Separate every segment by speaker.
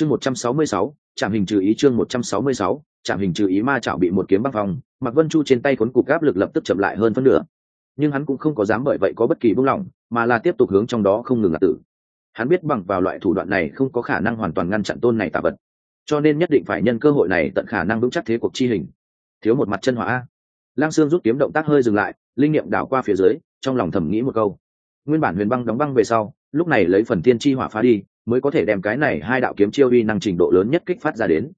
Speaker 1: chương một trăm sáu mươi sáu trạm hình trừ ý chương một trăm sáu mươi sáu trạm hình trừ ý ma chảo bị một kiếm băng phòng mặc vân chu trên tay cuốn cục áp lực lập tức chậm lại hơn phân nửa. Nhưng hắn cũng không có dám bởi vậy có bất kỳ buông lỏng, mà là tiếp tục hướng trong đó không ngừng là tử hắn biết bằng vào loại thủ đoạn này không có khả năng hoàn toàn ngăn chặn tôn này tạ vật. Cho nên nhất định phải nhân cơ hội này tận khả năng vững chắc thế cuộc chi hình. Thiếu một mặt chân hỏa lăng xương rút kiếm động tác hơi dừng lại, linh nghiệm đảo qua phía dưới, trong lòng thầm nghĩ một câu. Nguyên bản huyền băng đóng băng về sau, lúc này lấy phần tiên chi hỏa phá đi mới có thể đem cái này hai đạo kiếm chiêu uy năng trình độ lớn nhất kích phát ra đến.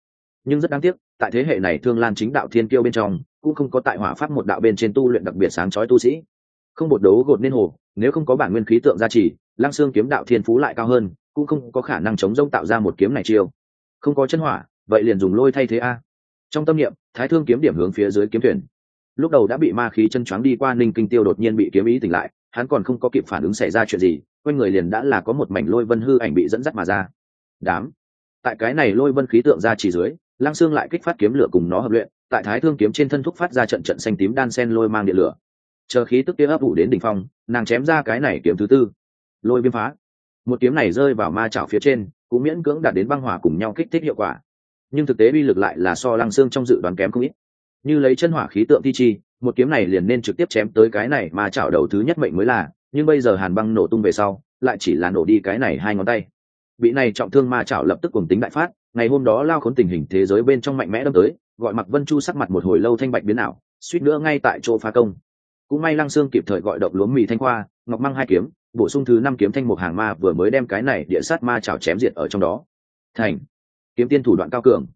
Speaker 1: Nhưng rất đáng tiếc, tại thế hệ này thương lan chính đạo thiên kiêu bên trong, cũng không có tại hỏa pháp một đạo bên trên tu luyện đặc biệt sáng chói tu sĩ. Không bột đấu gột nên hồ, nếu không có bản nguyên khí tượng gia trì, lăng xương kiếm đạo thiên phú lại cao hơn, cũng không có khả năng chống rông tạo ra một kiếm này chiêu. Không có chân hỏa, vậy liền dùng lôi thay thế a. Trong tâm niệm, thái thương kiếm điểm hướng phía dưới kiếm thuyền. Lúc đầu đã bị ma khí chân choáng đi qua, ninh kinh tiêu đột nhiên bị kiếm ý tỉnh lại hắn còn không có kịp phản ứng xảy ra chuyện gì, quanh người liền đã là có một mảnh lôi vân hư ảnh bị dẫn dắt mà ra. Đám. Tại cái này lôi vân khí tượng ra chỉ dưới, lăng xương lại kích phát kiếm lửa cùng nó hợp luyện, tại thái thương kiếm trên thân thúc phát ra trận trận xanh tím đan sen lôi mang điện lửa. Chờ khí tức kia ấp ủ đến đỉnh phong, nàng chém ra cái này kiếm thứ tư. Lôi viêm phá. Một kiếm này rơi vào ma chảo phía trên, cũng miễn cưỡng đạt đến băng hỏa cùng nhau kích thích hiệu quả. Nhưng thực tế uy lực lại là so lăng xương trong dự đoán kém không ít. Như lấy chân hỏa khí tượng thi chi một kiếm này liền nên trực tiếp chém tới cái này mà chảo đầu thứ nhất mệnh mới là, nhưng bây giờ hàn băng nổ tung về sau, lại chỉ là nổ đi cái này hai ngón tay. Bị này trọng thương ma chảo lập tức cùng tính đại phát, ngày hôm đó lao khốn tình hình thế giới bên trong mạnh mẽ đâm tới, gọi mặc vân chu sắc mặt một hồi lâu thanh bạch biến ảo, suýt nữa ngay tại chỗ phá công. Cũng may lăng xương kịp thời gọi động lúa mì thanh khoa, ngọc măng hai kiếm, bổ sung thứ năm kiếm thanh một hàng ma vừa mới đem cái này địa sát ma chảo chém diệt ở trong đó. Thành, kiếm tiên thủ đoạn cao cường.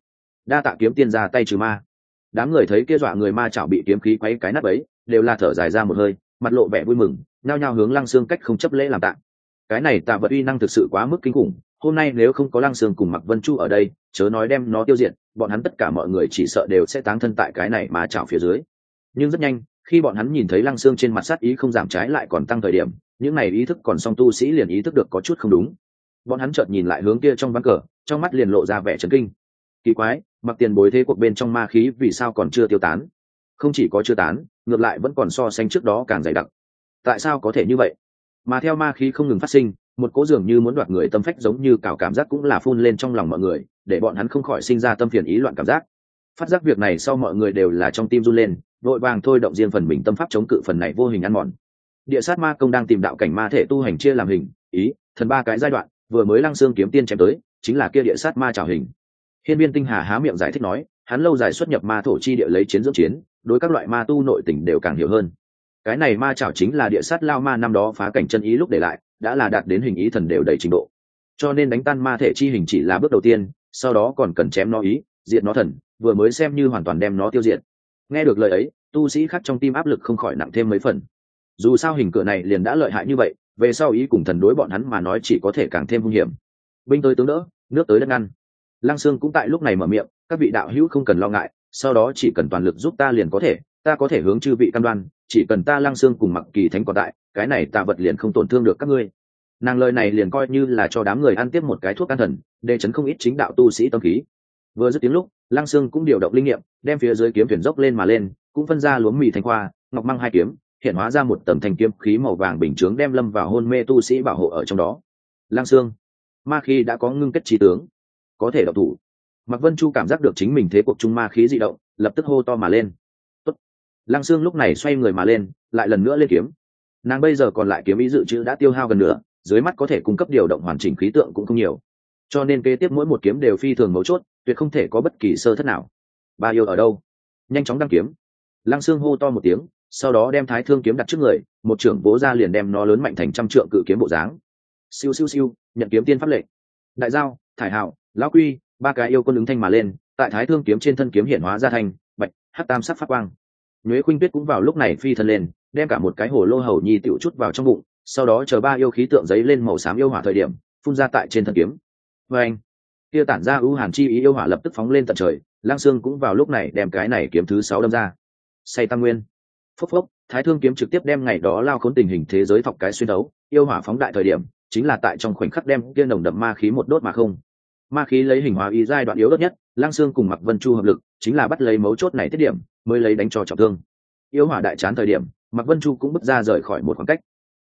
Speaker 1: Đa tạ kiếm tiên ra tay trừ ma đám người thấy kia dọa người ma chảo bị kiếm khí quấy cái nắp ấy, đều là thở dài ra một hơi, mặt lộ vẻ vui mừng, nhao nhao hướng lăng xương cách không chấp lễ làm tạng cái này tạ vật uy năng thực sự quá mức kinh khủng, hôm nay nếu không có lăng xương cùng mặc vân chu ở đây, chớ nói đem nó tiêu diệt, bọn hắn tất cả mọi người chỉ sợ đều sẽ táng thân tại cái này mà chảo phía dưới. Nhưng rất nhanh, khi bọn hắn nhìn thấy lăng xương trên mặt sát ý không giảm trái lại còn tăng thời điểm, những này ý thức còn song tu sĩ liền ý thức được có chút không đúng. Bọn hắn chợt nhìn lại hướng kia trong ván cờ, trong mắt liền lộ ra vẻ trấn kinh. Kỳ quái mặc tiền bối thế cuộc bên trong ma khí vì sao còn chưa tiêu tán? Không chỉ có chưa tán, ngược lại vẫn còn so sánh trước đó càng dày đặc. Tại sao có thể như vậy? Mà theo ma khí không ngừng phát sinh, một cố dường như muốn đoạt người tâm phách giống như cào cảm giác cũng là phun lên trong lòng mọi người, để bọn hắn không khỏi sinh ra tâm phiền ý loạn cảm giác. Phát giác việc này sau mọi người đều là trong tim run lên, vội vàng thôi động riêng phần mình tâm pháp chống cự phần này vô hình ăn mòn. Địa sát ma công đang tìm đạo cảnh ma thể tu hành chia làm hình, ý, thần ba cái giai đoạn, vừa mới lăng xương kiếm tiên chém tới, chính là kia địa sát ma trào hình hiên viên tinh hà há miệng giải thích nói, hắn lâu dài xuất nhập ma thổ chi địa lấy chiến dưỡng chiến, đối các loại ma tu nội tình đều càng hiểu hơn. Cái này ma chảo chính là địa sát lao ma năm đó phá cảnh chân ý lúc để lại, đã là đạt đến hình ý thần đều đầy trình độ. Cho nên đánh tan ma thể chi hình chỉ là bước đầu tiên, sau đó còn cần chém nó ý, diệt nó thần, vừa mới xem như hoàn toàn đem nó tiêu diệt. Nghe được lời ấy, tu sĩ khác trong tim áp lực không khỏi nặng thêm mấy phần. Dù sao hình cửa này liền đã lợi hại như vậy, về sau ý cùng thần đối bọn hắn mà nói chỉ có thể càng thêm hung hiểm. Binh tới tướng đỡ, nước tới đất ngăn lăng sương cũng tại lúc này mở miệng, các vị đạo hữu không cần lo ngại, sau đó chỉ cần toàn lực giúp ta liền có thể, ta có thể hướng chư vị căn đoan, chỉ cần ta lăng xương cùng mặc kỳ thánh còn tại, cái này tạ vật liền không tổn thương được các ngươi. Nàng lời này liền coi như là cho đám người ăn tiếp một cái thuốc an thần, để chấn không ít chính đạo tu sĩ tâm khí. Vừa dứt tiếng lúc, lăng xương cũng điều động linh nghiệm, đem phía dưới kiếm thuyền dốc lên mà lên, cũng phân ra luống mì thanh khoa, ngọc măng hai kiếm, hiện hóa ra một tầm thành kiếm khí màu vàng bình chướng đem lâm vào hôn mê tu sĩ bảo hộ ở trong đó. Lăng xương ma khi đã có ngưng kết trí tướng có thể độc thủ. Mặc vân chu cảm giác được chính mình thế cuộc trung ma khí di động lập tức hô to mà lên. Tốt. lăng sương lúc này xoay người mà lên lại lần nữa lên kiếm. Nàng bây giờ còn lại kiếm ý dự trữ đã tiêu hao gần nửa, dưới mắt có thể cung cấp điều động hoàn chỉnh khí tượng cũng không nhiều. Cho nên kế tiếp mỗi một kiếm đều phi thường mấu chốt tuyệt không thể có bất kỳ sơ thất nào. Ba yêu ở đâu? Nhanh chóng đăng kiếm. Lăng Sương hô to một tiếng sau đó đem thái thương kiếm đặt trước người một trưởng bố ra liền đem nó lớn mạnh thành trăm trượng cự kiếm bộ dáng. Siêu siêu siêu nhận kiếm tiên pháp lệnh. Đại giao thải hạo lão quy, ba cái yêu quân ứng thanh mà lên, tại thái thương kiếm trên thân kiếm hiển hóa ra thành bạch hát tam sắc phát quang. Nhuế khuynh tuyết cũng vào lúc này phi thân lên, đem cả một cái hồ lô hầu nhi tiểu chút vào trong bụng, sau đó chờ ba yêu khí tượng giấy lên màu xám yêu hỏa thời điểm, phun ra tại trên thân kiếm. Và anh kia tản ra ưu hàn chi ý yêu hỏa lập tức phóng lên tận trời lang sương cũng vào lúc này đem cái này kiếm thứ sáu đâm ra. Say tam nguyên. Phốc phốc, thái thương kiếm trực tiếp đem ngày đó lao khốn tình hình thế giới thọc cái xuyên đấu, yêu hỏa phóng đại thời điểm, chính là tại trong khoảnh khắc đem kia nồng đậm ma khí một đốt mà không ma khí lấy hình hóa y giai đoạn yếu đất nhất lang sương cùng mặc vân chu hợp lực, chính là bắt lấy mấu chốt này tiết điểm, mới lấy đánh cho trọng thương. Yêu hỏa đại chán thời điểm mặc vân chu cũng bước ra rời khỏi một khoảng cách.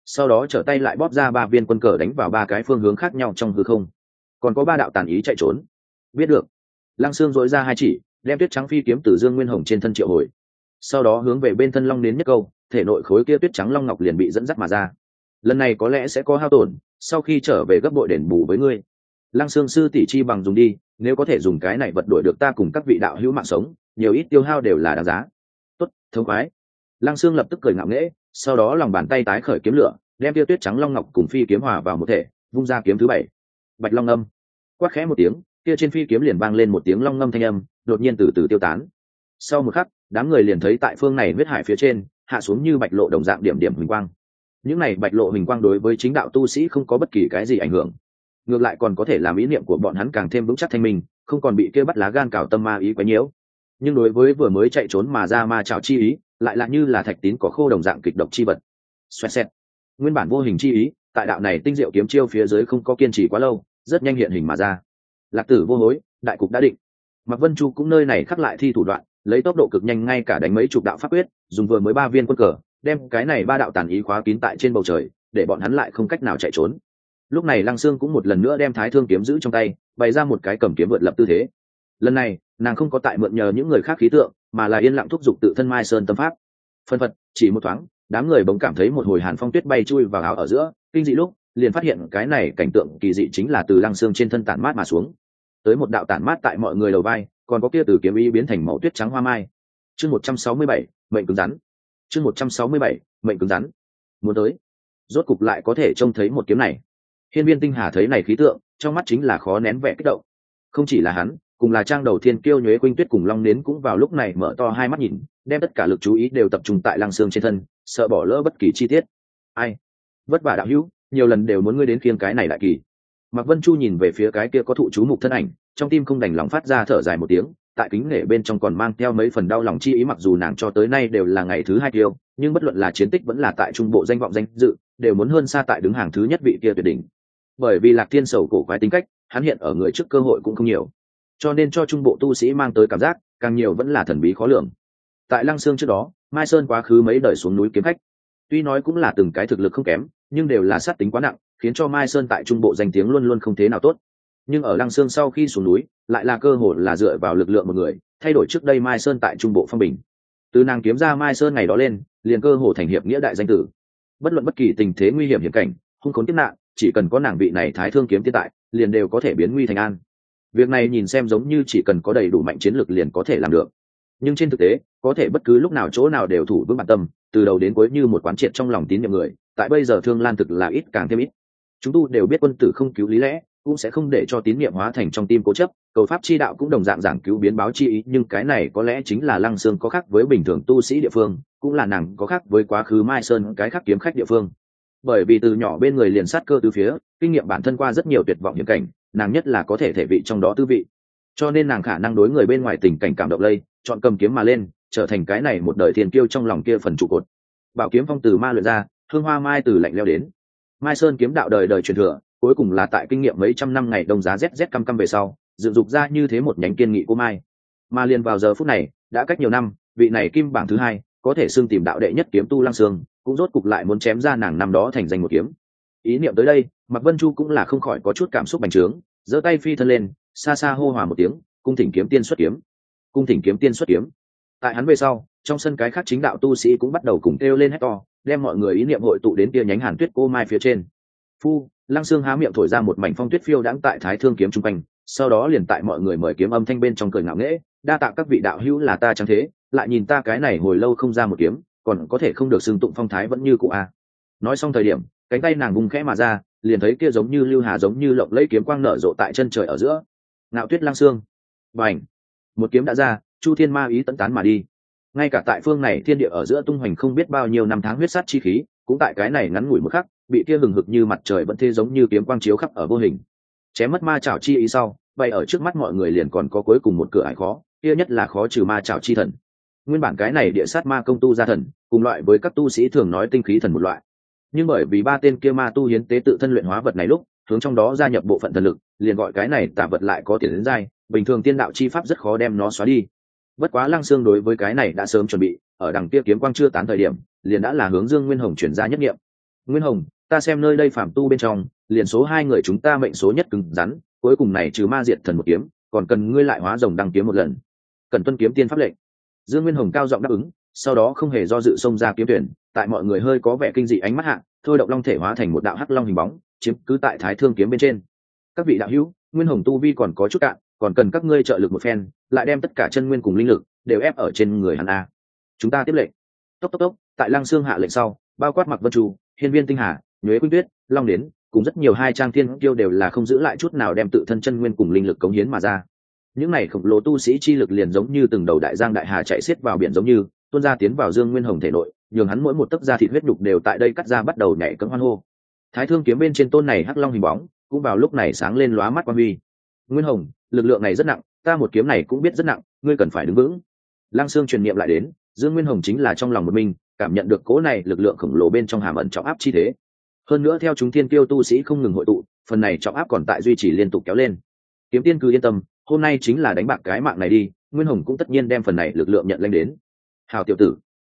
Speaker 1: Sau đó trở tay lại bóp ra ba viên quân cờ đánh vào ba cái phương hướng khác nhau trong hư không. Còn có ba đạo tàn ý chạy trốn. Biết được. Lăng xương dội ra hai chỉ, đem tuyết trắng phi kiếm từ dương nguyên hồng trên thân triệu hồi. Sau đó hướng về bên thân long đến nhất câu, thể nội khối kia tuyết trắng long ngọc liền bị dẫn dắt mà ra. Lần này có lẽ sẽ có hao tổn, sau khi trở về gấp bội đền bù với ngươi lăng xương sư tỷ chi bằng dùng đi, nếu có thể dùng cái này vật đổi được ta cùng các vị đạo hữu mạng sống, nhiều ít tiêu hao đều là đáng giá. Tốt thống khoái. Lăng xương lập tức cười ngạo nghễ, sau đó lòng bàn tay tái khởi kiếm lửa, đem tiêu tuyết trắng long ngọc cùng phi kiếm hòa vào một thể, vung ra kiếm thứ bảy. Bạch long âm. Quát khẽ một tiếng, kia trên phi kiếm liền vang lên một tiếng long ngâm thanh âm, đột nhiên từ từ tiêu tán. Sau một khắc, đám người liền thấy tại phương này huyết hải phía trên, hạ xuống như bạch lộ đồng dạng điểm điểm huỳnh quang. Những này bạch lộ huỳnh quang đối với chính đạo tu sĩ không có bất kỳ cái gì ảnh hưởng ngược lại còn có thể làm ý niệm của bọn hắn càng thêm vững chắc thanh minh, không còn bị kêu bắt lá gan cào tâm ma ý quấy nhiễu. Nhưng đối với vừa mới chạy trốn mà ra ma trào chi ý, lại là như là thạch tín có khô đồng dạng kịch độc chi vật. Xoẹt xẹt. Nguyên bản vô hình chi ý, tại đạo này tinh diệu kiếm chiêu phía dưới không có kiên trì quá lâu, rất nhanh hiện hình mà ra. Lạc tử vô hối, đại cục đã định. Mạc vân chu cũng nơi này khắc lại thi thủ đoạn, lấy tốc độ cực nhanh ngay cả đánh mấy chục đạo pháp quyết, dùng vừa mới ba viên quân cờ, đem cái này ba đạo tàn ý khóa kín tại trên bầu trời, để bọn hắn lại không cách nào chạy trốn lúc này lăng sương cũng một lần nữa đem thái thương kiếm giữ trong tay, bày ra một cái cầm kiếm vượt lập tư thế. Lần này, nàng không có tại mượn nhờ những người khác khí tượng, mà là yên lặng thúc giục tự thân mai sơn tâm pháp. Phân phật, chỉ một thoáng, đám người bỗng cảm thấy một hồi hàn phong tuyết bay chui vào áo ở giữa, kinh dị lúc, liền phát hiện cái này cảnh tượng kỳ dị chính là từ lăng xương trên thân tản mát mà xuống. Tới một đạo tản mát tại mọi người đầu vai, còn có kia từ kiếm y biến thành màu tuyết trắng hoa mai. Chương một trăm sáu mươi bảy, mệnh cứng rắn. Chương một trăm sáu mươi bảy, mệnh cứng rắn. Muốn tới. Rốt cục lại có thể trông thấy một kiếm này hiên viên tinh hà thấy này khí tượng, trong mắt chính là khó nén vẻ kích động. Không chỉ là hắn, cùng là trang đầu thiên, kiêu nhuế quanh tuyết cùng long nến cũng vào lúc này mở to hai mắt nhìn, đem tất cả lực chú ý đều tập trung tại lăng xương trên thân, sợ bỏ lỡ bất kỳ chi tiết. Ai? Vất vả đạo hữu, nhiều lần đều muốn ngươi đến khiêng cái này lại kỳ. Mạc vân chu nhìn về phía cái kia có thụ chú mục thân ảnh, trong tim không đành lòng phát ra thở dài một tiếng, tại kính nể bên trong còn mang theo mấy phần đau lòng chi ý, mặc dù nàng cho tới nay đều là ngày thứ hai kiêu nhưng bất luận là chiến tích vẫn là tại trung bộ danh vọng danh dự, đều muốn hơn xa tại đứng hàng thứ nhất vị kia tuyệt đỉnh bởi vì lạc thiên sầu cổ quái tính cách, hắn hiện ở người trước cơ hội cũng không nhiều. Cho nên cho trung bộ tu sĩ mang tới cảm giác, càng nhiều vẫn là thần bí khó lường. Tại lăng sương trước đó, mai sơn quá khứ mấy đời xuống núi kiếm khách. Tuy nói cũng là từng cái thực lực không kém, nhưng đều là sát tính quá nặng, khiến cho mai sơn tại trung bộ danh tiếng luôn luôn không thế nào tốt. Nhưng ở lăng sương sau khi xuống núi, lại là cơ hội là dựa vào lực lượng một người, thay đổi trước đây mai sơn tại trung bộ phong bình. Từ nàng kiếm ra mai sơn ngày đó lên, liền cơ hồ thành hiệp nghĩa đại danh tử. Bất luận bất kỳ tình thế nguy hiểm hiểm cảnh, hung khốn tiếp nạn chỉ cần có nàng vị này thái thương kiếm tiên tại, liền đều có thể biến nguy thành an. Việc này nhìn xem giống như chỉ cần có đầy đủ mạnh chiến lược liền có thể làm được. Nhưng trên thực tế, có thể bất cứ lúc nào chỗ nào đều thủ vững bản tâm, từ đầu đến cuối như một quán triệt trong lòng tín nhiệm người, tại bây giờ thương lan thực là ít càng thêm ít. Chúng tu đều biết quân tử không cứu lý lẽ, cũng sẽ không để cho tín nhiệm hóa thành trong tim cố chấp, cầu pháp chi đạo cũng đồng dạng giảng cứu biến báo chi ý, nhưng cái này có lẽ chính là lăng xương có khác với bình thường tu sĩ địa phương, cũng là nàng có khác với quá khứ mai sơn cái khác kiếm khách địa phương bởi vì từ nhỏ bên người liền sát cơ từ phía, kinh nghiệm bản thân qua rất nhiều tuyệt vọng hiểm cảnh, nàng nhất là có thể thể vị trong đó tư vị. Cho nên nàng khả năng đối người bên ngoài tình cảnh cảm động lây, chọn cầm kiếm mà lên, trở thành cái này một đời thiên kiêu trong lòng kia phần trụ cột. Bảo kiếm phong từ ma luyện ra, hương hoa mai từ lạnh leo đến. Mai sơn kiếm đạo đời đời truyền thừa, cuối cùng là tại kinh nghiệm mấy trăm năm ngày đông giá rét rét căm căm về sau, dựng dục ra như thế một nhánh kiên nghị của mai. Mà liền vào giờ phút này, đã cách nhiều năm, vị này kim bảng thứ hai, có thể xưng tìm đạo đệ nhất kiếm tu lăng sương cũng rốt cục lại muốn chém ra nàng năm đó thành danh một kiếm. Ý niệm tới đây mặc vân chu cũng là không khỏi có chút cảm xúc bành trướng, giơ tay phi thân lên, xa xa hô hòa một tiếng, cung thỉnh kiếm tiên xuất kiếm, cung thỉnh kiếm tiên xuất kiếm. Tại hắn về sau, trong sân cái khác chính đạo tu sĩ cũng bắt đầu cùng kêu lên hét to, đem mọi người ý niệm hội tụ đến kia nhánh hàn tuyết cô mai phía trên. Phu, lăng xương há miệng thổi ra một mảnh phong tuyết phiêu đãng tại thái thương kiếm trung quanh, sau đó liền tại mọi người mời kiếm âm thanh bên trong cười ngạo nghễ, đa tạ các vị đạo hữu là ta chẳng thế, lại nhìn ta cái này hồi lâu không ra một kiếm còn có thể không được xưng tụng phong thái vẫn như cụ a à. nói xong thời điểm, cánh tay nàng vùng khẽ mà ra, liền thấy kia giống như lưu hà giống như lộng lấy kiếm quang nở rộ tại chân trời ở giữa. Ngạo tuyết lang xương và ảnh một kiếm đã ra, chu thiên ma ý tấn tán mà đi. Ngay cả tại phương này thiên địa ở giữa tung hoành không biết bao nhiêu năm tháng huyết sát chi khí, cũng tại cái này ngắn ngủi một khắc, bị kia hừng hực như mặt trời vẫn thế giống như kiếm quang chiếu khắp ở vô hình. Chém mất ma chảo chi ý sau vậy ở trước mắt mọi người liền còn có cuối cùng một cửa ải khó, kia nhất là khó trừ ma chảo chi thần nguyên bản cái này địa sát ma công tu gia thần, cùng loại với các tu sĩ thường nói tinh khí thần một loại. Nhưng bởi vì ba tên kia ma tu hiến tế tự thân luyện hóa vật này lúc, hướng trong đó gia nhập bộ phận thần lực, liền gọi cái này tả vật lại có tiền đến dai, bình thường tiên đạo chi pháp rất khó đem nó xóa đi. Bất quá lăng xương đối với cái này đã sớm chuẩn bị, ở đằng kia kiếm quang chưa tán thời điểm, liền đã là hướng dương nguyên hồng chuyển ra nhất nghiệm nguyên hồng, ta xem nơi đây phạm tu bên trong, liền số hai người chúng ta mệnh số nhất cứng rắn, cuối cùng này trừ ma diệt thần một kiếm, còn cần ngươi lại hóa rồng đăng kiếm một lần. Cần tuân kiếm tiên pháp lệnh dương nguyên hồng cao giọng đáp ứng, sau đó không hề do dự xông ra kiếm tuyển, tại mọi người hơi có vẻ kinh dị ánh mắt hạ, thôi động long thể hóa thành một đạo hắc long hình bóng, chiếm cứ tại thái thương kiếm bên trên. Các vị đạo hữu, nguyên hồng tu vi còn có chút cạn, còn cần các ngươi trợ lực một phen, lại đem tất cả chân nguyên cùng linh lực đều ép ở trên người hắn a. Chúng ta tiếp lệnh. Tốc tốc tốc, tại lăng xương hạ lệnh sau, bao quát mặc vân trù hiên viên tinh hà, nhuế quynh tuyết, long đến cùng rất nhiều hai trang thiên tiêu đều là không giữ lại chút nào đem tự thân chân nguyên cùng linh lực cống hiến mà ra những này khổng lồ tu sĩ chi lực liền giống như từng đầu đại giang đại hà chạy xiết vào biển giống như, tuôn ra tiến vào dương nguyên hồng thể nội, nhường hắn mỗi một tấc da thịt huyết nhục đều tại đây cắt ra bắt đầu nhảy cấm hoan hô. Thái thương kiếm bên trên tôn này hắc long hình bóng, cũng vào lúc này sáng lên lóa mắt quan huy. Nguyên hồng, lực lượng này rất nặng, ta một kiếm này cũng biết rất nặng, ngươi cần phải đứng vững. Lăng sương truyền niệm lại đến, dương nguyên hồng chính là trong lòng một mình, cảm nhận được cố này lực lượng khổng lồ bên trong hàm ẩn trọng áp chi thế. Hơn nữa theo chúng thiên kiêu tu sĩ không ngừng hội tụ, phần này trọng áp còn tại duy trì liên tục kéo lên. Kiếm tiên cứ yên tâm hôm nay chính là đánh bạc cái mạng này đi, nguyên hồng cũng tất nhiên đem phần này lực lượng nhận lanh đến. Hào tiểu tử,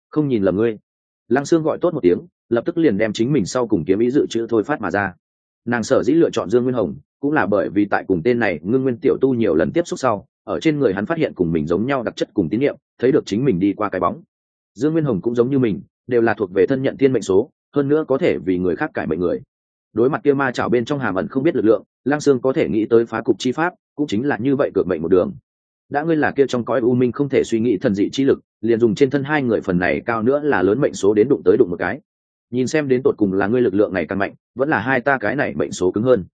Speaker 1: không nhìn lầm ngươi. Lăng sương gọi tốt một tiếng, lập tức liền đem chính mình sau cùng kiếm ý dự trữ thôi phát mà ra. Nàng sở dĩ lựa chọn dương nguyên hồng, cũng là bởi vì tại cùng tên này ngưng nguyên tiểu tu nhiều lần tiếp xúc sau, ở trên người hắn phát hiện cùng mình giống nhau đặc chất cùng tín nhiệm thấy được chính mình đi qua cái bóng. Dương nguyên hồng cũng giống như mình, đều là thuộc về thân nhận thiên mệnh số, hơn nữa có thể vì người khác cải mệnh người. Đối mặt kia ma chảo bên trong hàm ẩn không biết lực lượng lang sương có thể nghĩ tới phá cục chi pháp cũng chính là như vậy cược mệnh một đường. Đã ngươi là kia trong cõi u minh không thể suy nghĩ thần dị chi lực, liền dùng trên thân hai người phần này cao nữa là lớn mệnh số đến đụng tới đụng một cái. Nhìn xem đến tột cùng là ngươi lực lượng này càng mạnh, vẫn là hai ta cái này mệnh số cứng hơn.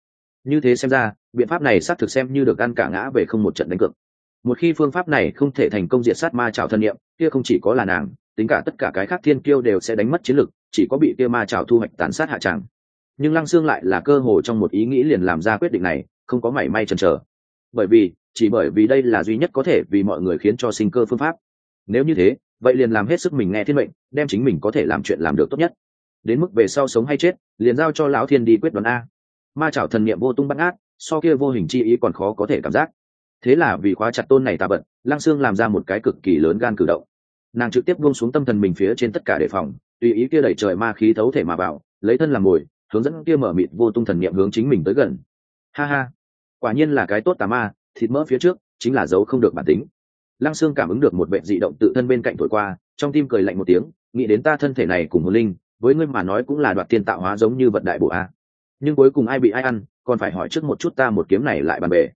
Speaker 1: Như thế xem ra, biện pháp này xác thực xem như được ăn cả ngã về không một trận đánh cược. Một khi phương pháp này không thể thành công diệt sát ma trào thân nhiệm kia không chỉ có là nàng, tính cả tất cả cái khác thiên kiêu đều sẽ đánh mất chiến lực, chỉ có bị kia ma trào thu hoạch tàn sát hạ tràng. Nhưng lăng xương lại là cơ hồ trong một ý nghĩ liền làm ra quyết định này, không có mảy may chần chờ bởi vì, chỉ bởi vì đây là duy nhất có thể vì mọi người khiến cho sinh cơ phương pháp. Nếu như thế, vậy liền làm hết sức mình nghe thiên mệnh, đem chính mình có thể làm chuyện làm được tốt nhất. Đến mức về sau sống hay chết, liền giao cho lão thiên đi quyết đoán a. Ma chảo thần niệm vô tung bắt ngát, so kia vô hình chi ý còn khó có thể cảm giác. Thế là vì khóa chặt tôn này tà bận lăng xương làm ra một cái cực kỳ lớn gan cử động. Nàng trực tiếp buông xuống tâm thần mình phía trên tất cả đề phòng, tùy ý kia đẩy trời ma khí thấu thể mà vào, lấy thân làm mồi, hướng dẫn kia mở mịt vô tung thần niệm hướng chính mình tới gần. Ha ha quả nhiên là cái tốt tà ma, thịt mỡ phía trước chính là dấu không được bản tính. Lăng xương cảm ứng được một vệ dị động tự thân bên cạnh thổi qua, trong tim cười lạnh một tiếng, nghĩ đến ta thân thể này cùng hồn linh, với ngươi mà nói cũng là đoạt tiên tạo hóa giống như vật đại bộ a. Nhưng cuối cùng ai bị ai ăn, còn phải hỏi trước một chút ta một kiếm này lại bàn bề.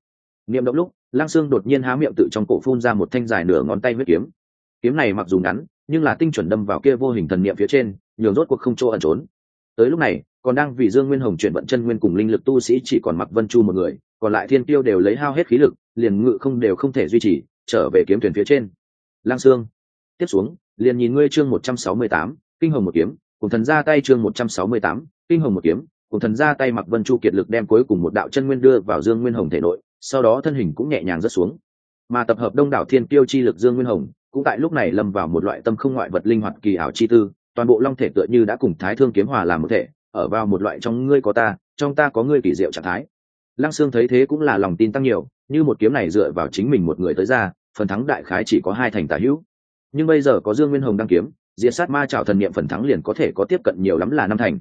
Speaker 1: Niệm động lúc, lăng xương đột nhiên há miệng tự trong cổ phun ra một thanh dài nửa ngón tay huyết kiếm. Kiếm này mặc dù ngắn, nhưng là tinh chuẩn đâm vào kia vô hình thần niệm phía trên, nhường rốt cuộc không chỗ ẩn trốn. Tới lúc này, còn đang vì dương nguyên hồng chuyển vận chân nguyên cùng linh lực tu sĩ chỉ còn mặc vân chu một người còn lại thiên tiêu đều lấy hao hết khí lực, liền ngự không đều không thể duy trì, trở về kiếm thuyền phía trên. Lang sương, tiếp xuống, liền nhìn ngươi chương một trăm sáu mươi tám, kinh hồng một kiếm, cùng thần ra tay chương một trăm sáu mươi tám, kinh hồng một kiếm, cùng thần ra tay mặc vân chu kiệt lực đem cuối cùng một đạo chân nguyên đưa vào dương nguyên hồng thể nội, sau đó thân hình cũng nhẹ nhàng rớt xuống. Mà tập hợp đông đảo thiên tiêu chi lực dương nguyên hồng, cũng tại lúc này lâm vào một loại tâm không ngoại vật linh hoạt kỳ ảo chi tư, toàn bộ long thể tựa như đã cùng thái thương kiếm hòa làm một thể, ở vào một loại trong ngươi có ta, trong ta có ngươi kỳ diệu trạng thái lăng sương thấy thế cũng là lòng tin tăng nhiều, như một kiếm này dựa vào chính mình một người tới ra, phần thắng đại khái chỉ có hai thành tả hữu. Nhưng bây giờ có dương nguyên hồng đang kiếm diện sát ma trảo thần niệm phần thắng liền có thể có tiếp cận nhiều lắm là năm thành.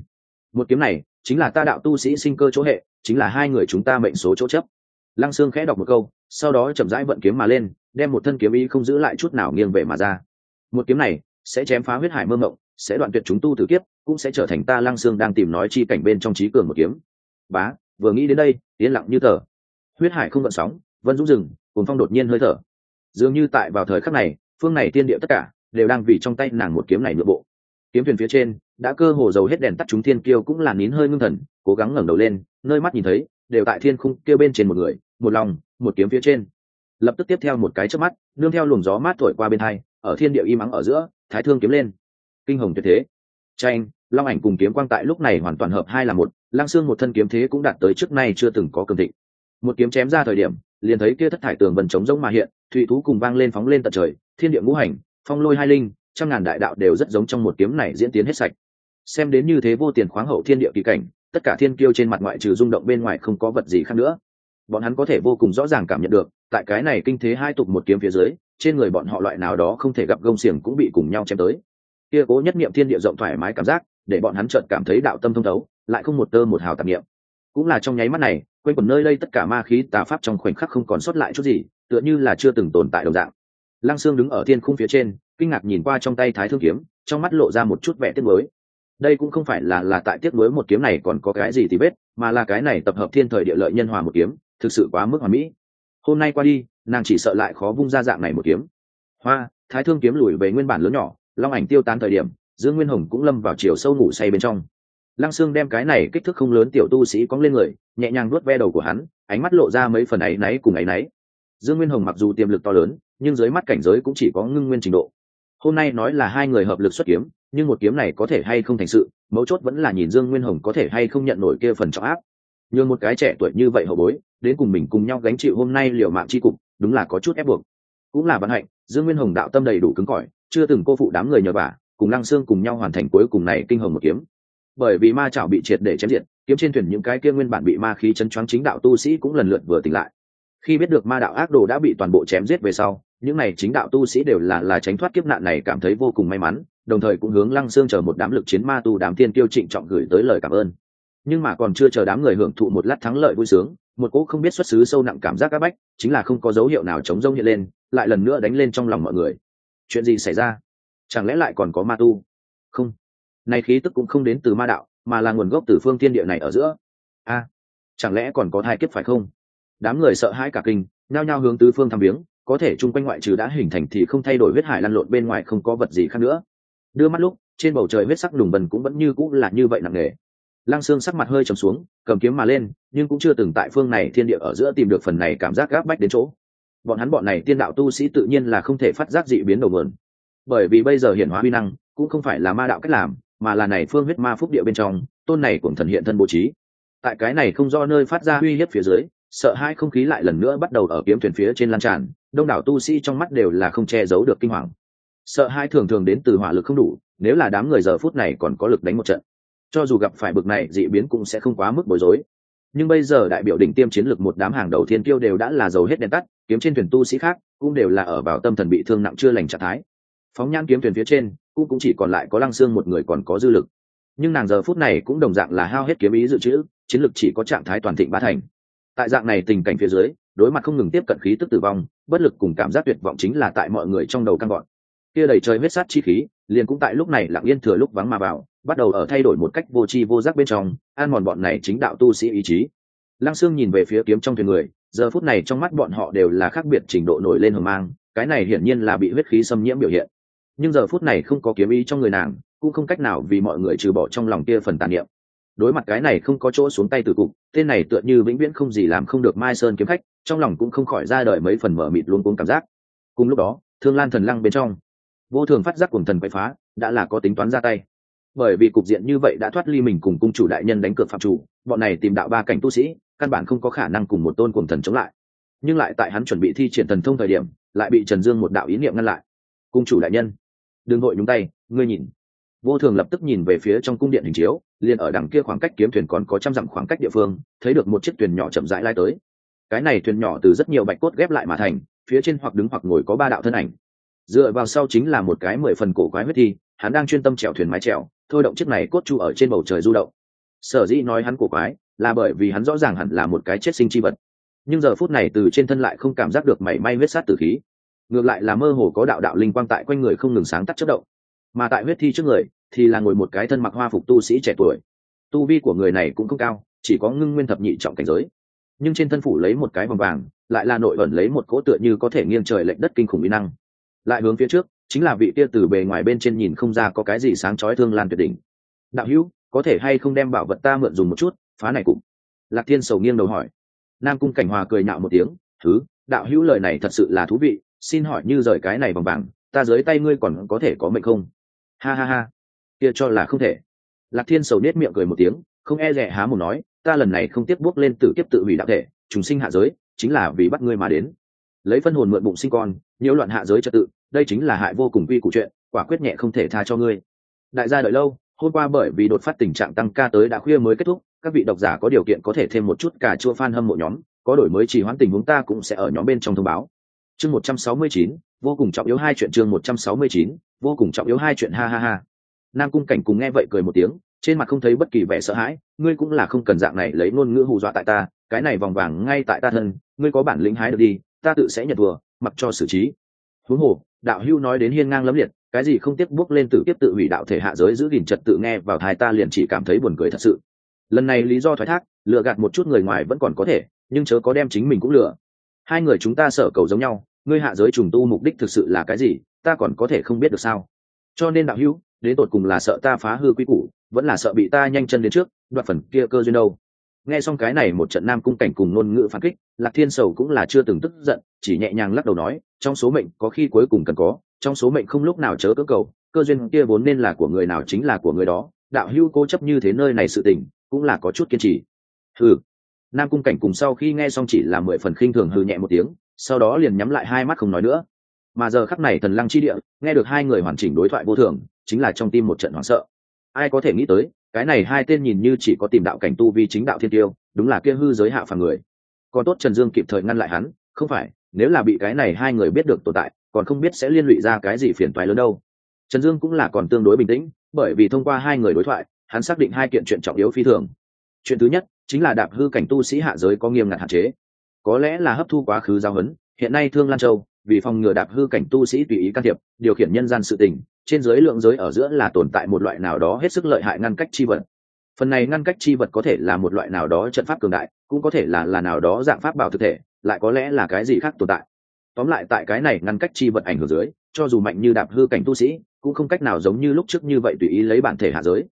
Speaker 1: Một kiếm này, chính là ta đạo tu sĩ sinh cơ chỗ hệ, chính là hai người chúng ta mệnh số chỗ chấp. Lăng sương khẽ đọc một câu, sau đó chậm rãi vận kiếm mà lên, đem một thân kiếm ý không giữ lại chút nào nghiêng về mà ra. Một kiếm này, sẽ chém phá huyết hải mơ mộng, sẽ đoạn tuyệt chúng tu tử kiếp, cũng sẽ trở thành ta lăng xương đang tìm nói chi cảnh bên trong trí cường một kiếm. Bá vừa nghĩ đến đây, yên lặng như tờ. Huyết hải không vận sóng, vân dũng rừng cùng phong đột nhiên hơi thở. Dường như tại vào thời khắc này, phương này tiên điệu tất cả đều đang vì trong tay nàng một kiếm này nội bộ. Kiếm thuyền phía trên, đã cơ hồ dầu hết đèn tắt chúng thiên kiêu cũng là nín hơi ngưng thần, cố gắng ngẩng đầu lên, nơi mắt nhìn thấy, đều tại thiên khung kêu bên trên một người, một lòng, một kiếm phía trên. Lập tức tiếp theo một cái chớp mắt, nương theo luồng gió mát thổi qua bên hai, ở thiên địa im ắng ở giữa, thái thương kiếm lên. Kinh hồng tuyệt thế. Tranh long ảnh cùng kiếm quang tại lúc này hoàn toàn hợp hai là một lang xương một thân kiếm thế cũng đạt tới trước nay chưa từng có cường thịnh. Một kiếm chém ra thời điểm, liền thấy kia thất thải tường vần trống rỗng mà hiện thụy thú cùng vang lên phóng lên tận trời, thiên địa ngũ hành, phong lôi hai linh, trăm ngàn đại đạo đều rất giống trong một kiếm này diễn tiến hết sạch. Xem đến như thế vô tiền khoáng hậu thiên địa kỳ cảnh, tất cả thiên kiêu trên mặt ngoại trừ rung động bên ngoài không có vật gì khác nữa. Bọn hắn có thể vô cùng rõ ràng cảm nhận được, tại cái này kinh thế hai tục một kiếm phía dưới, trên người bọn họ loại nào đó không thể gặp gông xiềng cũng bị cùng nhau chém tới. Kia cố nhất niệm thiên địa rộng thoải mái cảm giác để bọn hắn chợt cảm thấy đạo tâm thông thấu, lại không một tơ một hào tạp niệm. Cũng là trong nháy mắt này, quanh quẩn nơi đây tất cả ma khí, tà pháp trong khoảnh khắc không còn sót lại chút gì, tựa như là chưa từng tồn tại đồng dạng. Lăng xương đứng ở thiên khung phía trên, kinh ngạc nhìn qua trong tay thái thương kiếm, trong mắt lộ ra một chút vẻ tiếc mới đây cũng không phải là là tại tiếc mới một kiếm này còn có cái gì thì biết mà là cái này tập hợp thiên thời địa lợi nhân hòa một kiếm, thực sự quá mức hoàn mỹ. Hôm nay qua đi, nàng chỉ sợ lại khó vung ra dạng này một kiếm. Hoa, thái thương kiếm lùi về nguyên bản lớn nhỏ, long ảnh tiêu tán thời điểm dương nguyên hồng cũng lâm vào chiều sâu ngủ say bên trong. Lăng xương đem cái này kích thước không lớn tiểu tu sĩ cóng lên người, nhẹ nhàng nuốt ve đầu của hắn, ánh mắt lộ ra mấy phần ấy náy cùng ấy náy. Dương nguyên hồng mặc dù tiềm lực to lớn, nhưng dưới mắt cảnh giới cũng chỉ có ngưng nguyên trình độ. Hôm nay nói là hai người hợp lực xuất kiếm, nhưng một kiếm này có thể hay không thành sự, mấu chốt vẫn là nhìn dương nguyên hồng có thể hay không nhận nổi kia phần trọng áp. Như một cái trẻ tuổi như vậy hậu bối, đến cùng mình cùng nhau gánh chịu hôm nay liều mạng chi cục, đúng là có chút ép buộc. Cũng là vận hạnh, dương nguyên hồng đạo tâm đầy đủ cứng cỏi, chưa từng cô phụ đám người nhờ vả cùng lăng xương cùng nhau hoàn thành cuối cùng này kinh hồng một kiếm. Bởi vì ma chảo bị triệt để chém diệt, kiếm trên thuyền những cái kia nguyên bản bị ma khí chân choáng chính đạo tu sĩ cũng lần lượt vừa tỉnh lại. Khi biết được ma đạo ác đồ đã bị toàn bộ chém giết về sau, những này chính đạo tu sĩ đều là là tránh thoát kiếp nạn này cảm thấy vô cùng may mắn, đồng thời cũng hướng lăng xương chờ một đám lực chiến ma tu đám tiên tiêu trịnh trọng gửi tới lời cảm ơn. Nhưng mà còn chưa chờ đám người hưởng thụ một lát thắng lợi vui sướng, một cỗ không biết xuất xứ sâu nặng cảm giác áp bách, chính là không có dấu hiệu nào chống rông hiện lên, lại lần nữa đánh lên trong lòng mọi người. Chuyện gì xảy ra? Chẳng lẽ lại còn có ma tu? Không. Này khí tức cũng không đến từ ma đạo, mà là nguồn gốc từ phương thiên địa này ở giữa. A, chẳng lẽ còn có thai kiếp phải không? Đám người sợ hãi cả kinh, nhao nhao hướng tứ phương thăm viếng, có thể chung quanh ngoại trừ đã hình thành thì không thay đổi huyết hải lăn lộn bên ngoài không có vật gì khác nữa. Đưa mắt lúc, trên bầu trời huyết sắc đùng bần cũng vẫn như cũng là như vậy nặng nề. Lăng xương sắc mặt hơi trầm xuống, cầm kiếm mà lên, nhưng cũng chưa từng tại phương này thiên địa ở giữa tìm được phần này cảm giác gáp bách đến chỗ. Bọn hắn bọn này tiên đạo tu sĩ tự nhiên là không thể phát giác dị biến đầu mượn bởi vì bây giờ hiển hóa huy năng cũng không phải là ma đạo cách làm, mà là này phương huyết ma phúc địa bên trong, tôn này cũng thần hiện thân bố trí. Tại cái này không do nơi phát ra uy hiếp phía dưới, sợ hai không khí lại lần nữa bắt đầu ở kiếm thuyền phía trên lan tràn, đông đảo tu sĩ trong mắt đều là không che giấu được kinh hoàng. Sợ hai thường thường đến từ hỏa lực không đủ, nếu là đám người giờ phút này còn có lực đánh một trận, cho dù gặp phải bực này dị biến cũng sẽ không quá mức bối rối. Nhưng bây giờ đại biểu đỉnh tiêm chiến lược một đám hàng đầu thiên kiêu đều đã là dầu hết đèn tắt, kiếm trên thuyền tu sĩ khác cũng đều là ở vào tâm thần bị thương nặng chưa lành trạng thái phóng nhan kiếm thuyền phía trên cũng cũng chỉ còn lại có lăng xương một người còn có dư lực. Nhưng nàng giờ phút này cũng đồng dạng là hao hết kiếm ý dự trữ, chiến lực chỉ có trạng thái toàn thịnh bá thành. Tại dạng này tình cảnh phía dưới, đối mặt không ngừng tiếp cận khí tức tử vong, bất lực cùng cảm giác tuyệt vọng chính là tại mọi người trong đầu căng gọn. Kia đầy trời huyết sát chi khí, liền cũng tại lúc này lặng yên thừa lúc vắng mà vào, bắt đầu ở thay đổi một cách vô tri vô giác bên trong, an mòn bọn này chính đạo tu sĩ ý chí. Lăng sương nhìn về phía kiếm trong thuyền người, giờ phút này trong mắt bọn họ đều là khác biệt trình độ nổi lên hờ mang, cái này hiển nhiên là bị huyết khí xâm nhiễm biểu hiện nhưng giờ phút này không có kiếm ý trong người nàng, cũng không cách nào vì mọi người trừ bỏ trong lòng kia phần tàn niệm. Đối mặt cái này không có chỗ xuống tay từ cục, tên này tựa như vĩnh viễn không gì làm không được mai sơn kiếm khách, trong lòng cũng không khỏi ra đời mấy phần mở mịt luôn cuống cảm giác. Cùng lúc đó, thương lan thần lăng bên trong, vô thường phát giác cùng thần quậy phá, đã là có tính toán ra tay. Bởi vì cục diện như vậy đã thoát ly mình cùng cung chủ đại nhân đánh cược phạm chủ, bọn này tìm đạo ba cảnh tu sĩ, căn bản không có khả năng cùng một tôn cùng thần chống lại. Nhưng lại tại hắn chuẩn bị thi triển thần thông thời điểm, lại bị trần dương một đạo ý niệm ngăn lại. Cung chủ đại nhân đừng vội nhúng tay ngươi nhìn. Vô thường lập tức nhìn về phía trong cung điện hình chiếu liền ở đằng kia khoảng cách kiếm thuyền còn có trăm dặm khoảng cách địa phương thấy được một chiếc thuyền nhỏ chậm rãi lai tới. Cái này thuyền nhỏ từ rất nhiều bạch cốt ghép lại mà thành phía trên hoặc đứng hoặc ngồi có ba đạo thân ảnh. Dựa vào sau chính là một cái mười phần cổ quái huyết thi hắn đang chuyên tâm trèo thuyền mái trèo, thôi động chiếc này cốt chu ở trên bầu trời du động. Sở dĩ nói hắn cổ quái là bởi vì hắn rõ ràng hẳn là một cái chết sinh chi vật. Nhưng giờ phút này từ trên thân lại không cảm giác được mảy may huyết sát tử khí ngược lại là mơ hồ có đạo đạo linh quang tại quanh người không ngừng sáng tắt chất động. Mà tại huyết thi trước người, thì là ngồi một cái thân mặc hoa phục tu sĩ trẻ tuổi. Tu vi của người này cũng không cao, chỉ có ngưng nguyên thập nhị trọng cảnh giới. Nhưng trên thân phủ lấy một cái vòng vàng, lại là nội ẩn lấy một cỗ tựa như có thể nghiêng trời lệnh đất kinh khủng mỹ năng. Lại hướng phía trước, chính là vị kia từ bề ngoài bên trên nhìn không ra có cái gì sáng chói thương lan tuyệt đỉnh. Đạo hữu, có thể hay không đem bảo vật ta mượn dùng một chút, phá này cũng. Lạc thiên sầu nghiêng đầu hỏi. Nam cung cảnh hòa cười nhạo một tiếng, thứ, đạo hữu lời này thật sự là thú vị xin hỏi như rời cái này bằng vàng ta dưới tay ngươi còn có thể có mệnh không? Ha ha ha. Kia cho là không thể. Lạc thiên sầu nết miệng cười một tiếng, không e rẻ há một nói, ta lần này không tiếp bước lên tử kiếp tự hủy đạo thể chúng sinh hạ giới, chính là vì bắt ngươi mà đến. Lấy phân hồn mượn bụng sinh con, nhiễu loạn hạ giới trật tự, đây chính là hại vô cùng quy củ chuyện, quả quyết nhẹ không thể tha cho ngươi. Đại gia đợi lâu, hôm qua bởi vì đột phát tình trạng tăng ca tới đã khuya mới kết thúc, các vị độc giả có điều kiện có thể thêm một chút cả chua fan hâm mộ nhóm, có đổi mới chỉ hoãn tình huống ta cũng sẽ ở nhóm bên trong thông báo chương một trăm sáu mươi chín, vô cùng trọng yếu hai chuyện chương một trăm sáu mươi chín, vô cùng trọng yếu hai chuyện, ha ha ha. Nam cung cảnh cùng nghe vậy cười một tiếng, trên mặt không thấy bất kỳ vẻ sợ hãi, ngươi cũng là không cần dạng này lấy ngôn ngữ hù dọa tại ta, cái này vòng vàng ngay tại ta thân, ngươi có bản lĩnh hái được đi, ta tự sẽ nhận vừa, mặc cho xử trí. Huống hồ, đạo hưu nói đến hiên ngang lấm liệt, cái gì không tiếc bước lên tử tiếp tự hủy đạo thể hạ giới giữ gìn trật tự nghe vào thai ta liền chỉ cảm thấy buồn cười thật sự. Lần này lý do thoái thác, lừa gạt một chút người ngoài vẫn còn có thể, nhưng chớ có đem chính mình cũng lừa hai người chúng ta sở cầu giống nhau, ngươi hạ giới trùng tu mục đích thực sự là cái gì, ta còn có thể không biết được sao cho nên đạo hữu, đến tột cùng là sợ ta phá hư quy củ, vẫn là sợ bị ta nhanh chân đến trước, đoạt phần kia cơ duyên đâu nghe xong cái này một trận nam cung cảnh cùng ngôn ngữ phản kích, lạc thiên sầu cũng là chưa từng tức giận, chỉ nhẹ nhàng lắc đầu nói, trong số mệnh có khi cuối cùng cần có, trong số mệnh không lúc nào chớ cưỡng cầu, cơ duyên kia vốn nên là của người nào chính là của người đó, đạo hữu cố chấp như thế nơi này sự tình, cũng là có chút kiên trì thử nam cung cảnh cùng sau khi nghe xong chỉ là mười phần khinh thường hừ nhẹ một tiếng, sau đó liền nhắm lại hai mắt không nói nữa. Mà giờ khắc này thần lăng chi địa, nghe được hai người hoàn chỉnh đối thoại vô thường, chính là trong tim một trận hoảng sợ. Ai có thể nghĩ tới, cái này hai tên nhìn như chỉ có tìm đạo cảnh tu vi chính đạo thiên tiêu, đúng là kia hư giới hạ phàm người. Còn tốt trần dương kịp thời ngăn lại hắn, không phải, nếu là bị cái này hai người biết được tồn tại, còn không biết sẽ liên lụy ra cái gì phiền toái lớn đâu. Trần dương cũng là còn tương đối bình tĩnh, bởi vì thông qua hai người đối thoại, hắn xác định hai kiện chuyện trọng yếu phi thường. Chuyện thứ nhất chính là đạp hư cảnh tu sĩ hạ giới có nghiêm ngặt hạn chế. Có lẽ là hấp thu quá khứ giao huấn, hiện nay thương lan châu, vì phòng ngừa đạp hư cảnh tu sĩ tùy ý can thiệp, điều khiển nhân gian sự tình, trên giới lượng giới ở giữa là tồn tại một loại nào đó hết sức lợi hại ngăn cách chi vật. Phần này ngăn cách chi vật có thể là một loại nào đó trận pháp cường đại, cũng có thể là là nào đó dạng pháp bảo thực thể, lại có lẽ là cái gì khác tồn tại. Tóm lại tại cái này ngăn cách chi vật ảnh hưởng dưới, cho dù mạnh như đạp hư cảnh tu sĩ, cũng không cách nào giống như lúc trước như vậy tùy ý lấy bản thể hạ giới.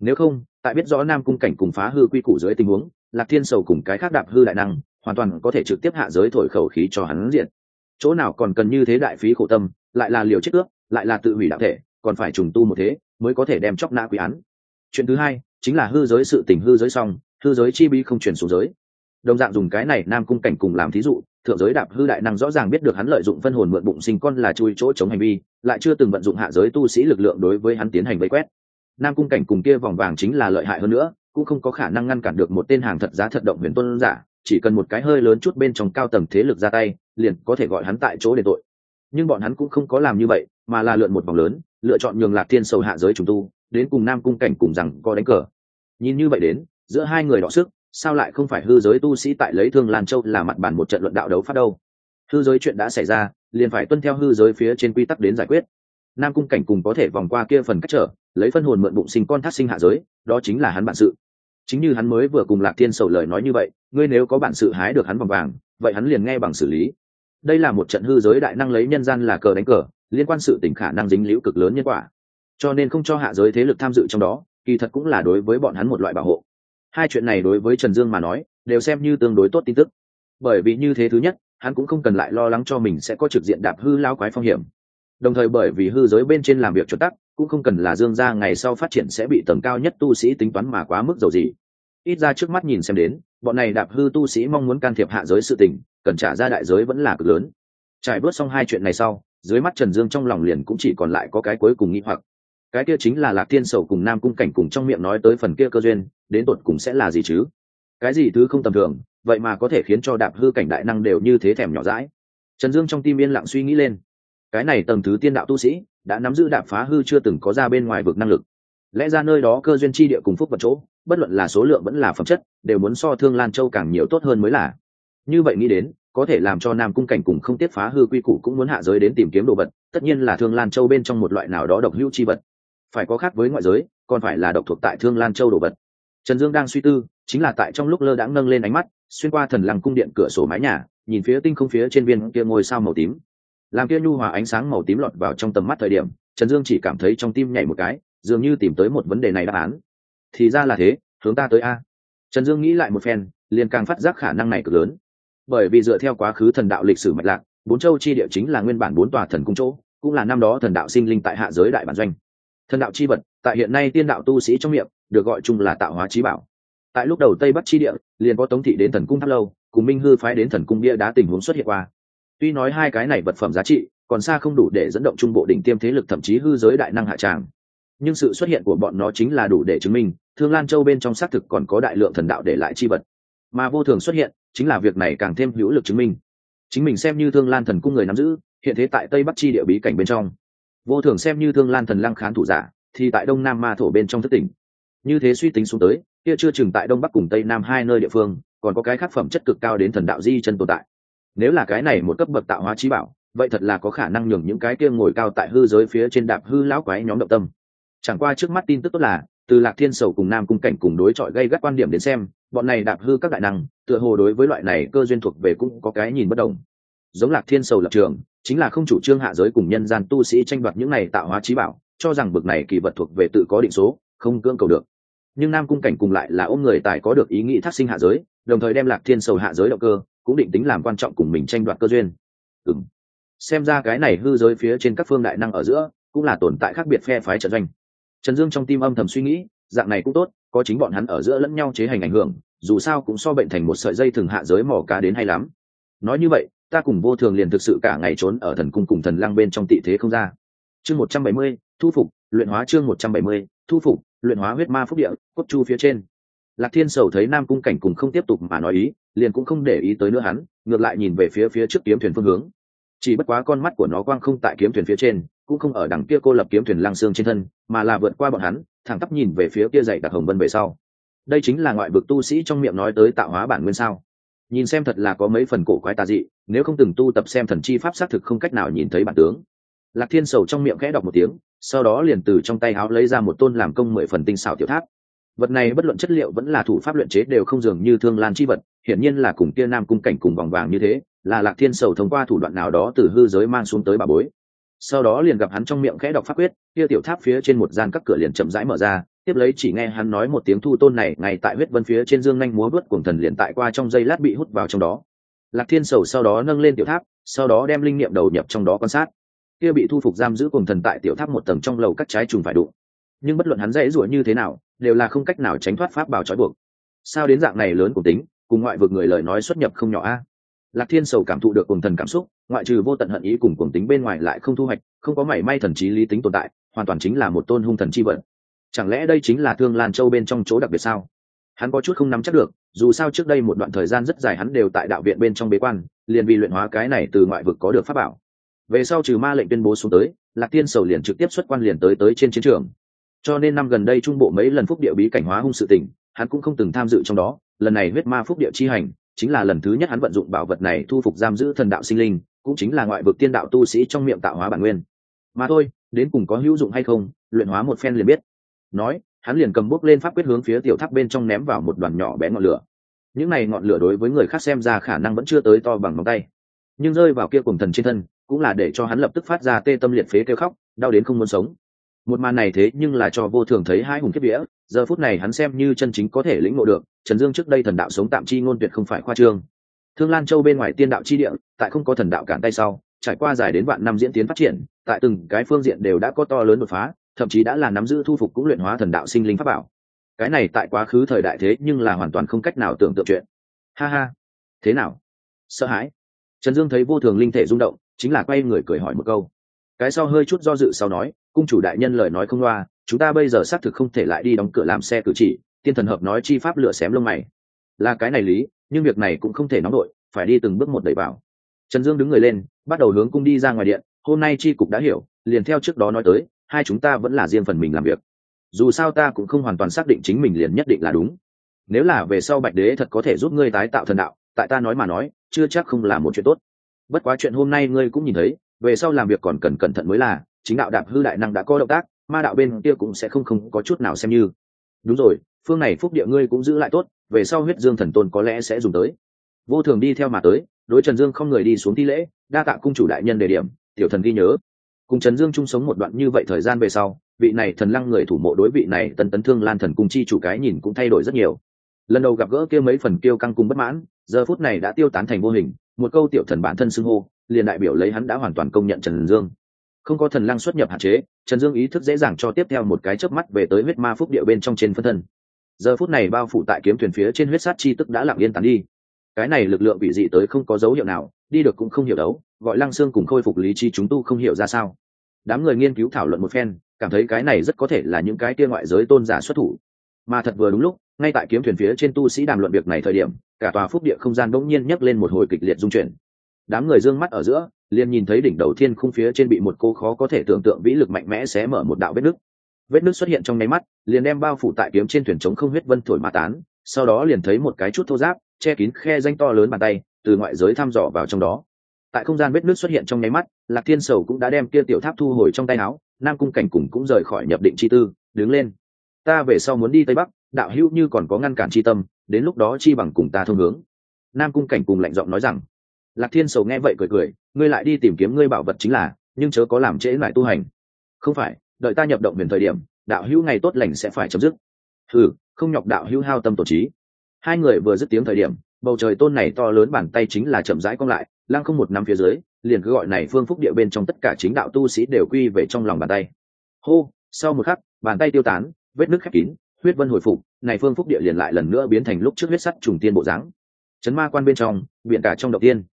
Speaker 1: Nếu không tại biết rõ nam cung cảnh cùng phá hư quy củ dưới tình huống, lạc thiên sầu cùng cái khác đạp hư đại năng, hoàn toàn có thể trực tiếp hạ giới thổi khẩu khí cho hắn diện. Chỗ nào còn cần như thế đại phí khổ tâm, lại là liều chết ước, lại là tự hủy đạo thể, còn phải trùng tu một thế, mới có thể đem chóc nã quy án. Chuyện thứ hai, chính là hư giới sự tình hư giới xong, hư giới chi bi không chuyển xuống giới. Đồng dạng dùng cái này nam cung cảnh cùng làm thí dụ, thượng giới đạp hư đại năng rõ ràng biết được hắn lợi dụng phân hồn mượn bụng sinh con là chui chỗ chống hành vi, lại chưa từng vận dụng hạ giới tu sĩ lực lượng đối với hắn tiến hành vây quét nam cung cảnh cùng kia vòng vàng chính là lợi hại hơn nữa, cũng không có khả năng ngăn cản được một tên hàng thật giá thật động huyền tôn giả, chỉ cần một cái hơi lớn chút bên trong cao tầng thế lực ra tay, liền có thể gọi hắn tại chỗ để tội. Nhưng bọn hắn cũng không có làm như vậy, mà là lượn một vòng lớn, lựa chọn nhường lạc thiên sầu hạ giới trùng tu, đến cùng nam cung cảnh cùng rằng có đánh cờ. Nhìn như vậy đến, giữa hai người đọ sức, sao lại không phải hư giới tu sĩ tại lấy thương lan châu là mặt bàn một trận luận đạo đấu phát đâu? Hư giới chuyện đã xảy ra, liền phải tuân theo hư giới phía trên quy tắc đến giải quyết. Nam cung cảnh cùng có thể vòng qua kia phần cách trở lấy phân hồn mượn bụng sinh con thác sinh hạ giới, đó chính là hắn bản sự. Chính như hắn mới vừa cùng lạc thiên sầu lời nói như vậy, ngươi nếu có bản sự hái được hắn vòng vàng, vậy hắn liền nghe bằng xử lý. Đây là một trận hư giới đại năng lấy nhân gian là cờ đánh cờ, liên quan sự tình khả năng dính liễu cực lớn nhân quả. Cho nên không cho hạ giới thế lực tham dự trong đó, kỳ thật cũng là đối với bọn hắn một loại bảo hộ. Hai chuyện này đối với trần dương mà nói, đều xem như tương đối tốt tin tức. Bởi vì như thế thứ nhất, hắn cũng không cần lại lo lắng cho mình sẽ có trực diện đạp hư lao quái phong hiểm. Đồng thời bởi vì hư giới bên trên làm việc chuẩn tắc cũng không cần là dương Gia ngày sau phát triển sẽ bị tầng cao nhất tu sĩ tính toán mà quá mức dầu gì. Ít ra trước mắt nhìn xem đến, bọn này đạp hư tu sĩ mong muốn can thiệp hạ giới sự tình, cần trả ra đại giới vẫn là cực lớn. Trải bớt xong hai chuyện này sau, dưới mắt trần dương trong lòng liền cũng chỉ còn lại có cái cuối cùng nghĩ hoặc. Cái kia chính là lạc thiên sầu cùng nam cung cảnh cùng trong miệng nói tới phần kia cơ duyên, đến tột cùng sẽ là gì chứ? Cái gì thứ không tầm thường, vậy mà có thể khiến cho đạp hư cảnh đại năng đều như thế thèm nhỏ rãi trần dương trong tim yên lặng suy nghĩ lên cái này tầng thứ tiên đạo tu sĩ, đã nắm giữ đạp phá hư chưa từng có ra bên ngoài vực năng lực. Lẽ ra nơi đó cơ duyên chi địa cùng phúc vật chỗ, bất luận là số lượng vẫn là phẩm chất, đều muốn so thương lan châu càng nhiều tốt hơn mới là. Như vậy nghĩ đến, có thể làm cho nam cung cảnh cùng không tiết phá hư quy củ cũng muốn hạ giới đến tìm kiếm đồ vật, tất nhiên là thương lan châu bên trong một loại nào đó độc hữu chi vật. Phải có khác với ngoại giới, còn phải là độc thuộc tại thương lan châu đồ vật. Trần dương đang suy tư, chính là tại trong lúc lơ đãng nâng lên ánh mắt, xuyên qua thần lăng cung điện cửa sổ mái nhà, nhìn phía tinh không phía trên viên kia ngôi sao màu tím làm kia nhu hòa ánh sáng màu tím lọt vào trong tầm mắt thời điểm, trần dương chỉ cảm thấy trong tim nhảy một cái, dường như tìm tới một vấn đề này đáp án. Thì ra là thế, hướng ta tới a. Trần dương nghĩ lại một phen, liền càng phát giác khả năng này cực lớn. Bởi vì dựa theo quá khứ thần đạo lịch sử mạch lạc, bốn châu chi địa chính là nguyên bản bốn tòa thần cung chỗ, cũng là năm đó thần đạo sinh linh tại hạ giới đại bản doanh. Thần đạo chi vật, tại hiện nay tiên đạo tu sĩ trong miệng, được gọi chung là tạo hóa trí bảo. Tại lúc đầu tây bắc chi địa, liền có tống thị đến thần cung tháp lâu, cùng minh hư phái đến thần cung bia đá tình huống xuất hiện qua tuy nói hai cái này vật phẩm giá trị, còn xa không đủ để dẫn động trung bộ đỉnh tiêm thế lực thậm chí hư giới đại năng hạ tràng. Nhưng sự xuất hiện của bọn nó chính là đủ để chứng minh, thương lan châu bên trong xác thực còn có đại lượng thần đạo để lại chi vật. Mà vô thường xuất hiện, chính là việc này càng thêm hữu lực chứng minh. Chính mình xem như thương lan thần cung người nắm giữ, hiện thế tại tây bắc chi địa bí cảnh bên trong. Vô thường xem như thương lan thần lăng khán thủ giả, thì tại đông nam ma thổ bên trong thất tỉnh. Như thế suy tính xuống tới, kia chưa chừng tại đông bắc cùng tây nam hai nơi địa phương, còn có cái khác phẩm chất cực cao đến thần đạo di chân tồn tại nếu là cái này một cấp bậc tạo hóa trí bảo, vậy thật là có khả năng nhường những cái kia ngồi cao tại hư giới phía trên đạp hư lão quái nhóm động tâm. Chẳng qua trước mắt tin tức tốt là, từ lạc thiên sầu cùng nam cung cảnh cùng đối chọi gây gắt quan điểm đến xem, bọn này đạp hư các đại năng, tựa hồ đối với loại này cơ duyên thuộc về cũng có cái nhìn bất đồng. Giống lạc thiên sầu lập trường, chính là không chủ trương hạ giới cùng nhân gian tu sĩ tranh đoạt những này tạo hóa trí bảo, cho rằng bực này kỳ vật thuộc về tự có định số, không cưỡng cầu được. Nhưng nam cung cảnh cùng lại là ôm người tài có được ý nghĩ thác sinh hạ giới, đồng thời đem lạc thiên sầu hạ giới động cơ cũng định tính làm quan trọng cùng mình tranh đoạt cơ duyên. Ừ. xem ra cái này hư giới phía trên các phương đại năng ở giữa cũng là tồn tại khác biệt phe phái trận doanh. Trần dương trong tim âm thầm suy nghĩ, dạng này cũng tốt, có chính bọn hắn ở giữa lẫn nhau chế hành ảnh hưởng, dù sao cũng so bệnh thành một sợi dây thường hạ giới mỏ cá đến hay lắm. Nói như vậy, ta cùng vô thường liền thực sự cả ngày trốn ở thần cung cùng thần lăng bên trong tị thế không ra. Chương một trăm bảy mươi, thu phục, luyện hóa chương một trăm bảy mươi, thu phục, luyện hóa huyết ma phúc địa, cốt chu phía trên. Lạc thiên sầu thấy nam cung cảnh cùng không tiếp tục mà nói ý liền cũng không để ý tới nữa hắn, ngược lại nhìn về phía phía trước kiếm thuyền phương hướng. Chỉ bất quá con mắt của nó quang không tại kiếm thuyền phía trên, cũng không ở đằng kia cô lập kiếm thuyền lăng xương trên thân, mà là vượt qua bọn hắn, thẳng tắp nhìn về phía kia dậy đặc hồng vân về sau. Đây chính là ngoại vực tu sĩ trong miệng nói tới tạo hóa bản nguyên sao? Nhìn xem thật là có mấy phần cổ quái tà dị, nếu không từng tu tập xem thần chi pháp xác thực không cách nào nhìn thấy bản tướng. Lạc thiên sầu trong miệng khẽ đọc một tiếng, sau đó liền từ trong tay áo lấy ra một tôn làm công mười phần tinh xảo tiểu tháp vật này bất luận chất liệu vẫn là thủ pháp luyện chế đều không dường như thương lan chi vật, hiển nhiên là cùng kia nam cung cảnh cùng vòng vàng như thế, là lạc thiên sầu thông qua thủ đoạn nào đó từ hư giới mang xuống tới bà bối. Sau đó liền gặp hắn trong miệng khẽ đọc pháp quyết, kia tiểu tháp phía trên một gian các cửa liền chậm rãi mở ra, tiếp lấy chỉ nghe hắn nói một tiếng thu tôn này, ngay tại huyết vân phía trên dương nhanh múa vớt cuồng thần liền tại qua trong dây lát bị hút vào trong đó. Lạc thiên sầu sau đó nâng lên tiểu tháp, sau đó đem linh niệm đầu nhập trong đó quan sát. Kia bị thu phục giam giữ cuồng thần tại tiểu tháp một tầng trong lầu các trái trùng phải đụng. Nhưng bất luận hắn dễ rủa như thế nào đều là không cách nào tránh thoát pháp bảo trói buộc. Sao đến dạng này lớn của tính, cùng ngoại vực người lời nói xuất nhập không nhỏ a? Lạc thiên sầu cảm thụ được cùng thần cảm xúc, ngoại trừ vô tận hận ý cùng cuồng tính bên ngoài lại không thu hoạch, không có mảy may thần trí lý tính tồn tại, hoàn toàn chính là một tôn hung thần chi vận chẳng lẽ đây chính là thương lan châu bên trong chỗ đặc biệt sao? Hắn có chút không nắm chắc được, dù sao trước đây một đoạn thời gian rất dài hắn đều tại đạo viện bên trong bế quan, liền vì luyện hóa cái này từ ngoại vực có được pháp bảo. Về sau trừ ma lệnh tuyên bố xuống tới, lạc thiên sầu liền trực tiếp xuất quan liền tới tới trên chiến trường cho nên năm gần đây trung bộ mấy lần phúc địa bí cảnh hóa hung sự tình, hắn cũng không từng tham dự trong đó. Lần này huyết ma phúc địa chi hành, chính là lần thứ nhất hắn vận dụng bảo vật này thu phục giam giữ thần đạo sinh linh, cũng chính là ngoại vực tiên đạo tu sĩ trong miệng tạo hóa bản nguyên. Mà thôi, đến cùng có hữu dụng hay không, luyện hóa một phen liền biết. Nói, hắn liền cầm bút lên pháp quyết hướng phía tiểu tháp bên trong ném vào một đoàn nhỏ bé ngọn lửa. Những này ngọn lửa đối với người khác xem ra khả năng vẫn chưa tới to bằng ngón tay. Nhưng rơi vào kia cùng thần trên thân, cũng là để cho hắn lập tức phát ra tê tâm liệt phế kêu khóc, đau đến không muốn sống một màn này thế nhưng là cho vô thường thấy hai hùng kiếp vía, giờ phút này hắn xem như chân chính có thể lĩnh ngộ được, trần dương trước đây thần đạo sống tạm chi ngôn tuyệt không phải khoa trương. Thương lan châu bên ngoài tiên đạo chi địa, tại không có thần đạo cản tay sau, trải qua dài đến vạn năm diễn tiến phát triển, tại từng cái phương diện đều đã có to lớn đột phá, thậm chí đã là nắm giữ thu phục cũng luyện hóa thần đạo sinh linh pháp bảo. Cái này tại quá khứ thời đại thế nhưng là hoàn toàn không cách nào tưởng tượng chuyện. Ha ha. Thế nào? Sợ hãi. Trần dương thấy vô thường linh thể rung động, chính là quay người cười hỏi một câu. Cái sau hơi chút do dự sau nói cung chủ đại nhân lời nói không loa, chúng ta bây giờ xác thực không thể lại đi đóng cửa làm xe cử chỉ, tiên thần hợp nói chi pháp lửa xém lông mày. Là cái này lý, nhưng việc này cũng không thể nóng đội, phải đi từng bước một đẩy vào. Trần dương đứng người lên, bắt đầu hướng cung đi ra ngoài điện, hôm nay chi cục đã hiểu, liền theo trước đó nói tới, hai chúng ta vẫn là riêng phần mình làm việc. Dù sao ta cũng không hoàn toàn xác định chính mình liền nhất định là đúng. Nếu là về sau bạch đế thật có thể giúp ngươi tái tạo thần đạo, tại ta nói mà nói, chưa chắc không là một chuyện tốt. Bất quá chuyện hôm nay ngươi cũng nhìn thấy, về sau làm việc còn cần cẩn thận mới là chính đạo đạp hư đại năng đã có động tác, ma đạo bên kia cũng sẽ không không có chút nào xem như. Đúng rồi, phương này phúc địa ngươi cũng giữ lại tốt, về sau huyết dương thần tôn có lẽ sẽ dùng tới. Vô thường đi theo mà tới, đối trần dương không người đi xuống thi lễ, đa tạ cung chủ đại nhân đề điểm, tiểu thần ghi nhớ. Cùng trần dương chung sống một đoạn như vậy thời gian về sau, vị này thần lăng người thủ mộ đối vị này tần tấn thương lan thần cung chi chủ cái nhìn cũng thay đổi rất nhiều. Lần đầu gặp gỡ kia mấy phần kêu căng cung bất mãn, giờ phút này đã tiêu tán thành vô hình, một câu tiểu thần bản thân xưng hô, liền đại biểu lấy hắn đã hoàn toàn công nhận trần dương không có thần lăng xuất nhập hạn chế, trần dương ý thức dễ dàng cho tiếp theo một cái chớp mắt về tới huyết ma phúc địa bên trong trên phân thân. Giờ phút này bao phủ tại kiếm thuyền phía trên huyết sát chi tức đã lặng yên tán đi. Cái này lực lượng bị dị tới không có dấu hiệu nào, đi được cũng không hiểu đấu, gọi lăng xương cùng khôi phục lý trí chúng tu không hiểu ra sao. Đám người nghiên cứu thảo luận một phen, cảm thấy cái này rất có thể là những cái kia ngoại giới tôn giả xuất thủ. Mà thật vừa đúng lúc, ngay tại kiếm thuyền phía trên tu sĩ đàm luận việc này thời điểm, cả tòa phúc địa không gian bỗng nhiên nhấc lên một hồi kịch liệt dung chuyển đám người d ư ơ n g mắt ở giữa, liền nhìn thấy đỉnh đầu thiên khung phía trên bị một cô khó có thể tưởng tượng vĩ lực mạnh mẽ xé mở một đạo vết nứt. Vết nước xuất hiện trong nháy mắt, liền đem bao phủ tại kiếm trên thuyền trống không huyết vân thổi mà tán, sau đó liền thấy một cái chút thô giáp, che kín khe danh to lớn bàn tay, từ ngoại giới thăm dò vào trong đó. Tại không gian vết nước xuất hiện trong nháy mắt, lạc thiên sầu cũng đã đem kia tiểu tháp thu hồi trong tay áo, nam cung cảnh cùng cũng rời khỏi nhập định chi tư, đứng lên. Ta về sau muốn đi tây bắc, đạo hữu như còn có ngăn cản chi tâm, đến lúc đó chi bằng cùng ta thông hướng. Nam cung cảnh cùng lạnh giọng nói rằng lạc thiên sầu nghe vậy cười cười, ngươi lại đi tìm kiếm ngươi bảo vật chính là, nhưng chớ có làm trễ lại tu hành. Không phải, đợi ta nhập động huyền thời điểm, đạo hữu ngày tốt lành sẽ phải chấm dứt. Ừ không nhọc đạo hữu hao tâm tổ trí. Hai người vừa dứt tiếng thời điểm, bầu trời tôn này to lớn bàn tay chính là chậm rãi cong lại, lăng không một năm phía dưới, liền cứ gọi này phương phúc địa bên trong tất cả chính đạo tu sĩ đều quy về trong lòng bàn tay. Hô, sau một khắc, bàn tay tiêu tán, vết nước khép kín, huyết vân hồi phục, này phương phúc địa liền lại lần nữa biến thành lúc trước huyết sắt trùng tiên bộ dáng. Chấn ma quan bên trong, biển cả trong động tiên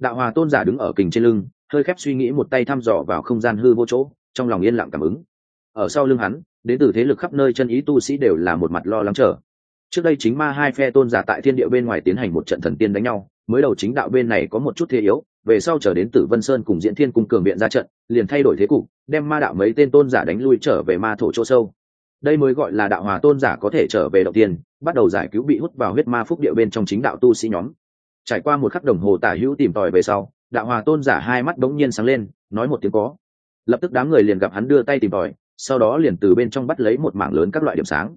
Speaker 1: đạo hòa tôn giả đứng ở kình trên lưng, hơi khép suy nghĩ một tay thăm dò vào không gian hư vô chỗ, trong lòng yên lặng cảm ứng. Ở sau lưng hắn, đến từ thế lực khắp nơi chân ý tu sĩ đều là một mặt lo lắng chờ. Trước đây chính ma hai phe tôn giả tại thiên địa bên ngoài tiến hành một trận thần tiên đánh nhau, mới đầu chính đạo bên này có một chút thế yếu, về sau trở đến tử vân sơn cùng diễn thiên cung cường biện ra trận, liền thay đổi thế cục, đem ma đạo mấy tên tôn giả đánh lui trở về ma thổ chỗ sâu. Đây mới gọi là đạo hòa tôn giả có thể trở về đầu tiên, bắt đầu giải cứu bị hút vào huyết ma phúc địa bên trong chính đạo tu sĩ nhóm trải qua một khắc đồng hồ tả hữu tìm tòi về sau đạo hòa tôn giả hai mắt đống nhiên sáng lên nói một tiếng có. Lập tức đám người liền gặp hắn đưa tay tìm tòi sau đó liền từ bên trong bắt lấy một mảng lớn các loại điểm sáng.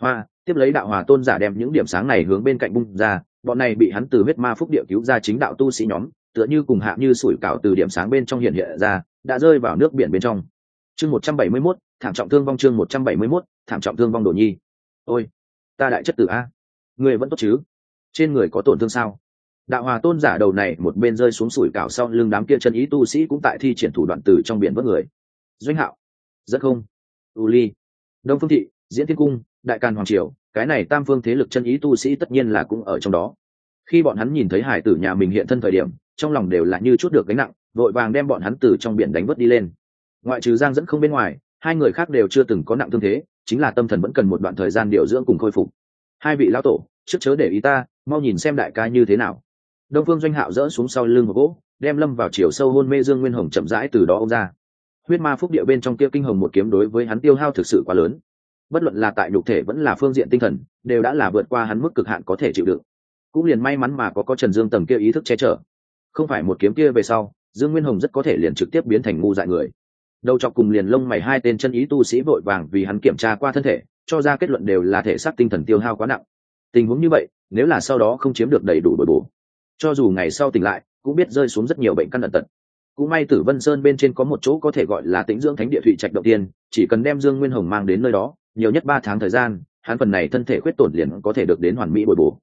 Speaker 1: Hoa tiếp lấy đạo hòa tôn giả đem những điểm sáng này hướng bên cạnh bung ra bọn này bị hắn từ huyết ma phúc địa cứu ra chính đạo tu sĩ nhóm tựa như cùng hạ như sủi cảo từ điểm sáng bên trong hiện hiện ra đã rơi vào nước biển bên trong. Chương một trăm bảy mươi 171, thảm trọng thương vong chương một trăm bảy mươi 171, thảm trọng thương vong đồ nhi. Ôi ta đại chất tử a. Người vẫn tốt chứ? Trên người có tổn thương sao? Đạo hòa tôn giả đầu này một bên rơi xuống sủi cảo sau lưng đám kia chân ý tu sĩ cũng tại thi triển thủ đoạn từ trong biển vớt người. Doanh hạo rất không, u ly, đông phương thị, diễn thiên cung, đại càn hoàng triều, cái này tam phương thế lực chân ý tu sĩ tất nhiên là cũng ở trong đó. Khi bọn hắn nhìn thấy hải tử nhà mình hiện thân thời điểm, trong lòng đều là như chút được gánh nặng, vội vàng đem bọn hắn từ trong biển đánh vớt đi lên. Ngoại trừ giang dẫn không bên ngoài, hai người khác đều chưa từng có nặng thương thế, chính là tâm thần vẫn cần một đoạn thời gian điều dưỡng cùng khôi phục. Hai vị lão tổ, trước chớ để ý ta, mau nhìn xem đại ca như thế nào đông phương doanh hạo dỡ xuống sau lưng một gỗ, đem lâm vào chiều sâu hôn mê dương nguyên hồng chậm rãi từ đó ông ra. Huyết ma phúc địa bên trong kia kinh hồng một kiếm đối với hắn tiêu hao thực sự quá lớn. Bất luận là tại nhục thể vẫn là phương diện tinh thần, đều đã là vượt qua hắn mức cực hạn có thể chịu đựng. Cũng liền may mắn mà có có trần dương tầng kia ý thức che chở. Không phải một kiếm kia về sau, dương nguyên hồng rất có thể liền trực tiếp biến thành ngu dại người. Đầu chọc cùng liền lông mày hai tên chân ý tu sĩ vội vàng vì hắn kiểm tra qua thân thể, cho ra kết luận đều là thể xác tinh thần tiêu hao quá nặng. Tình huống như vậy, nếu là sau đó không chiếm được đầy đủ bồi bổ cho dù ngày sau tỉnh lại, cũng biết rơi xuống rất nhiều bệnh căn lận tật. Cũng may tử vân sơn bên trên có một chỗ có thể gọi là tĩnh dưỡng thánh địa thụy trạch đầu tiên, chỉ cần đem dương nguyên hồng mang đến nơi đó, nhiều nhất ba tháng thời gian, hắn phần này thân thể khuyết tổn liền có thể được đến hoàn mỹ bồi bổ.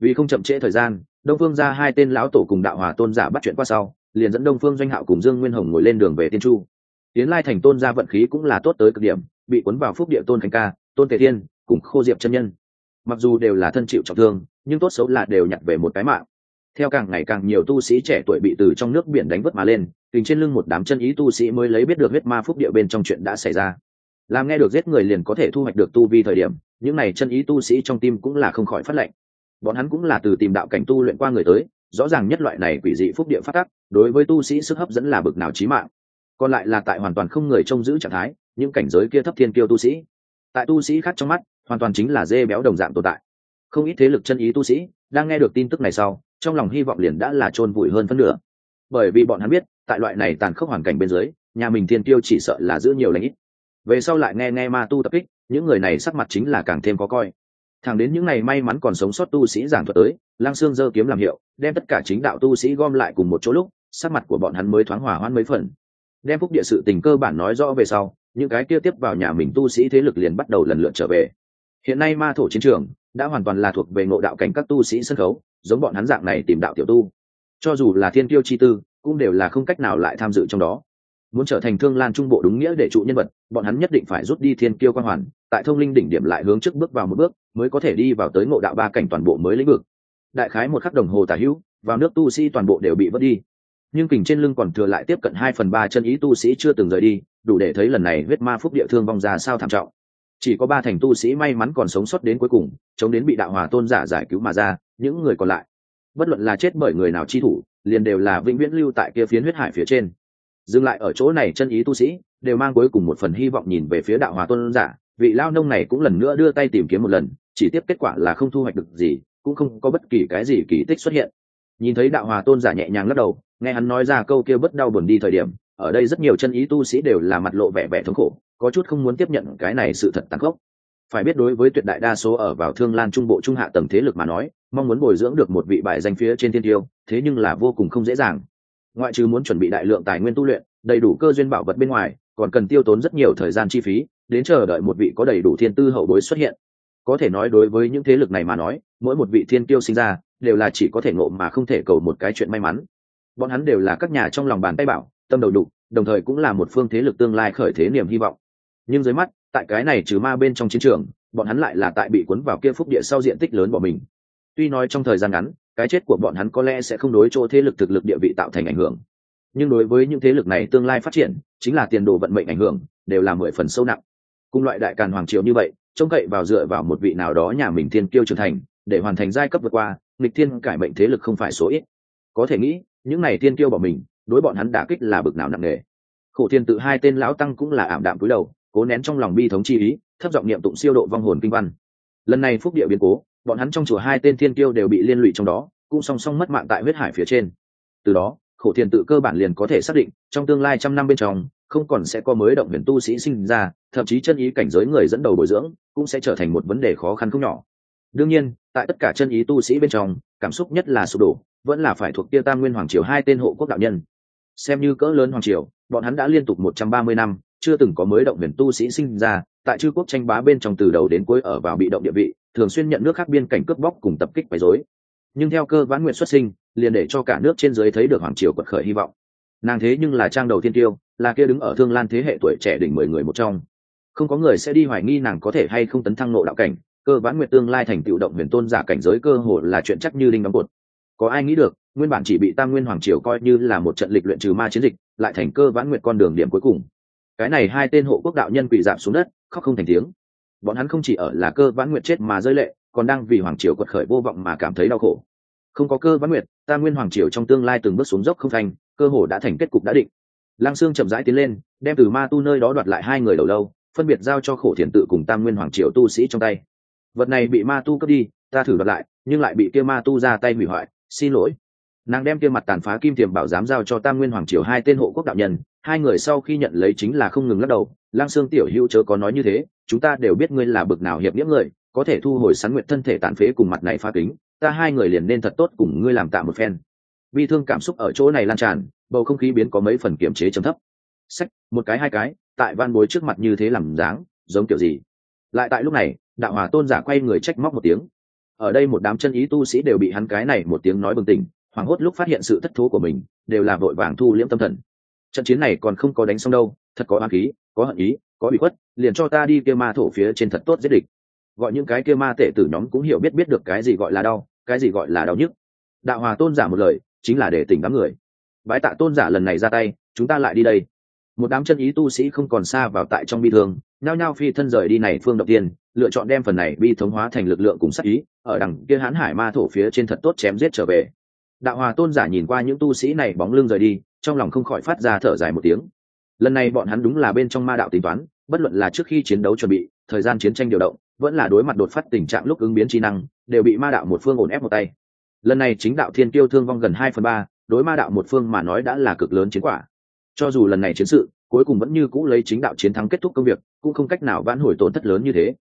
Speaker 1: Vì không chậm trễ thời gian, đông phương ra hai tên lão tổ cùng đạo hòa tôn giả bắt chuyện qua sau, liền dẫn đông phương doanh hạo cùng dương nguyên hồng ngồi lên đường về tiên chu. Tiến lai thành tôn gia vận khí cũng là tốt tới cực điểm, bị cuốn vào phúc địa tôn khánh ca, tôn tề thiên, cùng khô diệp chân nhân. Mặc dù đều là thân chịu trọng thương, nhưng tốt xấu là đều nhặt về một cái mạng theo càng ngày càng nhiều tu sĩ trẻ tuổi bị từ trong nước biển đánh vớt mà lên, kình trên lưng một đám chân ý tu sĩ mới lấy biết được huyết ma phúc địa bên trong chuyện đã xảy ra. Làm nghe được giết người liền có thể thu hoạch được tu vi thời điểm, những này chân ý tu sĩ trong tim cũng là không khỏi phát lệnh. Bọn hắn cũng là từ tìm đạo cảnh tu luyện qua người tới, rõ ràng nhất loại này quỷ dị phúc địa phát tắc, đối với tu sĩ sức hấp dẫn là bực nào trí mạng. Còn lại là tại hoàn toàn không người trông giữ trạng thái, những cảnh giới kia thấp thiên kiêu tu sĩ. Tại tu sĩ khác trong mắt, hoàn toàn chính là dê béo đồng dạng tồn tại. Không ít thế lực chân ý tu sĩ đang nghe được tin tức này sau trong lòng hy vọng liền đã là chôn vùi hơn phân nửa. Bởi vì bọn hắn biết, tại loại này tàn khốc hoàn cảnh bên dưới, nhà mình thiên tiêu chỉ sợ là giữ nhiều lãnh ít. Về sau lại nghe nghe ma tu tập kích, những người này sắc mặt chính là càng thêm có coi. Thẳng đến những ngày may mắn còn sống sót tu sĩ giảng thuật tới lang sương giơ kiếm làm hiệu, đem tất cả chính đạo tu sĩ gom lại cùng một chỗ lúc, sắc mặt của bọn hắn mới thoáng hỏa hoan mấy phần. Đem phúc địa sự tình cơ bản nói rõ về sau, những cái kia tiếp vào nhà mình tu sĩ thế lực liền bắt đầu lần lượt trở về. Hiện nay ma thổ chiến trường đã hoàn toàn là thuộc về ngộ đạo cảnh các tu sĩ sân khấu, giống bọn hắn dạng này tìm đạo tiểu tu. Cho dù là thiên tiêu chi tư, cũng đều là không cách nào lại tham dự trong đó. Muốn trở thành thương lan trung bộ đúng nghĩa để trụ nhân vật, bọn hắn nhất định phải rút đi thiên kiêu quan hoàn, tại thông linh đỉnh điểm lại hướng trước bước vào một bước, mới có thể đi vào tới ngộ đạo ba cảnh toàn bộ mới lĩnh vực. Đại khái một khắc đồng hồ tả hữu, vào nước tu sĩ toàn bộ đều bị vớt đi. Nhưng kình trên lưng còn thừa lại tiếp cận hai phần ba chân ý tu sĩ chưa từng rời đi, đủ để thấy lần này huyết ma phúc địa thương vong ra sao thảm trọng chỉ có ba thành tu sĩ may mắn còn sống sót đến cuối cùng, chống đến bị đạo hòa tôn giả giải cứu mà ra, những người còn lại. Bất luận là chết bởi người nào chi thủ, liền đều là vĩnh viễn lưu tại kia phiến huyết hải phía trên. Dừng lại ở chỗ này chân ý tu sĩ, đều mang cuối cùng một phần hy vọng nhìn về phía đạo hòa tôn giả. Vị lao nông này cũng lần nữa đưa tay tìm kiếm một lần, chỉ tiếp kết quả là không thu hoạch được gì, cũng không có bất kỳ cái gì kỳ tích xuất hiện. Nhìn thấy đạo hòa tôn giả nhẹ nhàng lắc đầu, nghe hắn nói ra câu kia bất đau buồn đi thời điểm, ở đây rất nhiều chân ý tu sĩ đều là mặt lộ vẻ vẻ thống khổ có chút không muốn tiếp nhận cái này sự thật tàn khốc. Phải biết đối với tuyệt đại đa số ở vào thương lan trung bộ trung hạ tầng thế lực mà nói, mong muốn bồi dưỡng được một vị bài danh phía trên thiên tiêu, thế nhưng là vô cùng không dễ dàng. Ngoại trừ muốn chuẩn bị đại lượng tài nguyên tu luyện, đầy đủ cơ duyên bảo vật bên ngoài, còn cần tiêu tốn rất nhiều thời gian chi phí, đến chờ đợi một vị có đầy đủ thiên tư hậu bối xuất hiện. Có thể nói đối với những thế lực này mà nói, mỗi một vị thiên tiêu sinh ra, đều là chỉ có thể ngộ mà không thể cầu một cái chuyện may mắn. Bọn hắn đều là các nhà trong lòng bàn tay bảo, tâm đầu đục, đồng thời cũng là một phương thế lực tương lai khởi thế niềm hy vọng nhưng dưới mắt, tại cái này trừ ma bên trong chiến trường, bọn hắn lại là tại bị cuốn vào kia phúc địa sau diện tích lớn của mình. Tuy nói trong thời gian ngắn, cái chết của bọn hắn có lẽ sẽ không đối chỗ thế lực thực lực địa vị tạo thành ảnh hưởng. Nhưng đối với những thế lực này tương lai phát triển, chính là tiền đồ vận mệnh ảnh hưởng, đều là mười phần sâu nặng. Cùng loại đại càn hoàng triều như vậy, trông cậy vào dựa vào một vị nào đó nhà mình thiên kiêu trưởng thành, để hoàn thành giai cấp vượt qua, nghịch thiên cải mệnh thế lực không phải số ít. Có thể nghĩ, những này thiên kiêu bỏ mình, đối bọn hắn đả kích là bực nào nặng nề. Khổ thiên tự hai tên lão tăng cũng là ảm đạm cúi đầu cố nén trong lòng bi thống chi ý, thấp giọng niệm tụng siêu độ vong hồn kinh văn. Lần này phúc địa biến cố, bọn hắn trong chùa hai tên thiên kiêu đều bị liên lụy trong đó, cũng song song mất mạng tại huyết hải phía trên. Từ đó, khổ thiền tự cơ bản liền có thể xác định, trong tương lai trăm năm bên trong, không còn sẽ có mới động huyền tu sĩ sinh ra, thậm chí chân ý cảnh giới người dẫn đầu bồi dưỡng, cũng sẽ trở thành một vấn đề khó khăn không nhỏ. Đương nhiên, tại tất cả chân ý tu sĩ bên trong, cảm xúc nhất là sụp đổ, vẫn là phải thuộc tiêu tam nguyên hoàng triều hai tên hộ quốc đạo nhân. Xem như cỡ lớn hoàng triều, bọn hắn đã liên tục một trăm ba mươi năm chưa từng có mới động huyền tu sĩ sinh ra, tại chư quốc tranh bá bên trong từ đầu đến cuối ở vào bị động địa vị, thường xuyên nhận nước khác biên cảnh cướp bóc cùng tập kích quấy rối. Nhưng theo cơ vãn nguyện xuất sinh, liền để cho cả nước trên dưới thấy được hoàng triều quật khởi hy vọng. Nàng thế nhưng là trang đầu tiên tiêu, là kia đứng ở thương lan thế hệ tuổi trẻ đỉnh mười người một trong. Không có người sẽ đi hoài nghi nàng có thể hay không tấn thăng nộ đạo cảnh, cơ vãn nguyện tương lai thành tựu động huyền tôn giả cảnh giới cơ hồ là chuyện chắc như đinh đóng cột. Có ai nghĩ được, nguyên bản chỉ bị tam nguyên hoàng triều coi như là một trận lịch luyện trừ ma chiến dịch, lại thành cơ vãn nguyện con đường điểm cuối cùng cái này hai tên hộ quốc đạo nhân quỳ giảm xuống đất, khóc không thành tiếng. Bọn hắn không chỉ ở là cơ vãn nguyệt chết mà rơi lệ, còn đang vì hoàng triều quật khởi vô vọng mà cảm thấy đau khổ. Không có cơ vãn nguyệt, ta nguyên hoàng triều trong tương lai từng bước xuống dốc không thành, cơ hồ đã thành kết cục đã định. Lăng sương chậm rãi tiến lên, đem từ ma tu nơi đó đoạt lại hai người đầu lâu, phân biệt giao cho khổ thiền tự cùng tam nguyên hoàng triều tu sĩ trong tay. Vật này bị ma tu cướp đi, ta thử đoạt lại, nhưng lại bị kia ma tu ra tay hủy hoại, xin lỗi. Nàng đem kia mặt tàn phá kim tiềm bảo giám giao cho tam nguyên hoàng triều hai tên hộ quốc đạo nhân hai người sau khi nhận lấy chính là không ngừng lắc đầu lang sương tiểu hữu chớ có nói như thế, chúng ta đều biết ngươi là bực nào hiệp nghĩa người, có thể thu hồi sán nguyện thân thể tàn phế cùng mặt này phá kính, ta hai người liền nên thật tốt cùng ngươi làm tạm một phen. Bi thương cảm xúc ở chỗ này lan tràn, bầu không khí biến có mấy phần kiềm chế trầm thấp. Sách một cái hai cái, tại van bối trước mặt như thế làm dáng, giống kiểu gì? Lại tại lúc này, đạo hòa tôn giả quay người trách móc một tiếng. Ở đây một đám chân ý tu sĩ đều bị hắn cái này một tiếng nói bừng tỉnh, hoảng hốt lúc phát hiện sự thất thố của mình, đều là vội vàng thu liễm tâm thần trận chiến này còn không có đánh xong đâu, thật có oan khí, có hận ý, có bị khuất, liền cho ta đi kia ma thổ phía trên thật tốt giết địch. Gọi những cái kia ma tệ tử nhóm cũng hiểu biết biết được cái gì gọi là đau, cái gì gọi là đau nhức. Đạo hòa tôn giả một lời, chính là để tỉnh đám người. Bái tạ tôn giả lần này ra tay, chúng ta lại đi đây. Một đám chân ý tu sĩ không còn xa vào tại trong bi thương, nhao nhao phi thân rời đi này phương động tiên, lựa chọn đem phần này bi thống hóa thành lực lượng cùng sắc ý, ở đằng kia hãn hải ma thổ phía trên thật tốt chém giết trở về đạo hòa tôn giả nhìn qua những tu sĩ này bóng lưng rời đi, trong lòng không khỏi phát ra thở dài một tiếng. Lần này bọn hắn đúng là bên trong ma đạo tính toán, bất luận là trước khi chiến đấu chuẩn bị, thời gian chiến tranh điều động, vẫn là đối mặt đột phát tình trạng lúc ứng biến trí năng, đều bị ma đạo một phương ổn ép một tay. Lần này chính đạo thiên tiêu thương vong gần hai phần ba, đối ma đạo một phương mà nói đã là cực lớn chiến quả. Cho dù lần này chiến sự, cuối cùng vẫn như cũ lấy chính đạo chiến thắng kết thúc công việc, cũng không cách nào vãn hồi tổn thất lớn như thế.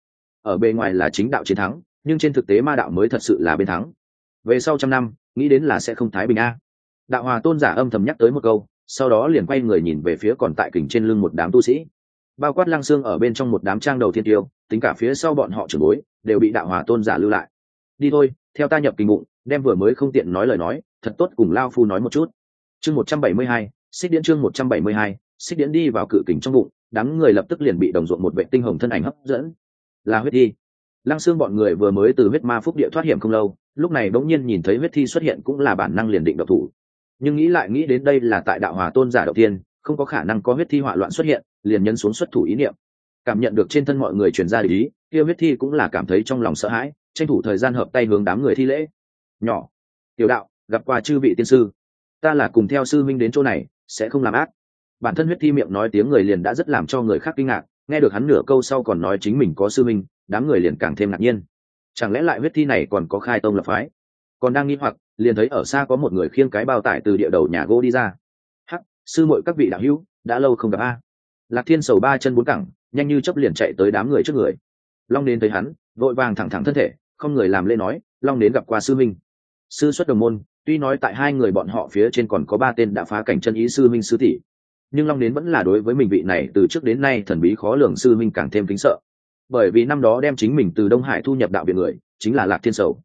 Speaker 1: Ở bề ngoài là chính đạo chiến thắng, nhưng trên thực tế ma đạo mới thật sự là bên thắng. Về sau trăm năm nghĩ đến là sẽ không thái bình a. Đạo hòa tôn giả âm thầm nhắc tới một câu, sau đó liền quay người nhìn về phía còn tại kình trên lưng một đám tu sĩ. Bao quát lăng xương ở bên trong một đám trang đầu thiên tiêu, tính cả phía sau bọn họ trưởng bối, đều bị đạo hòa tôn giả lưu lại. Đi thôi, theo ta nhập kinh bụng, đem vừa mới không tiện nói lời nói, thật tốt cùng lao phu nói một chút. Chương một trăm bảy mươi hai, xích điễn chương một trăm bảy mươi hai, xích điễn đi vào cự kình trong bụng, đám người lập tức liền bị đồng ruộng một vệ tinh hồng thân ảnh hấp dẫn. Là huyết đi. Lăng xương bọn người vừa mới từ huyết ma phúc địa thoát hiểm không lâu lúc này bỗng nhiên nhìn thấy huyết thi xuất hiện cũng là bản năng liền định độc thủ. Nhưng nghĩ lại nghĩ đến đây là tại đạo hòa tôn giả đầu tiên, không có khả năng có huyết thi hỏa loạn xuất hiện, liền nhấn xuống xuất thủ ý niệm. Cảm nhận được trên thân mọi người truyền ra ý, kia huyết thi cũng là cảm thấy trong lòng sợ hãi, tranh thủ thời gian hợp tay hướng đám người thi lễ. Nhỏ, tiểu đạo, gặp qua chư vị tiên sư. Ta là cùng theo sư minh đến chỗ này, sẽ không làm ác. Bản thân huyết thi miệng nói tiếng người liền đã rất làm cho người khác kinh ngạc, nghe được hắn nửa câu sau còn nói chính mình có sư minh đám người liền càng thêm ngạc nhiên chẳng lẽ lại huyết thi này còn có khai tông lập phái? Còn đang nghi hoặc, liền thấy ở xa có một người khiêng cái bao tải từ địa đầu nhà gỗ đi ra. Hắc, sư muội các vị đạo hữu, đã lâu không gặp a. Lạc thiên sầu ba chân bốn cẳng, nhanh như chấp liền chạy tới đám người trước người. Long đến thấy hắn, vội vàng thẳng thẳng thân thể, không người làm lễ nói, long đến gặp qua sư minh sư xuất đồng môn, tuy nói tại hai người bọn họ phía trên còn có ba tên đã phá cảnh chân ý sư minh sư tỷ, nhưng long đến vẫn là đối với mình vị này từ trước đến nay thần bí khó lường sư minh càng thêm kính sợ bởi vì năm đó đem chính mình từ đông hải thu nhập đạo viện người, chính là lạc thiên sầu.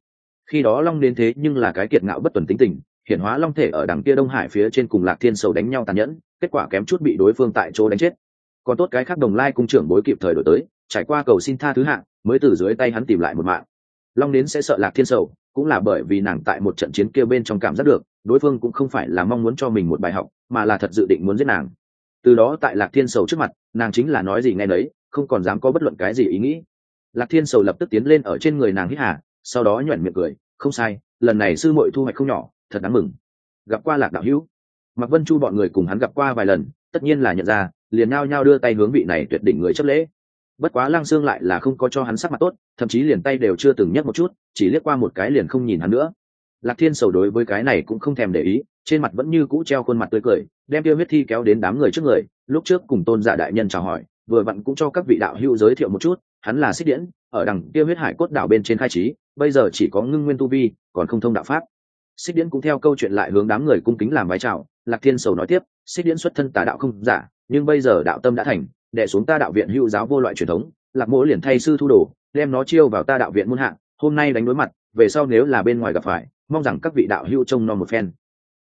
Speaker 1: Khi đó long đến thế nhưng là cái kiệt ngạo bất tuần tính tình, hiển hóa long thể ở đằng kia đông hải phía trên cùng lạc thiên sầu đánh nhau tàn nhẫn, kết quả kém chút bị đối phương tại chỗ đánh chết. Còn tốt cái khác đồng lai cung trưởng bối kịp thời đổi tới, trải qua cầu xin tha thứ hạng, mới từ dưới tay hắn tìm lại một mạng. Long đến sẽ sợ lạc thiên sầu, cũng là bởi vì nàng tại một trận chiến kia bên trong cảm giác được, đối phương cũng không phải là mong muốn cho mình một bài học, mà là thật dự định muốn giết nàng. Từ đó tại lạc thiên sầu trước mặt, nàng chính là nói gì nghe nấy không còn dám có bất luận cái gì ý nghĩ. Lạc thiên sầu lập tức tiến lên ở trên người nàng hít hà, sau đó nhoẻn miệng cười, không sai, lần này sư muội thu hoạch không nhỏ, thật đáng mừng. Gặp qua lạc đạo hữu. Mặc vân chu bọn người cùng hắn gặp qua vài lần, tất nhiên là nhận ra, liền nao nhao đưa tay hướng vị này tuyệt đỉnh người chấp lễ. Bất quá lăng xương lại là không có cho hắn sắc mặt tốt, thậm chí liền tay đều chưa từng nhấc một chút, chỉ liếc qua một cái liền không nhìn hắn nữa. Lạc thiên sầu đối với cái này cũng không thèm để ý, trên mặt vẫn như cũ treo khuôn mặt tươi cười, đem tiêu huyết thi kéo đến đám người trước người, lúc trước cùng tôn giả đại nhân chào hỏi vừa vặn cũng cho các vị đạo hữu giới thiệu một chút, hắn là xích điển ở đằng tiêu huyết hải cốt đảo bên trên khai trí, bây giờ chỉ có ngưng nguyên tu vi, còn không thông đạo pháp. Xích điển cũng theo câu chuyện lại hướng đám người cung kính làm vái chào, lạc thiên sầu nói tiếp, xích điển xuất thân tà đạo không giả, nhưng bây giờ đạo tâm đã thành, đệ xuống ta đạo viện hữu giáo vô loại truyền thống, lạc mỗ liền thay sư thu đồ, đem nó chiêu vào ta đạo viện muôn hạng hôm nay đánh đối mặt, về sau nếu là bên ngoài gặp phải, mong rằng các vị đạo hữu trông nom một phen.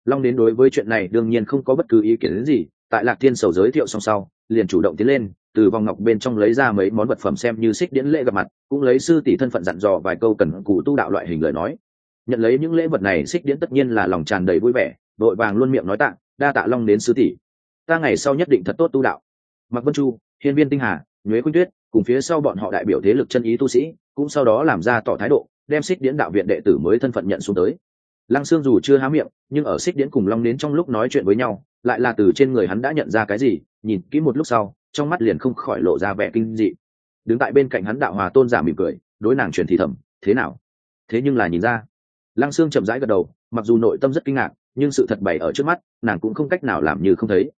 Speaker 1: Long đến đối với chuyện này đương nhiên không có bất cứ ý kiến gì, tại lạc thiên sầu giới thiệu xong sau, liền chủ động tiến lên từ vòng ngọc bên trong lấy ra mấy món vật phẩm xem như xích điển lễ gặp mặt, cũng lấy sư tỷ thân phận dặn dò vài câu cần cụ tu đạo loại hình lời nói. Nhận lấy những lễ vật này, xích điển tất nhiên là lòng tràn đầy vui vẻ, đội vàng luôn miệng nói tạ, đa tạ long đến sư tỷ. Ta ngày sau nhất định thật tốt tu đạo. Mặc vân chu, hiên viên tinh hà, nhuế khuynh tuyết, cùng phía sau bọn họ đại biểu thế lực chân ý tu sĩ, cũng sau đó làm ra tỏ thái độ, đem xích điển đạo viện đệ tử mới thân phận nhận xuống tới. Lăng sương dù chưa há miệng, nhưng ở xích điển cùng long đến trong lúc nói chuyện với nhau, lại là từ trên người hắn đã nhận ra cái gì, nhìn kỹ một lúc sau trong mắt liền không khỏi lộ ra vẻ kinh dị. Đứng tại bên cạnh hắn đạo hòa tôn giả mỉm cười, đối nàng truyền thì thầm, thế nào? Thế nhưng là nhìn ra, lăng sương chậm rãi gật đầu, mặc dù nội tâm rất kinh ngạc, nhưng sự thật bày ở trước mắt, nàng cũng không cách nào làm như không thấy.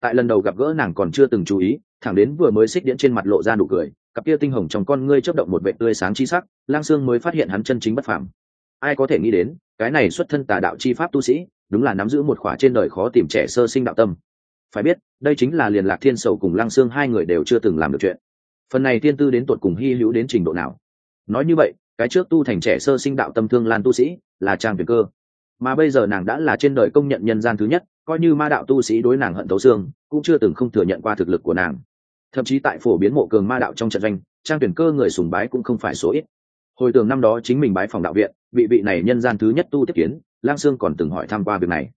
Speaker 1: Tại lần đầu gặp gỡ nàng còn chưa từng chú ý, thẳng đến vừa mới xích điện trên mặt lộ ra nụ cười, cặp kia tinh hồng trong con ngươi chớp động một vệ tươi sáng chi sắc lang sương mới phát hiện hắn chân chính bất phàm. Ai có thể nghĩ đến, cái này xuất thân tà đạo chi pháp tu sĩ, đúng là nắm giữ một khỏa trên đời khó tìm trẻ sơ sinh đạo tâm phải biết, đây chính là liền lạc thiên sầu cùng lang sương hai người đều chưa từng làm được chuyện. Phần này tiên tư đến tuột cùng hy hữu đến trình độ nào? Nói như vậy, cái trước tu thành trẻ sơ sinh đạo tâm thương lan tu sĩ là trang tuyển cơ. Mà bây giờ nàng đã là trên đời công nhận nhân gian thứ nhất, coi như ma đạo tu sĩ đối nàng hận tấu xương, cũng chưa từng không thừa nhận qua thực lực của nàng. Thậm chí tại phổ biến mộ cường ma đạo trong trận doanh, trang tuyển cơ người sùng bái cũng không phải số ít. Hồi tưởng năm đó chính mình bái phòng đạo viện, bị vị này nhân gian thứ nhất tu tiếp kiến lang sương còn từng hỏi tham q u a việc này.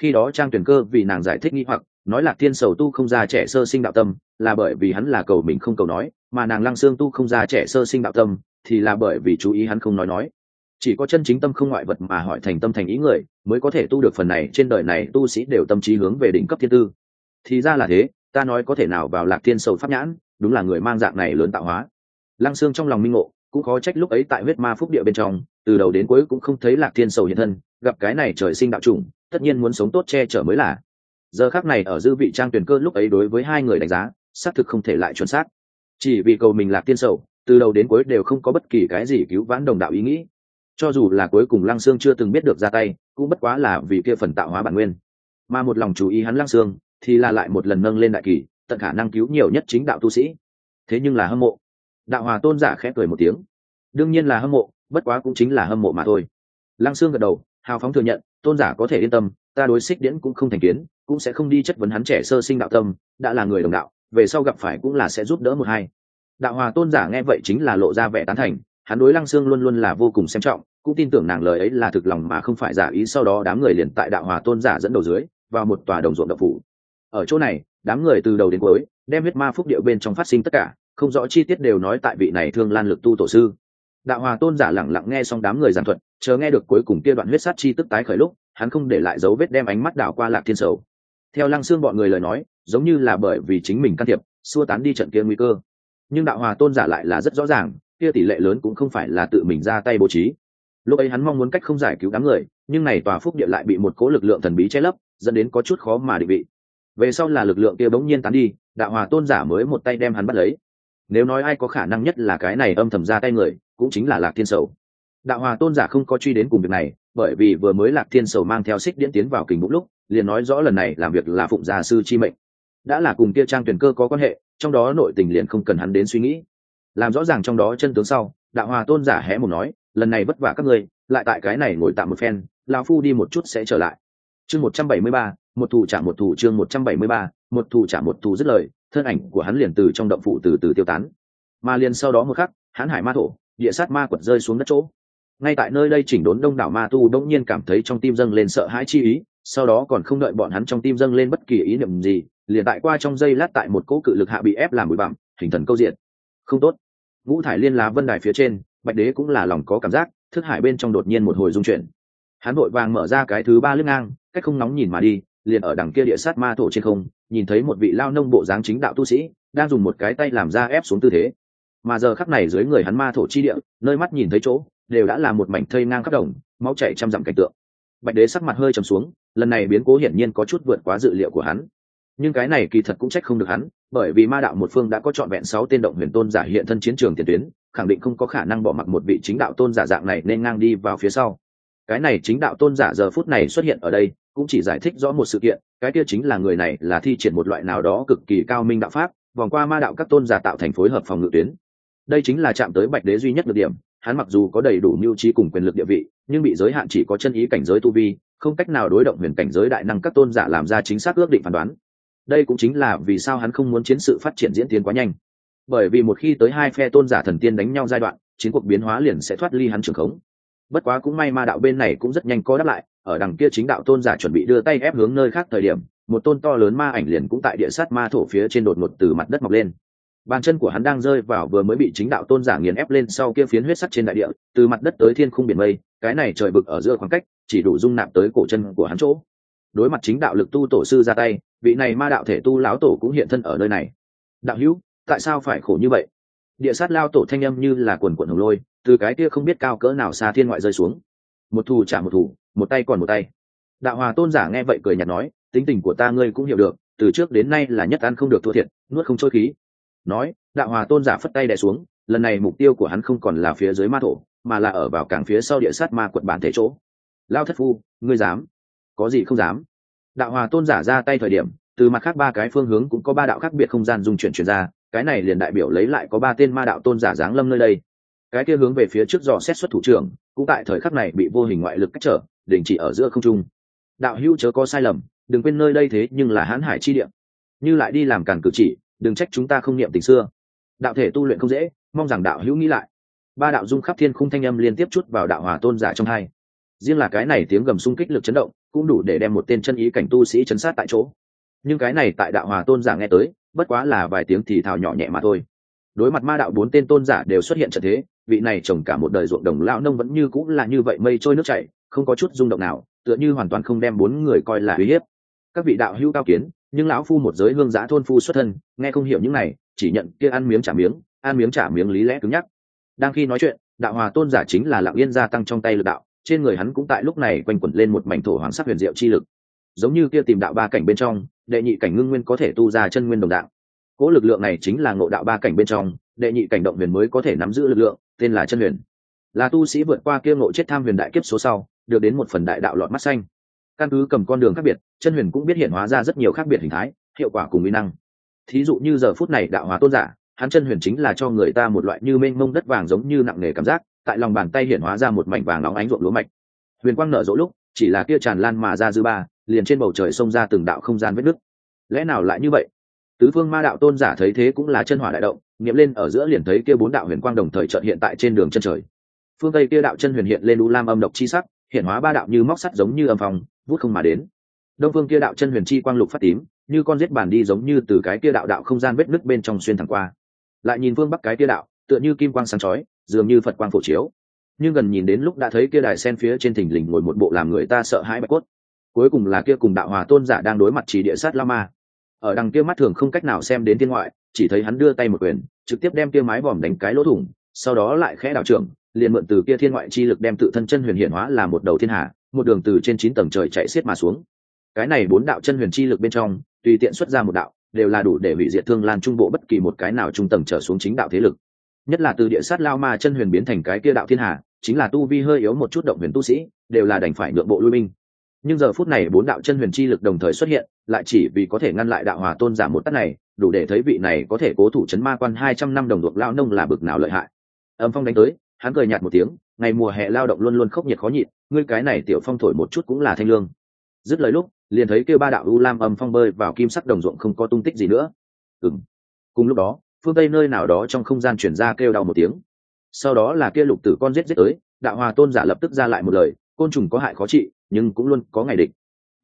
Speaker 1: Khi đó trang tuyển cơ vì nàng giải thích nghi hoặc nói là thiên sầu tu không ra trẻ sơ sinh đạo tâm, là bởi vì hắn là cầu mình không cầu nói, mà nàng lăng sương tu không ra trẻ sơ sinh đạo tâm, thì là bởi vì chú ý hắn không nói nói. Chỉ có chân chính tâm không ngoại vật mà hỏi thành tâm thành ý người, mới có thể tu được phần này, trên đời này tu sĩ đều tâm trí hướng về đỉnh cấp thiên tư. Thì ra là thế, ta nói có thể nào vào lạc thiên sầu pháp nhãn, đúng là người mang dạng này lớn tạo hóa. Lăng xương trong lòng minh ngộ, cũng khó trách lúc ấy tại huyết ma phúc địa bên trong, từ đầu đến cuối cũng không thấy lạc thiên sầu hiện thân, gặp cái này trời sinh đạo chủng, tất nhiên muốn sống tốt che chở mới là giờ khác này ở dư vị trang tuyển cơ lúc ấy đối với hai người đánh giá, xác thực không thể lại chuẩn xác. Chỉ vì cầu mình lạc tiên sầu, từ đầu đến cuối đều không có bất kỳ cái gì cứu vãn đồng đạo ý nghĩ. Cho dù là cuối cùng lăng sương chưa từng biết được ra tay, cũng bất quá là vì kia phần tạo hóa bản nguyên. Mà một lòng chú ý hắn lăng sương, thì là lại một lần nâng lên đại kỳ, tận khả năng cứu nhiều nhất chính đạo tu sĩ. Thế nhưng là hâm mộ. Đạo hòa tôn giả khẽ cười một tiếng. Đương nhiên là hâm mộ, bất quá cũng chính là hâm mộ mà thôi. Lăng sương gật đầu, hào phóng thừa nhận, tôn giả có thể yên tâm, ta đối xích điễn cũng không thành kiến cũng sẽ không đi chất vấn hắn trẻ sơ sinh đạo tâm, đã là người đồng đạo, về sau gặp phải cũng là sẽ giúp đỡ một hai. Đạo hòa tôn giả nghe vậy chính là lộ ra vẻ tán thành, hắn đối lăng sương luôn luôn là vô cùng xem trọng, cũng tin tưởng nàng lời ấy là thực lòng mà không phải giả ý sau đó đám người liền tại đạo hòa tôn giả dẫn đầu dưới, vào một tòa đồng ruộng đậu phủ. Ở chỗ này, đám người từ đầu đến cuối, đem huyết ma phúc điệu bên trong phát sinh tất cả, không rõ chi tiết đều nói tại vị này thương lan lực tu tổ sư. Đạo hòa tôn giả lẳng lặng nghe xong đám người giảng thuật chờ nghe được cuối cùng kia đoạn huyết sát chi tức tái khởi lúc, hắn không để lại dấu vết đem ánh mắt đảo qua lạc thiên sầu theo lăng xương bọn người lời nói, giống như là bởi vì chính mình can thiệp, xua tán đi trận kia nguy cơ. Nhưng đạo hòa tôn giả lại là rất rõ ràng, kia tỷ lệ lớn cũng không phải là tự mình ra tay bố trí. Lúc ấy hắn mong muốn cách không giải cứu đám người, nhưng này tòa phúc địa lại bị một cố lực lượng thần bí che lấp, dẫn đến có chút khó mà định vị. Về sau là lực lượng kia bỗng nhiên tán đi, đạo hòa tôn giả mới một tay đem hắn bắt lấy. Nếu nói ai có khả năng nhất là cái này âm thầm ra tay người, cũng chính là lạc thiên sầu. Đạo hòa tôn giả không có truy đến cùng việc này, bởi vì vừa mới lạc thiên sầu mang theo xích điễn tiến vào kình bụng lúc liền nói rõ lần này làm việc là phụng gia sư chi mệnh. Đã là cùng kia trang tuyển cơ có quan hệ, trong đó nội tình liền không cần hắn đến suy nghĩ. Làm rõ ràng trong đó chân tướng sau, đạo hòa tôn giả hé một nói, lần này vất vả các ngươi, lại tại cái này ngồi tạm một phen lao phu đi một chút sẽ trở lại. Chương một trăm bảy mươi ba, một thủ trả một thủ chương một trăm bảy mươi ba, một thủ trả một thủ dứt lời, thân ảnh của hắn liền từ trong động phụ từ từ tiêu tán. Mà liền sau đó một khắc hãn hải ma thổ, địa sát ma quật rơi xuống đất chỗ. Ngay tại nơi đây chỉnh đốn đông đảo ma tu đông nhiên cảm thấy trong tim dâng lên sợ hãi chi ý sau đó còn không đợi bọn hắn trong tim dâng lên bất kỳ ý niệm gì, liền tại qua trong giây lát tại một cỗ cự lực hạ bị ép làm bụi bặm, hình thần câu diện. Không tốt. Vũ thải liên lá vân đài phía trên, bạch đế cũng là lòng có cảm giác, thức hải bên trong đột nhiên một hồi dung chuyển. Hắn vội vàng mở ra cái thứ ba lưng ngang, cách không nóng nhìn mà đi, liền ở đằng kia địa sát ma thổ trên không, nhìn thấy một vị lao nông bộ dáng chính đạo tu sĩ, đang dùng một cái tay làm ra ép xuống tư thế. Mà giờ khắc này dưới người hắn ma thổ chi địa, nơi mắt nhìn thấy chỗ, đều đã là một mảnh thây ngang khắp đồng, máu chảy trăm dặm cảnh tượng. Bạch đế sắc mặt hơi trầm xuống lần này biến cố hiển nhiên có chút vượt quá dự liệu của hắn. Nhưng cái này kỳ thật cũng trách không được hắn, bởi vì ma đạo một phương đã có trọn vẹn sáu tên động huyền tôn giả hiện thân chiến trường tiền tuyến, khẳng định không có khả năng bỏ mặc một vị chính đạo tôn giả dạng này nên ngang đi vào phía sau. Cái này chính đạo tôn giả giờ phút này xuất hiện ở đây, cũng chỉ giải thích rõ một sự kiện, cái kia chính là người này là thi triển một loại nào đó cực kỳ cao minh đạo pháp, vòng qua ma đạo các tôn giả tạo thành phối hợp phòng ngự tuyến. Đây chính là chạm tới bạch đế duy nhất được điểm, hắn mặc dù có đầy đủ mưu trí cùng quyền lực địa vị, nhưng bị giới hạn chỉ có chân ý cảnh giới tu vi không cách nào đối động huyền cảnh giới đại năng các tôn giả làm ra chính xác ước định phán đoán. Đây cũng chính là vì sao hắn không muốn chiến sự phát triển diễn tiến quá nhanh. Bởi vì một khi tới hai phe tôn giả thần tiên đánh nhau giai đoạn, chiến cuộc biến hóa liền sẽ thoát ly hắn trường khống. Bất quá cũng may ma đạo bên này cũng rất nhanh có đáp lại, ở đằng kia chính đạo tôn giả chuẩn bị đưa tay ép hướng nơi khác thời điểm, một tôn to lớn ma ảnh liền cũng tại địa sát ma thổ phía trên đột ngột từ mặt đất mọc lên. Bàn chân của hắn đang rơi vào vừa mới bị chính đạo tôn giả nghiền ép lên sau kia phiến huyết sắt trên đại địa, từ mặt đất tới thiên khung biển mây, cái này trời bực ở giữa khoảng cách chỉ đủ dung nạp tới cổ chân của hắn chỗ. Đối mặt chính đạo lực tu tổ sư ra tay, vị này ma đạo thể tu lão tổ cũng hiện thân ở nơi này. Đạo hữu, tại sao phải khổ như vậy? Địa sát lao tổ thanh âm như là quần quần hồng lôi, từ cái kia không biết cao cỡ nào xa thiên ngoại rơi xuống. Một thù trả một thù, một tay còn một tay. Đạo hòa tôn giả nghe vậy cười nhạt nói, tính tình của ta ngươi cũng hiểu được, từ trước đến nay là nhất ăn không được thua thiệt, nuốt không trôi khí. Nói, đạo hòa tôn giả phất tay đè xuống, lần này mục tiêu của hắn không còn là phía dưới ma thổ, mà là ở vào cảng phía sau địa sát ma quật bản thể chỗ lao thất phu, ngươi dám? Có gì không dám? Đạo hòa tôn giả ra tay thời điểm, từ mặt khác ba cái phương hướng cũng có ba đạo khác biệt không gian dung chuyển chuyển ra, cái này liền đại biểu lấy lại có ba tên ma đạo tôn giả giáng lâm nơi đây. Cái kia hướng về phía trước dò xét xuất thủ trưởng, cũng tại thời khắc này bị vô hình ngoại lực cách trở, đình chỉ ở giữa không trung. Đạo hữu chớ có sai lầm, đừng quên nơi đây thế nhưng là hãn hải chi địa. Như lại đi làm càn cử chỉ, đừng trách chúng ta không niệm tình xưa. Đạo thể tu luyện không dễ, mong rằng đạo hữu nghĩ lại. Ba đạo dung khắp thiên khung thanh âm liên tiếp chút vào đạo hòa tôn giả trong hai riêng là cái này tiếng gầm xung kích lực chấn động, cũng đủ để đem một tên chân ý cảnh tu sĩ chấn sát tại chỗ. Nhưng cái này tại đạo hòa tôn giả nghe tới, bất quá là vài tiếng thì thào nhỏ nhẹ mà thôi. Đối mặt ma đạo bốn tên tôn giả đều xuất hiện trận thế, vị này trồng cả một đời ruộng đồng lão nông vẫn như cũng là như vậy mây trôi nước chảy, không có chút rung động nào, tựa như hoàn toàn không đem bốn người coi là uy hiếp. Các vị đạo hữu cao kiến, nhưng lão phu một giới hương giã thôn phu xuất thân, nghe không hiểu những này, chỉ nhận kia ăn miếng trả miếng, ăn miếng trả miếng lý lẽ cứng nhắc. Đang khi nói chuyện, đạo hòa tôn giả chính là lặng yên gia tăng trong tay lực đạo trên người hắn cũng tại lúc này quanh quẩn lên một mảnh thổ hoàng sắc huyền diệu chi lực. Giống như kia tìm đạo ba cảnh bên trong, đệ nhị cảnh ngưng nguyên có thể tu ra chân nguyên đồng đạo cỗ lực lượng này chính là ngộ đạo ba cảnh bên trong, đệ nhị cảnh động huyền mới có thể nắm giữ lực lượng, tên là chân huyền. Là tu sĩ vượt qua kia ngộ chết tham huyền đại kiếp số sau, được đến một phần đại đạo lọt mắt xanh. Căn cứ cầm con đường khác biệt, chân huyền cũng biết hiện hóa ra rất nhiều khác biệt hình thái, hiệu quả cùng uy năng. Thí dụ như giờ phút này đạo hóa tôn giả, hắn chân huyền chính là cho người ta một loại như mênh mông đất vàng giống như nặng nề cảm giác tại lòng bàn tay hiện hóa ra một mảnh vàng óng ánh ruộng lúa mạch. Huyền quang nở rỗ lúc, chỉ là kia tràn lan mà ra dư ba, liền trên bầu trời xông ra từng đạo không gian vết nứt. Lẽ nào lại như vậy? Tứ phương ma đạo tôn giả thấy thế cũng là chân hỏa đại động, nghiệm lên ở giữa liền thấy kia bốn đạo huyền quang đồng thời trợn hiện tại trên đường chân trời. Phương tây kia đạo chân huyền hiện lên u lam âm độc chi sắc, hiện hóa ba đạo như móc sắt giống như âm phòng vút không mà đến. Đông phương kia đạo chân huyền chi quang lục phát tím, như con giết bàn đi giống như từ cái kia đạo đạo không gian vết nứt bên trong xuyên thẳng qua. Lại nhìn phương bắc cái kia đạo, tựa như kim quang sáng chói dường như phật quang phổ chiếu. Nhưng gần nhìn đến lúc đã thấy kia đài sen phía trên thình lình ngồi một bộ làm người ta sợ hãi bạch cốt. Cuối cùng là kia cùng đạo hòa tôn giả đang đối mặt chỉ địa sát la ma. Ở đằng kia mắt thường không cách nào xem đến thiên ngoại, chỉ thấy hắn đưa tay một quyền, trực tiếp đem kia mái vòm đánh cái lỗ thủng, sau đó lại khẽ đảo trưởng, liền mượn từ kia thiên ngoại chi lực đem tự thân chân huyền hiển hóa là một đầu thiên hạ, một đường từ trên chín tầng trời chạy xiết mà xuống. Cái này bốn đạo chân huyền chi lực bên trong, tùy tiện xuất ra một đạo, đều là đủ để hủy diệt thương lan trung bộ bất kỳ một cái nào trung tầng trở xuống chính đạo thế lực nhất là từ địa sát lao ma chân huyền biến thành cái kia đạo thiên hà, chính là tu vi hơi yếu một chút động huyền tu sĩ, đều là đành phải nhượng bộ lui binh. Nhưng giờ phút này bốn đạo chân huyền chi lực đồng thời xuất hiện, lại chỉ vì có thể ngăn lại đạo hòa tôn giả một tắt này, đủ để thấy vị này có thể cố thủ chấn ma quan hai trăm năm đồng ruộng lao nông là bực nào lợi hại. Âm phong đánh tới, hắn cười nhạt một tiếng, ngày mùa hè lao động luôn luôn khốc nhiệt khó nhịn, ngươi cái này tiểu phong thổi một chút cũng là thanh lương. Dứt lời lúc, liền thấy kêu ba đạo u lam âm phong bơi vào kim sắc đồng ruộng không có tung tích gì nữa. Ừng cùng lúc đó phương tây nơi nào đó trong không gian chuyển ra kêu đau một tiếng. Sau đó là kia lục tử con giết giết tới, đạo hòa tôn giả lập tức ra lại một lời, côn trùng có hại khó trị, nhưng cũng luôn có ngày địch.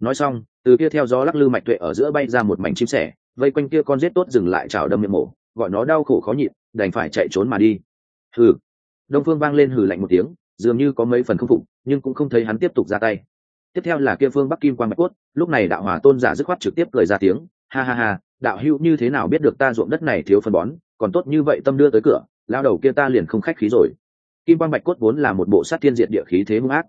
Speaker 1: Nói xong, từ kia theo gió lắc lư mạch tuệ ở giữa bay ra một mảnh chim sẻ, vây quanh kia con giết tốt dừng lại chảo đâm miệng mổ, gọi nó đau khổ khó nhịn, đành phải chạy trốn mà đi. Hừ. Đông phương vang lên hừ lạnh một tiếng, dường như có mấy phần không phục, nhưng cũng không thấy hắn tiếp tục ra tay. Tiếp theo là kia phương bắc kim quan mạch cốt, lúc này đạo hòa tôn giả dứt khoát trực tiếp cười ra tiếng, ha ha ha đạo hữu như thế nào biết được ta ruộng đất này thiếu phân bón, còn tốt như vậy tâm đưa tới cửa, lao đầu kia ta liền không khách khí rồi. Kim quan bạch cốt vốn là một bộ sát thiên diện địa khí thế hung ác,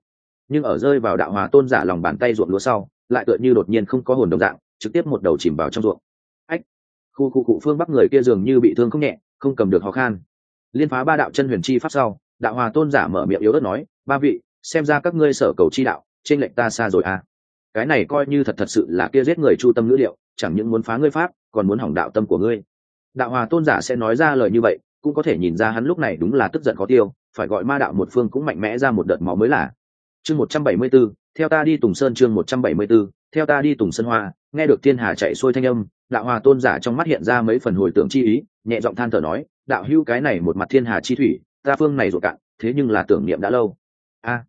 Speaker 1: nhưng ở rơi vào đạo hòa tôn giả lòng bàn tay ruộng lúa sau, lại tựa như đột nhiên không có hồn đồng dạng, trực tiếp một đầu chìm vào trong ruộng. Ách! Khu khu cụ phương bắc người kia dường như bị thương không nhẹ, không cầm được khó khăn liên phá ba đạo chân huyền chi pháp sau, đạo hòa tôn giả mở miệng yếu đất nói, ba vị, xem ra các ngươi sở cầu chi đạo, trên lệnh ta xa rồi à. Cái này coi như thật thật sự là kia giết người chu tâm ngữ liệu chẳng những muốn phá ngươi pháp, còn muốn hỏng đạo tâm của ngươi. Đạo hòa tôn giả sẽ nói ra lời như vậy, cũng có thể nhìn ra hắn lúc này đúng là tức giận khó tiêu, phải gọi ma đạo một phương cũng mạnh mẽ ra một đợt máu mới là. Chương một trăm bảy mươi b ố theo ta đi tùng sơn chương một trăm bảy mươi b ố theo ta đi tùng sơn hoa, nghe được thiên hà chạy xuôi thanh âm, đạo hòa tôn giả trong mắt hiện ra mấy phần hồi tưởng chi ý, nhẹ giọng than thở nói, đạo hữu cái này một mặt thiên hà chi thủy, ta phương này ruộng cạn, thế nhưng là tưởng niệm đã lâu. A,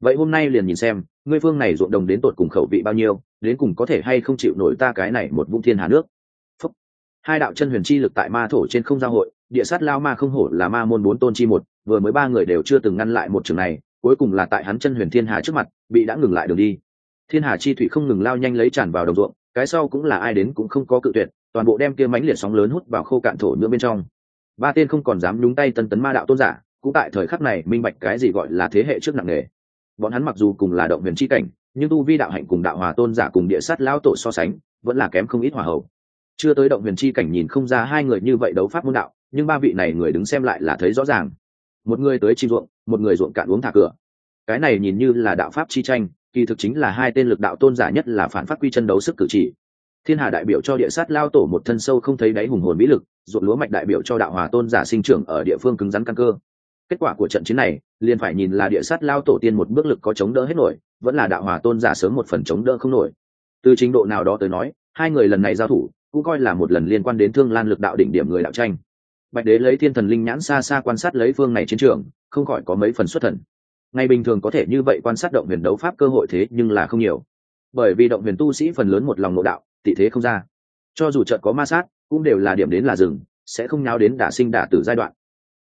Speaker 1: vậy hôm nay liền nhìn xem, ngươi phương này ruộng đồng đến tột cùng khẩu vị bao nhiêu đến cùng có thể hay không chịu nổi ta cái này một vũng thiên hà nước. Phúc. hai đạo chân huyền chi lực tại ma thổ trên không giao hội, địa sát lao ma không hổ là ma môn bốn tôn chi một, vừa mới ba người đều chưa từng ngăn lại một trường này, cuối cùng là tại hắn chân huyền thiên hà trước mặt, bị đã ngừng lại đường đi. Thiên hà chi thủy không ngừng lao nhanh lấy tràn vào đồng ruộng, cái sau cũng là ai đến cũng không có cự tuyệt, toàn bộ đem kia mánh liệt sóng lớn hút vào khô cạn thổ nữa bên trong. Ba tên không còn dám nhúng tay tân tấn ma đạo tôn giả, cũng tại thời khắc này minh bạch cái gì gọi là thế hệ trước nặng nề. Bọn hắn mặc dù cùng là động huyền chi cảnh nhưng tu vi đạo hạnh cùng đạo hòa tôn giả cùng địa sát lão tổ so sánh, vẫn là kém không ít hòa hậu. Chưa tới động huyền chi cảnh nhìn không ra hai người như vậy đấu pháp môn đạo, nhưng ba vị này người đứng xem lại là thấy rõ ràng. Một người tới chim ruộng, một người ruộng cạn uống thả cửa. Cái này nhìn như là đạo pháp chi tranh, kỳ thực chính là hai tên lực đạo tôn giả nhất là phản phát quy chân đấu sức cử chỉ. Thiên hà đại biểu cho địa sát lao tổ một thân sâu không thấy đáy hùng hồn mỹ lực, ruộng lúa mạch đại biểu cho đạo hòa tôn giả sinh trưởng ở địa phương cứng rắn căn cơ kết quả của trận chiến này, liền phải nhìn là địa sát lao tổ tiên một bước lực có chống đỡ hết nổi, vẫn là đạo hòa tôn giả sớm một phần chống đỡ không nổi. Từ trình độ nào đó tới nói, hai người lần này giao thủ, cũng coi là một lần liên quan đến thương lan lực đạo đỉnh điểm người đạo tranh. Bạch đế lấy thiên thần linh nhãn xa xa quan sát lấy phương này chiến trường, không khỏi có mấy phần xuất thần. Ngày bình thường có thể như vậy quan sát động huyền đấu pháp cơ hội thế nhưng là không nhiều. Bởi vì động huyền tu sĩ phần lớn một lòng nội đạo, tị thế không ra. Cho dù trận có ma sát, cũng đều là điểm đến là rừng sẽ không nháo đến đả sinh đả tử giai đoạn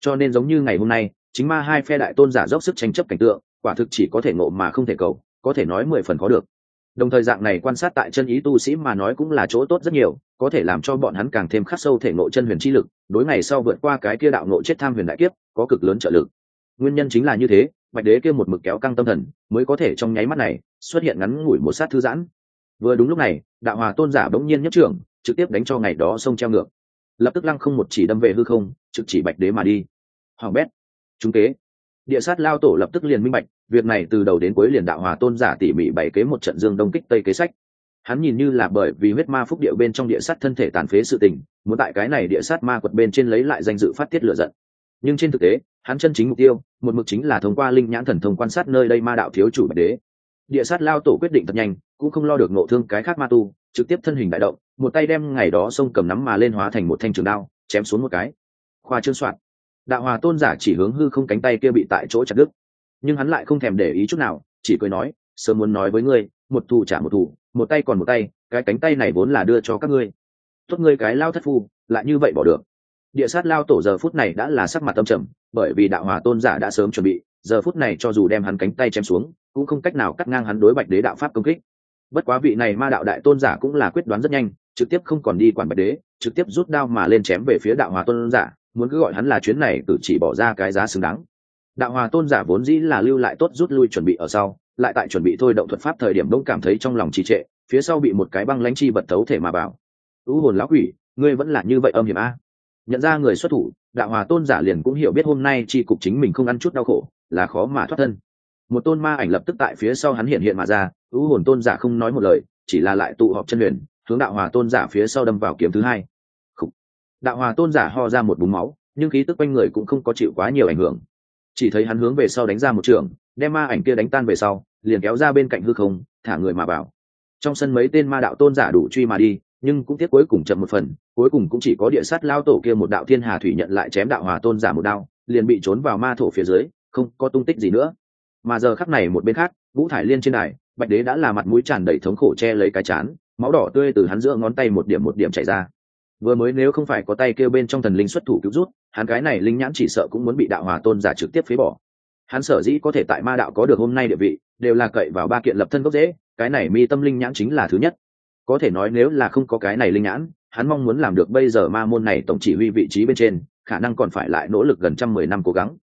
Speaker 1: cho nên giống như ngày hôm nay, chính ma hai phe đại tôn giả dốc sức tranh chấp cảnh tượng, quả thực chỉ có thể ngộ mà không thể cầu, có thể nói mười phần có được. Đồng thời dạng này quan sát tại chân ý tu sĩ mà nói cũng là chỗ tốt rất nhiều, có thể làm cho bọn hắn càng thêm khắc sâu thể ngộ chân huyền chi lực, đối ngày sau vượt qua cái kia đạo ngộ chết tham huyền đại kiếp, có cực lớn trợ lực. Nguyên nhân chính là như thế, bạch đế kia một mực kéo căng tâm thần, mới có thể trong nháy mắt này, xuất hiện ngắn ngủi một sát thư giãn. Vừa đúng lúc này, đạo hòa tôn giả bỗng nhiên nhất trưởng, trực tiếp đánh cho ngày đó sông treo ngược lập tức lăng không một chỉ đâm về hư không, trực chỉ bạch đế mà đi. Hoàng bét, chúng kế. Địa sát lao tổ lập tức liền minh bạch, việc này từ đầu đến cuối liền đạo hòa tôn giả tỉ mỉ bày kế một trận dương đông kích tây kế sách. Hắn nhìn như là bởi vì huyết ma phúc điệu bên trong địa sát thân thể tàn phế sự tình, muốn tại cái này địa sát ma quật bên trên lấy lại danh dự phát tiết lựa giận. Nhưng trên thực tế, hắn chân chính mục tiêu, một mực chính là thông qua linh nhãn thần thông quan sát nơi đây ma đạo thiếu chủ bạch đế. Địa sát lao tổ quyết định thật nhanh, cũng không lo được nộ thương cái khác ma tu trực tiếp thân hình đại động, một tay đem ngày đó sông cầm nắm mà lên hóa thành một thanh trường đao, chém xuống một cái. Khoa trương soạn. Đạo hòa tôn giả chỉ hướng hư không cánh tay kia bị tại chỗ chặt đứt. Nhưng hắn lại không thèm để ý chút nào, chỉ cười nói, sớm muốn nói với ngươi, một thù trả một thù, một tay còn một tay, cái cánh tay này vốn là đưa cho các ngươi. Tốt ngươi cái lao thất phu, lại như vậy bỏ được. Địa sát lao tổ giờ phút này đã là sắc mặt tâm trầm, bởi vì đạo hòa tôn giả đã sớm chuẩn bị, giờ phút này cho dù đem hắn cánh tay chém xuống, cũng không cách nào cắt ngang hắn đối bạch đế đạo pháp công kích bất quá vị này ma đạo đại tôn giả cũng là quyết đoán rất nhanh, trực tiếp không còn đi quản bạch đế, trực tiếp rút đao mà lên chém về phía đạo hòa tôn giả, muốn cứ gọi hắn là chuyến này cử chỉ bỏ ra cái giá xứng đáng. Đạo hòa tôn giả vốn dĩ là lưu lại tốt rút lui chuẩn bị ở sau, lại tại chuẩn bị thôi động thuật pháp thời điểm đông cảm thấy trong lòng trì trệ, phía sau bị một cái băng lãnh chi vật tấu thể mà bảo. Ưu hồn lão quỷ, ngươi vẫn là như vậy âm hiểm a? Nhận ra người xuất thủ, đạo hòa tôn giả liền cũng hiểu biết hôm nay chi cục chính mình không ăn chút đau khổ, là khó mà thoát thân một tôn ma ảnh lập tức tại phía sau hắn hiện hiện mà ra, ưu hồn tôn giả không nói một lời, chỉ là lại tụ họp chân huyền, hướng đạo hòa tôn giả phía sau đâm vào kiếm thứ hai. Đạo hòa tôn giả ho ra một búng máu, nhưng khí tức quanh người cũng không có chịu quá nhiều ảnh hưởng. Chỉ thấy hắn hướng về sau đánh ra một trường, đem ma ảnh kia đánh tan về sau, liền kéo ra bên cạnh hư không, thả người mà bảo trong sân mấy tên ma đạo tôn giả đủ truy mà đi, nhưng cũng tiếc cuối cùng chậm một phần, cuối cùng cũng chỉ có địa sát lao tổ kia một đạo thiên hà thủy nhận lại chém đạo hòa tôn giả một đao, liền bị trốn vào ma thổ phía dưới, không có tung tích gì nữa mà giờ khắc này một bên khác vũ thải liên trên đài, bạch đế đã là mặt mũi tràn đầy thống khổ che lấy cái chán, máu đỏ tươi từ hắn giữa ngón tay một điểm một điểm chảy ra. Vừa mới nếu không phải có tay kêu bên trong thần linh xuất thủ cứu rút, hắn cái này linh nhãn chỉ sợ cũng muốn bị đạo hòa tôn giả trực tiếp phế bỏ. Hắn sở dĩ có thể tại ma đạo có được hôm nay địa vị, đều là cậy vào ba kiện lập thân gốc dễ cái này mi tâm linh nhãn chính là thứ nhất. Có thể nói nếu là không có cái này linh nhãn, hắn mong muốn làm được bây giờ ma môn này tổng chỉ huy vị trí bên trên, khả năng còn phải lại nỗ lực gần trăm mười năm cố gắng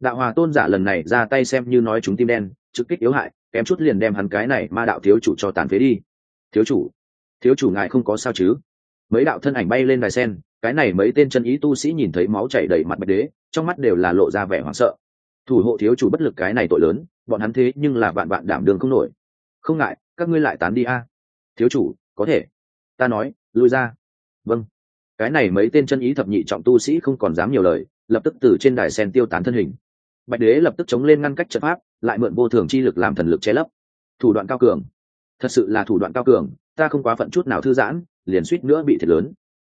Speaker 1: đạo hòa tôn giả lần này ra tay xem như nói chúng tim đen, trực kích yếu hại, kém chút liền đem hắn cái này ma đạo thiếu chủ cho tàn phế đi. Thiếu chủ thiếu chủ ngài không có sao chứ? Mấy đạo thân ảnh bay lên đài sen, cái này mấy tên chân ý tu sĩ nhìn thấy máu chảy đầy mặt bạch đế, trong mắt đều là lộ ra vẻ hoảng sợ. Thủ hộ thiếu chủ bất lực cái này tội lớn, bọn hắn thế nhưng là bạn bạn đảm đường không nổi. Không ngại, các ngươi lại tán đi a. À. Thiếu chủ, có thể. Ta nói, lui ra. Vâng. Cái này mấy tên chân ý thập nhị trọng tu sĩ không còn dám nhiều lời, lập tức từ trên đài sen tiêu tán thân hình bạch đế lập tức chống lên ngăn cách trận pháp, lại mượn vô thường chi lực làm thần lực che lấp. Thủ đoạn cao cường. Thật sự là thủ đoạn cao cường, ta không quá phận chút nào thư giãn, liền suýt nữa bị thiệt lớn.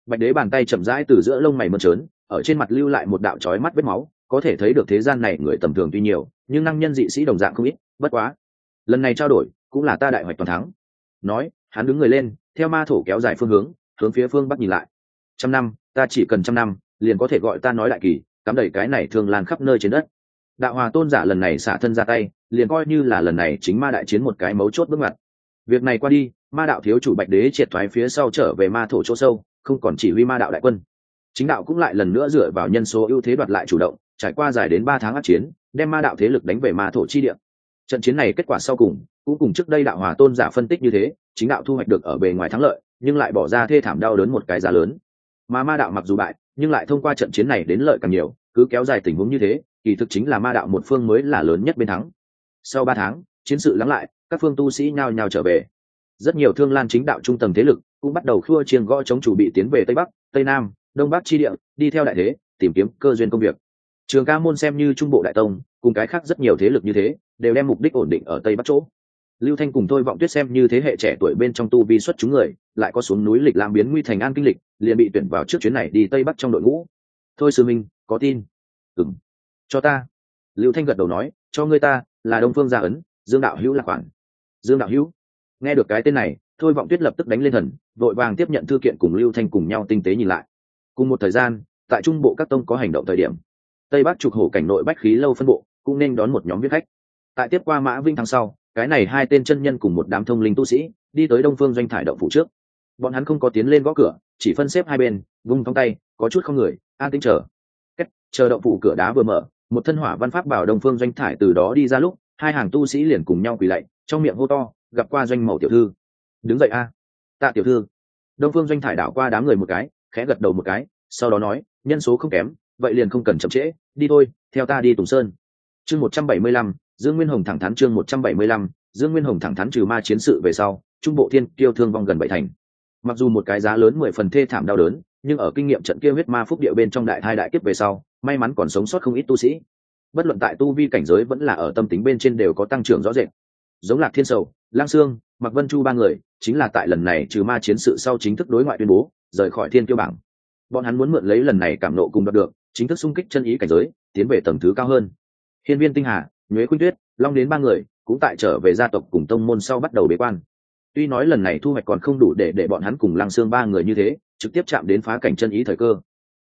Speaker 1: Bạch đế bàn tay chậm rãi từ giữa lông mày mơn trớn, ở trên mặt lưu lại một đạo trói mắt vết máu, có thể thấy được thế gian này người tầm thường tuy nhiều, nhưng năng nhân dị sĩ đồng dạng không ít, bất quá. Lần này trao đổi, cũng là ta đại hoạch toàn thắng. Nói, hắn đứng người lên, theo ma thổ kéo dài phương hướng hướng phía phương bắc nhìn lại. Trăm năm, ta chỉ cần trăm năm, liền có thể gọi ta nói đại kỳ, cắm đầy cái này thường lan khắp nơi trên đất đạo hòa tôn giả lần này xả thân ra tay, liền coi như là lần này chính ma đại chiến một cái mấu chốt bước ngoặt. Việc này qua đi, ma đạo thiếu chủ bạch đế triệt thoái phía sau trở về ma thổ chỗ sâu, không còn chỉ huy ma đạo đại quân. Chính đạo cũng lại lần nữa dựa vào nhân số ưu thế đoạt lại chủ động, trải qua dài đến ba tháng át chiến, đem ma đạo thế lực đánh về ma thổ chi địa. Trận chiến này kết quả sau cùng, cũng cùng trước đây đạo hòa tôn giả phân tích như thế, chính đạo thu hoạch được ở bề ngoài thắng lợi, nhưng lại bỏ ra thê thảm đau đớn một cái giá lớn. Mà ma đạo mặc dù bại, nhưng lại thông qua trận chiến này đến lợi càng nhiều, cứ kéo dài tình huống như thế kỳ thực chính là ma đạo một phương mới là lớn nhất bên thắng. Sau ba tháng, chiến sự lắng lại, các phương tu sĩ nhao nhao trở về. Rất nhiều thương lan chính đạo trung tầng thế lực cũng bắt đầu khua chiêng gõ chống chủ bị tiến về tây bắc, tây nam, đông bắc chi địa, đi theo đại thế, tìm kiếm cơ duyên công việc. Trường ca môn xem như trung bộ đại tông, cùng cái khác rất nhiều thế lực như thế, đều đem mục đích ổn định ở tây bắc chỗ. Lưu thanh cùng tôi vọng tuyết xem như thế hệ trẻ tuổi bên trong tu vi xuất chúng người, lại có xuống núi lịch làm biến nguy thành an kinh lịch, liền bị tuyển vào trước chuyến này đi tây bắc trong đội ngũ. Thôi sư minh, có tin? Ừng cho ta. Lưu thanh gật đầu nói, cho ngươi ta, là đông phương gia ấn, dương đạo hữu là khoản dương đạo hữu. Nghe được cái tên này, thôi vọng tuyết lập tức đánh lên thần, vội vàng tiếp nhận thư kiện cùng lưu thanh cùng nhau tinh tế nhìn lại. Cùng một thời gian, tại trung bộ các tông có hành động thời điểm. Tây bắc trục hổ cảnh nội bách khí lâu phân bộ, cũng nên đón một nhóm viết khách. Tại tiếp qua mã vinh tháng sau, cái này hai tên chân nhân cùng một đám thông linh tu sĩ, đi tới đông phương doanh thải động phủ trước. Bọn hắn không có tiến lên gõ cửa, chỉ phân xếp hai bên, vung thong tay, có chút không người, an tĩnh chờ. Cách, chờ động phủ cửa đá vừa mở một thân hỏa văn pháp bảo đông phương doanh thải từ đó đi ra lúc, hai hàng tu sĩ liền cùng nhau quỳ lạy, trong miệng hô to, gặp qua doanh mẫu tiểu thư. Đứng dậy a. Tạ tiểu thư. Đông phương doanh thải đảo qua đám người một cái, khẽ gật đầu một cái, sau đó nói, nhân số không kém, vậy liền không cần chậm trễ, đi thôi, theo ta đi tùng sơn. Chương một trăm bảy mươi lăm, dương nguyên hồng thẳng thắn chương một trăm bảy mươi lăm, dương nguyên hồng thẳng thắn trừ ma chiến sự về sau, trung bộ thiên kiêu thương vong gần bảy thành. Mặc dù một cái giá lớn mười phần thê thảm đau đớn nhưng ở kinh nghiệm trận kia huyết ma phúc địa bên trong đại thai đại kiếp về sau, may mắn còn sống sót không ít tu sĩ. Bất luận tại tu vi cảnh giới vẫn là ở tâm tính bên trên đều có tăng trưởng rõ rệt. Giống lạc thiên sầu, lang sương mặc vân chu ba người, chính là tại lần này trừ ma chiến sự sau chính thức đối ngoại tuyên bố, rời khỏi thiên kiêu bảng. Bọn hắn muốn mượn lấy lần này cảm nộ cùng đạt được, chính thức xung kích chân ý cảnh giới, tiến về tầng thứ cao hơn. Hiên viên tinh hà, nhuế khuynh tuyết, long đến ba người, cũng tại trở về gia tộc cùng tông môn sau bắt đầu bế quan tuy nói lần này thu hoạch còn không đủ để để bọn hắn cùng lăng xương ba người như thế, trực tiếp chạm đến phá cảnh chân ý thời cơ.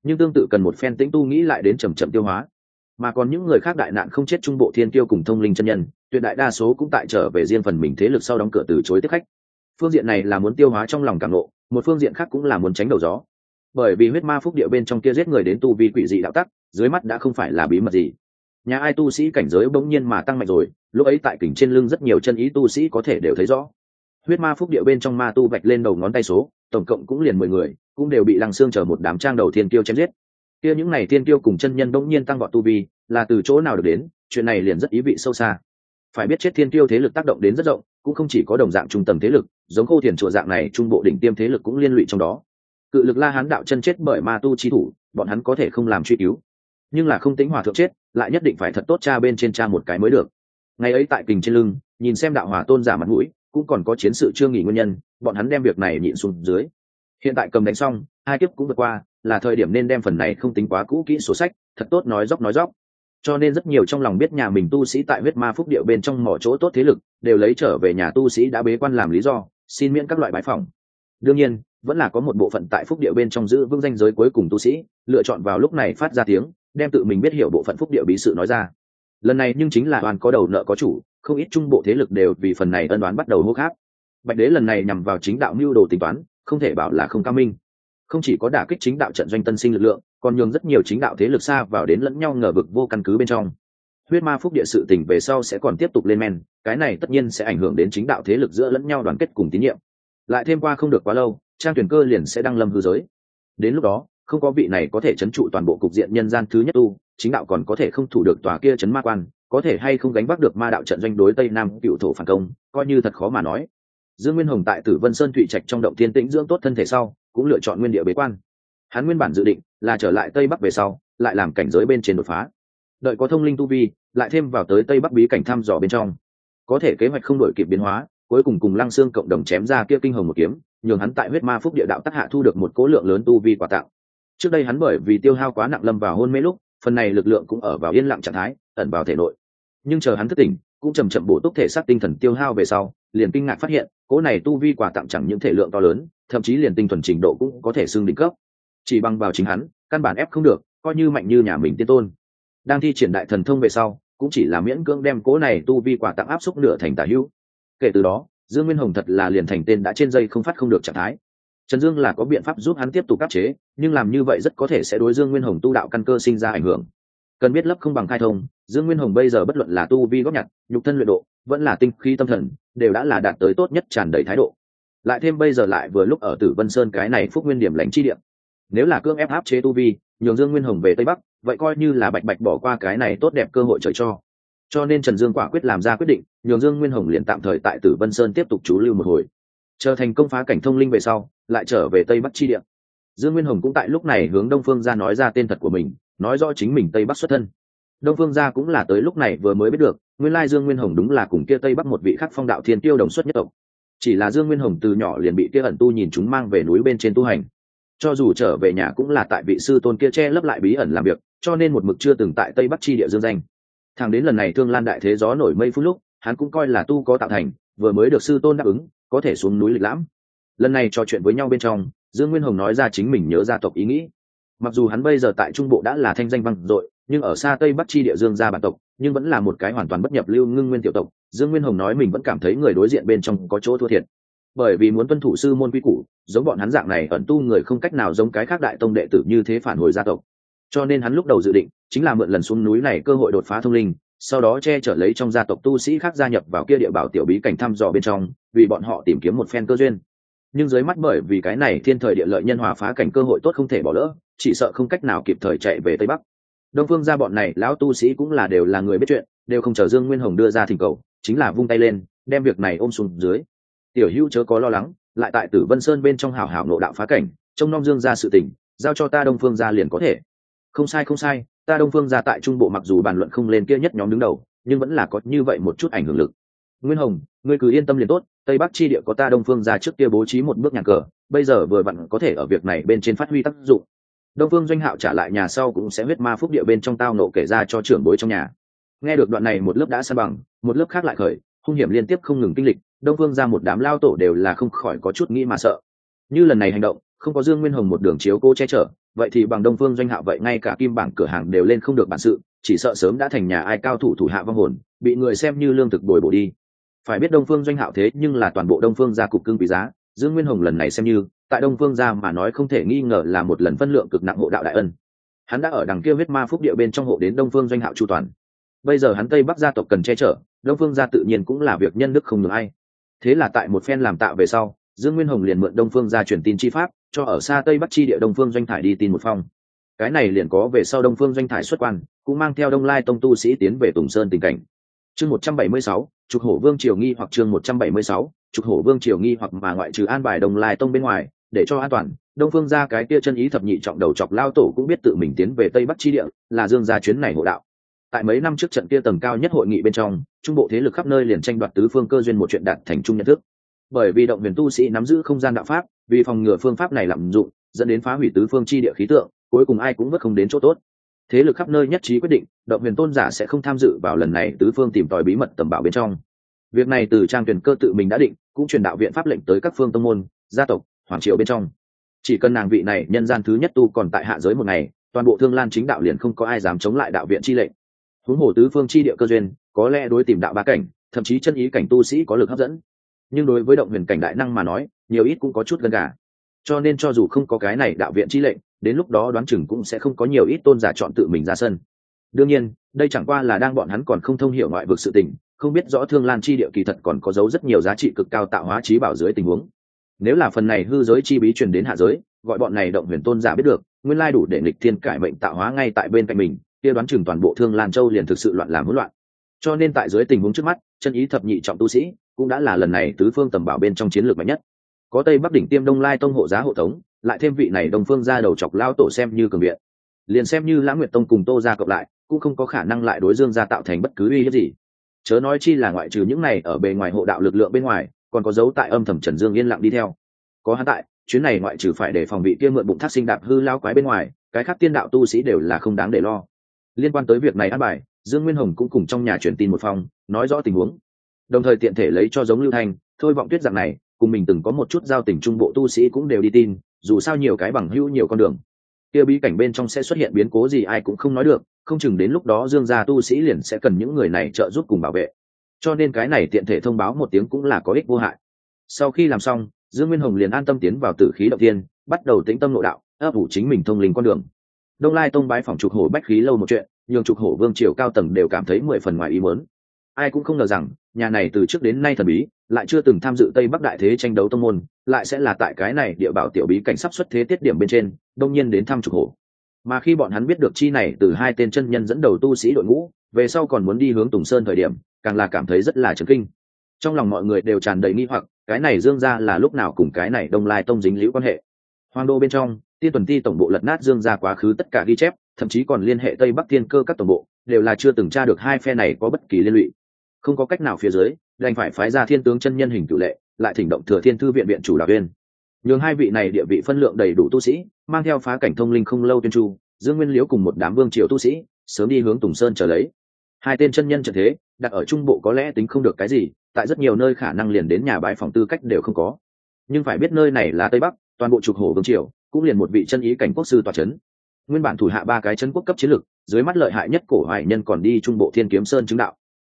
Speaker 1: Nhưng tương tự cần một phen tĩnh tu nghĩ lại đến chầm chậm tiêu hóa. Mà còn những người khác đại nạn không chết trung bộ thiên tiêu cùng thông linh chân nhân, tuyệt đại đa số cũng tại trở về riêng phần mình thế lực sau đóng cửa từ chối tiếp khách. Phương diện này là muốn tiêu hóa trong lòng cảm nộ một phương diện khác cũng là muốn tránh đầu gió. Bởi vì huyết ma phúc địa bên trong kia giết người đến tu vi quỷ dị đạo tắc, dưới mắt đã không phải là bí mật gì. Nhà ai tu sĩ cảnh giới bỗng nhiên mà tăng mạnh rồi, lúc ấy tại kỉnh trên lưng rất nhiều chân ý tu sĩ có thể đều thấy rõ huyết ma phúc địa bên trong ma tu vạch lên đầu ngón tay số, tổng cộng cũng liền mười người, cũng đều bị lăng xương chờ một đám trang đầu thiên tiêu chém giết. Kia những này thiên tiêu cùng chân nhân bỗng nhiên tăng vọt tu vi, là từ chỗ nào được đến, chuyện này liền rất ý vị sâu xa. Phải biết chết thiên tiêu thế lực tác động đến rất rộng, cũng không chỉ có đồng dạng trung tâm thế lực, giống khô thiền chùa dạng này trung bộ đỉnh tiêm thế lực cũng liên lụy trong đó. Cự lực la hán đạo chân chết bởi ma tu chi thủ, bọn hắn có thể không làm truy cứu. Nhưng là không tính hòa thượng chết, lại nhất định phải thật tốt cha bên trên cha một cái mới được. Ngày ấy tại kình trên lưng, nhìn xem đạo hòa tôn giả mặt mũi cũng còn có chiến sự chưa nghỉ nguyên nhân, bọn hắn đem việc này nhịn xuống dưới. Hiện tại cầm đánh xong, hai kiếp cũng vượt qua, là thời điểm nên đem phần này không tính quá cũ kỹ sổ sách, thật tốt nói dốc nói dốc. Cho nên rất nhiều trong lòng biết nhà mình tu sĩ tại huyết ma phúc điệu bên trong mỏ chỗ tốt thế lực, đều lấy trở về nhà tu sĩ đã bế quan làm lý do, xin miễn các loại bãi phòng. Đương nhiên, vẫn là có một bộ phận tại phúc điệu bên trong giữ vững danh giới cuối cùng tu sĩ, lựa chọn vào lúc này phát ra tiếng, đem tự mình biết hiểu bộ phận phúc điệu bí sự nói ra lần này nhưng chính là đoàn có đầu nợ có chủ, không ít trung bộ thế lực đều vì phần này ân đoán bắt đầu hô khác bạch đế lần này nhằm vào chính đạo mưu đồ tính toán, không thể bảo là không cao minh. Không chỉ có đả kích chính đạo trận doanh tân sinh lực lượng, còn nhường rất nhiều chính đạo thế lực xa vào đến lẫn nhau ngờ vực vô căn cứ bên trong. Huyết ma phúc địa sự tình về sau sẽ còn tiếp tục lên men, cái này tất nhiên sẽ ảnh hưởng đến chính đạo thế lực giữa lẫn nhau đoàn kết cùng tín nhiệm. Lại thêm qua không được quá lâu, trang tuyển cơ liền sẽ đăng lâm hư giới. Đến lúc đó không có vị này có thể chấn trụ toàn bộ cục diện nhân gian thứ nhất tu, chính đạo còn có thể không thủ được tòa kia chấn ma quan, có thể hay không gánh vác được ma đạo trận doanh đối tây nam cựu thổ phản công, coi như thật khó mà nói. Dương nguyên hồng tại tử vân sơn thụy trạch trong động thiên tĩnh dưỡng tốt thân thể sau, cũng lựa chọn nguyên địa bế quan. Hắn nguyên bản dự định là trở lại tây bắc về sau, lại làm cảnh giới bên trên đột phá. Đợi có thông linh tu vi, lại thêm vào tới tây bắc bí cảnh thăm dò bên trong. Có thể kế hoạch không đổi kịp biến hóa, cuối cùng cùng lăng xương cộng đồng chém ra kia kinh hồng một kiếm, nhường hắn tại huyết ma phúc địa đạo tác hạ thu được một cố lượng lớn tu vi quà tặng trước đây hắn bởi vì tiêu hao quá nặng lâm vào hôn mê lúc, phần này lực lượng cũng ở vào yên lặng trạng thái, ẩn vào thể nội. Nhưng chờ hắn thức tỉnh, cũng chầm chậm bổ túc thể xác tinh thần tiêu hao về sau, liền kinh ngạc phát hiện cố này tu vi quà tặng chẳng những thể lượng to lớn, thậm chí liền tinh thuần trình độ cũng có thể xưng đỉnh cấp. Chỉ bằng vào chính hắn, căn bản ép không được, coi như mạnh như nhà mình tiên tôn. Đang thi triển đại thần thông về sau, cũng chỉ là miễn cưỡng đem cố này tu vi quà tặng áp xúc nửa thành tả hữu. Kể từ đó, dương nguyên hồng thật là liền thành tên đã trên dây không phát không được trạng thái trần dương là có biện pháp giúp hắn tiếp tục áp chế, nhưng làm như vậy rất có thể sẽ đối dương nguyên hồng tu đạo căn cơ sinh ra ảnh hưởng. Cần biết lấp không bằng khai thông, dương nguyên hồng bây giờ bất luận là tu vi góp nhặt, nhục thân luyện độ, vẫn là tinh khí tâm thần, đều đã là đạt tới tốt nhất tràn đầy thái độ. Lại thêm bây giờ lại vừa lúc ở tử vân sơn cái này phúc nguyên điểm lãnh chi điểm nếu là cương ép áp chế tu vi, nhường dương nguyên hồng về tây bắc, vậy coi như là bạch bạch bỏ qua cái này tốt đẹp cơ hội trời cho. Cho nên trần dương quả quyết làm ra quyết định, nhường dương nguyên hồng liền tạm thời tại tử vân sơn tiếp tục trú lưu một hồi. Chờ thành công phá cảnh thông linh về sau lại trở về tây bắc chi địa. Dương nguyên hồng cũng tại lúc này hướng đông phương ra nói ra tên thật của mình, nói rõ chính mình tây bắc xuất thân. Đông phương gia cũng là tới lúc này vừa mới biết được, nguyên lai dương nguyên hồng đúng là cùng kia tây bắc một vị khắc phong đạo thiên tiêu đồng xuất nhất tộc. Chỉ là dương nguyên hồng từ nhỏ liền bị kia ẩn tu nhìn chúng mang về núi bên trên tu hành. Cho dù trở về nhà cũng là tại vị sư tôn kia che lấp lại bí ẩn làm việc, cho nên một mực chưa từng tại tây bắc chi địa dương danh. Thằng đến lần này thương lan đại thế gió nổi mây phút lúc, hắn cũng coi là tu có tạo thành, vừa mới được sư tôn đáp ứng, có thể xuống núi lịch lãm lần này trò chuyện với nhau bên trong, dương nguyên hồng nói ra chính mình nhớ gia tộc ý nghĩ. Mặc dù hắn bây giờ tại trung bộ đã là thanh danh vang dội, nhưng ở xa tây bắc chi địa dương gia bản tộc, nhưng vẫn là một cái hoàn toàn bất nhập lưu ngưng nguyên tiểu tộc. Dương nguyên hồng nói mình vẫn cảm thấy người đối diện bên trong có chỗ thua thiệt. Bởi vì muốn tuân thủ sư môn quy củ, giống bọn hắn dạng này ẩn tu người không cách nào giống cái khác đại tông đệ tử như thế phản hồi gia tộc. Cho nên hắn lúc đầu dự định, chính là mượn lần xuống núi này cơ hội đột phá thông linh, sau đó che chở lấy trong gia tộc tu sĩ khác gia nhập vào kia địa bảo tiểu bí cảnh thăm dò bên trong, vì bọn họ tìm kiếm một phen cơ duyên nhưng dưới mắt bởi vì cái này thiên thời địa lợi nhân hòa phá cảnh cơ hội tốt không thể bỏ lỡ, chỉ sợ không cách nào kịp thời chạy về tây bắc. Đông phương gia bọn này, lão tu sĩ cũng là đều là người biết chuyện, đều không chờ dương nguyên hồng đưa ra thỉnh cầu, chính là vung tay lên, đem việc này ôm sùng dưới. Tiểu hữu chớ có lo lắng, lại tại tử vân sơn bên trong hảo hảo nộ đạo phá cảnh, trông nom dương ra sự tỉnh giao cho ta đông phương gia liền có thể. Không sai không sai, ta đông phương gia tại trung bộ mặc dù bàn luận không lên kia nhất nhóm đứng đầu, nhưng vẫn là có như vậy một chút ảnh hưởng lực nguyên hồng, ngươi cứ yên tâm liền tốt, tây bắc chi địa có ta đông phương gia trước kia bố trí một bước nhà cờ, bây giờ vừa vặn có thể ở việc này bên trên phát huy tác dụng. Đông phương doanh hạo trả lại nhà sau cũng sẽ huyết ma phúc địa bên trong tao nộ kể ra cho trưởng bối trong nhà. Nghe được đoạn này một lớp đã san bằng, một lớp khác lại khởi, hung hiểm liên tiếp không ngừng kinh lịch, đông phương ra một đám lao tổ đều là không khỏi có chút nghĩ mà sợ. Như lần này hành động, không có dương nguyên hồng một đường chiếu cô che chở, vậy thì bằng đông phương doanh hạo vậy ngay cả kim bảng cửa hàng đều lên không được bản sự, chỉ sợ sớm đã thành nhà ai cao thủ thủ hạ vong hồn, bị người xem như lương thực bồi bổ đi phải biết đông phương doanh hạo thế nhưng là toàn bộ đông phương gia cục cưng quý giá, dương nguyên hồng lần này xem như, tại đông phương gia mà nói không thể nghi ngờ là một lần phân lượng cực nặng hộ đạo đại ân. Hắn đã ở đằng kia huyết ma phúc địa bên trong hộ đến đông phương doanh hạo chu toàn. Bây giờ hắn tây bắc gia tộc cần che chở, đông phương gia tự nhiên cũng là việc nhân đức không được ai. Thế là tại một phen làm tạo về sau, dương nguyên hồng liền mượn đông phương gia truyền tin chi pháp, cho ở xa tây bắc chi địa đông phương doanh thải đi tin một phong. Cái này liền có về sau đông phương doanh thải xuất quan, cũng mang theo đông lai tông tu sĩ tiến về tùng sơn tình cảnh chương một trăm bảy mươi sáu, trục hổ vương triều nghi hoặc chương một trăm bảy mươi sáu, trục hổ vương triều nghi hoặc mà ngoại trừ an bài đồng lai tông bên ngoài, để cho an toàn, đông phương ra cái kia chân ý thập nhị trọng đầu chọc lao tổ cũng biết tự mình tiến về tây bắc chi địa, là dương gia chuyến này hộ đạo. Tại mấy năm trước trận kia tầng cao nhất hội nghị bên trong, trung bộ thế lực khắp nơi liền tranh đoạt tứ phương cơ duyên một chuyện đạt thành chung nhận thức. Bởi vì động huyền tu sĩ nắm giữ không gian đạo pháp, vì phòng ngừa phương pháp này lạm dụng, dẫn đến phá hủy tứ phương chi địa khí tượng, cuối cùng ai cũng vất không đến chỗ tốt thế lực khắp nơi nhất trí quyết định, động huyền tôn giả sẽ không tham dự vào lần này tứ phương tìm tòi bí mật tầm bảo bên trong. Việc này từ trang tuyển cơ tự mình đã định, cũng truyền đạo viện pháp lệnh tới các phương tông môn, gia tộc, hoàng triều bên trong. Chỉ cần nàng vị này nhân gian thứ nhất tu còn tại hạ giới một ngày, toàn bộ thương lan chính đạo liền không có ai dám chống lại đạo viện chi lệnh. Huống hồ tứ phương chi địa cơ duyên, có lẽ đối tìm đạo ba cảnh, thậm chí chân ý cảnh tu sĩ có lực hấp dẫn. Nhưng đối với động huyền cảnh đại năng mà nói, nhiều ít cũng có chút gần cả cho nên cho dù không có cái này đạo viện chi lệnh đến lúc đó đoán chừng cũng sẽ không có nhiều ít tôn giả chọn tự mình ra sân. Đương nhiên, đây chẳng qua là đang bọn hắn còn không thông hiểu ngoại vực sự tình, không biết rõ thương lan chi địa kỳ thật còn có dấu rất nhiều giá trị cực cao tạo hóa trí bảo dưới tình huống. Nếu là phần này hư giới chi bí truyền đến hạ giới, gọi bọn này động huyền tôn giả biết được, nguyên lai đủ để nghịch thiên cải mệnh tạo hóa ngay tại bên cạnh mình, kia đoán chừng toàn bộ thương lan châu liền thực sự loạn làm hỗn loạn. Cho nên tại dưới tình huống trước mắt, chân ý thập nhị trọng tu sĩ cũng đã là lần này tứ phương tầm bảo bên trong chiến lược mạnh nhất. Có tây bắc đỉnh tiêm đông lai tông hộ giá hộ tống lại thêm vị này đông phương ra đầu chọc lao tổ xem như cường viện. Liền xem như lãng nguyệt tông cùng tô ra cộng lại, cũng không có khả năng lại đối dương ra tạo thành bất cứ uy hiếp gì. Chớ nói chi là ngoại trừ những này ở bề ngoài hộ đạo lực lượng bên ngoài, còn có dấu tại âm thầm trần dương yên lặng đi theo. Có hắn tại, chuyến này ngoại trừ phải để phòng bị kia mượn bụng thác sinh đạp hư lao quái bên ngoài, cái khác tiên đạo tu sĩ đều là không đáng để lo. Liên quan tới việc này an bài, dương nguyên hồng cũng cùng trong nhà truyền tin một phòng, nói rõ tình huống. Đồng thời tiện thể lấy cho giống lưu thanh, thôi vọng tuyết rằng này, cùng mình từng có một chút giao tình trung bộ tu sĩ cũng đều đi tin dù sao nhiều cái bằng hữu nhiều con đường. Kia bí cảnh bên trong sẽ xuất hiện biến cố gì ai cũng không nói được, không chừng đến lúc đó dương gia tu sĩ liền sẽ cần những người này trợ giúp cùng bảo vệ. Cho nên cái này tiện thể thông báo một tiếng cũng là có ích vô hại. Sau khi làm xong, dương nguyên hồng liền an tâm tiến vào tử khí động tiên bắt đầu tĩnh tâm nội đạo, ấp ủ chính mình thông linh con đường. Đông lai tông bái phòng trục hổ bách khí lâu một chuyện, nhường trục hổ vương triều cao tầng đều cảm thấy mười phần ngoài ý muốn. Ai cũng không ngờ rằng, nhà này từ trước đến nay thần bí lại chưa từng tham dự tây bắc đại thế tranh đấu tông môn, lại sẽ là tại cái này địa bảo tiểu bí cảnh sắp xuất thế tiết điểm bên trên, đông nhiên đến thăm trục hổ. Mà khi bọn hắn biết được chi này từ hai tên chân nhân dẫn đầu tu sĩ đội ngũ, về sau còn muốn đi hướng tùng sơn thời điểm, càng là cảm thấy rất là chấn kinh. Trong lòng mọi người đều tràn đầy nghi hoặc, cái này dương ra là lúc nào cùng cái này đông lai tông dính liễu quan hệ. Hoàng đô bên trong, tiên tuần ti tổng bộ lật nát dương ra quá khứ tất cả ghi chép, thậm chí còn liên hệ tây bắc tiên cơ các tổng bộ, đều là chưa từng tra được hai phe này có bất kỳ liên lụy. Không có cách nào phía dưới đành phải phái ra thiên tướng chân nhân hình tự lệ, lại thỉnh động thừa thiên thư viện viện chủ đạo viên nhường hai vị này địa vị phân lượng đầy đủ tu sĩ, mang theo phá cảnh thông linh không lâu tuyên chu, dương nguyên liễu cùng một đám vương triều tu sĩ, sớm đi hướng tùng sơn trở lấy. Hai tên chân nhân trận thế, đặt ở trung bộ có lẽ tính không được cái gì, tại rất nhiều nơi khả năng liền đến nhà bãi phòng tư cách đều không có. Nhưng phải biết nơi này là tây bắc, toàn bộ trục hổ vương triều, cũng liền một vị chân ý cảnh quốc sư tòa c h ấ n nguyên bản thủ hạ ba cái chân quốc cấp chiến lược, dưới mắt lợi hại nhất cổ hoài nhân còn đi trung bộ thiên kiếm sơn chứng đạo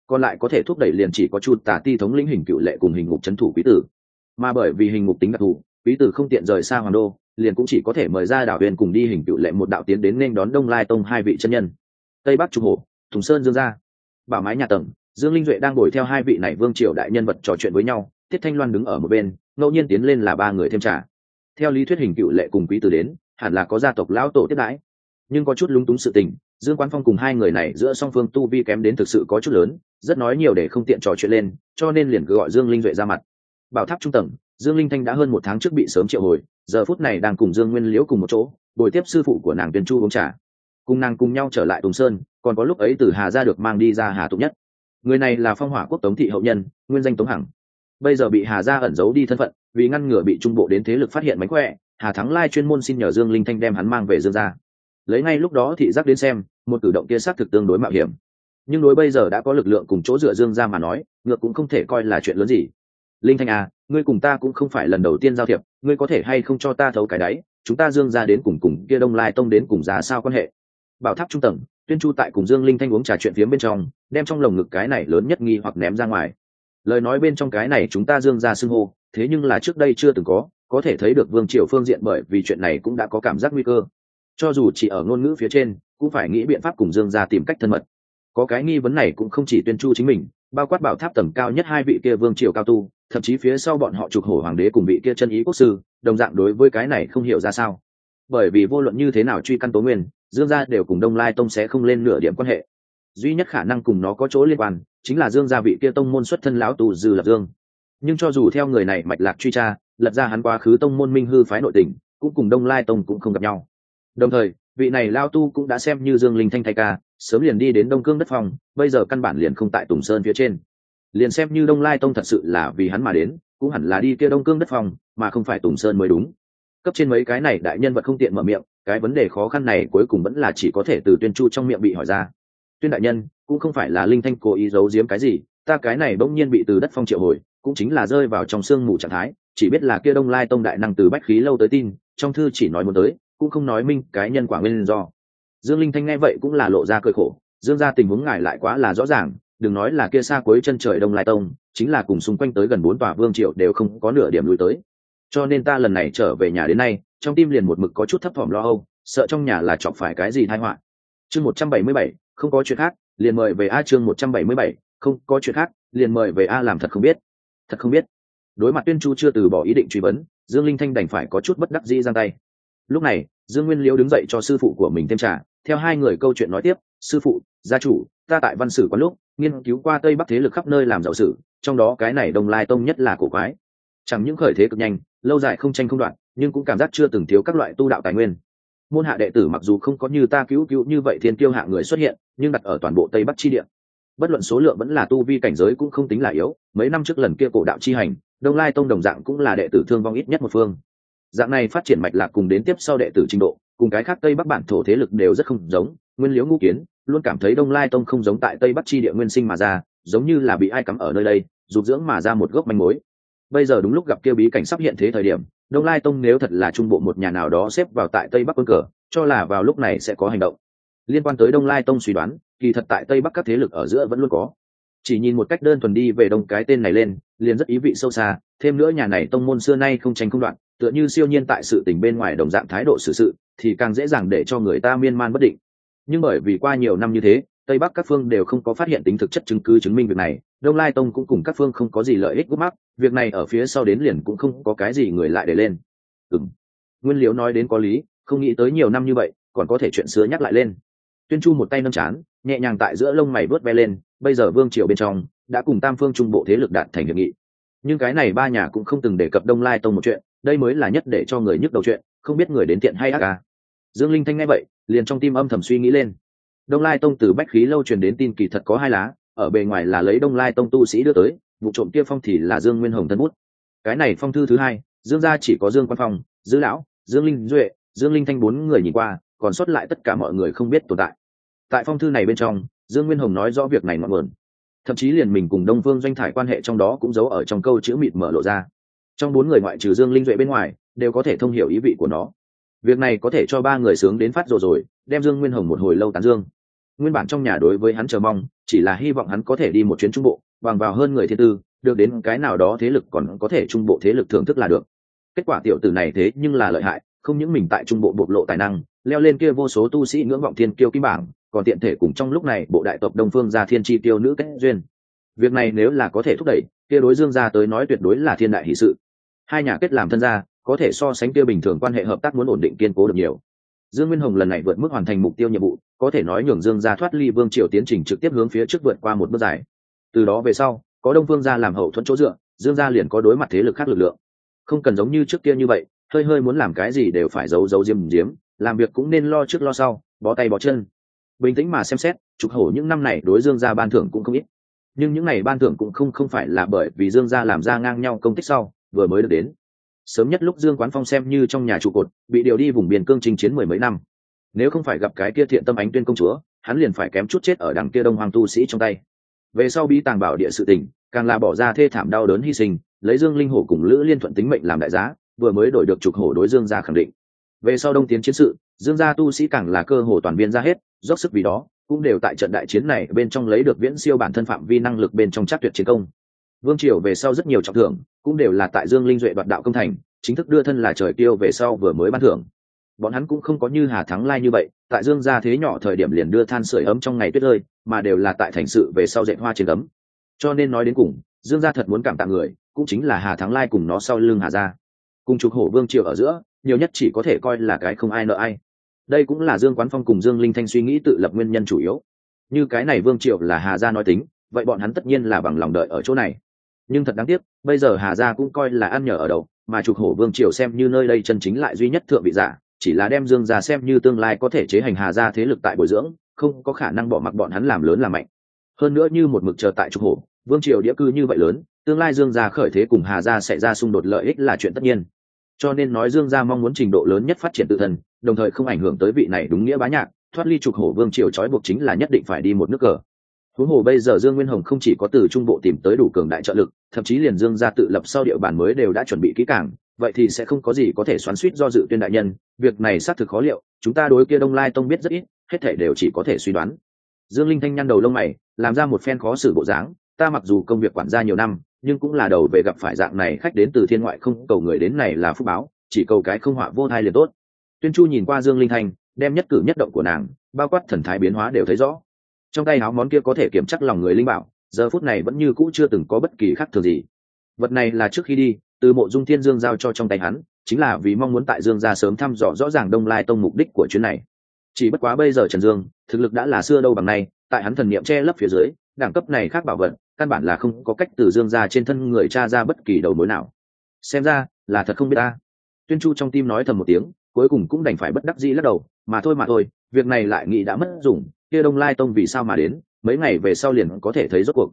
Speaker 1: còn lại có thể thúc đẩy liền chỉ có chu tả ti thống lĩnh hình cựu lệ cùng hình ngục c thủ quý tử. Mà bởi vì hình ngục tính đặc thù, quý tử không tiện rời xa hoàng đô, liền cũng chỉ có thể mời ra đảo huyền cùng đi hình cựu lệ một đạo tiến đến nên đón đông lai tông hai vị chân nhân. Tây bắc trung hồ, thùng sơn dương gia, bảo mái nhà tầng, dương linh duệ đang ngồi theo hai vị này vương triều đại nhân vật trò chuyện với nhau, tiết thanh loan đứng ở một bên, ngẫu nhiên tiến lên là ba người thêm trả theo lý thuyết hình cựu lệ cùng quý tử đến, hẳn là có gia tộc lão tổ tiếp đãi. Nhưng có chút lúng túng sự tình dương quán phong cùng hai người này giữa song phương tu vi kém đến thực sự có chút lớn, rất nói nhiều để không tiện trò chuyện lên, cho nên liền cứ gọi dương linh duệ ra mặt. Bảo tháp trung tầng, dương linh thanh đã hơn một tháng trước bị sớm triệu hồi, giờ phút này đang cùng dương nguyên liễu cùng một chỗ, bồi tiếp sư phụ của nàng tuyên chu uống trà. Cùng nàng cùng nhau trở lại tùng sơn, còn có lúc ấy từ hà ra được mang đi ra hà tụng nhất. Người này là phong hỏa quốc tống thị hậu nhân, nguyên danh tống hằng. Bây giờ bị hà gia ẩn giấu đi thân phận, vì ngăn ngừa bị trung bộ đến thế lực phát hiện mánh khỏe, hà thắng lai chuyên môn xin nhờ dương linh thanh đem hắn mang về dương gia. Lấy ngay lúc đó thị giác đến xem một cử động kia xác thực tương đối mạo hiểm. Nhưng đối bây giờ đã có lực lượng cùng chỗ dựa dương gia mà nói, ngược cũng không thể coi là chuyện lớn gì. Linh thanh à ngươi cùng ta cũng không phải lần đầu tiên giao thiệp, ngươi có thể hay không cho ta thấu cái đáy, chúng ta dương gia đến cùng cùng kia đông lai tông đến cùng giá sao quan hệ? Bảo tháp trung tầng, tuyên chu tại cùng dương linh thanh uống trà chuyện phía bên trong, đem trong lồng ngực cái này lớn nhất nghi hoặc ném ra ngoài. Lời nói bên trong cái này chúng ta dương ra xưng hô, thế nhưng là trước đây chưa từng có có thể thấy được vương triều phương diện bởi vì chuyện này cũng đã có cảm giác nguy cơ. Cho dù chỉ ở ngôn ngữ phía trên cũng phải nghĩ biện pháp cùng dương ra tìm cách thân mật. Có cái nghi vấn này cũng không chỉ tuyên chu chính mình, bao quát bảo tháp tầm cao nhất hai vị kia vương triều cao tu, thậm chí phía sau bọn họ trục hổ hoàng đế cùng vị kia chân ý quốc sư, đồng dạng đối với cái này không hiểu ra sao. Bởi vì vô luận như thế nào truy căn tố nguyên, dương gia đều cùng đông lai tông sẽ không lên nửa điểm quan hệ. Duy nhất khả năng cùng nó có chỗ liên quan, chính là dương gia vị kia tông môn xuất thân lão tù dư lập dương. Nhưng cho dù theo người này mạch lạc truy tra lật ra hắn quá khứ tông môn minh hư phái nội tình cũng cùng đông lai tông cũng không gặp nhau. Đồng thời vị này lao tu cũng đã xem như dương linh thanh thay ca, sớm liền đi đến đông cương đất phòng bây giờ căn bản liền không tại tùng sơn phía trên. Liền xem như đông lai tông thật sự là vì hắn mà đến, cũng hẳn là đi kia đông cương đất phòng mà không phải tùng sơn mới đúng. Cấp trên mấy cái này đại nhân vật không tiện mở miệng, cái vấn đề khó khăn này cuối cùng vẫn là chỉ có thể từ tuyên chu trong miệng bị hỏi ra. Tuyên đại nhân, cũng không phải là linh thanh cố ý giấu giếm cái gì, ta cái này bỗng nhiên bị từ đất phong triệu hồi, cũng chính là rơi vào trong sương mù trạng thái, chỉ biết là kia đông lai tông đại năng từ bách khí lâu tới tin, trong thư chỉ nói muốn tới cũng không nói minh cái nhân quả nguyên do. Dương linh thanh nghe vậy cũng là lộ ra cơ khổ, dương ra tình huống ngài lại quá là rõ ràng, đừng nói là kia xa cuối chân trời đông lai tông, chính là cùng xung quanh tới gần bốn tòa vương triệu đều không có nửa điểm lùi tới. Cho nên ta lần này trở về nhà đến nay, trong tim liền một mực có chút thấp thỏm lo âu, sợ trong nhà là chọc phải cái gì thai họa. Chương một trăm bảy mươi bảy, không có chuyện khác, liền mời về a chương một trăm bảy mươi bảy, không có chuyện khác, liền mời về a làm thật không biết. Thật không biết. Đối mặt tuyên chu chưa từ bỏ ý định truy vấn, dương linh thanh đành phải có chút bất đắc dĩ giang tay lúc này, dương nguyên liễu đứng dậy cho sư phụ của mình thêm trả theo hai người câu chuyện nói tiếp, sư phụ, gia chủ, ta tại văn sử có lúc, nghiên cứu qua tây bắc thế lực khắp nơi làm giàu sử, trong đó cái này đông lai tông nhất là cổ quái. Chẳng những khởi thế cực nhanh, lâu dài không tranh không đoạn, nhưng cũng cảm giác chưa từng thiếu các loại tu đạo tài nguyên. Môn hạ đệ tử mặc dù không có như ta cứu cứu như vậy thiên tiêu hạ người xuất hiện, nhưng đặt ở toàn bộ tây bắc chi địa. Bất luận số lượng vẫn là tu vi cảnh giới cũng không tính là yếu, mấy năm trước lần kia cổ đạo chi hành, đông lai tông đồng dạng cũng là đệ tử thương vong ít nhất một phương dạng này phát triển mạch lạc cùng đến tiếp sau đệ tử trình độ, cùng cái khác tây bắc bản thổ thế lực đều rất không giống, nguyên liễu ngũ kiến, luôn cảm thấy đông lai tông không giống tại tây bắc chi địa nguyên sinh mà ra, giống như là bị ai cắm ở nơi đây, dục dưỡng mà ra một gốc manh mối. Bây giờ đúng lúc gặp kia bí cảnh sắp hiện thế thời điểm, đông lai tông nếu thật là trung bộ một nhà nào đó xếp vào tại tây bắc quân cờ, cho là vào lúc này sẽ có hành động. Liên quan tới đông lai tông suy đoán, kỳ thật tại tây bắc các thế lực ở giữa vẫn luôn có. Chỉ nhìn một cách đơn thuần đi về đông cái tên này lên, liền rất ý vị sâu xa thêm nữa nhà này tông môn xưa nay không tranh không đoạn tựa như siêu nhiên tại sự tình bên ngoài đồng dạng thái độ xử sự, sự thì càng dễ dàng để cho người ta miên man bất định. Nhưng bởi vì qua nhiều năm như thế tây bắc các phương đều không có phát hiện tính thực chất chứng cứ chứng minh việc này đông lai tông cũng cùng các phương không có gì lợi ích gút mắc việc này ở phía sau đến liền cũng không có cái gì người lại để lên. Ừ nguyên liễu nói đến có lý không nghĩ tới nhiều năm như vậy còn có thể chuyện xưa nhắc lại lên. Tuyên chu một tay nâm chán nhẹ nhàng tại giữa lông mày vớt ve lên bây giờ vương triều bên trong đã cùng tam phương trung bộ thế lực đạt thành hiệp nghị nhưng cái này ba nhà cũng không từng đề cập đông lai tông một chuyện, đây mới là nhất để cho người nhức đầu chuyện, không biết người đến tiện hay ác à. dương linh thanh nghe vậy, liền trong tim âm thầm suy nghĩ lên. Đông lai tông từ bách khí lâu truyền đến tin kỳ thật có hai lá, ở bề ngoài là lấy đông lai tông tu sĩ đưa tới, vụ trộm kia phong thì là dương nguyên hồng thân bút. Cái này phong thư thứ hai, dương gia chỉ có dương quan phong dư lão, dương linh duệ, dương linh thanh bốn người nhìn qua, còn sót lại tất cả mọi người không biết tồn tại. Tại phong thư này bên trong, dương nguyên hồng nói rõ việc này ngọn nguồn thậm chí liền mình cùng đông phương doanh thải quan hệ trong đó cũng giấu ở trong câu chữ mịt mở lộ ra. Trong bốn người ngoại trừ dương linh duệ bên ngoài, đều có thể thông hiểu ý vị của nó. Việc này có thể cho ba người sướng đến phát rồi rồi, đem dương nguyên hồng một hồi lâu tán dương. Nguyên bản trong nhà đối với hắn chờ mong, chỉ là hy vọng hắn có thể đi một chuyến trung bộ, bằng vào hơn người thiên tư, được đến cái nào đó thế lực còn có thể trung bộ thế lực thưởng thức là được. Kết quả tiểu tử này thế nhưng là lợi hại, không những mình tại trung bộ bộc lộ tài năng leo lên kia vô số tu sĩ ngưỡng vọng thiên kiêu kim bảng, còn tiện thể cùng trong lúc này bộ đại tộc đông phương gia thiên tri tiêu nữ kết duyên. Việc này nếu là có thể thúc đẩy, kia đối dương gia tới nói tuyệt đối là thiên đại hỷ sự. Hai nhà kết làm thân gia, có thể so sánh kia bình thường quan hệ hợp tác muốn ổn định kiên cố được nhiều. Dương nguyên hồng lần này vượt mức hoàn thành mục tiêu nhiệm vụ, có thể nói nhường dương gia thoát ly vương triều tiến trình trực tiếp hướng phía trước vượt qua một bước dài. Từ đó về sau, có đông phương gia làm hậu thuẫn chỗ dựa, dương gia liền có đối mặt thế lực khác lực lượng. Không cần giống như trước kia như vậy, hơi hơi muốn làm cái gì đều phải giấu giấu diêm diếm làm việc cũng nên lo trước lo sau, bó tay bó chân. Bình tĩnh mà xem xét, trục hổ những năm này đối dương gia ban thưởng cũng không ít. Nhưng những n à y ban thưởng cũng không không phải là bởi vì dương gia làm ra ngang nhau công tích sau, vừa mới được đến. Sớm nhất lúc dương quán phong xem như trong nhà trụ cột, bị điều đi vùng biển cương chinh chiến mười mấy năm. Nếu không phải gặp cái kia thiện tâm ánh tuyên công chúa, hắn liền phải kém chút chết ở đằng kia đông hoàng tu sĩ trong tay. Về sau bí tàng bảo địa sự tình, càng là bỏ ra thê thảm đau đớn hy sinh, lấy dương linh hổ cùng lữ liên thuận tính mệnh làm đại giá, vừa mới đổi được trục hổ đối dương gia khẳng định về sau đông tiến chiến sự, dương gia tu sĩ càng là cơ hồ toàn viên ra hết, dốc sức vì đó, cũng đều tại trận đại chiến này bên trong lấy được viễn siêu bản thân phạm vi năng lực bên trong chắc tuyệt chiến công. Vương triều về sau rất nhiều trọng thưởng, cũng đều là tại dương linh duệ đoạt đạo công thành, chính thức đưa thân là trời tiêu về sau vừa mới ban thưởng. Bọn hắn cũng không có như hà thắng lai như vậy, tại dương gia thế nhỏ thời điểm liền đưa than sửa ấm trong ngày tuyết rơi, mà đều là tại thành sự về sau dạy hoa trên ấm. Cho nên nói đến cùng, dương gia thật muốn cảm tạ người, cũng chính là hà thắng lai cùng nó sau lưng hà gia. Cùng trục hổ vương triều ở giữa nhiều nhất chỉ có thể coi là cái không ai nợ ai. Đây cũng là dương quán phong cùng dương linh thanh suy nghĩ tự lập nguyên nhân chủ yếu. Như cái này vương Triệu là hà gia nói tính, vậy bọn hắn tất nhiên là bằng lòng đợi ở chỗ này. Nhưng thật đáng tiếc, bây giờ hà gia cũng coi là ăn nhờ ở đầu, mà trục hổ vương triều xem như nơi đây chân chính lại duy nhất thượng vị giả, chỉ là đem dương gia xem như tương lai có thể chế hành hà gia thế lực tại bồi dưỡng, không có khả năng bỏ mặc bọn hắn làm lớn làm mạnh. Hơn nữa như một mực chờ tại trục hổ, vương triều đĩa cư như vậy lớn, tương lai dương gia khởi thế cùng hà gia sẽ ra xung đột lợi ích là chuyện tất nhiên cho nên nói dương gia mong muốn trình độ lớn nhất phát triển tự thân, đồng thời không ảnh hưởng tới vị này đúng nghĩa bá nhạc, thoát ly trục hổ vương triều trói buộc chính là nhất định phải đi một nước cờ. Huống hồ bây giờ dương nguyên hồng không chỉ có từ trung bộ tìm tới đủ cường đại trợ lực, thậm chí liền dương gia tự lập sau địa bàn mới đều đã chuẩn bị kỹ càng, vậy thì sẽ không có gì có thể xoắn suýt do dự tuyên đại nhân, việc này xác thực khó liệu, chúng ta đối kia đông lai tông biết rất ít, hết thể đều chỉ có thể suy đoán. Dương linh thanh nhăn đầu lông mày, làm ra một phen khó xử bộ dáng, ta mặc dù công việc quản gia nhiều năm nhưng cũng là đầu về gặp phải dạng này, khách đến từ thiên ngoại không cầu người đến này là phúc báo, chỉ cầu cái không họa vô thai liền tốt. Tuyên chu nhìn qua dương linh thanh, đem nhất cử nhất động của nàng, bao quát thần thái biến hóa đều thấy rõ. Trong tay áo món kia có thể kiểm chắc lòng người linh bảo, giờ phút này vẫn như cũ chưa từng có bất kỳ khác thường gì. Vật này là trước khi đi, từ mộ dung thiên dương giao cho trong tay hắn, chính là vì mong muốn tại dương gia sớm thăm dò rõ ràng đông lai tông mục đích của chuyến này. Chỉ bất quá bây giờ trần dương, thực lực đã là xưa đâu bằng nay, tại hắn thần niệm che lấp phía dưới, đẳng cấp này khác bảo vật căn bản là không có cách từ dương ra trên thân người cha ra bất kỳ đầu mối nào. Xem ra, là thật không biết ta. Tuyên chu trong tim nói thầm một tiếng, cuối cùng cũng đành phải bất đắc dĩ lắc đầu, mà thôi mà thôi, việc này lại nghĩ đã mất dùng, kia đông lai tông vì sao mà đến, mấy ngày về sau liền có thể thấy rốt cuộc.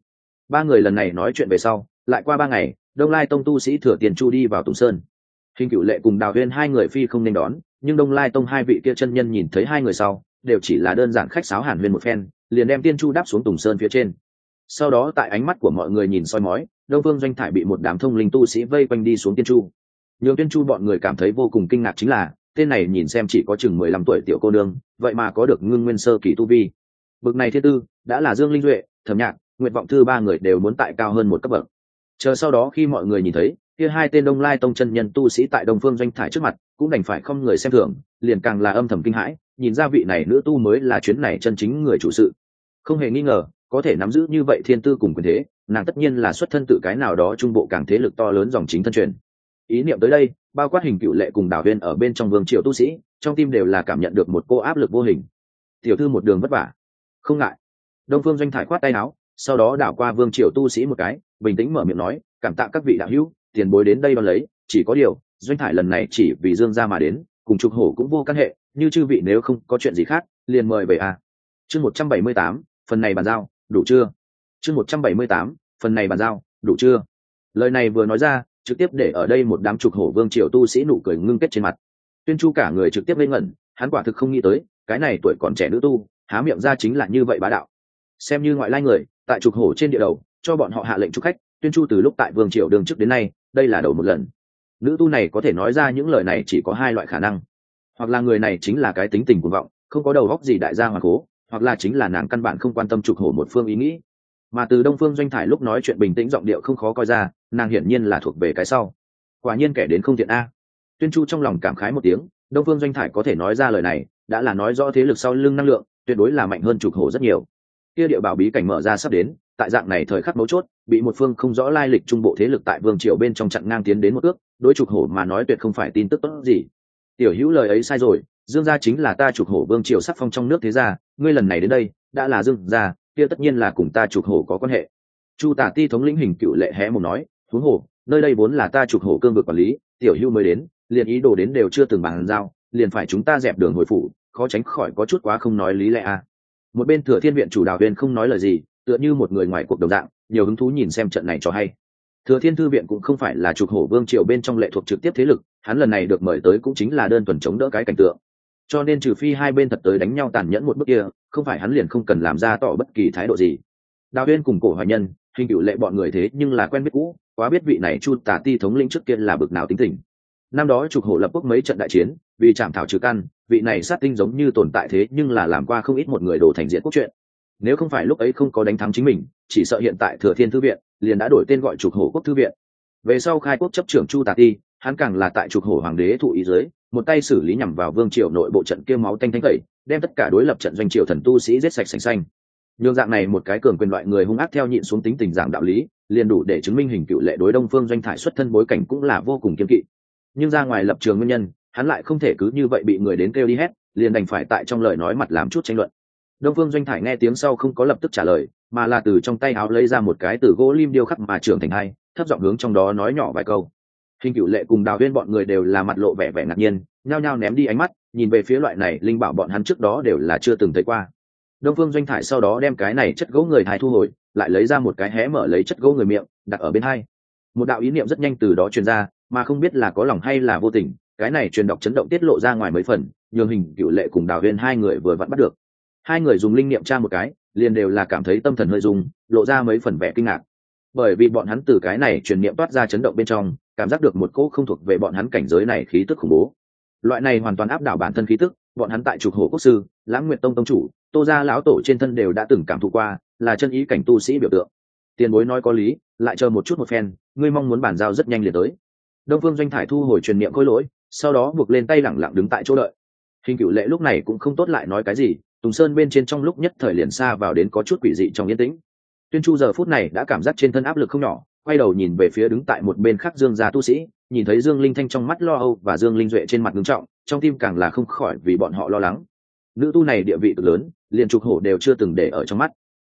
Speaker 1: Ba người lần này nói chuyện về sau, lại qua ba ngày, đông lai tông tu sĩ thừa tiền chu đi vào tùng sơn. Hình cựu lệ cùng đào huyên hai người phi không nên đón, nhưng đông lai tông hai vị kia chân nhân nhìn thấy hai người sau, đều chỉ là đơn giản khách sáo hàn huyên một phen, liền đem tiên chu đáp xuống tùng sơn phía trên sau đó tại ánh mắt của mọi người nhìn soi mói, đông phương doanh thải bị một đám thông linh tu sĩ vây quanh đi xuống tiên chu. Nhường tiên chu bọn người cảm thấy vô cùng kinh ngạc chính là, tên này nhìn xem chỉ có chừng mười lăm tuổi tiểu cô nương, vậy mà có được ngưng nguyên sơ kỳ tu vi. Bực này thiết tư, đã là dương linh duệ, thẩm nhạc nguyện vọng thư ba người đều muốn tại cao hơn một cấp bậc. Chờ sau đó khi mọi người nhìn thấy, kia hai tên đông lai tông chân nhân tu sĩ tại đông phương doanh thải trước mặt, cũng đành phải không người xem thường, liền càng là âm thầm kinh hãi, nhìn ra vị này nữ tu mới là chuyến này chân chính người chủ sự. Không hề nghi ngờ có thể nắm giữ như vậy thiên tư cùng quyền thế, nàng tất nhiên là xuất thân tự cái nào đó trung bộ càng thế lực to lớn dòng chính thân truyền. Ý niệm tới đây, bao quát hình cựu lệ cùng đảo viên ở bên trong vương triều tu sĩ, trong tim đều là cảm nhận được một cô áp lực vô hình. Tiểu thư một đường vất vả. Không ngại. Đông phương doanh thải khoát tay áo, sau đó đảo qua vương triều tu sĩ một cái, bình tĩnh mở miệng nói, cảm tạ các vị đạo hữu, tiền bối đến đây đón lấy, chỉ có điều, doanh thải lần này chỉ vì dương gia mà đến, cùng trục hổ cũng vô căn hệ, như chư vị nếu không có chuyện gì khác, liền mời về a chương một trăm bảy mươi tám, phần này bàn giao đủ chưa? Chương một trăm bảy mươi tám, phần này bàn giao, đủ chưa? Lời này vừa nói ra, trực tiếp để ở đây một đám trục hổ vương triều tu sĩ nụ cười ngưng kết trên mặt. Tuyên chu cả người trực tiếp lên ngẩn, hắn quả thực không nghĩ tới, cái này tuổi còn trẻ nữ tu, há miệng ra chính là như vậy bá đạo. Xem như ngoại lai người, tại trục hổ trên địa đầu, cho bọn họ hạ lệnh trục khách, tuyên chu từ lúc tại vương triều đường trước đến nay, đây là đầu một lần. Nữ tu này có thể nói ra những lời này chỉ có hai loại khả năng. Hoặc là người này chính là cái tính tình cuồng vọng, không có đầu góc gì đại gia hoàng cố hoặc là chính là nàng căn bản không quan tâm trục hổ một phương ý nghĩ. Mà từ đông phương doanh thải lúc nói chuyện bình tĩnh giọng điệu không khó coi ra, nàng hiển nhiên là thuộc về cái sau. Quả nhiên kẻ đến không thiện a. Tuyên chu trong lòng cảm khái một tiếng, đông phương doanh thải có thể nói ra lời này, đã là nói rõ thế lực sau lưng năng lượng, tuyệt đối là mạnh hơn trục hổ rất nhiều. Kia địa bảo bí cảnh mở ra sắp đến, tại dạng này thời khắc mấu chốt, bị một phương không rõ lai lịch trung bộ thế lực tại vương triều bên trong chặn ngang tiến đến một ước, đối trục hổ mà nói tuyệt không phải tin tức tốt gì. Tiểu hữu lời ấy sai rồi dương gia chính là ta trục hổ vương triều sắc phong trong nước thế gia, ngươi lần này đến đây, đã là dương gia, kia tất nhiên là cùng ta trục hổ có quan hệ. Chu tả ti thống lĩnh hình cựu lệ hé một nói, thú hổ, nơi đây vốn là ta trục hổ cương vực quản lý, tiểu hưu mới đến, liền ý đồ đến đều chưa từng bàn giao, liền phải chúng ta dẹp đường hồi phủ, khó tránh khỏi có chút quá không nói lý lẽ à. một bên thừa thiên viện chủ đào viên không nói lời gì, tựa như một người ngoài cuộc đồng dạng, nhiều hứng thú nhìn xem trận này cho hay. Thừa thiên thư viện cũng không phải là trục hổ vương triều bên trong lệ thuộc trực tiếp thế lực, hắn lần này được mời tới cũng chính là đơn thuần chống đỡ cái cảnh tượng cho nên trừ phi hai bên thật tới đánh nhau tàn nhẫn một bước kia, không phải hắn liền không cần làm ra tỏ bất kỳ thái độ gì. Đào huyên cùng cổ hoài nhân, hình cựu lệ bọn người thế nhưng là quen biết cũ, quá biết vị này chu tả ti thống lĩnh trước kia là bực nào tính tình. Năm đó trục hổ lập quốc mấy trận đại chiến, vì chạm thảo trừ căn, vị này sát tinh giống như tồn tại thế nhưng là làm qua không ít một người đồ thành diện quốc chuyện. Nếu không phải lúc ấy không có đánh thắng chính mình, chỉ sợ hiện tại thừa thiên thư viện liền đã đổi tên gọi trục hổ quốc thư viện. Về sau khai quốc chấp trưởng chu tà ti, hắn càng là tại trục hổ hoàng đế thụ ý dưới một tay xử lý nhằm vào vương triều nội bộ trận kêu máu tanh thánh tẩy, đem tất cả đối lập trận doanh triều thần tu sĩ giết sạch sành xanh. Nhường dạng này một cái cường quyền loại người hung ác theo nhịn xuống tính tình giảng đạo lý, liền đủ để chứng minh hình cựu lệ đối đông phương doanh thải xuất thân bối cảnh cũng là vô cùng kiên kỵ. Nhưng ra ngoài lập trường nguyên nhân, hắn lại không thể cứ như vậy bị người đến kêu đi hết, liền đành phải tại trong lời nói mặt làm chút tranh luận. Đông phương doanh thải nghe tiếng sau không có lập tức trả lời, mà là từ trong tay áo lấy ra một cái từ gỗ lim điêu khắc mà trưởng thành hai, thấp giọng hướng trong đó nói nhỏ vài câu hình cựu lệ cùng đào huyên bọn người đều là mặt lộ vẻ vẻ ngạc nhiên, nhao nhao ném đi ánh mắt, nhìn về phía loại này linh bảo bọn hắn trước đó đều là chưa từng thấy qua. Đông phương doanh thải sau đó đem cái này chất gỗ người thai thu hồi, lại lấy ra một cái hé mở lấy chất gỗ người miệng, đặt ở bên hai. Một đạo ý niệm rất nhanh từ đó truyền ra, mà không biết là có lòng hay là vô tình, cái này truyền đọc chấn động tiết lộ ra ngoài mấy phần, nhường hình cựu lệ cùng đào huyên hai người vừa vặn bắt được. Hai người dùng linh niệm tra một cái, liền đều là cảm thấy tâm thần hơi dùng lộ ra mấy phần vẻ kinh ngạc bởi vì bọn hắn từ cái này truyền niệm toát ra chấn động bên trong, cảm giác được một cỗ không thuộc về bọn hắn cảnh giới này khí tức khủng bố. Loại này hoàn toàn áp đảo bản thân khí tức, bọn hắn tại trục hổ quốc sư, lãng nguyện tông tông chủ, tô gia lão tổ trên thân đều đã từng cảm thụ qua, là chân ý cảnh tu sĩ biểu tượng. Tiền bối nói có lý, lại chờ một chút một phen, ngươi mong muốn bàn giao rất nhanh liền tới. Đông phương doanh thải thu hồi truyền niệm khôi lỗi, sau đó buộc lên tay lẳng lặng đứng tại chỗ đợi. Hình cựu lệ lúc này cũng không tốt lại nói cái gì, tùng sơn bên trên trong lúc nhất thời liền xa vào đến có chút quỷ dị trong yên tĩnh tuyên chu giờ phút này đã cảm giác trên thân áp lực không nhỏ, quay đầu nhìn về phía đứng tại một bên khác dương gia tu sĩ, nhìn thấy dương linh thanh trong mắt lo âu và dương linh duệ trên mặt ngưng trọng, trong tim càng là không khỏi vì bọn họ lo lắng. Nữ tu này địa vị cực lớn, liền trục hổ đều chưa từng để ở trong mắt.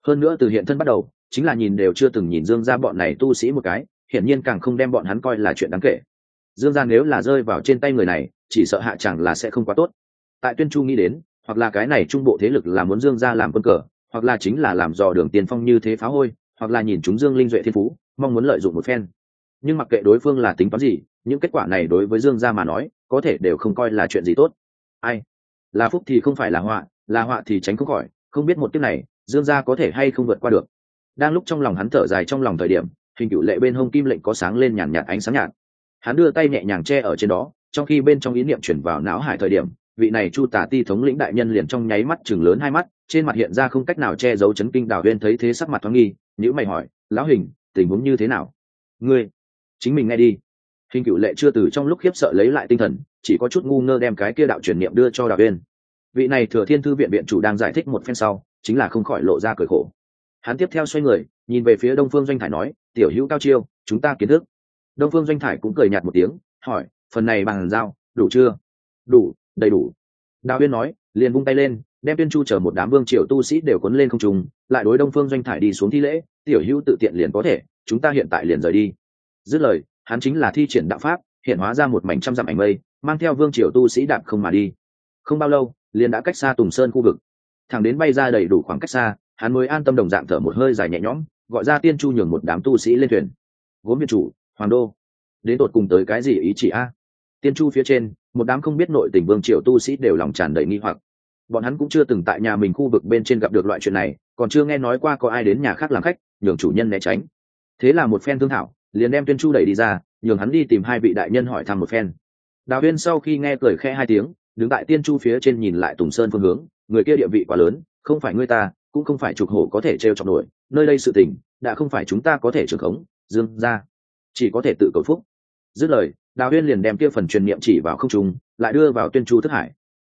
Speaker 1: Hơn nữa từ hiện thân bắt đầu, chính là nhìn đều chưa từng nhìn dương gia bọn này tu sĩ một cái, hiển nhiên càng không đem bọn hắn coi là chuyện đáng kể. Dương gia nếu là rơi vào trên tay người này, chỉ sợ hạ chẳng là sẽ không quá tốt. Tại tuyên chu nghĩ đến, hoặc là cái này trung bộ thế lực là muốn dương gia làm quân cờ hoặc là chính là làm dò đường tiền phong như thế phá hôi, hoặc là nhìn chúng dương linh duệ thiên phú, mong muốn lợi dụng một phen. Nhưng mặc kệ đối phương là tính toán gì, những kết quả này đối với dương gia mà nói, có thể đều không coi là chuyện gì tốt. Ai? Là phúc thì không phải là họa là họa thì tránh không khỏi, không biết một tiếp này, dương gia có thể hay không vượt qua được. Đang lúc trong lòng hắn thở dài trong lòng thời điểm, hình cựu lệ bên hông kim lệnh có sáng lên nhàn nhạt ánh sáng nhạt. Hắn đưa tay nhẹ nhàng che ở trên đó, trong khi bên trong ý niệm chuyển vào não hải thời điểm vị này chu tả ti thống lĩnh đại nhân liền trong nháy mắt chừng lớn hai mắt, trên mặt hiện ra không cách nào che giấu chấn kinh đào huyên thấy thế sắc mặt thoáng nghi, nhữ mày hỏi, lão hình, tình huống như thế nào? Ngươi, chính mình nghe đi. Hình cựu lệ chưa từ trong lúc khiếp sợ lấy lại tinh thần, chỉ có chút ngu ngơ đem cái kia đạo truyền niệm đưa cho đào huyên. Vị này thừa thiên thư viện viện chủ đang giải thích một phen sau, chính là không khỏi lộ ra cười khổ. Hắn tiếp theo xoay người, nhìn về phía đông phương doanh thải nói, tiểu hữu cao chiêu, chúng ta kiến thức. Đông phương doanh thải cũng cười nhạt một tiếng, hỏi, phần này bằng giao, đủ chưa? Đủ đầy đủ. Đào huyên nói, liền vung tay lên, đem tuyên chu chờ một đám vương triều tu sĩ đều quấn lên không trùng lại đối đông phương doanh thải đi xuống thi lễ, tiểu hữu tự tiện liền có thể, chúng ta hiện tại liền rời đi. Dứt lời, hắn chính là thi triển đạo pháp, hiện hóa ra một mảnh trăm dặm ảnh mây, mang theo vương triều tu sĩ đạp không mà đi. Không bao lâu, liền đã cách xa tùng sơn khu vực. Thẳng đến bay ra đầy đủ khoảng cách xa, hắn mới an tâm đồng dạng thở một hơi dài nhẹ nhõm, gọi ra tiên chu nhường một đám tu sĩ lên thuyền. Gốm viện chủ, hoàng đô, đến tột cùng tới cái gì ý chỉ a? Tiên chu phía trên một đám không biết nội tình vương triều tu sĩ đều lòng tràn đầy nghi hoặc. Bọn hắn cũng chưa từng tại nhà mình khu vực bên trên gặp được loại chuyện này, còn chưa nghe nói qua có ai đến nhà khác làm khách, nhường chủ nhân né tránh. Thế là một phen thương thảo, liền đem tuyên chu đẩy đi ra, nhường hắn đi tìm hai vị đại nhân hỏi thăm một phen. Đào viên sau khi nghe cười khe hai tiếng, đứng tại tiên chu phía trên nhìn lại tùng sơn phương hướng, người kia địa vị quá lớn, không phải ngươi ta, cũng không phải trục hổ có thể t r e o chọc nổi, nơi đây sự tình, đã không phải chúng ta có thể trưởng khống, dương ra, chỉ có thể tự cầu phúc. Dứt lời đào huyên liền đem kia phần truyền niệm chỉ vào không trung, lại đưa vào tuyên chu thức hải.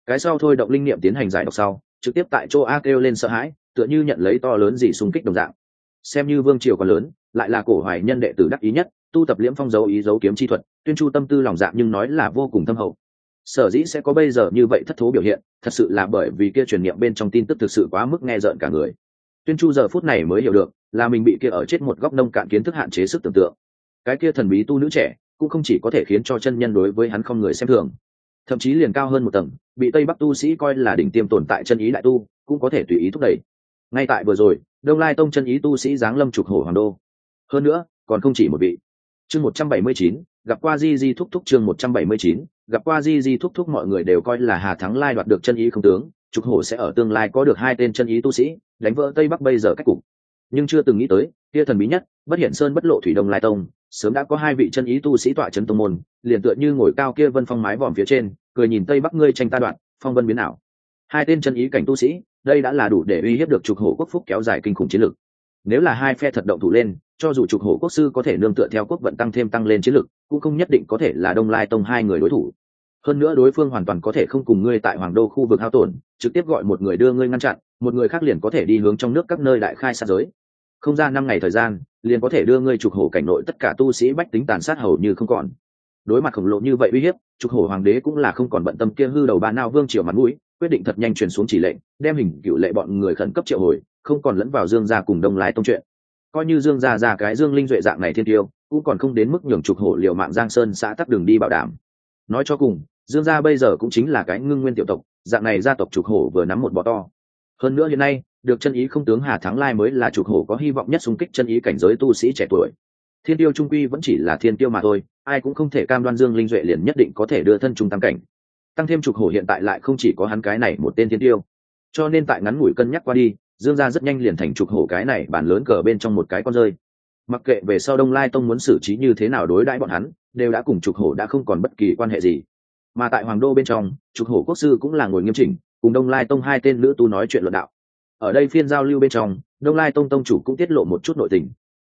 Speaker 1: Cái sau thôi động linh niệm tiến hành giải độc sau, trực tiếp tại chỗ a kêu lên sợ hãi, tựa như nhận lấy to lớn gì xung kích đồng dạng. Xem như vương triều còn lớn, lại là cổ hoài nhân đệ tử đắc ý nhất, tu tập liễm phong dấu ý dấu kiếm chi thuật, tuyên chu tâm tư lòng dạng nhưng nói là vô cùng thâm hậu. Sở dĩ sẽ có bây giờ như vậy thất thố biểu hiện, thật sự là bởi vì kia truyền niệm bên trong tin tức thực sự quá mức nghe rợn cả người. Tuyên chu giờ phút này mới hiểu được, là mình bị kia ở chết một góc nông cạn kiến thức hạn chế sức tưởng tượng. Cái kia thần bí tu nữ trẻ cũng không chỉ có thể khiến cho chân nhân đối với hắn không người xem thường, thậm chí liền cao hơn một tầng, bị tây bắc tu sĩ coi là đỉnh tiêm tồn tại chân ý đại tu, cũng có thể tùy ý thúc đẩy. Ngay tại vừa rồi, đông lai tông chân ý tu sĩ giáng lâm trục hổ hoàng đô. Hơn nữa, còn không chỉ một vị. Chương một trăm bảy mươi chín, gặp qua di di thúc thúc chương một trăm bảy mươi chín, gặp qua di di thúc thúc mọi người đều coi là hà thắng lai đoạt được chân ý không tướng, trục hổ sẽ ở tương lai có được hai tên chân ý tu sĩ, đánh vỡ tây bắc bây giờ cách cục. Nhưng chưa từng nghĩ tới, kia thần bí nhất, bất hiện sơn bất lộ thủy đông lai tông sớm đã có hai vị chân ý tu sĩ tọa trấn tông môn, liền tựa như ngồi cao kia vân phong mái vòm phía trên, cười nhìn tây bắc ngươi tranh ta đoạn, phong vân biến ảo. Hai tên chân ý cảnh tu sĩ, đây đã là đủ để uy hiếp được trục hổ quốc phúc kéo dài kinh khủng chiến lực. Nếu là hai phe thật động thủ lên, cho dù trục hổ quốc sư có thể nương tựa theo quốc vận tăng thêm tăng lên chiến lực, cũng không nhất định có thể là đông lai tông hai người đối thủ. Hơn nữa đối phương hoàn toàn có thể không cùng ngươi tại hoàng đô khu vực hao tổn, trực tiếp gọi một người đưa ngươi ngăn chặn, một người khác liền có thể đi hướng trong nước các nơi đại khai sát giới. Không ra năm ngày thời gian liền có thể đưa ngươi trục hổ cảnh nội tất cả tu sĩ bách tính tàn sát hầu như không còn. Đối mặt khổng lồ như vậy uy hiếp, trục hổ hoàng đế cũng là không còn bận tâm kia hư đầu ba nao vương triều mặt mũi, quyết định thật nhanh truyền xuống chỉ lệnh, đem hình cựu lệ bọn người khẩn cấp triệu hồi, không còn lẫn vào dương gia cùng đông lái tông chuyện. Coi như dương gia ra cái dương linh duệ dạng này thiên tiêu, cũng còn không đến mức nhường trục hổ liệu mạng giang sơn xã tắc đường đi bảo đảm. Nói cho cùng, dương gia bây giờ cũng chính là cái ngưng nguyên tiểu tộc, dạng này gia tộc trục hổ vừa nắm một bọ to. Hơn nữa hiện nay được chân ý không tướng hà thắng lai mới là trục hổ có hy vọng nhất xung kích chân ý cảnh giới tu sĩ trẻ tuổi. Thiên tiêu trung quy vẫn chỉ là thiên tiêu mà thôi, ai cũng không thể cam đoan dương linh duệ liền nhất định có thể đưa thân trung tam cảnh. Tăng thêm trục hổ hiện tại lại không chỉ có hắn cái này một tên thiên tiêu. Cho nên tại ngắn ngủi cân nhắc qua đi, dương gia rất nhanh liền thành trục hổ cái này bàn lớn cờ bên trong một cái con rơi. Mặc kệ về sau đông lai tông muốn xử trí như thế nào đối đãi bọn hắn, đều đã cùng trục hổ đã không còn bất kỳ quan hệ gì. Mà tại hoàng đô bên trong, trục hổ quốc sư cũng là ngồi nghiêm chỉnh, cùng đông lai tông hai tên nữ tu nói chuyện luận đạo ở đây phiên giao lưu bên trong, đông lai tông tông chủ cũng tiết lộ một chút nội tình.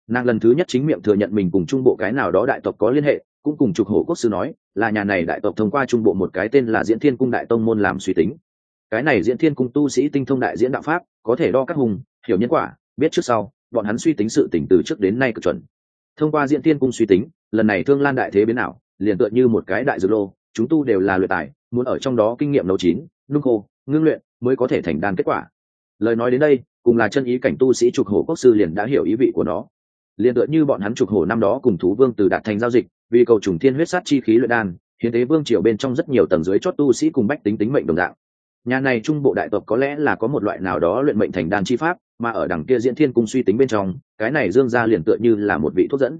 Speaker 1: Nàng lần thứ nhất chính miệng thừa nhận mình cùng trung bộ cái nào đó đại tộc có liên hệ, cũng cùng trục hổ quốc sư nói, là nhà này đại tộc thông qua trung bộ một cái tên là diễn thiên cung đại tông môn làm suy tính. Cái này diễn thiên cung tu sĩ tinh thông đại diễn đạo pháp, có thể đo các hùng, hiểu nhân quả, biết trước sau, bọn hắn suy tính sự tỉnh từ trước đến nay cực chuẩn. Thông qua diễn thiên cung suy tính, lần này thương lan đại thế biến nào liền tựa như một cái đại dược lô, chúng tu đều là luyện tài, muốn ở trong đó kinh nghiệm nấu chín, nung khô, ngưng luyện, mới có thể thành đan kết quả lời nói đến đây, cùng là chân ý cảnh tu sĩ trục hổ quốc sư liền đã hiểu ý vị của nó. Liền tựa như bọn hắn trục hổ năm đó cùng thú vương từ đạt thành giao dịch, vì cầu trùng thiên huyết sát chi khí luyện đan, hiến tế vương triều bên trong rất nhiều tầng dưới chót tu sĩ cùng bách tính tính mệnh đồng dạng. Nhà này trung bộ đại tộc có lẽ là có một loại nào đó luyện mệnh thành đan chi pháp, mà ở đằng kia diễn thiên cung suy tính bên trong, cái này dương gia liền tựa như là một vị thuốc dẫn.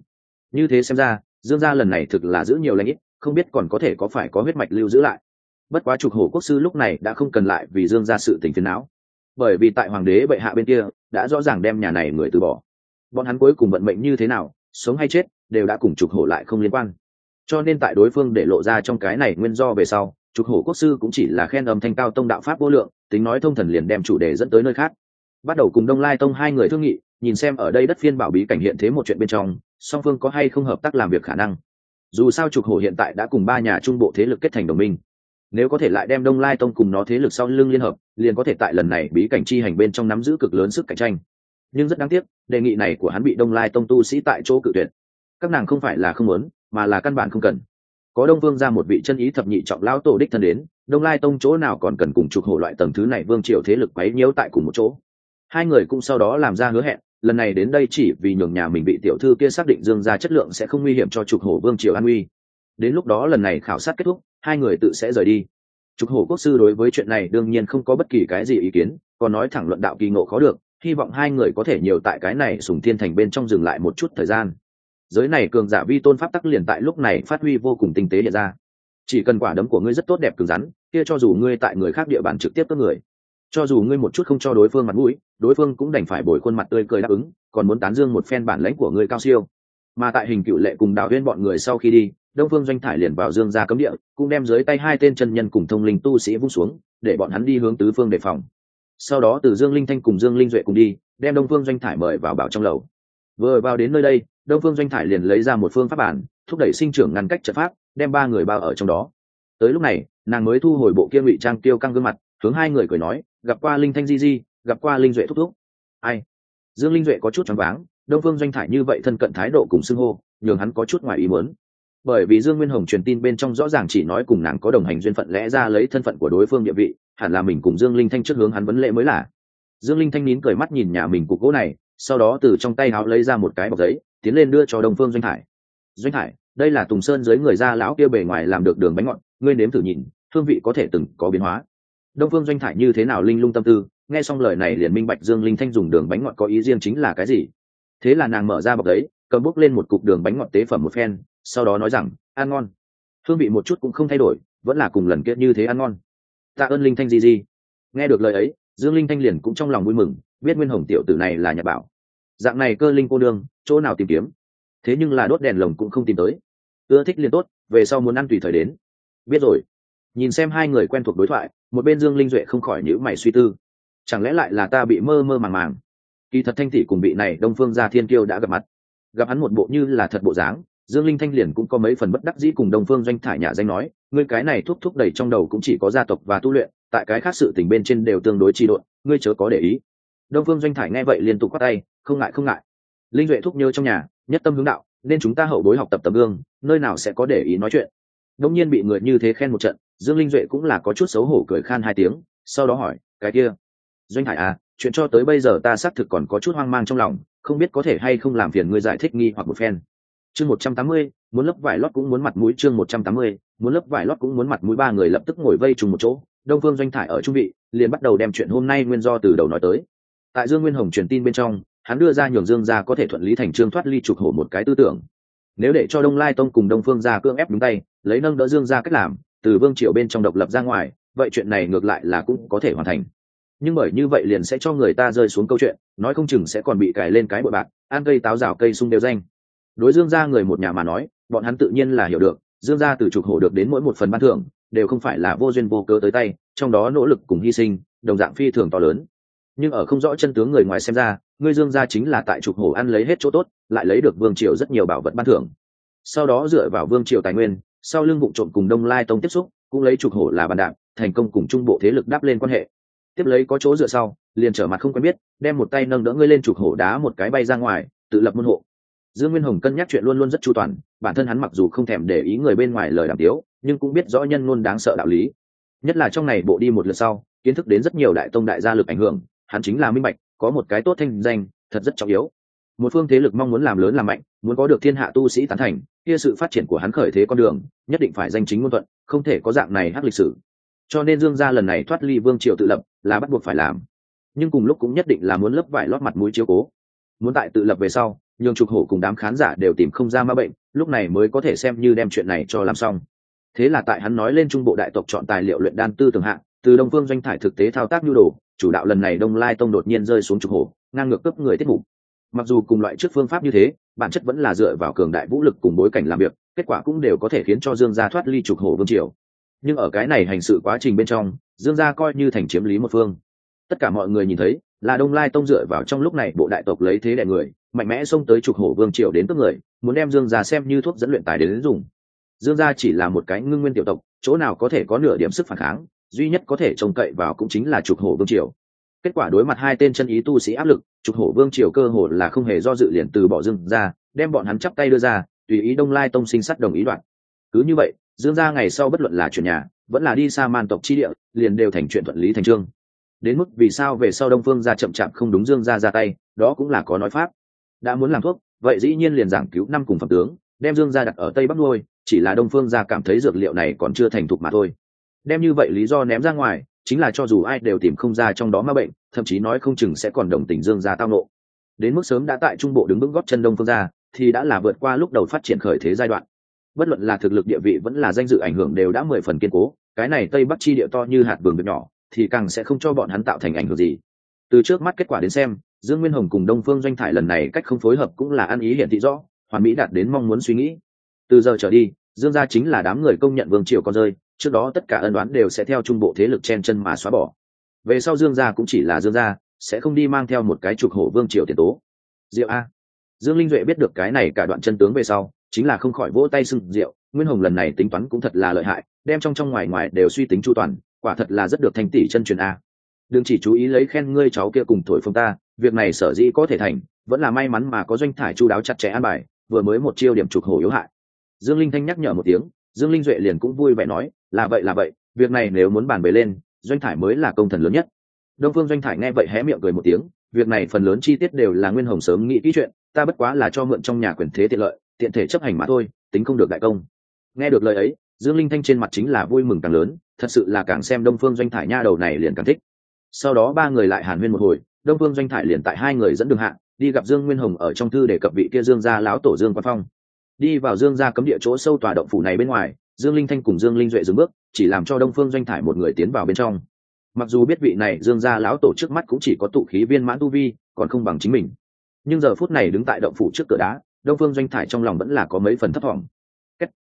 Speaker 1: Như thế xem ra, dương gia lần này thực là giữ nhiều lãnh ít, không biết còn có thể có phải có huyết mạch lưu giữ lại. Bất quá trục hổ quốc sư lúc này đã không cần lại vì dương gia sự tình phiền não bởi vì tại hoàng đế bệ hạ bên kia, đã rõ ràng đem nhà này người từ bỏ. Bọn hắn cuối cùng vận mệnh như thế nào, sống hay chết, đều đã cùng trục hổ lại không liên quan. Cho nên tại đối phương để lộ ra trong cái này nguyên do về sau, trục hổ quốc sư cũng chỉ là khen âm thanh cao tông đạo pháp vô lượng, tính nói thông thần liền đem chủ đề dẫn tới nơi khác. Bắt đầu cùng đông lai tông hai người thương nghị, nhìn xem ở đây đất phiên bảo bí cảnh hiện thế một chuyện bên trong, song phương có hay không hợp tác làm việc khả năng. Dù sao trục hổ hiện tại đã cùng ba nhà trung bộ thế lực kết thành đồng minh nếu có thể lại đem đông lai tông cùng nó thế lực sau lưng liên hợp, liền có thể tại lần này bí cảnh chi hành bên trong nắm giữ cực lớn sức cạnh tranh. Nhưng rất đáng tiếc, đề nghị này của hắn bị đông lai tông tu sĩ tại chỗ cự tuyệt. Các nàng không phải là không muốn, mà là căn bản không cần. Có đông vương ra một vị chân ý thập nhị trọng lão tổ đích thân đến, đông lai tông chỗ nào còn cần cùng trục hổ loại tầng thứ này vương triều thế lực quấy nhiễu tại cùng một chỗ. Hai người cũng sau đó làm ra hứa hẹn, lần này đến đây chỉ vì nhường nhà mình bị tiểu thư kia xác định dương ra chất lượng sẽ không nguy hiểm cho trục hổ vương triều an uy đến lúc đó lần này khảo sát kết thúc hai người tự sẽ rời đi. Trục hổ quốc sư đối với chuyện này đương nhiên không có bất kỳ cái gì ý kiến, còn nói thẳng luận đạo kỳ ngộ khó được, hy vọng hai người có thể nhiều tại cái này sùng thiên thành bên trong dừng lại một chút thời gian. Giới này cường giả vi tôn pháp tắc liền tại lúc này phát huy vô cùng tinh tế hiện ra. Chỉ cần quả đấm của ngươi rất tốt đẹp cứng rắn, kia cho dù ngươi tại người khác địa bàn trực tiếp tới người, cho dù ngươi một chút không cho đối phương mặt mũi, đối phương cũng đành phải bồi khuôn mặt tươi cười đáp ứng, còn muốn tán dương một phen bản lãnh của ngươi cao siêu. Mà tại hình cựu lệ cùng đào viên bọn người sau khi đi đông phương doanh thải liền vào dương ra cấm địa, cũng đem dưới tay hai tên chân nhân cùng thông linh tu sĩ vung xuống, để bọn hắn đi hướng tứ phương đề phòng. Sau đó từ dương linh thanh cùng dương linh duệ cùng đi, đem đông phương doanh thải mời vào bảo trong lầu. Vừa vào đến nơi đây, đông phương doanh thải liền lấy ra một phương pháp bản, thúc đẩy sinh trưởng ngăn cách trận pháp, đem ba người bao ở trong đó. Tới lúc này, nàng mới thu hồi bộ kia ngụy trang tiêu căng gương mặt, hướng hai người cười nói, gặp qua linh thanh di di, gặp qua linh duệ thúc thúc. Ai? Dương linh duệ có chút choáng váng, đông phương doanh thải như vậy thân cận thái độ cùng xưng hô, nhường hắn có chút ngoài ý muốn bởi vì dương nguyên hồng truyền tin bên trong rõ ràng chỉ nói cùng nàng có đồng hành duyên phận lẽ ra lấy thân phận của đối phương địa vị, hẳn là mình cùng dương linh thanh trước hướng hắn vấn lệ mới là. Dương linh thanh nín cười mắt nhìn nhà mình cục gỗ này, sau đó từ trong tay áo lấy ra một cái bọc giấy, tiến lên đưa cho đồng phương doanh hải. Doanh hải, đây là tùng sơn dưới người da lão kia bề ngoài làm được đường bánh ngọt, ngươi nếm thử nhìn, hương vị có thể từng có biến hóa. Đông phương doanh thải như thế nào linh lung tâm tư, nghe xong lời này liền minh bạch dương linh thanh dùng đường bánh ngọt có ý riêng chính là cái gì. Thế là nàng mở ra bọc giấy, cầm bốc lên một cục đường bánh ngọt tế phẩm một phen sau đó nói rằng, ăn ngon. Hương vị một chút cũng không thay đổi, vẫn là cùng lần kia như thế ăn ngon. Tạ ơn linh thanh di di. Nghe được lời ấy, dương linh thanh liền cũng trong lòng vui mừng, biết nguyên hồng tiểu tử này là nhà bảo. Dạng này cơ linh cô đương chỗ nào tìm kiếm? Thế nhưng là đốt đèn lồng cũng không tìm tới. Ưa thích liền tốt, về sau muốn ăn tùy thời đến. Biết rồi. Nhìn xem hai người quen thuộc đối thoại, một bên dương linh duệ không khỏi nhữ mày suy tư. Chẳng lẽ lại là ta bị mơ mơ màng màng? Kỳ thật thanh tỷ cùng vị này đông phương gia thiên kiêu đã gặp mặt. Gặp hắn một bộ như là thật bộ dáng dương linh thanh liền cũng có mấy phần bất đắc dĩ cùng đồng phương doanh thải nhà danh nói, ngươi cái này thúc thúc đầy trong đầu cũng chỉ có gia tộc và tu luyện, tại cái khác sự tình bên trên đều tương đối trị độn, ngươi chớ có để ý. Đông phương doanh thải nghe vậy liên tục quát tay, không ngại không ngại. Linh duệ thúc nhớ trong nhà, nhất tâm hướng đạo, nên chúng ta hậu bối học tập tấm gương, nơi nào sẽ có để ý nói chuyện. Đông nhiên bị người như thế khen một trận, dương linh duệ cũng là có chút xấu hổ cười khan hai tiếng, sau đó hỏi, cái kia, doanh hải à chuyện cho tới bây giờ ta xác thực còn có chút hoang mang trong lòng, không biết có thể hay không làm phiền ngươi giải thích nghi hoặc một phen chương một trăm tám mươi, muốn lớp vải lót cũng muốn mặt mũi chương một trăm tám mươi, muốn lớp vải lót cũng muốn mặt mũi ba người lập tức ngồi vây trùng một chỗ. Đông phương doanh thải ở trung vị, liền bắt đầu đem chuyện hôm nay nguyên do từ đầu nói tới. Tại dương nguyên hồng truyền tin bên trong, hắn đưa ra nhường dương gia có thể thuận lý thành trương thoát ly trục hổ một cái tư tưởng. Nếu để cho đông lai tông cùng đông phương gia cưỡng ép đúng tay, lấy nâng đỡ dương gia cách làm, từ vương triều bên trong độc lập ra ngoài, vậy chuyện này ngược lại là cũng có thể hoàn thành. Nhưng bởi như vậy liền sẽ cho người ta rơi xuống câu chuyện, nói không chừng sẽ còn bị cài lên cái bội bạc, ăn cây táo rào cây sung đều danh đối dương gia người một nhà mà nói, bọn hắn tự nhiên là hiểu được, dương gia từ trục hổ được đến mỗi một phần ban thưởng, đều không phải là vô duyên vô cớ tới tay, trong đó nỗ lực cùng hy sinh, đồng dạng phi thường to lớn. Nhưng ở không rõ chân tướng người ngoài xem ra ngươi dương gia chính là tại trục hổ ăn lấy hết chỗ tốt, lại lấy được vương triều rất nhiều bảo vật ban thưởng. Sau đó dựa vào vương triều tài nguyên, sau lưng vụ trộm cùng đông lai tông tiếp xúc, cũng lấy trục hổ là bàn đạp, thành công cùng trung bộ thế lực đáp lên quan hệ. Tiếp lấy có chỗ dựa sau, liền trở mặt không quen biết, đem một tay nâng đỡ ngươi lên trục hổ đá một cái bay ra ngoài, tự lập môn hộ dương nguyên hồng cân nhắc chuyện luôn luôn rất chu toàn, bản thân hắn mặc dù không thèm để ý người bên ngoài lời đàm tiếu, nhưng cũng biết rõ nhân luôn đáng sợ đạo lý. Nhất là trong này bộ đi một lượt sau, kiến thức đến rất nhiều đại tông đại gia lực ảnh hưởng, hắn chính là minh bạch, có một cái tốt thanh danh, thật rất trọng yếu. Một phương thế lực mong muốn làm lớn làm mạnh, muốn có được thiên hạ tu sĩ tán thành, kia sự phát triển của hắn khởi thế con đường, nhất định phải danh chính ngôn thuận, không thể có dạng này hắc lịch sử. Cho nên dương gia lần này thoát ly vương triều tự lập, là bắt buộc phải làm. Nhưng cùng lúc cũng nhất định là muốn lấp vải lót mặt mũi chiếu cố. Muốn tại tự lập về sau nhường trục hổ cùng đám khán giả đều tìm không ra ma bệnh, lúc này mới có thể xem như đem chuyện này cho làm xong. Thế là tại hắn nói lên trung bộ đại tộc chọn tài liệu luyện đan tư tường hạng từ đông phương doanh thải thực tế thao tác nhu đồ, chủ đạo lần này đông lai tông đột nhiên rơi xuống trục hổ, ngang ngược cấp người tiết mục. Mặc dù cùng loại trước phương pháp như thế, bản chất vẫn là dựa vào cường đại vũ lực cùng bối cảnh làm việc, kết quả cũng đều có thể khiến cho dương gia thoát ly trục hổ vương triều. Nhưng ở cái này hành sự quá trình bên trong, dương gia coi như thành chiếm lý một phương. Tất cả mọi người nhìn thấy, là đông lai tông dựa vào trong lúc này bộ đại tộc lấy thế đại người mạnh mẽ xông tới trục hổ vương triều đến tức người, muốn đem dương gia xem như thuốc dẫn luyện tài đến dùng. Dương gia chỉ là một cái ngưng nguyên tiểu tộc, chỗ nào có thể có nửa điểm sức phản kháng, duy nhất có thể trông cậy vào cũng chính là trục hổ vương triều. Kết quả đối mặt hai tên chân ý tu sĩ áp lực, trục hổ vương triều cơ hồ là không hề do dự liền từ bỏ dương ra đem bọn hắn chắp tay đưa ra, tùy ý đông lai tông sinh sắt đồng ý đoạn. Cứ như vậy, dương gia ngày sau bất luận là chuyển nhà, vẫn là đi xa man tộc chi địa, liền đều thành chuyện thuận lý thành trương đến mức vì sao về sau đông phương ra chậm chạp không đúng dương gia ra tay, đó cũng là có nói pháp đã muốn làm thuốc, vậy dĩ nhiên liền giảng cứu năm cùng phẩm tướng, đem dương gia đặt ở tây bắc nuôi, chỉ là đông phương gia cảm thấy dược liệu này còn chưa thành thục mà thôi. Đem như vậy lý do ném ra ngoài, chính là cho dù ai đều tìm không ra trong đó ma bệnh, thậm chí nói không chừng sẽ còn đồng tình dương gia tao nộ đến mức sớm đã tại trung bộ đứng vững góp chân đông phương gia, thì đã là vượt qua lúc đầu phát triển khởi thế giai đoạn. Bất luận là thực lực địa vị vẫn là danh dự ảnh hưởng đều đã mười phần kiên cố, cái này tây bắc chi địa to như hạt vườn việc nhỏ, thì càng sẽ không cho bọn hắn tạo thành ảnh hưởng gì. Từ trước mắt kết quả đến xem dương nguyên hồng cùng đông phương doanh thải lần này cách không phối hợp cũng là ăn ý hiện thị rõ, hoàn mỹ đạt đến mong muốn suy nghĩ. Từ giờ trở đi, dương gia chính là đám người công nhận vương triều con rơi, trước đó tất cả ân đoán đều sẽ theo trung bộ thế lực chen chân mà xóa bỏ. Về sau dương gia cũng chỉ là dương gia, sẽ không đi mang theo một cái trục hổ vương triều tiền tố. Diệu a. Dương linh duệ biết được cái này cả đoạn chân tướng về sau, chính là không khỏi vỗ tay sưng diệu, nguyên hồng lần này tính toán cũng thật là lợi hại, đem trong trong ngoài ngoài đều suy tính chu toàn, quả thật là rất được thanh tỷ chân truyền a đừng chỉ chú ý lấy khen ngươi cháu kia cùng thổi phong ta, việc này sở dĩ có thể thành, vẫn là may mắn mà có doanh thải chu đáo chặt chẽ an bài, vừa mới một chiêu điểm trục hổ yếu hại. Dương linh thanh nhắc nhở một tiếng, dương linh duệ liền cũng vui vẻ nói, là vậy là vậy, việc này nếu muốn bàn bề lên, doanh thải mới là công thần lớn nhất. Đông phương doanh thải nghe vậy hé miệng cười một tiếng, việc này phần lớn chi tiết đều là nguyên hồng sớm nghĩ kỹ chuyện, ta bất quá là cho mượn trong nhà quyền thế tiện lợi, tiện thể chấp hành mà thôi, tính không được đại công. Nghe được lời ấy, dương linh thanh trên mặt chính là vui mừng càng lớn, thật sự là càng xem đông phương doanh thải nha đầu này liền càng thích sau đó ba người lại hàn huyên một hồi, đông phương doanh thải liền tại hai người dẫn đường hạ, đi gặp dương nguyên hồng ở trong thư để cập vị kia dương gia láo tổ dương quan phong. Đi vào dương gia cấm địa chỗ sâu tòa động phủ này bên ngoài, dương linh thanh cùng dương linh duệ dừng bước, chỉ làm cho đông phương doanh thải một người tiến vào bên trong. Mặc dù biết vị này dương gia lão tổ trước mắt cũng chỉ có tụ khí viên mãn tu vi, còn không bằng chính mình. Nhưng giờ phút này đứng tại động phủ trước cửa đá, đông phương doanh thải trong lòng vẫn là có mấy phần thấp thỏm.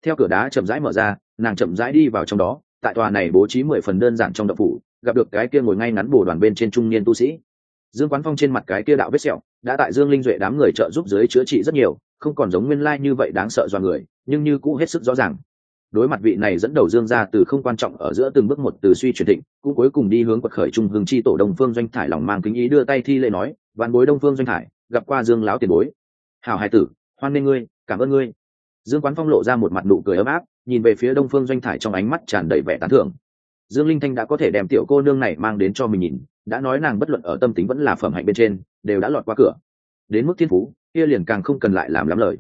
Speaker 1: Theo cửa đá chậm rãi mở ra, nàng chậm rãi đi vào trong đó, tại tòa này bố trí mười phần đơn giản trong động phủ gặp được cái kia ngồi ngay ngắn bồ đoàn bên trên trung niên tu sĩ. Dương quán phong trên mặt cái kia đạo vết sẹo, đã tại dương linh duệ đám người trợ giúp dưới chữa trị rất nhiều, không còn giống nguyên lai như vậy đáng sợ do người, nhưng như cũ hết sức rõ ràng. Đối mặt vị này dẫn đầu dương ra từ không quan trọng ở giữa từng bước một từ suy truyền thịnh, cũng cuối cùng đi hướng quật khởi trung hương chi tổ đông phương doanh thải lòng mang kính ý đưa tay thi lễ nói, vạn bối đông phương doanh thải, gặp qua dương láo tiền bối. Hảo hai tử, hoan nghênh ngươi, cảm ơn ngươi. Dương quán phong lộ ra một mặt nụ cười ấm áp, nhìn về phía đông phương doanh thải trong ánh mắt tràn đầy vẻ tán thưởng dương linh thanh đã có thể đem tiểu cô nương này mang đến cho mình nhìn, đã nói nàng bất luận ở tâm tính vẫn là phẩm hạnh bên trên, đều đã lọt qua cửa. Đến mức thiên phú, kia liền càng không cần lại làm lắm lời.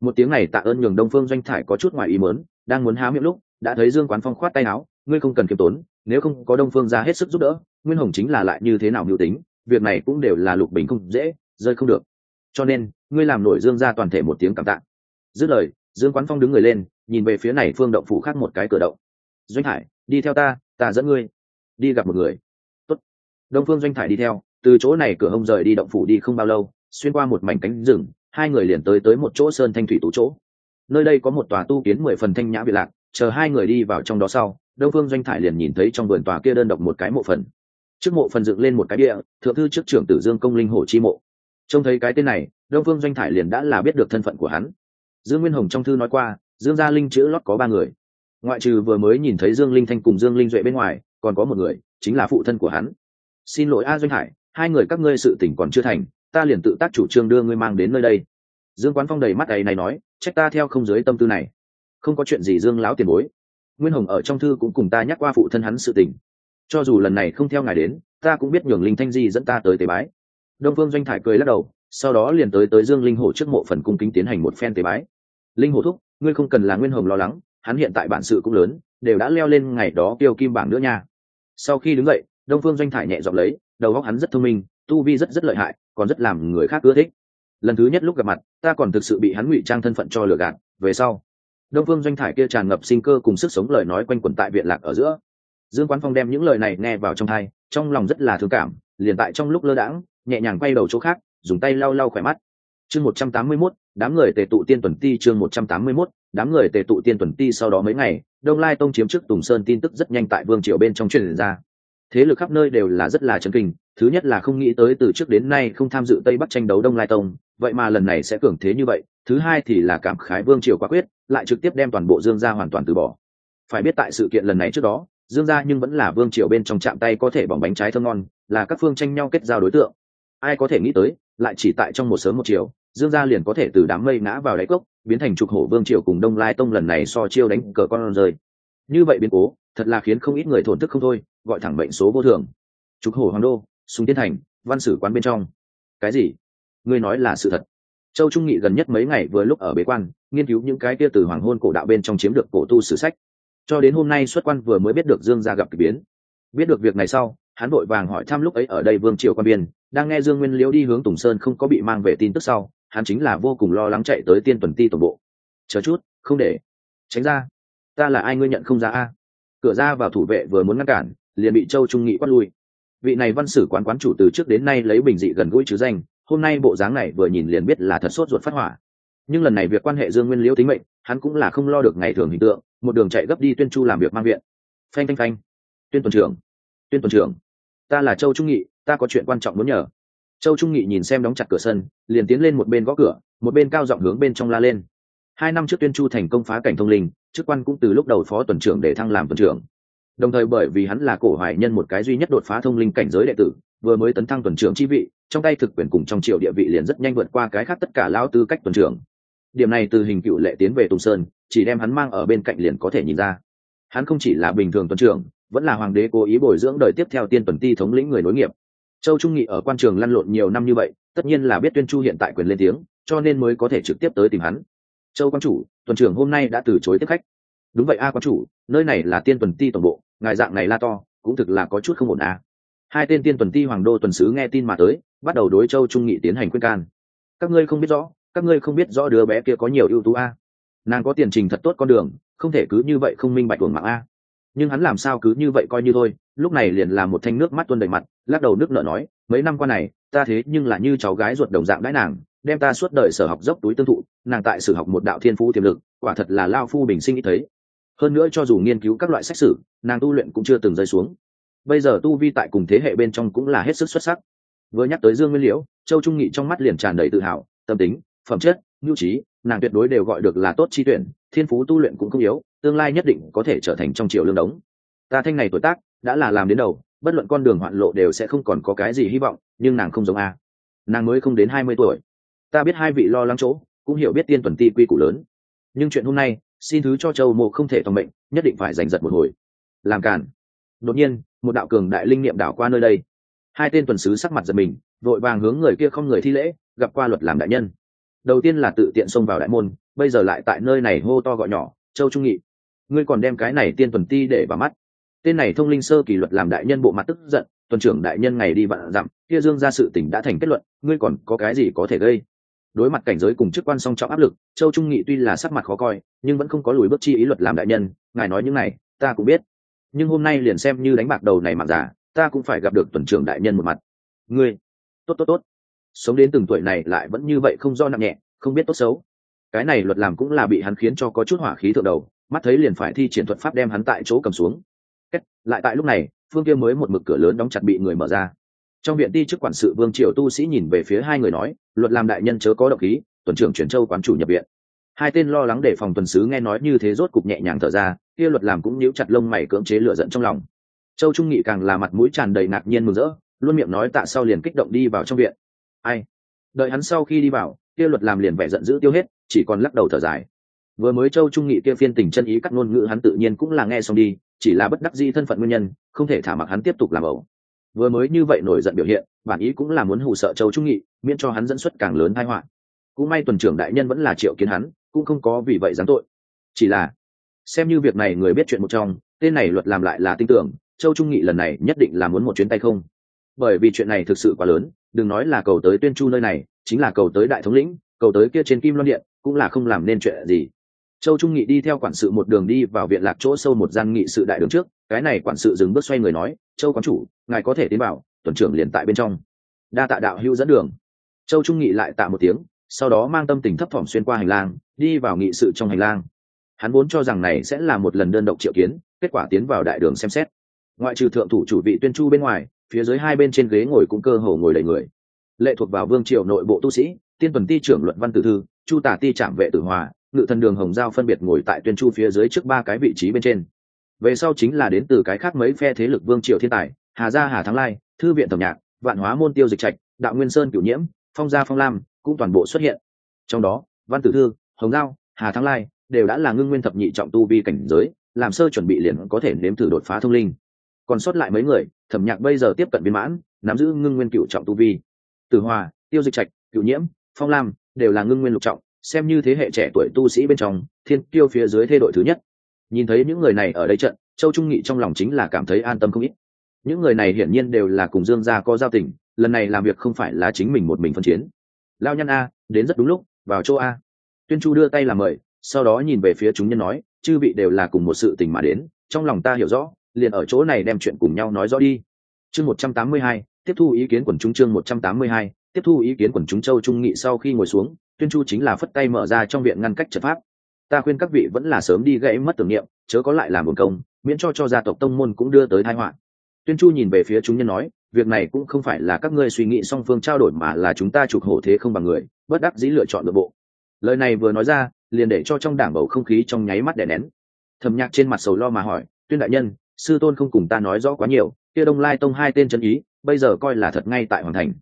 Speaker 1: Một tiếng này tạ ơn nhường đông phương doanh thải có chút ngoài ý mớn đang muốn há miệng lúc, đã thấy dương quán phong khoát tay áo, ngươi không cần kiêm tốn, nếu không có đông phương ra hết sức giúp đỡ, nguyên hồng chính là lại như thế nào mưu tính, việc này cũng đều là lục bình không dễ, rơi không được. Cho nên, ngươi làm nổi dương ra toàn thể một tiếng cảm tạ. Dứt lời, dương quán phong đứng người lên, nhìn về phía này phương động phủ khác một cái cửa động. Doanh hải đi theo ta ta dẫn ngươi đi gặp một người. Tốt. đông phương doanh thải đi theo, từ chỗ này cửa hông rời đi động phủ đi không bao lâu, xuyên qua một mảnh cánh rừng, hai người liền tới tới một chỗ sơn thanh thủy tú chỗ. Nơi đây có một tòa tu kiến mười phần thanh nhã biệt lạc, chờ hai người đi vào trong đó sau, đông phương doanh thải liền nhìn thấy trong vườn tòa kia đơn độc một cái mộ phần. Trước mộ phần dựng lên một cái địa thượng thư trước trưởng tử dương công linh hồ chi mộ. Trông thấy cái tên này, đông phương doanh thải liền đã là biết được thân phận của hắn. Dương nguyên hồng trong thư nói qua, dương gia linh chữ lót có ba người ngoại trừ vừa mới nhìn thấy dương linh thanh cùng dương linh duệ bên ngoài, còn có một người, chính là phụ thân của hắn. Xin lỗi a doanh hải, hai người các ngươi sự tỉnh còn chưa thành, ta liền tự tác chủ trương đưa ngươi mang đến nơi đây. Dương quán phong đầy mắt ấy này nói, trách ta theo không dưới tâm tư này. Không có chuyện gì dương láo tiền bối. Nguyên hồng ở trong thư cũng cùng ta nhắc qua phụ thân hắn sự tình. Cho dù lần này không theo ngài đến, ta cũng biết nhường linh thanh di dẫn ta tới tế bái. Đông phương doanh thải cười lắc đầu, sau đó liền tới tới dương linh hổ trước mộ phần cung kính tiến hành một phen tế bái. Linh hổ thúc, ngươi không cần là nguyên hồng lo lắng hắn hiện tại bản sự cũng lớn, đều đã leo lên ngày đó tiêu kim bảng nữa nha. Sau khi đứng dậy, đông phương doanh thải nhẹ giọng lấy, đầu óc hắn rất thông minh, tu vi rất rất lợi hại, còn rất làm người khác ưa thích. Lần thứ nhất lúc gặp mặt, ta còn thực sự bị hắn ngụy trang thân phận cho lừa gạt, về sau. Đông phương doanh thải kia tràn ngập sinh cơ cùng sức sống lời nói quanh quẩn tại viện lạc ở giữa. Dương quán phong đem những lời này nghe vào trong thai trong lòng rất là thương cảm, liền tại trong lúc lơ đãng, nhẹ nhàng quay đầu chỗ khác, dùng tay lau lau khỏe mắt chương một trăm tám mươi mốt, đám người tề tụ tiên tuần ti chương một trăm tám mươi mốt, đám người tề tụ tiên tuần ti sau đó mấy ngày, đông lai tông chiếm trước tùng sơn tin tức rất nhanh tại vương triều bên trong truyền ra. Thế lực khắp nơi đều là rất là chấn kinh, thứ nhất là không nghĩ tới từ trước đến nay không tham dự tây bắc tranh đấu đông lai tông, vậy mà lần này sẽ cường thế như vậy, thứ hai thì là cảm khái vương triều quả quyết, lại trực tiếp đem toàn bộ dương gia hoàn toàn từ bỏ. Phải biết tại sự kiện lần này trước đó, dương gia nhưng vẫn là vương triều bên trong chạm tay có thể bỏng bánh trái thơm ngon, là các phương tranh nhau kết giao đối tượng. Ai có thể nghĩ tới lại chỉ tại trong một sớm một chiều, dương gia liền có thể từ đám mây ngã vào đáy cốc, biến thành trục hổ vương triều cùng đông lai tông lần này so chiêu đánh cờ con rơi. Như vậy biến cố, thật là khiến không ít người thổn thức không thôi, gọi thẳng bệnh số vô thường. Trục hổ hoàng đô súng tiên thành, văn sử quán bên trong. Cái gì? Ngươi nói là sự thật. Châu trung nghị gần nhất mấy ngày vừa lúc ở bế quan, nghiên cứu những cái kia từ hoàng hôn cổ đạo bên trong chiếm được cổ tu sử sách. Cho đến hôm nay xuất quan vừa mới biết được dương gia gặp k ỳ biến. Biết được việc này sau hắn vội vàng hỏi thăm lúc ấy ở đây vương triều quan biên, đang nghe dương nguyên liễu đi hướng tùng sơn không có bị mang về tin tức sau, hắn chính là vô cùng lo lắng chạy tới tiên tuần ti tổng bộ. Chờ chút, không để. Tránh ra. Ta là ai ngươi nhận không ra a? Cửa ra vào thủ vệ vừa muốn ngăn cản, liền bị châu trung nghị quát lui. Vị này văn sử quán quán chủ từ trước đến nay lấy bình dị gần gũi chứ danh, hôm nay bộ dáng này vừa nhìn liền biết là thật sốt ruột phát hỏa. Nhưng lần này việc quan hệ dương nguyên liễu tính mệnh, hắn cũng là không lo được ngày thường hình tượng, một đường chạy gấp đi tuyên chu làm việc mang viện. Phanh phanh phanh. Tuyên tuần trưởng. Tuyên tuần trưởng ta là châu trung nghị, ta có chuyện quan trọng muốn nhờ. Châu trung nghị nhìn xem đóng chặt cửa sân, liền tiến lên một bên gõ cửa, một bên cao giọng hướng bên trong la lên. Hai năm trước tuyên chu thành công phá cảnh thông linh, chức quan cũng từ lúc đầu phó tuần trưởng để thăng làm tuần trưởng. Đồng thời bởi vì hắn là cổ hoài nhân một cái duy nhất đột phá thông linh cảnh giới đệ tử, vừa mới tấn thăng tuần trưởng chi vị, trong tay thực quyền cùng trong triệu địa vị liền rất nhanh vượt qua cái khác tất cả lao tư cách tuần trưởng. Điểm này từ hình cựu lệ tiến về tùng sơn, chỉ đem hắn mang ở bên cạnh liền có thể nhìn ra. Hắn không chỉ là bình thường tuần trưởng vẫn là hoàng đế cố ý bồi dưỡng đời tiếp theo tiên tuần ti thống lĩnh người nối nghiệp. Châu trung nghị ở quan trường lăn lộn nhiều năm như vậy, tất nhiên là biết tuyên chu hiện tại quyền lên tiếng, cho nên mới có thể trực tiếp tới tìm hắn. Châu quan chủ, tuần trưởng hôm nay đã từ chối tiếp khách. Đúng vậy a quan chủ, nơi này là tiên tuần ti tổng bộ, ngài dạng này la to, cũng thực là có chút không ổn à. hai tên tiên tuần ti hoàng đô tuần sứ nghe tin mà tới, bắt đầu đối châu trung nghị tiến hành khuyên can. Các ngươi không biết rõ, các ngươi không biết rõ đứa bé kia có nhiều ưu tú a. Nàng có tiền trình thật tốt con đường, không thể cứ như vậy không minh bạch tuồng mạng a nhưng hắn làm sao cứ như vậy coi như thôi, lúc này liền làm một thanh nước mắt tuôn đầy mặt, lắc đầu nước nợ nói, mấy năm qua này, ta thế nhưng là như cháu gái ruột đồng dạng đãi nàng, đem ta suốt đời sở học dốc túi tương thụ, nàng tại sử học một đạo thiên phú tiềm lực, quả thật là lao phu bình sinh ít thấy. Hơn nữa cho dù nghiên cứu các loại sách sử, nàng tu luyện cũng chưa từng rơi xuống. Bây giờ tu vi tại cùng thế hệ bên trong cũng là hết sức xuất sắc. Vừa nhắc tới dương nguyên liễu, châu trung nghị trong mắt liền tràn đầy tự hào, tâm tính, phẩm chất, nhu trí, nàng tuyệt đối đều gọi được là tốt chi tuyển, thiên phú tu luyện cũng không yếu tương lai nhất định có thể trở thành trong triều lương đống. Ta thanh này tuổi tác, đã là làm đến đầu, bất luận con đường hoạn lộ đều sẽ không còn có cái gì hy vọng, nhưng nàng không giống a. Nàng mới không đến hai mươi tuổi. Ta biết hai vị lo lắng chỗ, cũng hiểu biết tiên tuần ti quy củ lớn. Nhưng chuyện hôm nay, xin thứ cho châu mộ không thể toàn mệnh, nhất định phải giành giật một hồi. Làm cản đột nhiên, một đạo cường đại linh niệm đảo qua nơi đây. Hai tên tuần sứ sắc mặt giật mình, vội vàng hướng người kia không người thi lễ, gặp qua luật làm đại nhân. Đầu tiên là tự tiện xông vào đại môn, bây giờ lại tại nơi này hô to gọi nhỏ, châu trung nghị ngươi còn đem cái này tiên tuần ti để vào mắt. Tên này thông linh sơ kỷ luật làm đại nhân bộ mặt tức giận, tuần trưởng đại nhân ngày đi vạn dặm, kia dương ra sự tỉnh đã thành kết luận, ngươi còn có cái gì có thể gây? Đối mặt cảnh giới cùng chức quan song trọng áp lực, châu trung nghị tuy là sắc mặt khó coi, nhưng vẫn không có lùi bước chi ý luật làm đại nhân, ngài nói những này, ta cũng biết. Nhưng hôm nay liền xem như đánh bạc đầu này mặc giả, ta cũng phải gặp được tuần trưởng đại nhân một mặt. Ngươi, tốt tốt tốt. Sống đến từng tuổi này lại vẫn như vậy không do nặng nhẹ, không biết tốt xấu. Cái này luật làm cũng là bị hắn khiến cho có chút hỏa khí thượng đầu mắt thấy liền phải thi triển thuật pháp đem hắn tại chỗ cầm xuống. Kết, lại tại lúc này phương kia mới một mực cửa lớn đóng chặt bị người mở ra. Trong viện ti chức quản sự vương triều tu sĩ nhìn về phía hai người nói luật làm đại nhân chớ có động khí tuần trưởng chuyển châu quán chủ nhập viện. Hai tên lo lắng để phòng tuần sứ nghe nói như thế rốt cục nhẹ nhàng thở ra kia luật làm cũng nhíu chặt lông mày cưỡng chế lửa giận trong lòng. Châu trung nghị càng là mặt mũi tràn đầy ngạc nhiên mừng rỡ luôn miệng nói tạ sau liền kích động đi vào trong viện. Ai? Đợi hắn sau khi đi vào kia luật làm liền vẻ giận dữ tiêu hết chỉ còn lắc đầu thở dài vừa mới châu trung nghị kia phiên tình chân ý cắt ngôn ngữ hắn tự nhiên cũng là nghe xong đi, chỉ là bất đắc di thân phận nguyên nhân, không thể thả mặc hắn tiếp tục làm ẩu. Vừa mới như vậy nổi giận biểu hiện, bản ý cũng là muốn hù sợ châu trung nghị, miễn cho hắn dẫn xuất càng lớn tai họa. Cũng may tuần trưởng đại nhân vẫn là triệu kiến hắn, cũng không có vì vậy dám tội. Chỉ là, xem như việc này người biết chuyện một trong, tên này luật làm lại là tin tưởng, châu trung nghị lần này nhất định là muốn một chuyến tay không. Bởi vì chuyện này thực sự quá lớn, đừng nói là cầu tới tuyên chu nơi này, chính là cầu tới đại thống lĩnh, cầu tới kia trên kim loan điện, cũng là không làm nên chuyện gì châu trung nghị đi theo quản sự một đường đi vào viện lạc chỗ sâu một gian nghị sự đại đường trước. Cái này quản sự dừng bước xoay người nói, châu quán chủ, ngài có thể tiến vào, tuần trưởng liền tại bên trong. Đa tạ đạo hữu dẫn đường. Châu trung nghị lại tạ một tiếng, sau đó mang tâm tình thấp thỏm xuyên qua hành lang, đi vào nghị sự trong hành lang. Hắn vốn cho rằng này sẽ là một lần đơn độc triệu kiến, kết quả tiến vào đại đường xem xét. Ngoại trừ thượng thủ chủ vị tuyên chu bên ngoài, phía dưới hai bên trên ghế ngồi cũng cơ hồ ngồi đầy người. Lệ thuộc vào vương triều nội bộ tu sĩ, tiên tuần ti trưởng luận văn tử thư, chu tả ti trạm vệ tử hòa ngự thần đường hồng giao phân biệt ngồi tại tuyên chu phía dưới trước ba cái vị trí bên trên. Về sau chính là đến từ cái khác mấy phe thế lực vương triều thiên tài, hà gia, hà thắng lai, thư viện tổng nhạc, vạn hóa môn tiêu dịch trạch, đạo nguyên sơn cửu nhiễm, phong gia phong lam cũng toàn bộ xuất hiện. Trong đó, văn tử thư, hồng giao, hà thắng lai đều đã là ngưng nguyên thập nhị trọng tu vi cảnh giới, làm sơ chuẩn bị liền có thể nếm thử đột phá thông linh. Còn sót lại mấy người, thẩm nhạc bây giờ tiếp cận viên mãn, nắm giữ ngưng nguyên cựu trọng tu vi. Tử hòa, tiêu dịch trạch cựu nhiễm, phong lam đều là ngưng nguyên lục trọng xem như thế hệ trẻ tuổi tu sĩ bên trong, thiên tiêu phía dưới thê đội thứ nhất. Nhìn thấy những người này ở đây trận, châu trung nghị trong lòng chính là cảm thấy an tâm không ít. Những người này hiển nhiên đều là cùng dương gia có giao tình, lần này làm việc không phải là chính mình một mình phân chiến. Lao nhân a, đến rất đúng lúc, vào chỗ a. Tuyên chu đưa tay làm mời, sau đó nhìn về phía chúng nhân nói, chư vị đều là cùng một sự tình mà đến, trong lòng ta hiểu rõ, liền ở chỗ này đem chuyện cùng nhau nói rõ đi. Chương một trăm tám mươi hai, tiếp thu ý kiến quần chúng chương một trăm tám mươi hai, tiếp thu ý kiến quần chúng châu trung nghị sau khi ngồi xuống tuyên chu chính là phất tay mở ra trong viện ngăn cách trận pháp. Ta khuyên các vị vẫn là sớm đi gãy mất tưởng niệm, chớ có lại làm một công, miễn cho cho gia tộc tông môn cũng đưa tới thái họa. Tuyên chu nhìn về phía chúng nhân nói, việc này cũng không phải là các ngươi suy nghĩ song phương trao đổi mà là chúng ta chụp hổ thế không bằng người, bất đắc dĩ lựa chọn nội bộ. Lời này vừa nói ra, liền để cho trong đảng bầu không khí trong nháy mắt đè nén. Thầm nhạc trên mặt sầu lo mà hỏi, tuyên đại nhân, sư tôn không cùng ta nói rõ quá nhiều, kia đông lai tông hai tên chân ý, bây giờ coi là thật ngay tại hoàng thành.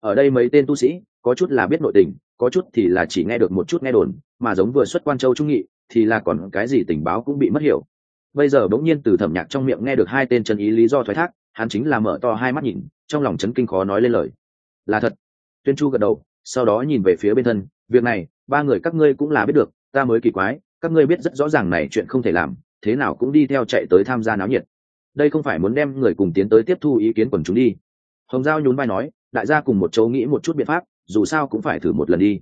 Speaker 1: Ở đây mấy tên tu sĩ, có chút là biết nội tình có chút thì là chỉ nghe được một chút nghe đồn, mà giống vừa xuất quan châu trung nghị, thì là còn cái gì tình báo cũng bị mất hiểu. Bây giờ bỗng nhiên từ thẩm nhạc trong miệng nghe được hai tên chân ý lý do thoái thác, hắn chính là mở to hai mắt nhìn, trong lòng chấn kinh khó nói lên lời. Là thật. Tuyên chu gật đầu, sau đó nhìn về phía bên thân, việc này, ba người các ngươi cũng là biết được, ta mới kỳ quái, các ngươi biết rất rõ ràng này chuyện không thể làm, thế nào cũng đi theo chạy tới tham gia náo nhiệt. Đây không phải muốn đem người cùng tiến tới tiếp thu ý kiến quần chúng đi. Hồng giao nhún vai nói, đại gia cùng một chỗ nghĩ một chút biện pháp dù sao cũng phải thử một lần đi.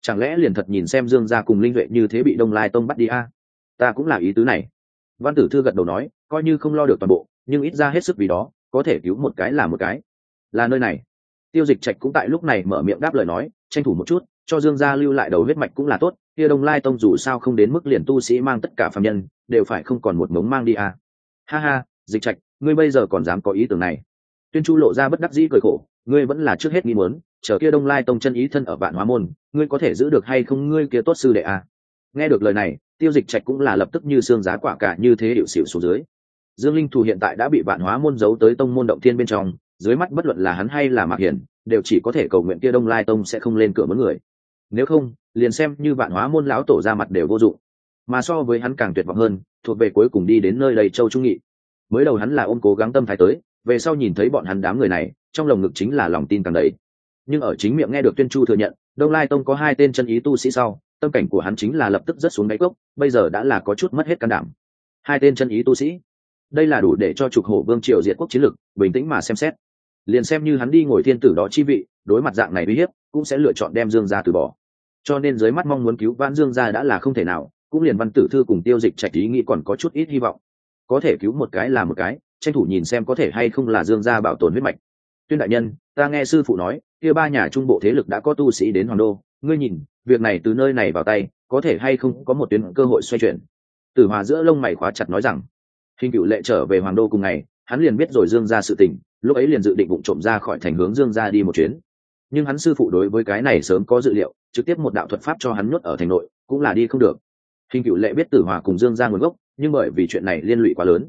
Speaker 1: Chẳng lẽ liền thật nhìn xem dương gia cùng linh huệ như thế bị đông lai tông bắt đi a? À? ta cũng là ý tứ này. Văn tử thư gật đầu nói, coi như không lo được toàn bộ, nhưng ít ra hết sức vì đó, có thể cứu một cái là một cái. Là nơi này. Tiêu dịch trạch cũng tại lúc này mở miệng đáp lời nói, tranh thủ một chút, cho dương gia lưu lại đầu huyết mạch cũng là tốt, kia đông lai tông dù sao không đến mức liền tu sĩ mang tất cả phạm nhân, đều phải không còn một mống mang đi à. ha ha, dịch trạch, ngươi bây giờ còn dám có ý tưởng này. Tuyên chu lộ ra bất đắc dĩ cười khổ ngươi vẫn là trước hết nghĩ muốn, chờ kia đông lai tông chân ý thân ở vạn hóa môn, ngươi có thể giữ được hay không ngươi kia tốt sư đệ à. nghe được lời này, tiêu dịch trạch cũng là lập tức như xương giá quả cả như thế hiệu xịu xuống dưới. Dương linh thù hiện tại đã bị vạn hóa môn giấu tới tông môn động thiên bên trong, dưới mắt bất luận là hắn hay là mạc hiển, đều chỉ có thể cầu nguyện kia đông lai tông sẽ không lên cửa mướn người. Nếu không, liền xem như vạn hóa môn lão tổ ra mặt đều vô dụng. Mà so với hắn càng tuyệt vọng hơn, thuộc về cuối cùng đi đến nơi đầy châu trung nghị. Mới đầu hắn là ôm cố gắng tâm thái tới, về sau nhìn thấy bọn hắn đám người này trong lồng ngực chính là lòng tin càng đấy nhưng ở chính miệng nghe được tuyên chu thừa nhận, đông lai tông có hai tên chân ý tu sĩ sau, tâm cảnh của hắn chính là lập tức rất xuống đáy cốc, bây giờ đã là có chút mất hết can đảm. Hai tên chân ý tu sĩ. Đây là đủ để cho trục hổ vương triều diệt quốc chiến lực bình tĩnh mà xem xét. Liền xem như hắn đi ngồi thiên tử đó chi vị, đối mặt dạng này uy hiếp, cũng sẽ lựa chọn đem dương ra từ bỏ. Cho nên dưới mắt mong muốn cứu vãn dương ra đã là không thể nào, cũng liền văn tử thư cùng tiêu dịch trạch ý nghĩ còn có chút ít hy vọng. Có thể cứu một cái là một cái, tranh thủ nhìn xem có thể hay không là dương gia bảo tồn huyết mạch tuyên đại nhân, ta nghe sư phụ nói, kia ba nhà trung bộ thế lực đã có tu sĩ đến hoàng đô. Ngươi nhìn, việc này từ nơi này vào tay, có thể hay không có một tuyến cơ hội xoay chuyển? Tử hòa giữa lông mày khóa chặt nói rằng, hình cựu lệ trở về hoàng đô cùng ngày, hắn liền biết rồi dương ra sự tình, lúc ấy liền dự định vụ trộm ra khỏi thành hướng dương ra đi một chuyến. Nhưng hắn sư phụ đối với cái này sớm có dự liệu, trực tiếp một đạo thuật pháp cho hắn nhốt ở thành nội, cũng là đi không được. Hình cựu lệ biết tử hòa cùng dương ra nguồn gốc, nhưng bởi vì chuyện này liên lụy quá lớn.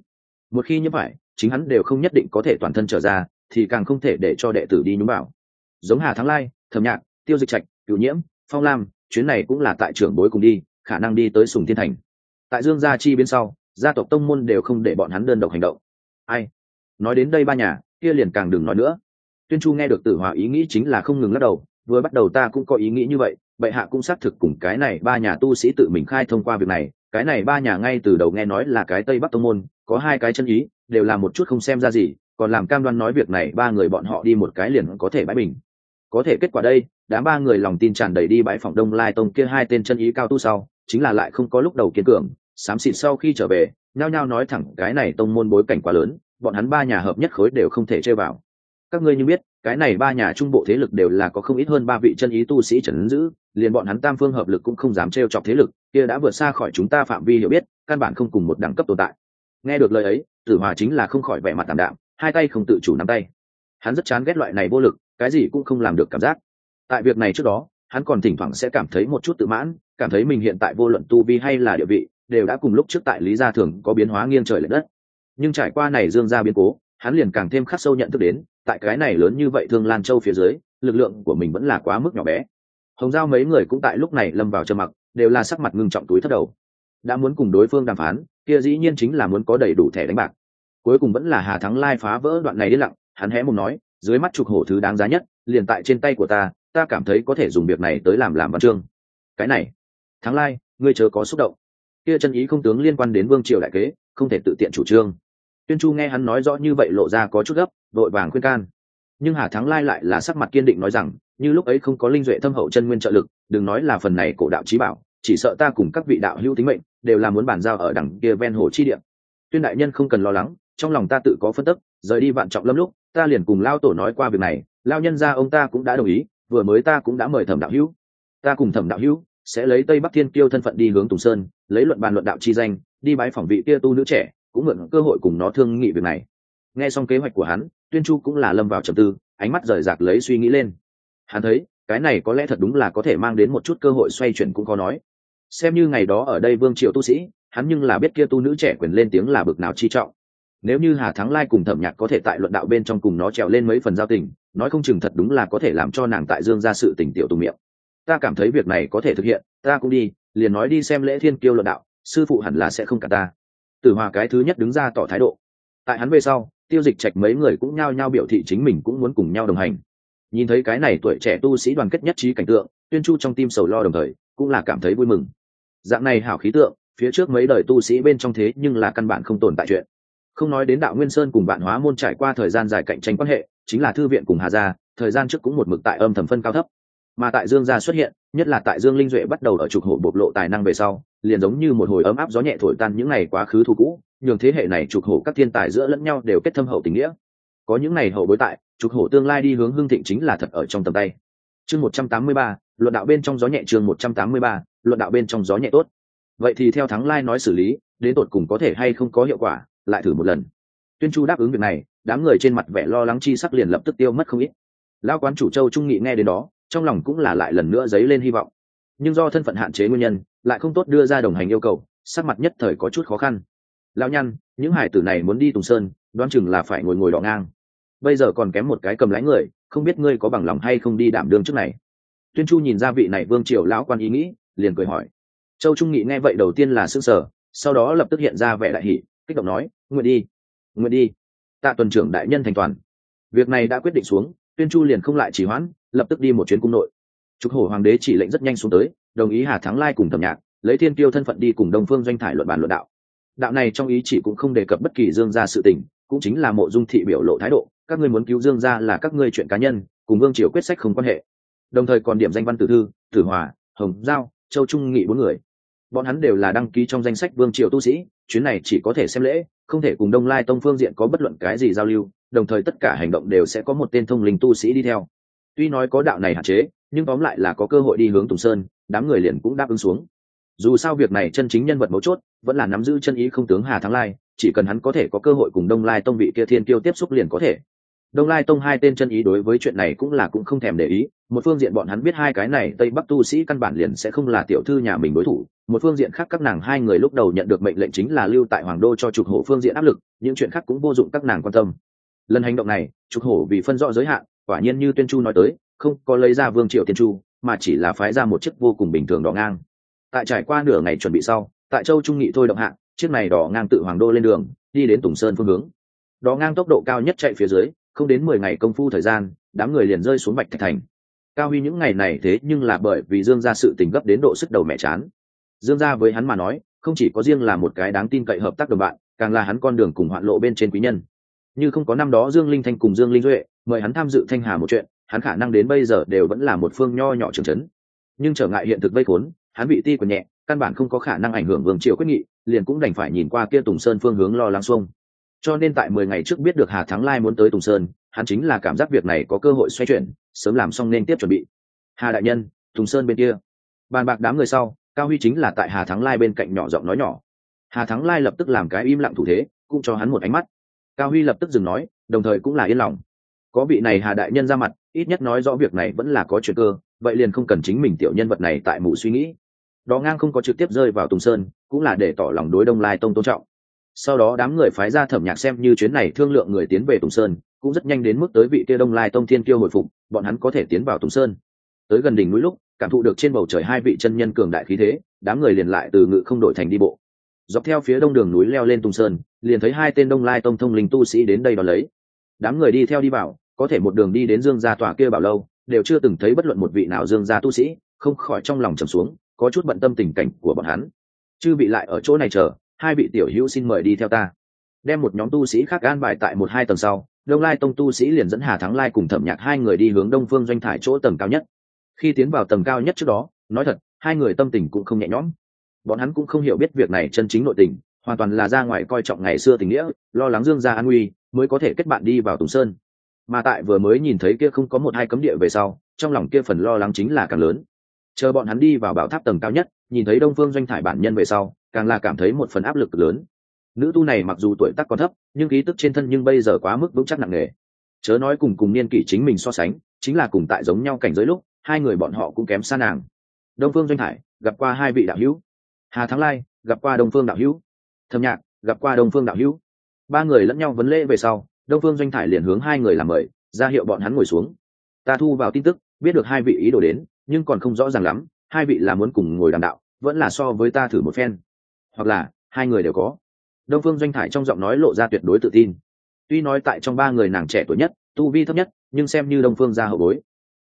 Speaker 1: Một khi như vậy, chính hắn đều không nhất định có thể toàn thân trở ra thì càng không thể để cho đệ tử đi nhúng vào. Giống hà thắng lai, thẩm nhạc, tiêu dịch trạch cựu nhiễm, phong lam, chuyến này cũng là tại trưởng bối cùng đi, khả năng đi tới sùng thiên thành. Tại dương gia chi bên sau, gia tộc tông môn đều không để bọn hắn đơn độc hành động. Ai? Nói đến đây ba nhà, kia liền càng đừng nói nữa. Tuyên chu nghe được tử hòa ý nghĩ chính là không ngừng lắc đầu, vừa bắt đầu ta cũng có ý nghĩ như vậy, bệ hạ cũng xác thực cùng cái này ba nhà tu sĩ tự mình khai thông qua việc này, cái này ba nhà ngay từ đầu nghe nói là cái tây bắc tông môn, có hai cái chân ý, đều là một chút không xem ra gì còn làm cam đoan nói việc này ba người bọn họ đi một cái liền có thể bãi bình. Có thể kết quả đây, đám ba người lòng tin tràn đầy đi bãi phòng đông lai tông kia hai tên chân ý cao tu sau, chính là lại không có lúc đầu kiên cường, xám xịt sau khi trở về, nhao nhao nói thẳng cái này tông môn bối cảnh quá lớn, bọn hắn ba nhà hợp nhất khối đều không thể chơi vào. Các ngươi như biết, cái này ba nhà trung bộ thế lực đều là có không ít hơn ba vị chân ý tu sĩ trần giữ, liền bọn hắn tam phương hợp lực cũng không dám trêu chọc thế lực, kia đã vượt xa khỏi chúng ta phạm vi hiểu biết, căn bản không cùng một đẳng cấp tồn tại. Nghe được lời ấy, tử hòa chính là không khỏi vẻ mặt tạm đạm hai tay không tự chủ nắm tay. Hắn rất chán ghét loại này vô lực, cái gì cũng không làm được cảm giác. Tại việc này trước đó, hắn còn thỉnh thoảng sẽ cảm thấy một chút tự mãn, cảm thấy mình hiện tại vô luận tu vi hay là địa vị, đều đã cùng lúc trước tại lý gia thường có biến hóa nghiêng trời lệch đất. Nhưng trải qua này dương ra biến cố, hắn liền càng thêm khắc sâu nhận thức đến, tại cái này lớn như vậy thương lan châu phía dưới, lực lượng của mình vẫn là quá mức nhỏ bé. Hồng giao mấy người cũng tại lúc này lâm vào trầm mặc, đều là sắc mặt ngưng trọng túi thất đầu. Đã muốn cùng đối phương đàm phán, kia dĩ nhiên chính là muốn có đầy đủ thẻ đánh bạc cuối cùng vẫn là hà thắng lai phá vỡ đoạn này đi lặng, hắn hé mồm nói, dưới mắt trục hổ thứ đáng giá nhất, liền tại trên tay của ta ta cảm thấy có thể dùng việc này tới làm làm văn chương. Cái này, thắng lai, ngươi chớ có xúc động. Kia chân ý không tướng liên quan đến vương triều đại kế, không thể tự tiện chủ trương. Tuyên chu nghe hắn nói rõ như vậy lộ ra có chút gấp vội vàng khuyên can. Nhưng hà thắng lai lại là sắc mặt kiên định nói rằng, như lúc ấy không có linh duệ thâm hậu chân nguyên trợ lực, đừng nói là phần này cổ đạo trí bảo, chỉ sợ ta cùng các vị đạo hữu tính mệnh, đều là muốn bàn giao ở đằng kia ven hồ chi địa. tuyên đại nhân không cần lo lắng trong lòng ta tự có phân tức, rời đi vạn trọng lâm lúc, ta liền cùng lao tổ nói qua việc này, lao nhân ra ông ta cũng đã đồng ý, vừa mới ta cũng đã mời thẩm đạo hữu. Ta cùng thẩm đạo hữu sẽ lấy tây bắc thiên kiêu thân phận đi hướng tùng sơn, lấy luận bàn luận đạo chi danh, đi bái phỏng vị kia tu nữ trẻ, cũng mượn cơ hội cùng nó thương nghị việc này. Nghe xong kế hoạch của hắn, tuyên chu cũng là lâm vào trầm tư, ánh mắt rời rạc lấy suy nghĩ lên. Hắn thấy, cái này có lẽ thật đúng là có thể mang đến một chút cơ hội xoay chuyển cũng có nói. Xem như ngày đó ở đây vương triều tu sĩ, hắn nhưng là biết kia tu nữ trẻ quyền lên tiếng là bực nào chi trọng nếu như hà thắng lai cùng thẩm nhạc có thể tại luận đạo bên trong cùng nó trèo lên mấy phần giao tình, nói không chừng thật đúng là có thể làm cho nàng tại dương ra sự tình tiểu tùng miệng. Ta cảm thấy việc này có thể thực hiện, ta cũng đi, liền nói đi xem lễ thiên kiêu luận đạo, sư phụ hẳn là sẽ không cả ta. Tử hòa cái thứ nhất đứng ra tỏ thái độ. Tại hắn về sau, tiêu dịch trạch mấy người cũng nhao nhao biểu thị chính mình cũng muốn cùng nhau đồng hành. Nhìn thấy cái này tuổi trẻ tu sĩ đoàn kết nhất trí cảnh tượng, tuyên chu trong tim sầu lo đồng thời, cũng là cảm thấy vui mừng. Dạng này hảo khí tượng, phía trước mấy đời tu sĩ bên trong thế nhưng là căn bản không tồn tại chuyện không nói đến đạo nguyên sơn cùng vạn hóa môn trải qua thời gian dài cạnh tranh quan hệ, chính là thư viện cùng hà gia, thời gian trước cũng một mực tại âm thầm phân cao thấp. Mà tại dương gia xuất hiện, nhất là tại dương linh duệ bắt đầu ở trục hổ bộc lộ tài năng về sau, liền giống như một hồi ấm áp gió nhẹ thổi tan những ngày quá khứ thu cũ, nhường thế hệ này trục hổ các thiên tài giữa lẫn nhau đều kết thâm hậu tình nghĩa. Có những ngày hậu bối tại, trục hổ tương lai đi hướng hương thịnh chính là thật ở trong tầm tay. Chương một trăm tám mươi ba, luận đạo bên trong gió nhẹ chương một trăm tám mươi ba, luận đạo bên trong gió nhẹ tốt. Vậy thì theo thắng lai nói xử lý, đến tột cùng có thể hay không có hiệu quả lại thử một lần. Tuyên chu đáp ứng việc này, đám người trên mặt vẻ lo lắng chi sắc liền lập tức tiêu mất không ít. Lao quán chủ châu trung nghị nghe đến đó, trong lòng cũng là lại lần nữa dấy lên hy vọng. Nhưng do thân phận hạn chế nguyên nhân, lại không tốt đưa ra đồng hành yêu cầu, sắc mặt nhất thời có chút khó khăn. Lao nhăn, những hải tử này muốn đi tùng sơn, đoán chừng là phải ngồi ngồi đỏ ngang. Bây giờ còn kém một cái cầm lái người, không biết ngươi có bằng lòng hay không đi đảm đương trước này. Tuyên chu nhìn ra vị này vương triều lão quan ý nghĩ, liền cười hỏi. Châu trung nghị nghe vậy đầu tiên là s ư n g sở sau đó lập tức hiện ra vẻ đại hỷ kích động nói, nguyện đi nguyện đi, tạ tuần trưởng đại nhân thành toàn. Việc này đã quyết định xuống, tuyên chu liền không lại chỉ hoãn, lập tức đi một chuyến cung nội. Trục hổ hoàng đế chỉ lệnh rất nhanh xuống tới, đồng ý hà thắng lai cùng thẩm nhạc, lấy thiên tiêu thân phận đi cùng đông phương doanh thải luận bàn luận đạo. Đạo này trong ý chỉ cũng không đề cập bất kỳ dương gia sự tình, cũng chính là mộ dung thị biểu lộ thái độ, các ngươi muốn cứu dương gia là các ngươi chuyện cá nhân, cùng vương triều quyết sách không quan hệ. Đồng thời còn điểm danh văn tử thư, tử hòa, hồng giao, châu trung nghị bốn người. Bọn hắn đều là đăng ký trong danh sách vương triều tu sĩ chuyến này chỉ có thể xem lễ, không thể cùng đông lai tông phương diện có bất luận cái gì giao lưu, đồng thời tất cả hành động đều sẽ có một tên thông linh tu sĩ đi theo. Tuy nói có đạo này hạn chế, nhưng tóm lại là có cơ hội đi hướng tùng sơn, đám người liền cũng đáp ứng xuống. Dù sao việc này chân chính nhân vật mấu chốt, vẫn là nắm giữ chân ý không tướng hà thắng lai, chỉ cần hắn có thể có cơ hội cùng đông lai tông vị kia thiên tiêu tiếp xúc liền có thể đông lai tông hai tên chân ý đối với chuyện này cũng là cũng không thèm để ý. Một phương diện bọn hắn biết hai cái này tây bắc tu sĩ căn bản liền sẽ không là tiểu thư nhà mình đối thủ. Một phương diện khác các nàng hai người lúc đầu nhận được mệnh lệnh chính là lưu tại hoàng đô cho trục hổ phương diện áp lực, những chuyện khác cũng vô dụng các nàng quan tâm. Lần hành động này, trục hổ vì phân rõ giới hạn, quả nhiên như tuyên chu nói tới, không có lấy ra vương triệu tiên chu, mà chỉ là phái ra một chiếc vô cùng bình thường đỏ ngang. Tại trải qua nửa ngày chuẩn bị sau, tại châu trung nghị thôi động hạng chiếc này đỏ ngang tự hoàng đô lên đường, đi đến tùng sơn phương hướng. Đỏ ngang tốc độ cao nhất chạy phía dưới không đến mười ngày công phu thời gian, đám người liền rơi xuống bạch thạch thành. Cao huy những ngày này thế nhưng là bởi vì dương gia sự tình gấp đến độ sức đầu mẹ chán. Dương gia với hắn mà nói, không chỉ có riêng là một cái đáng tin cậy hợp tác đồng bạn, càng là hắn con đường cùng hoạn lộ bên trên quý nhân. Như không có năm đó dương linh thanh cùng dương linh duệ, mời hắn tham dự thanh hà một chuyện, hắn khả năng đến bây giờ đều vẫn là một phương nho nhỏ trưởng trấn nhưng trở ngại hiện thực vây khốn, hắn bị ti của nhẹ, căn bản không có khả năng ảnh hưởng vương triều quyết nghị, liền cũng đành phải nhìn qua kia tùng sơn phương hướng lo lắng xuông cho nên tại mười ngày trước biết được hà thắng lai muốn tới tùng sơn, hắn chính là cảm giác việc này có cơ hội xoay chuyển, sớm làm xong nên tiếp chuẩn bị. Hà đại nhân, tùng sơn bên kia. Bàn bạc đám người sau, cao huy chính là tại hà thắng lai bên cạnh nhỏ giọng nói nhỏ. Hà thắng lai lập tức làm cái im lặng thủ thế, cũng cho hắn một ánh mắt. Cao huy lập tức dừng nói, đồng thời cũng là yên lòng. Có vị này hà đại nhân ra mặt, ít nhất nói rõ việc này vẫn là có chuyện cơ, vậy liền không cần chính mình tiểu nhân vật này tại mụ suy nghĩ. Đó ngang không có trực tiếp rơi vào tùng sơn, cũng là để tỏ lòng đối đông lai tông tôn trọng sau đó đám người phái ra thẩm nhạc xem như chuyến này thương lượng người tiến về tùng sơn, cũng rất nhanh đến mức tới vị kia đông lai tông thiên kiêu hồi phục, bọn hắn có thể tiến vào tùng sơn. Tới gần đỉnh núi lúc, cảm thụ được trên bầu trời hai vị chân nhân cường đại khí thế, đám người liền lại từ ngự không đổi thành đi bộ. Dọc theo phía đông đường núi leo lên tùng sơn, liền thấy hai tên đông lai tông thông linh tu sĩ đến đây đón lấy. Đám người đi theo đi vào, có thể một đường đi đến dương gia tòa kia bảo lâu, đều chưa từng thấy bất luận một vị nào dương gia tu sĩ, không khỏi trong lòng trầm xuống, có chút bận tâm tình cảnh của bọn hắn. Chư bị lại ở chỗ này chờ hai vị tiểu hữu xin mời đi theo ta. Đem một nhóm tu sĩ khác an bài tại một hai tầng sau, đông lai tông tu sĩ liền dẫn hà thắng lai cùng thẩm nhạc hai người đi hướng đông phương doanh thải chỗ tầng cao nhất. Khi tiến vào tầng cao nhất trước đó, nói thật, hai người tâm tình cũng không nhẹ nhõm. Bọn hắn cũng không hiểu biết việc này chân chính nội tình, hoàn toàn là ra ngoài coi trọng ngày xưa tình nghĩa, lo lắng dương gia an nguy, mới có thể kết bạn đi vào tùng sơn. Mà tại vừa mới nhìn thấy kia không có một hai cấm địa về sau, trong lòng kia phần lo lắng chính là càng lớn. Chờ bọn hắn đi vào bảo tháp tầng cao nhất, nhìn thấy đông phương doanh thải bản nhân về sau càng là cảm thấy một phần áp lực lớn. Nữ tu này mặc dù tuổi tác còn thấp, nhưng ký tức trên thân nhưng bây giờ quá mức vững chắc nặng nề. Chớ nói cùng cùng niên kỷ chính mình so sánh, chính là cùng tại giống nhau cảnh giới lúc, hai người bọn họ cũng kém xa nàng. Đông phương doanh thải gặp qua hai vị đạo hữu. Hà thắng lai, gặp qua đông phương đạo hữu. Thâm nhạc, gặp qua đông phương đạo hữu. Ba người lẫn nhau vấn lễ về sau, đông phương doanh thải liền hướng hai người làm mời, ra hiệu bọn hắn ngồi xuống. Ta thu vào tin tức, biết được hai vị ý đồ đến, nhưng còn không rõ ràng lắm, hai vị là muốn cùng ngồi đàm đạo, vẫn là so với ta thử một phen hoặc là hai người đều có. Đông phương doanh thải trong giọng nói lộ ra tuyệt đối tự tin. Tuy nói tại trong ba người nàng trẻ tuổi nhất, tu vi thấp nhất, nhưng xem như đông phương ra hậu bối,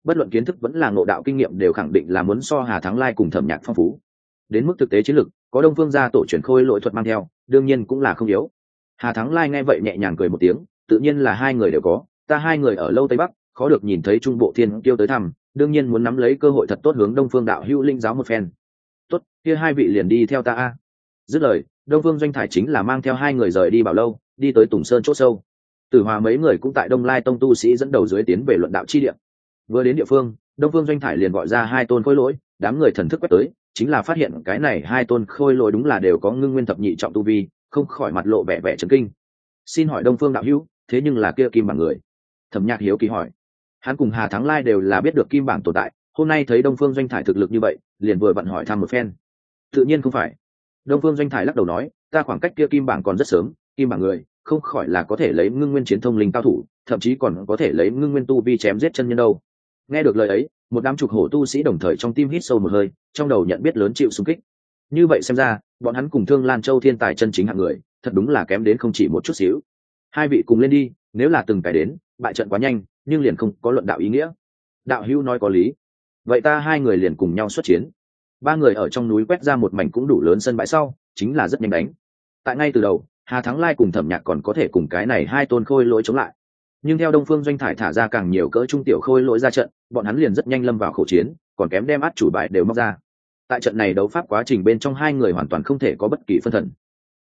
Speaker 1: bất luận kiến thức vẫn là ngộ đạo kinh nghiệm đều khẳng định là muốn so hà thắng lai cùng thẩm nhạc phong phú. Đến mức thực tế chiến lược có đông phương gia tổ truyền khôi lỗi thuật mang theo, đương nhiên cũng là không yếu. Hà thắng lai nghe vậy nhẹ nhàng cười một tiếng, tự nhiên là hai người đều có, ta hai người ở lâu tây bắc, khó được nhìn thấy trung bộ thiên kêu tới thăm, đương nhiên muốn nắm lấy cơ hội thật tốt hướng đông phương đạo hữu linh giáo một phen. Tốt, kia hai vị liền đi theo ta a dứt lời, đông phương doanh thải chính là mang theo hai người rời đi bảo lâu, đi tới tùng sơn c h ỗ sâu. Tử hòa mấy người cũng tại đông lai tông tu sĩ dẫn đầu dưới tiến về luận đạo chi địa. Vừa đến địa phương, đông phương doanh thải liền gọi ra hai tôn khôi lỗi, đám người thần thức quét tới, chính là phát hiện cái này hai tôn khôi lỗi đúng là đều có ngưng nguyên thập nhị trọng tu vi, không khỏi mặt lộ vẻ vẻ trấn kinh. Xin hỏi đông phương đạo hữu, thế nhưng là kia kim bảng người? Thẩm nhạc hiếu kỳ hỏi. Hắn cùng hà thắng lai đều là biết được kim bảng tồn tại, hôm nay thấy đông phương doanh thải thực lực như vậy, liền vừa vặn hỏi thăm một phen. Tự nhiên không phải đông phương doanh thải lắc đầu nói, ta khoảng cách kia kim bảng còn rất sớm, kim bảng người, không khỏi là có thể lấy ngưng nguyên chiến thông linh cao thủ, thậm chí còn có thể lấy ngưng nguyên tu vi chém giết chân nhân đâu. Nghe được lời ấy, một đám trục hổ tu sĩ đồng thời trong tim hít sâu một hơi, trong đầu nhận biết lớn chịu xung kích. Như vậy xem ra, bọn hắn cùng thương lan châu thiên tài chân chính hạng người, thật đúng là kém đến không chỉ một chút xíu. Hai vị cùng lên đi, nếu là từng cái đến, bại trận quá nhanh, nhưng liền không có luận đạo ý nghĩa. Đạo hữu nói có lý. Vậy ta hai người liền cùng nhau xuất chiến ba người ở trong núi quét ra một mảnh cũng đủ lớn sân bãi sau, chính là rất nhanh đánh. Tại ngay từ đầu, hà thắng lai cùng thẩm nhạc còn có thể cùng cái này hai tôn khôi lỗi chống lại. Nhưng theo đông phương doanh thải thả ra càng nhiều cỡ trung tiểu khôi lỗi ra trận, bọn hắn liền rất nhanh lâm vào khẩu chiến, còn kém đem át chủ bại đều móc ra. Tại trận này đấu pháp quá trình bên trong hai người hoàn toàn không thể có bất kỳ phân thần.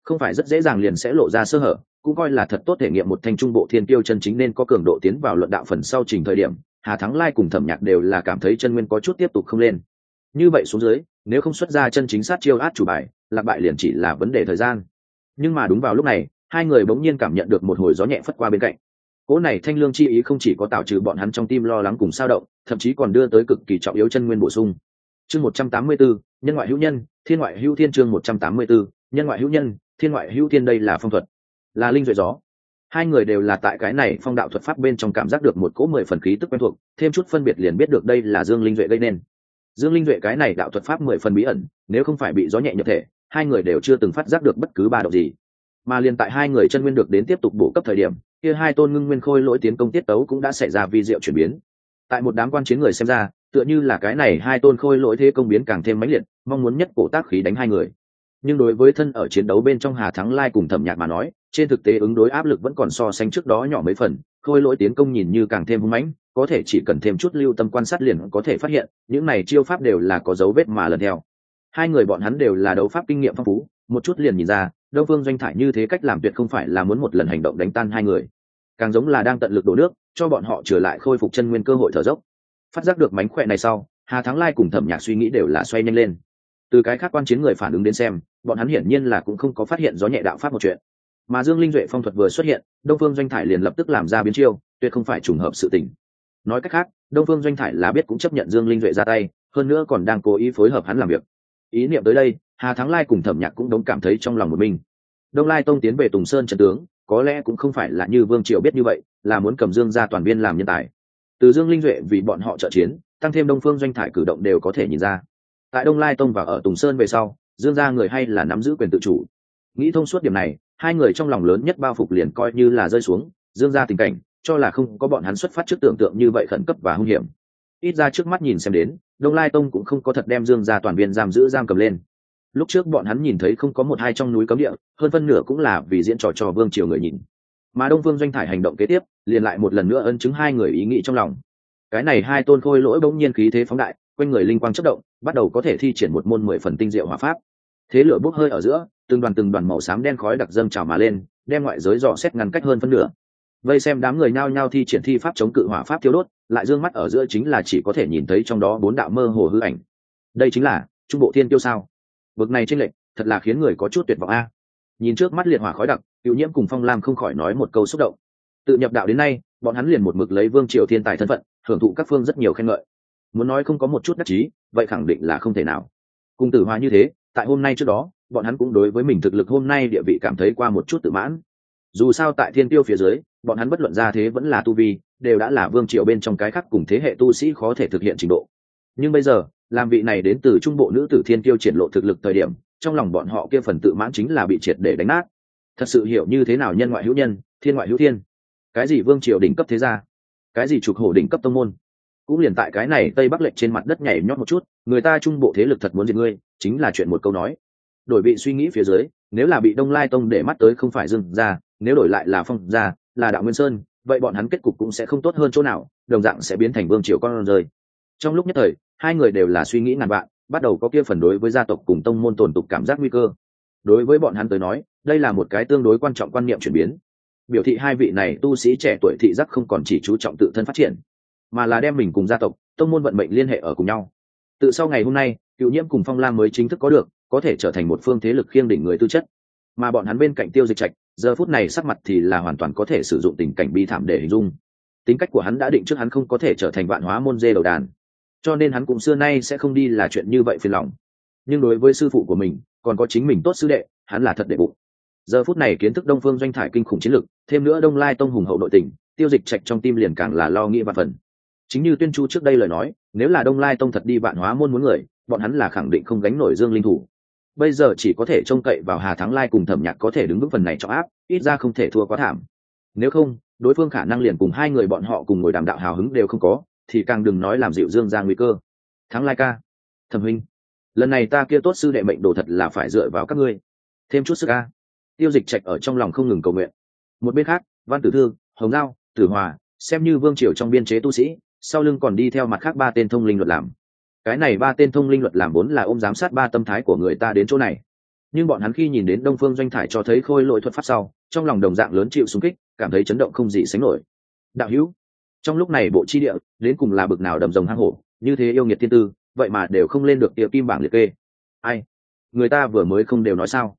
Speaker 1: Không phải rất dễ dàng liền sẽ lộ ra sơ hở, cũng coi là thật tốt thể nghiệm một thanh trung bộ thiên tiêu chân chính nên có cường độ tiến vào luận đạo phần sau trình thời điểm, hà thắng lai cùng thẩm nhạc đều là cảm thấy chân nguyên có chút tiếp tục không lên như vậy xuống dưới, nếu không xuất ra chân chính sát chiêu át chủ bài, lạc bại liền chỉ là vấn đề thời gian. Nhưng mà đúng vào lúc này, hai người bỗng nhiên cảm nhận được một hồi gió nhẹ phất qua bên cạnh. Cỗ này thanh lương chi ý không chỉ có tạo trừ bọn hắn trong tim lo lắng cùng sao động, thậm chí còn đưa tới cực kỳ trọng yếu chân nguyên bổ sung. Chương một trăm tám mươi bốn, nhân ngoại hữu nhân, thiên ngoại hữu thiên chương một trăm tám mươi bốn, nhân ngoại hữu nhân, thiên ngoại hữu thiên đây là phong thuật, là linh duệ gió. Hai người đều là tại cái này phong đạo thuật pháp bên trong cảm giác được một cỗ mười phần khí tức quen thuộc, thêm chút phân biệt liền biết được đây là dương linh duệ gây nên dương linh duệ cái này đạo thuật pháp mười phần bí ẩn, nếu không phải bị gió nhẹ nhập thể, hai người đều chưa từng phát giác được bất cứ ba độc gì. Mà liền tại hai người chân nguyên được đến tiếp tục bổ cấp thời điểm, kia hai tôn ngưng nguyên khôi lỗi tiến công tiết tấu cũng đã xảy ra vi diệu chuyển biến. Tại một đám quan chiến người xem ra, tựa như là cái này hai tôn khôi lỗi thế công biến càng thêm mãnh liệt, mong muốn nhất cổ tác khí đánh hai người. Nhưng đối với thân ở chiến đấu bên trong hà thắng lai cùng thẩm nhạc mà nói, trên thực tế ứng đối áp lực vẫn còn so sánh trước đó nhỏ mấy phần, khôi lỗi tiến công nhìn như càng thêm hung mãnh có thể chỉ cần thêm chút lưu tâm quan sát liền có thể phát hiện, những này chiêu pháp đều là có dấu vết mà lần theo. Hai người bọn hắn đều là đấu pháp kinh nghiệm phong phú, một chút liền nhìn ra, đông phương doanh thải như thế cách làm tuyệt không phải là muốn một lần hành động đánh tan hai người. Càng giống là đang tận lực đổ nước, cho bọn họ trở lại khôi phục chân nguyên cơ hội thở dốc. Phát giác được mánh khỏe này sau, hà thắng lai cùng thẩm nhạc suy nghĩ đều là xoay nhanh lên. Từ cái khác quan chiến người phản ứng đến xem, bọn hắn hiển nhiên là cũng không có phát hiện gió nhẹ đạo pháp một chuyện. Mà dương linh duệ phong thuật vừa xuất hiện, đông phương doanh thải liền lập tức làm ra biến chiêu, tuyệt không phải trùng hợp sự tình nói cách khác, đông phương doanh thải là biết cũng chấp nhận dương linh duệ ra tay, hơn nữa còn đang cố ý phối hợp hắn làm việc. Ý niệm tới đây, hà thắng lai cùng thẩm nhạc cũng đống cảm thấy trong lòng một mình. Đông lai tông tiến về tùng sơn trận tướng, có lẽ cũng không phải là như vương triều biết như vậy, là muốn cầm dương ra toàn viên làm nhân tài. Từ dương linh duệ vì bọn họ trợ chiến, tăng thêm đông phương doanh thải cử động đều có thể nhìn ra. Tại đông lai tông và ở tùng sơn về sau, dương ra người hay là nắm giữ quyền tự chủ. Nghĩ thông suốt điểm này, hai người trong lòng lớn nhất bao phục liền coi như là rơi xuống, dương ra tình cảnh cho là không có bọn hắn xuất phát trước tưởng tượng như vậy khẩn cấp và hung hiểm. Ít ra trước mắt nhìn xem đến, đông lai tông cũng không có thật đem dương ra toàn viên giam giữ giam cầm lên. Lúc trước bọn hắn nhìn thấy không có một hai trong núi cấm địa, hơn phân nửa cũng là vì diễn trò trò vương triều người nhìn. Mà đông vương doanh thải hành động kế tiếp, liền lại một lần nữa ân chứng hai người ý nghĩ trong lòng. Cái này hai tôn khôi lỗi bỗng nhiên khí thế phóng đại, quanh người linh quang chất động, bắt đầu có thể thi triển một môn mười phần tinh diệu hỏa pháp. Thế lửa bốc hơi ở giữa, từng đoàn từng đoàn màu xám đen khói đặc dâng trào mà lên, đem ngoại giới dò xét ngăn cách hơn phân nửa vây xem đám người nhao nhao thi triển thi pháp chống cự hỏa pháp thiêu đốt, lại d ư ơ n g mắt ở giữa chính là chỉ có thể nhìn thấy trong đó bốn đạo mơ hồ hư ảnh. Đây chính là trung bộ thiên tiêu sao? Vực này tranh lệch, thật là khiến người có chút tuyệt vọng a. Nhìn trước mắt liệt hỏa khói đặc cựu nhiễm cùng phong lam không khỏi nói một câu xúc động. Tự nhập đạo đến nay, bọn hắn liền một mực lấy vương triều thiên tài thân phận hưởng thụ các phương rất nhiều khen ngợi. Muốn nói không có một chút đắc chí, vậy khẳng định là không thể nào. Cùng tử hoa như thế, tại hôm nay trước đó, bọn hắn cũng đối với mình thực lực hôm nay địa vị cảm thấy qua một chút tự mãn dù sao tại thiên tiêu phía dưới, bọn hắn bất luận ra thế vẫn là tu vi, đều đã là vương triều bên trong cái khác cùng thế hệ tu sĩ khó thể thực hiện trình độ. Nhưng bây giờ, làm vị này đến từ trung bộ nữ tử thiên tiêu triển lộ thực lực thời điểm, trong lòng bọn họ kia phần tự mãn chính là bị triệt để đánh nát. Thật sự hiểu như thế nào nhân ngoại hữu nhân, thiên ngoại hữu thiên. Cái gì vương triều đỉnh cấp thế gia? Cái gì trục hổ đỉnh cấp tông môn? Cũng liền tại cái này tây bắc lệch trên mặt đất nhảy nhót một chút, người ta trung bộ thế lực thật muốn diệt ngươi, chính là chuyện một câu nói. Đổi vị suy nghĩ phía dưới, nếu là bị đông lai tông để mắt tới không phải dừng ra nếu đổi lại là phong Gia, là đạo nguyên sơn vậy bọn hắn kết cục cũng sẽ không tốt hơn chỗ nào đồng dạng sẽ biến thành vương triều con rơi. Trong lúc nhất thời hai người đều là suy nghĩ ngàn vạn bắt đầu có kia phần đối với gia tộc cùng tông môn tồn tục cảm giác nguy cơ. Đối với bọn hắn tới nói đây là một cái tương đối quan trọng quan niệm chuyển biến. Biểu thị hai vị này tu sĩ trẻ tuổi thị giác không còn chỉ chú trọng tự thân phát triển mà là đem mình cùng gia tộc tông môn vận mệnh liên hệ ở cùng nhau. Tự sau ngày hôm nay cựu nhiễm cùng phong lam mới chính thức có được có thể trở thành một phương thế lực khiêng đỉnh người tư chất mà bọn hắn bên cạnh tiêu dịch trạch, giờ phút này sắc mặt thì là hoàn toàn có thể sử dụng tình cảnh bi thảm để hình dung. Tính cách của hắn đã định trước hắn không có thể trở thành vạn hóa môn dê đầu đàn. Cho nên hắn cũng xưa nay sẽ không đi là chuyện như vậy phiền lòng. Nhưng đối với sư phụ của mình, còn có chính mình tốt sư đệ, hắn là thật đệ bụng. Giờ phút này kiến thức đông phương doanh thải kinh khủng chiến lực, thêm nữa đông lai tông hùng hậu nội tình, tiêu dịch trạch trong tim liền càng là lo nghĩ và phần. Chính như tuyên chu trước đây lời nói, nếu là đông lai tông thật đi vạn hóa môn muốn người, bọn hắn là khẳng định không gánh nổi dương linh thủ bây giờ chỉ có thể trông cậy vào hà thắng lai cùng thẩm nhạc có thể đứng vững phần này cho áp, ít ra không thể thua quá thảm. Nếu không, đối phương khả năng liền cùng hai người bọn họ cùng ngồi đàm đạo hào hứng đều không có, thì càng đừng nói làm dịu dương ra nguy cơ. Thắng lai ca, thẩm huynh, lần này ta kia tốt sư đệ mệnh đồ thật là phải dựa vào các ngươi. Thêm chút sức ca tiêu dịch trạch ở trong lòng không ngừng cầu nguyện. Một bên khác, văn tử thư, hồng giao tử hòa, xem như vương triều trong biên chế tu sĩ, sau lưng còn đi theo mặt khác ba tên thông linh luật làm cái này ba tên thông linh luật làm vốn là ôm giám sát ba tâm thái của người ta đến chỗ này. Nhưng bọn hắn khi nhìn đến đông phương doanh thải cho thấy khôi lỗi thuật pháp sau, trong lòng đồng dạng lớn chịu xung kích, cảm thấy chấn động không gì sánh nổi. Đạo hữu, trong lúc này bộ chi địa, đến cùng là bực nào đầm rồng hang hổ, như thế yêu nghiệt thiên tư, vậy mà đều không lên được địa kim bảng liệt kê. Ai? Người ta vừa mới không đều nói sao?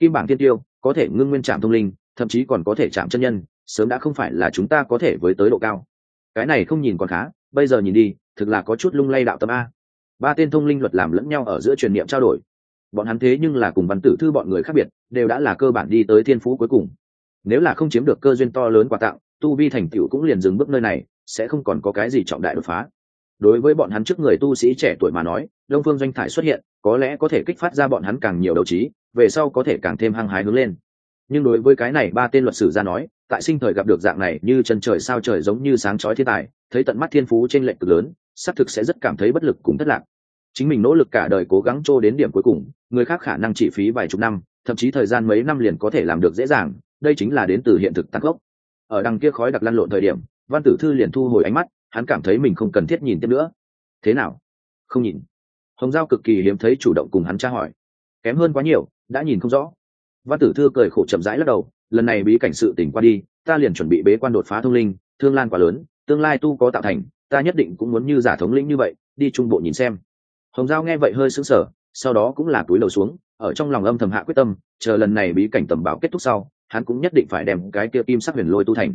Speaker 1: Kim bảng tiên tiêu, có thể ngưng nguyên trạm thông linh, thậm chí còn có thể chạm chân nhân, sớm đã không phải là chúng ta có thể với tới độ cao. Cái này không nhìn còn khá, bây giờ nhìn đi, thực là có chút lung lay đạo tâm a ba tên thông linh luật làm lẫn nhau ở giữa truyền niệm trao đổi. Bọn hắn thế nhưng là cùng văn tử thư bọn người khác biệt, đều đã là cơ bản đi tới thiên phú cuối cùng. Nếu là không chiếm được cơ duyên to lớn quà tặng, tu vi thành tựu cũng liền dừng bước nơi này, sẽ không còn có cái gì trọng đại đột phá. Đối với bọn hắn trước người tu sĩ trẻ tuổi mà nói, đông phương doanh thải xuất hiện, có lẽ có thể kích phát ra bọn hắn càng nhiều đấu trí, về sau có thể càng thêm hăng hái hướng lên. Nhưng đối với cái này ba tên luật sử ra nói, tại sinh thời gặp được dạng này như chân trời sao trời giống như sáng chói thiên tài, thấy tận mắt thiên phú trên lệnh cực lớn xác thực sẽ rất cảm thấy bất lực cùng thất lạc. Chính mình nỗ lực cả đời cố gắng trô đến điểm cuối cùng, người khác khả năng chỉ phí vài chục năm, thậm chí thời gian mấy năm liền có thể làm được dễ dàng, đây chính là đến từ hiện thực tăng gốc ở đằng kia khói đặc lăn lộn thời điểm, văn tử thư liền thu hồi ánh mắt, hắn cảm thấy mình không cần thiết nhìn tiếp nữa. Thế nào? Không nhìn. Hồng giao cực kỳ hiếm thấy chủ động cùng hắn tra hỏi. Kém hơn quá nhiều, đã nhìn không rõ. Văn tử thư cười khổ chậm rãi lắc đầu, lần này bí cảnh sự tỉnh qua đi, ta liền chuẩn bị bế quan đột phá thông linh thương lan quá lớn, tương lai tu có tạo thành ta nhất định cũng muốn như giả thống lĩnh như vậy, đi trung bộ nhìn xem. Hồng giao nghe vậy hơi sững sờ, sau đó cũng là túi lầu xuống, ở trong lòng âm thầm hạ quyết tâm, chờ lần này bí cảnh tầm bảo kết thúc sau, hắn cũng nhất định phải đem cái kia kim sắc huyền lôi tu thành.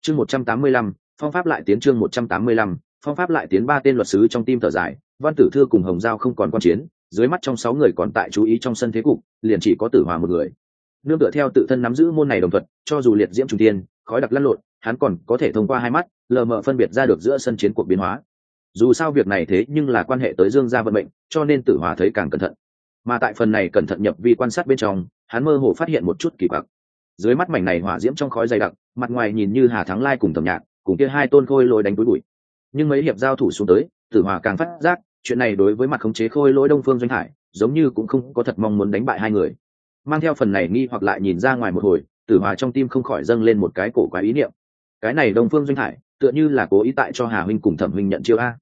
Speaker 1: Chương một trăm tám mươi lăm, phong pháp lại tiến chương một trăm tám mươi lăm, phong pháp lại tiến ba tên luật sứ trong tim thở dài, văn tử thư cùng hồng giao không còn quan chiến, dưới mắt trong sáu người còn tại chú ý trong sân thế cục, liền chỉ có tử hòa một người. Nương tựa theo tự thân nắm giữ môn này đồng thuận, cho dù liệt diễm trung tiên khói đặc lăn lộn, hắn còn có thể thông qua hai mắt, lờ mờ phân biệt ra được giữa sân chiến cuộc biến hóa. Dù sao việc này thế nhưng là quan hệ tới dương gia vận mệnh, cho nên tử hòa thấy càng cẩn thận. Mà tại phần này cẩn thận nhập vi quan sát bên trong, hắn mơ hồ phát hiện một chút kỳ bạc dưới mắt mảnh này hỏa diễm trong khói dày đặc, mặt ngoài nhìn như hà thắng lai cùng tầm nhạc cùng kia hai tôn khôi lối đánh túi bụi. Nhưng mấy hiệp giao thủ xuống tới, tử hòa càng phát giác, chuyện này đối với mặt khống chế khôi lỗi đông phương doanh hải, giống như cũng không có thật mong muốn đánh bại hai người. Mang theo phần này nghi hoặc lại nhìn ra ngoài một hồi tử hòa trong tim không khỏi dâng lên một cái cổ quái ý niệm. Cái này đông phương doanh hải, tựa như là cố ý tại cho hà huynh cùng thẩm huynh nhận chiêu a.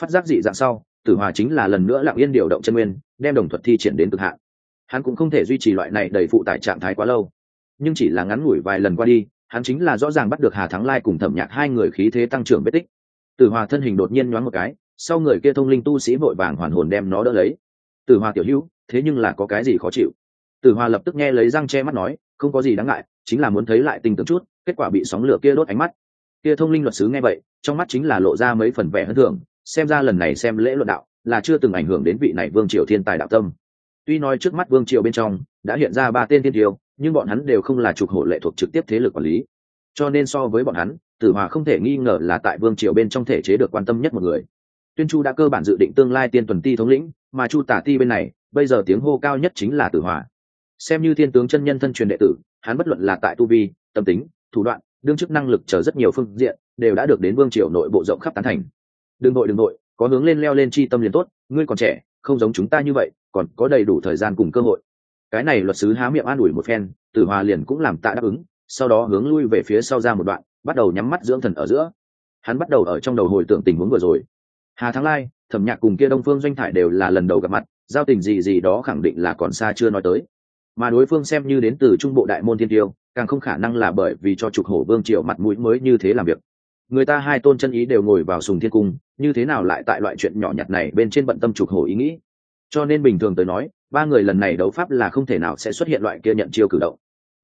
Speaker 1: Phát giác dị dạng sau, tử hòa chính là lần nữa lặng yên điều động chân nguyên, đem đồng thuật thi triển đến cực hạn. Hắn cũng không thể duy trì loại này đầy phụ tải trạng thái quá lâu. Nhưng chỉ là ngắn ngủi vài lần qua đi, hắn chính là rõ ràng bắt được hà thắng lai cùng thẩm nhạc hai người khí thế tăng trưởng vết tích. Tử hòa thân hình đột nhiên nhoáng một cái, sau người kia thông linh tu sĩ vội vàng hoàn hồn đem nó đỡ lấy. Tử hòa tiểu hữu, thế nhưng là có cái gì khó chịu? Tử hòa lập tức nghe lấy răng che mắt nói không có gì đáng ngại, chính là muốn thấy lại tình tưởng chút, kết quả bị sóng lửa kia đốt ánh mắt. Kia thông linh luật sứ nghe vậy, trong mắt chính là lộ ra mấy phần vẻ hơn thường, xem ra lần này xem lễ luận đạo là chưa từng ảnh hưởng đến vị này vương triều thiên tài đạo tâm. Tuy nói trước mắt vương triều bên trong đã hiện ra ba tên thiên tiêu, nhưng bọn hắn đều không là trục hộ lệ thuộc trực tiếp thế lực quản lý. Cho nên so với bọn hắn, tử hòa không thể nghi ngờ là tại vương triều bên trong thể chế được quan tâm nhất một người. Tuyên chu đã cơ bản dự định tương lai tiên tuần ti thống lĩnh, mà chu tả ti bên này, bây giờ tiếng hô cao nhất chính là tử hòa xem như thiên tướng chân nhân thân truyền đệ tử, hắn bất luận là tại tu vi, tâm tính, thủ đoạn, đương chức năng lực chờ rất nhiều phương diện, đều đã được đến vương triều nội bộ rộng khắp tán thành. Đừng nội đừng nội có hướng lên leo lên chi tâm liền tốt, ngươi còn trẻ, không giống chúng ta như vậy, còn có đầy đủ thời gian cùng cơ hội. Cái này luật sứ há miệng an ủi một phen, tử hòa liền cũng làm tạ đáp ứng, sau đó hướng lui về phía sau ra một đoạn, bắt đầu nhắm mắt dưỡng thần ở giữa. Hắn bắt đầu ở trong đầu hồi tưởng tình huống vừa rồi. Hà thắng lai, thẩm nhạc cùng kia đông phương doanh thải đều là lần đầu gặp mặt, giao tình gì gì đó khẳng định là còn xa chưa nói tới mà đối phương xem như đến từ trung bộ đại môn thiên tiêu, càng không khả năng là bởi vì cho trục hổ vương triều mặt mũi mới như thế làm việc. Người ta hai tôn chân ý đều ngồi vào sùng thiên cung, như thế nào lại tại loại chuyện nhỏ nhặt này bên trên bận tâm trục hổ ý nghĩ? Cho nên bình thường tới nói, ba người lần này đấu pháp là không thể nào sẽ xuất hiện loại kia nhận chiêu cử động.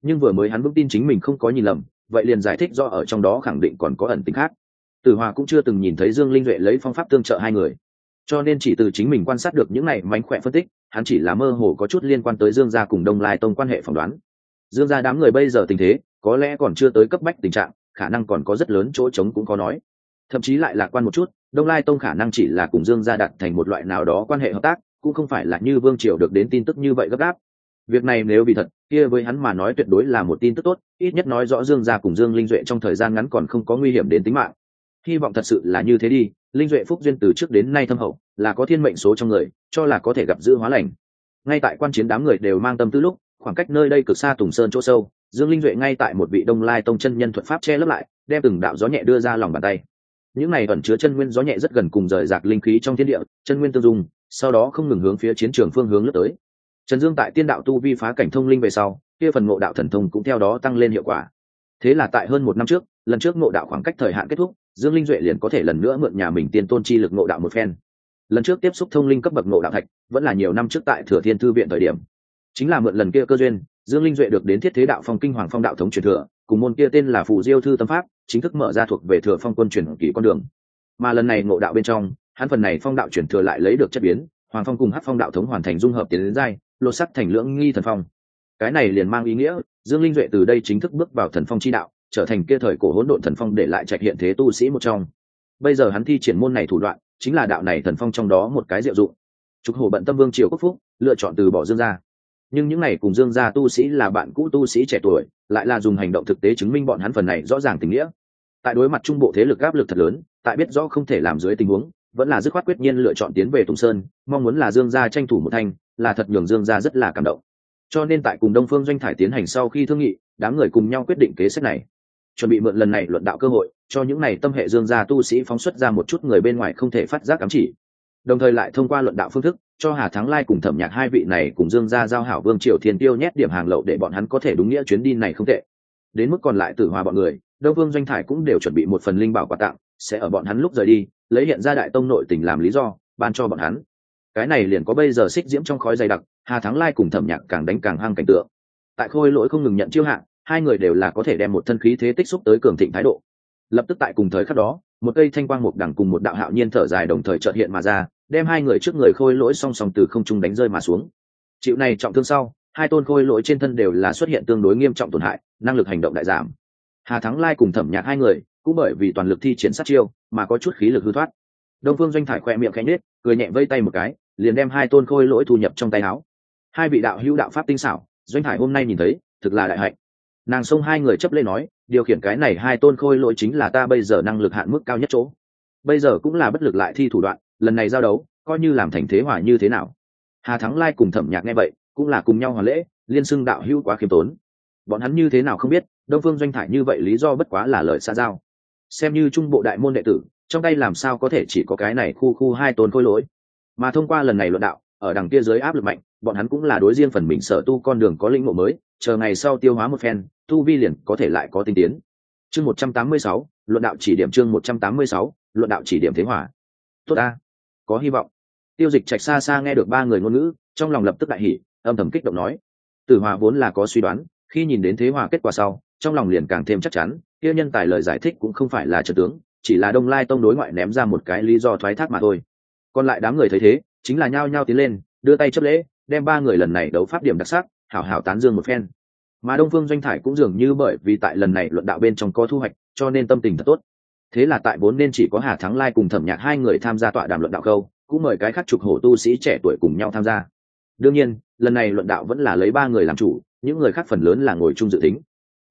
Speaker 1: Nhưng vừa mới hắn vững tin chính mình không có nhìn lầm, vậy liền giải thích do ở trong đó khẳng định còn có ẩn tính khác. Tử hòa cũng chưa từng nhìn thấy dương linh duệ lấy phong pháp tương trợ hai người cho nên chỉ từ chính mình quan sát được những này mánh khỏe phân tích, hắn chỉ là mơ hồ có chút liên quan tới dương gia cùng đông lai tông quan hệ phỏng đoán. Dương gia đám người bây giờ tình thế, có lẽ còn chưa tới cấp bách tình trạng, khả năng còn có rất lớn chỗ trống cũng có nói. Thậm chí lại lạc quan một chút, đông lai tông khả năng chỉ là cùng dương gia đặt thành một loại nào đó quan hệ hợp tác, cũng không phải là như vương triều được đến tin tức như vậy gấp gáp. Việc này nếu vì thật, kia với hắn mà nói tuyệt đối là một tin tức tốt, ít nhất nói rõ dương gia cùng dương linh duệ trong thời gian ngắn còn không có nguy hiểm đến tính mạng. Hy vọng thật sự là như thế đi linh duệ phúc duyên từ trước đến nay thâm hậu, là có thiên mệnh số trong người, cho là có thể gặp giữ hóa lành. Ngay tại quan chiến đám người đều mang tâm tư lúc, khoảng cách nơi đây cực xa tùng sơn chỗ sâu, dương linh duệ ngay tại một vị đông lai tông chân nhân thuật pháp che lấp lại, đem từng đạo gió nhẹ đưa ra lòng bàn tay. Những này ẩn chứa chân nguyên gió nhẹ rất gần cùng rời rạc linh khí trong thiên địa, chân nguyên tương dung, sau đó không ngừng hướng phía chiến trường phương hướng lướt tới. Trần dương tại tiên đạo tu vi phá cảnh thông linh về sau, kia phần ngộ đạo thần thông cũng theo đó tăng lên hiệu quả. Thế là tại hơn một năm trước, lần trước ngộ đạo khoảng cách thời hạn kết thúc dương linh duệ liền có thể lần nữa mượn nhà mình tiên tôn chi lực ngộ đạo một phen. Lần trước tiếp xúc thông linh cấp bậc ngộ đạo thạch, vẫn là nhiều năm trước tại thừa thiên thư viện thời điểm. Chính là mượn lần kia cơ duyên, dương linh duệ được đến thiết thế đạo phong kinh hoàng phong đạo thống truyền thừa, cùng môn kia tên là phù diêu thư tâm pháp, chính thức mở ra thuộc về thừa phong quân truyền kỷ con đường. Mà lần này ngộ đạo bên trong, hắn phần này phong đạo truyền thừa lại lấy được chất biến, hoàng phong cùng hát phong đạo thống hoàn thành dung hợp tiến đến giai, lột sắc thành lưỡng nghi thần phong. Cái này liền mang ý nghĩa, dương linh duệ từ đây chính thức bước vào thần phong chi đạo trở thành kia thời cổ hỗn độn thần phong để lại trạch hiện thế tu sĩ một trong. Bây giờ hắn thi triển môn này thủ đoạn, chính là đạo này thần phong trong đó một cái diệu dụng. Trục hồ bận tâm vương triều quốc phúc, lựa chọn từ bỏ dương gia. Nhưng những này cùng dương gia tu sĩ là bạn cũ tu sĩ trẻ tuổi, lại là dùng hành động thực tế chứng minh bọn hắn phần này rõ ràng tình nghĩa. Tại đối mặt trung bộ thế lực áp lực thật lớn, tại biết rõ không thể làm dưới tình huống, vẫn là dứt khoát quyết nhiên lựa chọn tiến về tùng sơn, mong muốn là dương gia tranh thủ một thanh, là thật nhường dương gia rất là cảm động. Cho nên tại cùng đông phương doanh thải tiến hành sau khi thương nghị, đám người cùng nhau quyết định kế sách này chuẩn bị mượn lần này luận đạo cơ hội, cho những này tâm hệ dương gia tu sĩ phóng xuất ra một chút người bên ngoài không thể phát giác ám chỉ. Đồng thời lại thông qua luận đạo phương thức, cho hà thắng lai cùng thẩm nhạc hai vị này cùng dương gia giao hảo vương triều thiên tiêu nhét điểm hàng lậu để bọn hắn có thể đúng nghĩa chuyến đi này không tệ. Đến mức còn lại tử hòa bọn người, đông vương doanh thải cũng đều chuẩn bị một phần linh bảo quà tặng, sẽ ở bọn hắn lúc rời đi, lấy hiện ra đại tông nội tình làm lý do, ban cho bọn hắn. Cái này liền có bây giờ xích diễm trong khói dày đặc, hà thắng lai cùng thẩm nhạc càng đánh càng hăng cảnh tượng. Tại khôi lỗi không ngừng nhận chiêu hạng hai người đều là có thể đem một thân khí thế tích xúc tới cường thịnh thái độ. Lập tức tại cùng thời khắc đó, một cây thanh quang mục đẳng cùng một đạo hạo nhiên thở dài đồng thời trợt hiện mà ra, đem hai người trước người khôi lỗi song song từ không trung đánh rơi mà xuống. Chịu này trọng thương sau, hai tôn khôi lỗi trên thân đều là xuất hiện tương đối nghiêm trọng tổn hại, năng lực hành động đại giảm. Hà thắng lai cùng thẩm nhạc hai người, cũng bởi vì toàn lực thi triển sát chiêu, mà có chút khí lực hư thoát. Đông phương doanh thải khoe miệng khẽ nết cười nhẹ vây tay một cái, liền đem hai tôn khôi lỗi thu nhập trong tay áo. Hai vị đạo hữu đạo pháp tinh xảo, doanh thải hôm nay nhìn thấy, thực là đại hạnh nàng xông hai người chấp lễ nói, điều khiển cái này hai tôn khôi lỗi chính là ta bây giờ năng lực hạn mức cao nhất chỗ. Bây giờ cũng là bất lực lại thi thủ đoạn, lần này giao đấu, coi như làm thành thế hòa như thế nào. Hà thắng lai cùng thẩm nhạc nghe vậy, cũng là cùng nhau hoàn lễ, liên xưng đạo hữu quá khiêm tốn. Bọn hắn như thế nào không biết, đông phương doanh thải như vậy lý do bất quá là lời xa giao. Xem như trung bộ đại môn đệ tử, trong tay làm sao có thể chỉ có cái này khu khu hai tôn khôi lỗi. Mà thông qua lần này luận đạo, ở đằng kia dưới áp lực mạnh, bọn hắn cũng là đối riêng phần mình sở tu con đường có linh mộ mới, chờ ngày sau tiêu hóa một phen tu vi liền có thể lại có tinh tiến. Chương một trăm tám mươi sáu, luận đạo chỉ điểm chương một trăm tám mươi sáu, luận đạo chỉ điểm thế hỏa tốt ta, có hy vọng. Tiêu dịch trạch xa xa nghe được ba người ngôn ngữ, trong lòng lập tức đại hỉ, âm thầm kích động nói. Tử hòa vốn là có suy đoán, khi nhìn đến thế hòa kết quả sau, trong lòng liền càng thêm chắc chắn, kia nhân tài lời giải thích cũng không phải là trật tướng, chỉ là đông lai tông đối ngoại ném ra một cái lý do thoái thác mà thôi. Còn lại đám người thấy thế, chính là nhao nhao tiến lên, đưa tay chấp lễ, đem ba người lần này đấu pháp điểm đặc sắc, hảo hảo tán dương một phen mà đông phương doanh thải cũng dường như bởi vì tại lần này luận đạo bên trong có thu hoạch, cho nên tâm tình thật tốt. Thế là tại vốn nên chỉ có hà thắng lai cùng thẩm nhạc hai người tham gia tọa đàm luận đạo câu, cũng mời cái khác chục hổ tu sĩ trẻ tuổi cùng nhau tham gia. Đương nhiên, lần này luận đạo vẫn là lấy ba người làm chủ, những người khác phần lớn là ngồi chung dự tính.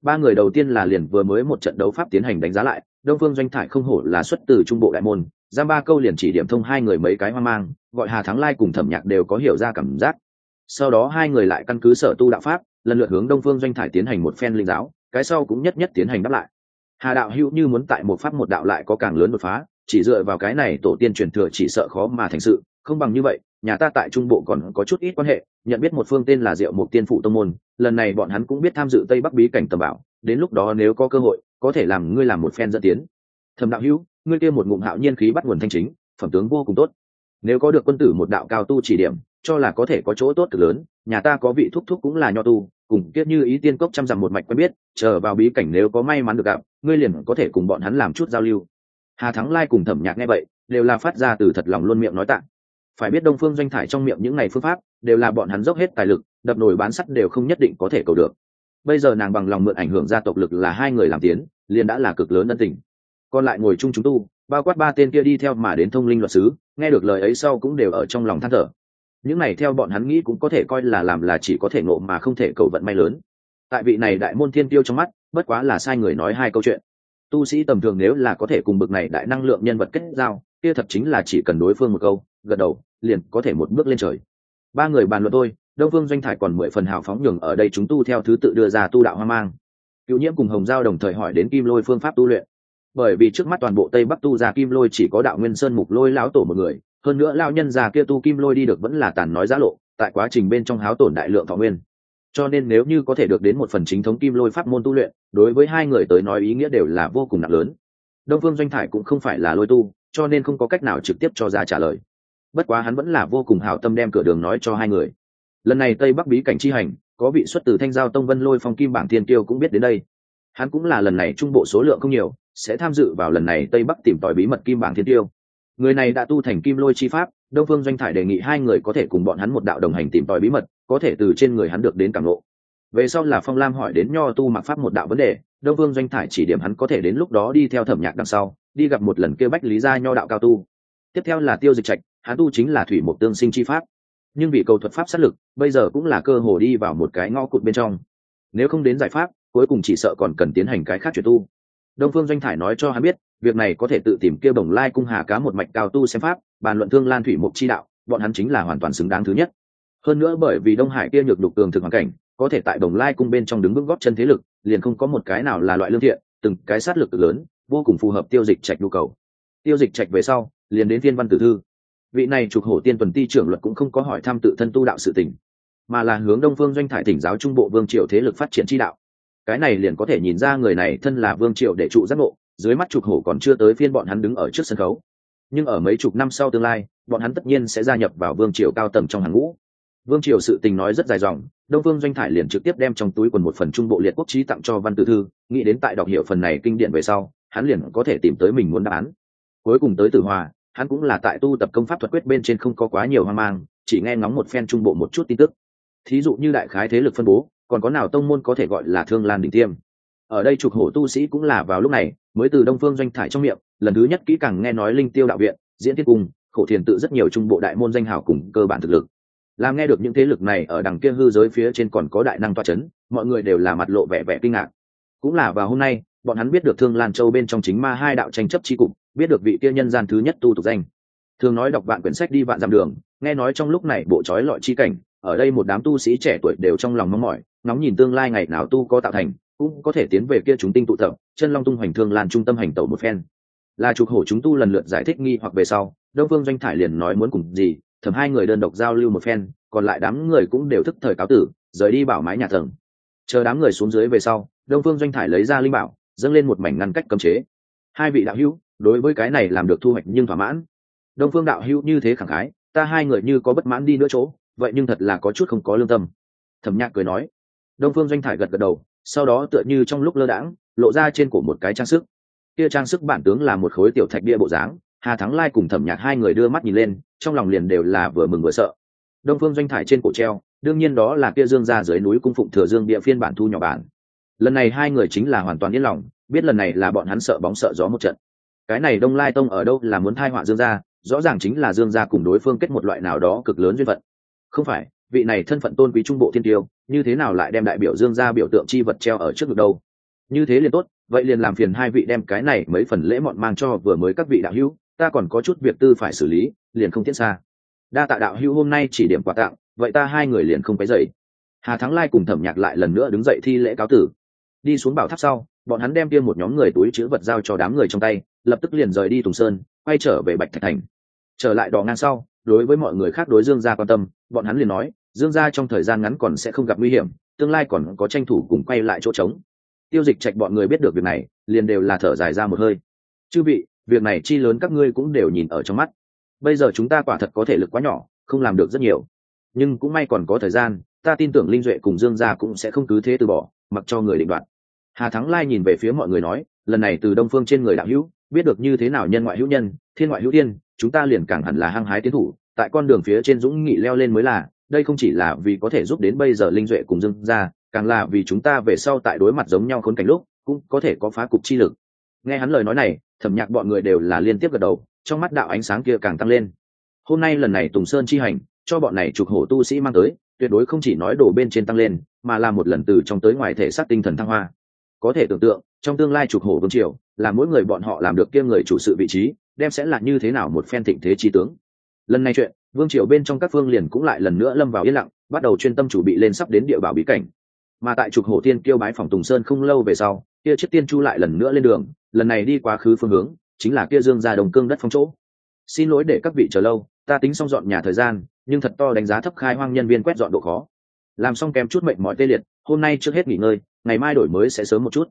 Speaker 1: Ba người đầu tiên là liền vừa mới một trận đấu pháp tiến hành đánh giá lại, đông phương doanh thải không hổ là xuất từ trung bộ đại môn, giam ba câu liền chỉ điểm thông hai người mấy cái hoang mang, gọi hà thắng lai cùng thẩm nhạc đều có hiểu ra cảm giác. Sau đó hai người lại căn cứ sở tu đạo pháp lần lượt hướng đông phương doanh thải tiến hành một phen linh giáo, cái sau cũng nhất nhất tiến hành đáp lại. Hà đạo hữu như muốn tại một pháp một đạo lại có càng lớn đột phá, chỉ dựa vào cái này tổ tiên truyền thừa chỉ sợ khó mà thành sự, không bằng như vậy, nhà ta tại trung bộ còn có chút ít quan hệ, nhận biết một phương tên là diệu mục tiên phụ tông môn, lần này bọn hắn cũng biết tham dự tây bắc bí cảnh tầm bảo, đến lúc đó nếu có cơ hội, có thể làm ngươi làm một phen dẫn tiến. Thầm đạo hữu, ngươi kia một ngụm hạo nhiên khí bắt nguồn thanh chính, phẩm tướng vô cùng tốt. Nếu có được quân tử một đạo cao tu chỉ điểm, cho là có thể có chỗ tốt cực lớn, nhà ta có vị thúc thúc cũng là nho tu cùng kiết như ý tiên cốc chăm dặm một mạch quen biết, chờ vào bí cảnh nếu có may mắn được gặp, ngươi liền có thể cùng bọn hắn làm chút giao lưu. Hà thắng lai cùng thẩm nhạc nghe vậy, đều là phát ra từ thật lòng luôn miệng nói tạng phải biết đông phương doanh thải trong miệng những ngày phương pháp, đều là bọn hắn dốc hết tài lực, đập nổi bán sắt đều không nhất định có thể cầu được. Bây giờ nàng bằng lòng mượn ảnh hưởng gia tộc lực là hai người làm tiến, liền đã là cực lớn ân tình. Còn lại ngồi chung chúng tu, bao quát ba tên kia đi theo mà đến thông linh luật sứ, nghe được lời ấy sau cũng đều ở trong lòng than thở những này theo bọn hắn nghĩ cũng có thể coi là làm là chỉ có thể nộ mà không thể cầu vận may lớn. Tại vị này đại môn thiên tiêu trong mắt, bất quá là sai người nói hai câu chuyện. Tu sĩ tầm thường nếu là có thể cùng bực này đại năng lượng nhân vật kết giao, kia thật chính là chỉ cần đối phương một câu, gật đầu, liền có thể một bước lên trời. Ba người bàn luận tôi đông phương doanh thải còn mười phần hào phóng nhường ở đây chúng tu theo thứ tự đưa ra tu đạo hoang mang. Cựu nhiễm cùng hồng giao đồng thời hỏi đến kim lôi phương pháp tu luyện. Bởi vì trước mắt toàn bộ tây bắc tu ra kim lôi chỉ có đạo nguyên sơn mục lôi lão tổ một người hơn nữa lao nhân già kia tu kim lôi đi được vẫn là tàn nói giá lộ, tại quá trình bên trong háo tổn đại lượng thọ nguyên. Cho nên nếu như có thể được đến một phần chính thống kim lôi pháp môn tu luyện, đối với hai người tới nói ý nghĩa đều là vô cùng nặng lớn. Đông phương doanh thải cũng không phải là lôi tu, cho nên không có cách nào trực tiếp cho ra trả lời. Bất quá hắn vẫn là vô cùng hào tâm đem cửa đường nói cho hai người. Lần này tây bắc bí cảnh chi hành, có vị xuất từ thanh giao tông vân lôi phong kim bảng thiên tiêu cũng biết đến đây. Hắn cũng là lần này trung bộ số lượng không nhiều, sẽ tham dự vào lần này tây bắc tìm tòi bí mật kim bảng thiên tiêu người này đã tu thành kim lôi chi pháp, đông phương doanh thải đề nghị hai người có thể cùng bọn hắn một đạo đồng hành tìm tòi bí mật, có thể từ trên người hắn được đến cảm lộ về sau là phong lam hỏi đến nho tu mặc pháp một đạo vấn đề, đông phương doanh thải chỉ điểm hắn có thể đến lúc đó đi theo thẩm nhạc đằng sau, đi gặp một lần kêu bách lý gia nho đạo cao tu. Tiếp theo là tiêu dịch trạch, hắn tu chính là thủy một tương sinh chi pháp. Nhưng vì cầu thuật pháp sát lực, bây giờ cũng là cơ hồ đi vào một cái ngõ cụt bên trong. Nếu không đến giải pháp, cuối cùng chỉ sợ còn cần tiến hành cái khác chuyển tu. Đông phương doanh thải nói cho hắn biết việc này có thể tự tìm kêu bồng lai cung hà cá một mạch cao tu xem pháp, bàn luận thương lan thủy mục chi đạo, bọn hắn chính là hoàn toàn xứng đáng thứ nhất. Hơn nữa bởi vì đông hải kia nhược đục tường thực hoàn cảnh, có thể tại đồng lai cung bên trong đứng vững góp chân thế lực, liền không có một cái nào là loại lương thiện, từng cái sát lực lớn, vô cùng phù hợp tiêu dịch trạch nhu cầu. Tiêu dịch trạch về sau, liền đến thiên văn tử thư. Vị này trục hổ tiên tuần ti trưởng luật cũng không có hỏi thăm tự thân tu đạo sự tình, mà là hướng đông phương doanh thải tỉnh giáo trung bộ vương triều thế lực phát triển chi đạo. Cái này liền có thể nhìn ra người này thân là vương triều để trụ giác ngộ dưới mắt chục hổ còn chưa tới phiên bọn hắn đứng ở trước sân khấu. Nhưng ở mấy chục năm sau tương lai, bọn hắn tất nhiên sẽ gia nhập vào vương triều cao tầng trong hàng ngũ. Vương triều sự tình nói rất dài dòng, đông Vương doanh thải liền trực tiếp đem trong túi quần một phần trung bộ liệt quốc trí tặng cho văn tử thư, nghĩ đến tại đọc hiệu phần này kinh điển về sau, hắn liền có thể tìm tới mình muốn đáp án. Cuối cùng tới tử hòa, hắn cũng là tại tu tập công pháp thuật quyết bên trên không có quá nhiều hoang mang, chỉ nghe ngóng một phen trung bộ một chút tin tức. Thí dụ như đại khái thế lực phân bố, còn có nào tông môn có thể gọi là thương lan đỉnh tiêm? Ở đây trục hổ tu sĩ cũng là vào lúc này, mới từ đông phương doanh thải trong miệng, lần thứ nhất kỹ càng nghe nói linh tiêu đạo viện, diễn tiết cung, khổ thiền tự rất nhiều trung bộ đại môn danh hào cùng cơ bản thực lực. Làm nghe được những thế lực này ở đằng kia hư giới phía trên còn có đại năng toa c h ấ n mọi người đều là mặt lộ vẻ vẻ kinh ngạc. Cũng là vào hôm nay, bọn hắn biết được thương lan châu bên trong chính ma hai đạo tranh chấp tri cục, biết được vị kia nhân gian thứ nhất tu tục danh. Thường nói đọc vạn quyển sách đi vạn dặm đường, nghe nói trong lúc này bộ trói lọi chi cảnh, ở đây một đám tu sĩ trẻ tuổi đều trong lòng mong mỏi, ngóng nhìn tương lai ngày nào tu có tạo thành cũng có thể tiến về kia chúng tinh tụ tập, chân long tung hoành thương lan trung tâm hành tẩu một phen. Là trục hổ chúng tu lần lượt giải thích nghi hoặc về sau, đông phương doanh thải liền nói muốn cùng gì, thầm hai người đơn độc giao lưu một phen, còn lại đám người cũng đều thức thời cáo tử, rời đi bảo mái nhà tầng chờ đám người xuống dưới về sau, đông phương doanh thải lấy ra linh bảo, dâng lên một mảnh ngăn cách cấm chế. Hai vị đạo hữu, đối với cái này làm được thu hoạch nhưng thỏa mãn. Đông phương đạo hữu như thế khẳng khái, ta hai người như có bất mãn đi nữa chỗ, vậy nhưng thật là có chút không có lương tâm. Thẩm nhạc cười nói. Đông phương doanh thải gật gật đầu sau đó tựa như trong lúc lơ đãng, lộ ra trên cổ một cái trang sức. Kia trang sức bản tướng là một khối tiểu thạch bia bộ dáng, hà thắng lai cùng thẩm nhạc hai người đưa mắt nhìn lên, trong lòng liền đều là vừa mừng vừa sợ. Đông phương doanh thải trên cổ treo, đương nhiên đó là kia dương ra dưới núi cung phụng thừa dương địa phiên bản thu nhỏ bản. Lần này hai người chính là hoàn toàn yên lòng, biết lần này là bọn hắn sợ bóng sợ gió một trận. Cái này đông lai tông ở đâu là muốn thai họa dương gia, rõ ràng chính là dương gia cùng đối phương kết một loại nào đó cực lớn duyên phận. Không phải vị này thân phận tôn quý trung bộ thiên tiêu, như thế nào lại đem đại biểu dương gia biểu tượng chi vật treo ở trước ngực đâu? Như thế liền tốt, vậy liền làm phiền hai vị đem cái này mấy phần lễ mọn mang cho vừa mới các vị đạo hữu, ta còn có chút việc tư phải xử lý, liền không tiết xa. Đa tạ đạo hữu hôm nay chỉ điểm quà tặng, vậy ta hai người liền không phải dậy hà thắng lai cùng thẩm nhạc lại lần nữa đứng dậy thi lễ cáo tử. Đi xuống bảo tháp sau, bọn hắn đem tiêm một nhóm người túi chữ vật giao cho đám người trong tay, lập tức liền rời đi tùng sơn, quay trở về bạch thạch thành. Trở lại đò ngang sau, đối với mọi người khác đối dương gia quan tâm, bọn hắn liền nói dương gia trong thời gian ngắn còn sẽ không gặp nguy hiểm, tương lai còn có tranh thủ cùng quay lại chỗ trống. Tiêu dịch trạch bọn người biết được việc này, liền đều là thở dài ra một hơi. Chư vị, việc này chi lớn các ngươi cũng đều nhìn ở trong mắt. Bây giờ chúng ta quả thật có thể lực quá nhỏ, không làm được rất nhiều. Nhưng cũng may còn có thời gian, ta tin tưởng linh duệ cùng dương gia cũng sẽ không cứ thế từ bỏ, mặc cho người định đoạt. Hà thắng lai nhìn về phía mọi người nói, lần này từ đông phương trên người đạo hữu, biết được như thế nào nhân ngoại hữu nhân, thiên ngoại hữu tiên, chúng ta liền càng hẳn là hăng hái tiến thủ, tại con đường phía trên dũng nghị leo lên mới là đây không chỉ là vì có thể giúp đến bây giờ linh duệ cùng dưng ra càng là vì chúng ta về sau tại đối mặt giống nhau khốn cảnh lúc, cũng có thể có phá cục chi lực. Nghe hắn lời nói này, thẩm nhạc bọn người đều là liên tiếp gật đầu, trong mắt đạo ánh sáng kia càng tăng lên. Hôm nay lần này tùng sơn chi hành, cho bọn này trục hổ tu sĩ mang tới, tuyệt đối không chỉ nói đổ bên trên tăng lên, mà là một lần từ trong tới ngoài thể xác tinh thần thăng hoa. Có thể tưởng tượng, trong tương lai trục hổ vương triều, là mỗi người bọn họ làm được kiêm người chủ sự vị trí, đem sẽ là như thế nào một phen thịnh thế chi tướng. Lần này chuyện vương triều bên trong các phương liền cũng lại lần nữa lâm vào yên lặng, bắt đầu chuyên tâm chủ bị lên sắp đến địa bảo bí cảnh. Mà tại trục hổ tiên kêu bái phòng tùng sơn không lâu về sau, kia chiếc tiên chu lại lần nữa lên đường, lần này đi quá khứ phương hướng, chính là kia dương ra đồng cương đất phong chỗ. Xin lỗi để các vị chờ lâu, ta tính xong dọn nhà thời gian, nhưng thật to đánh giá thấp khai hoang nhân viên quét dọn độ khó. Làm xong kèm chút mệnh mọi tê liệt, hôm nay trước hết nghỉ ngơi, ngày mai đổi mới sẽ sớm một chút.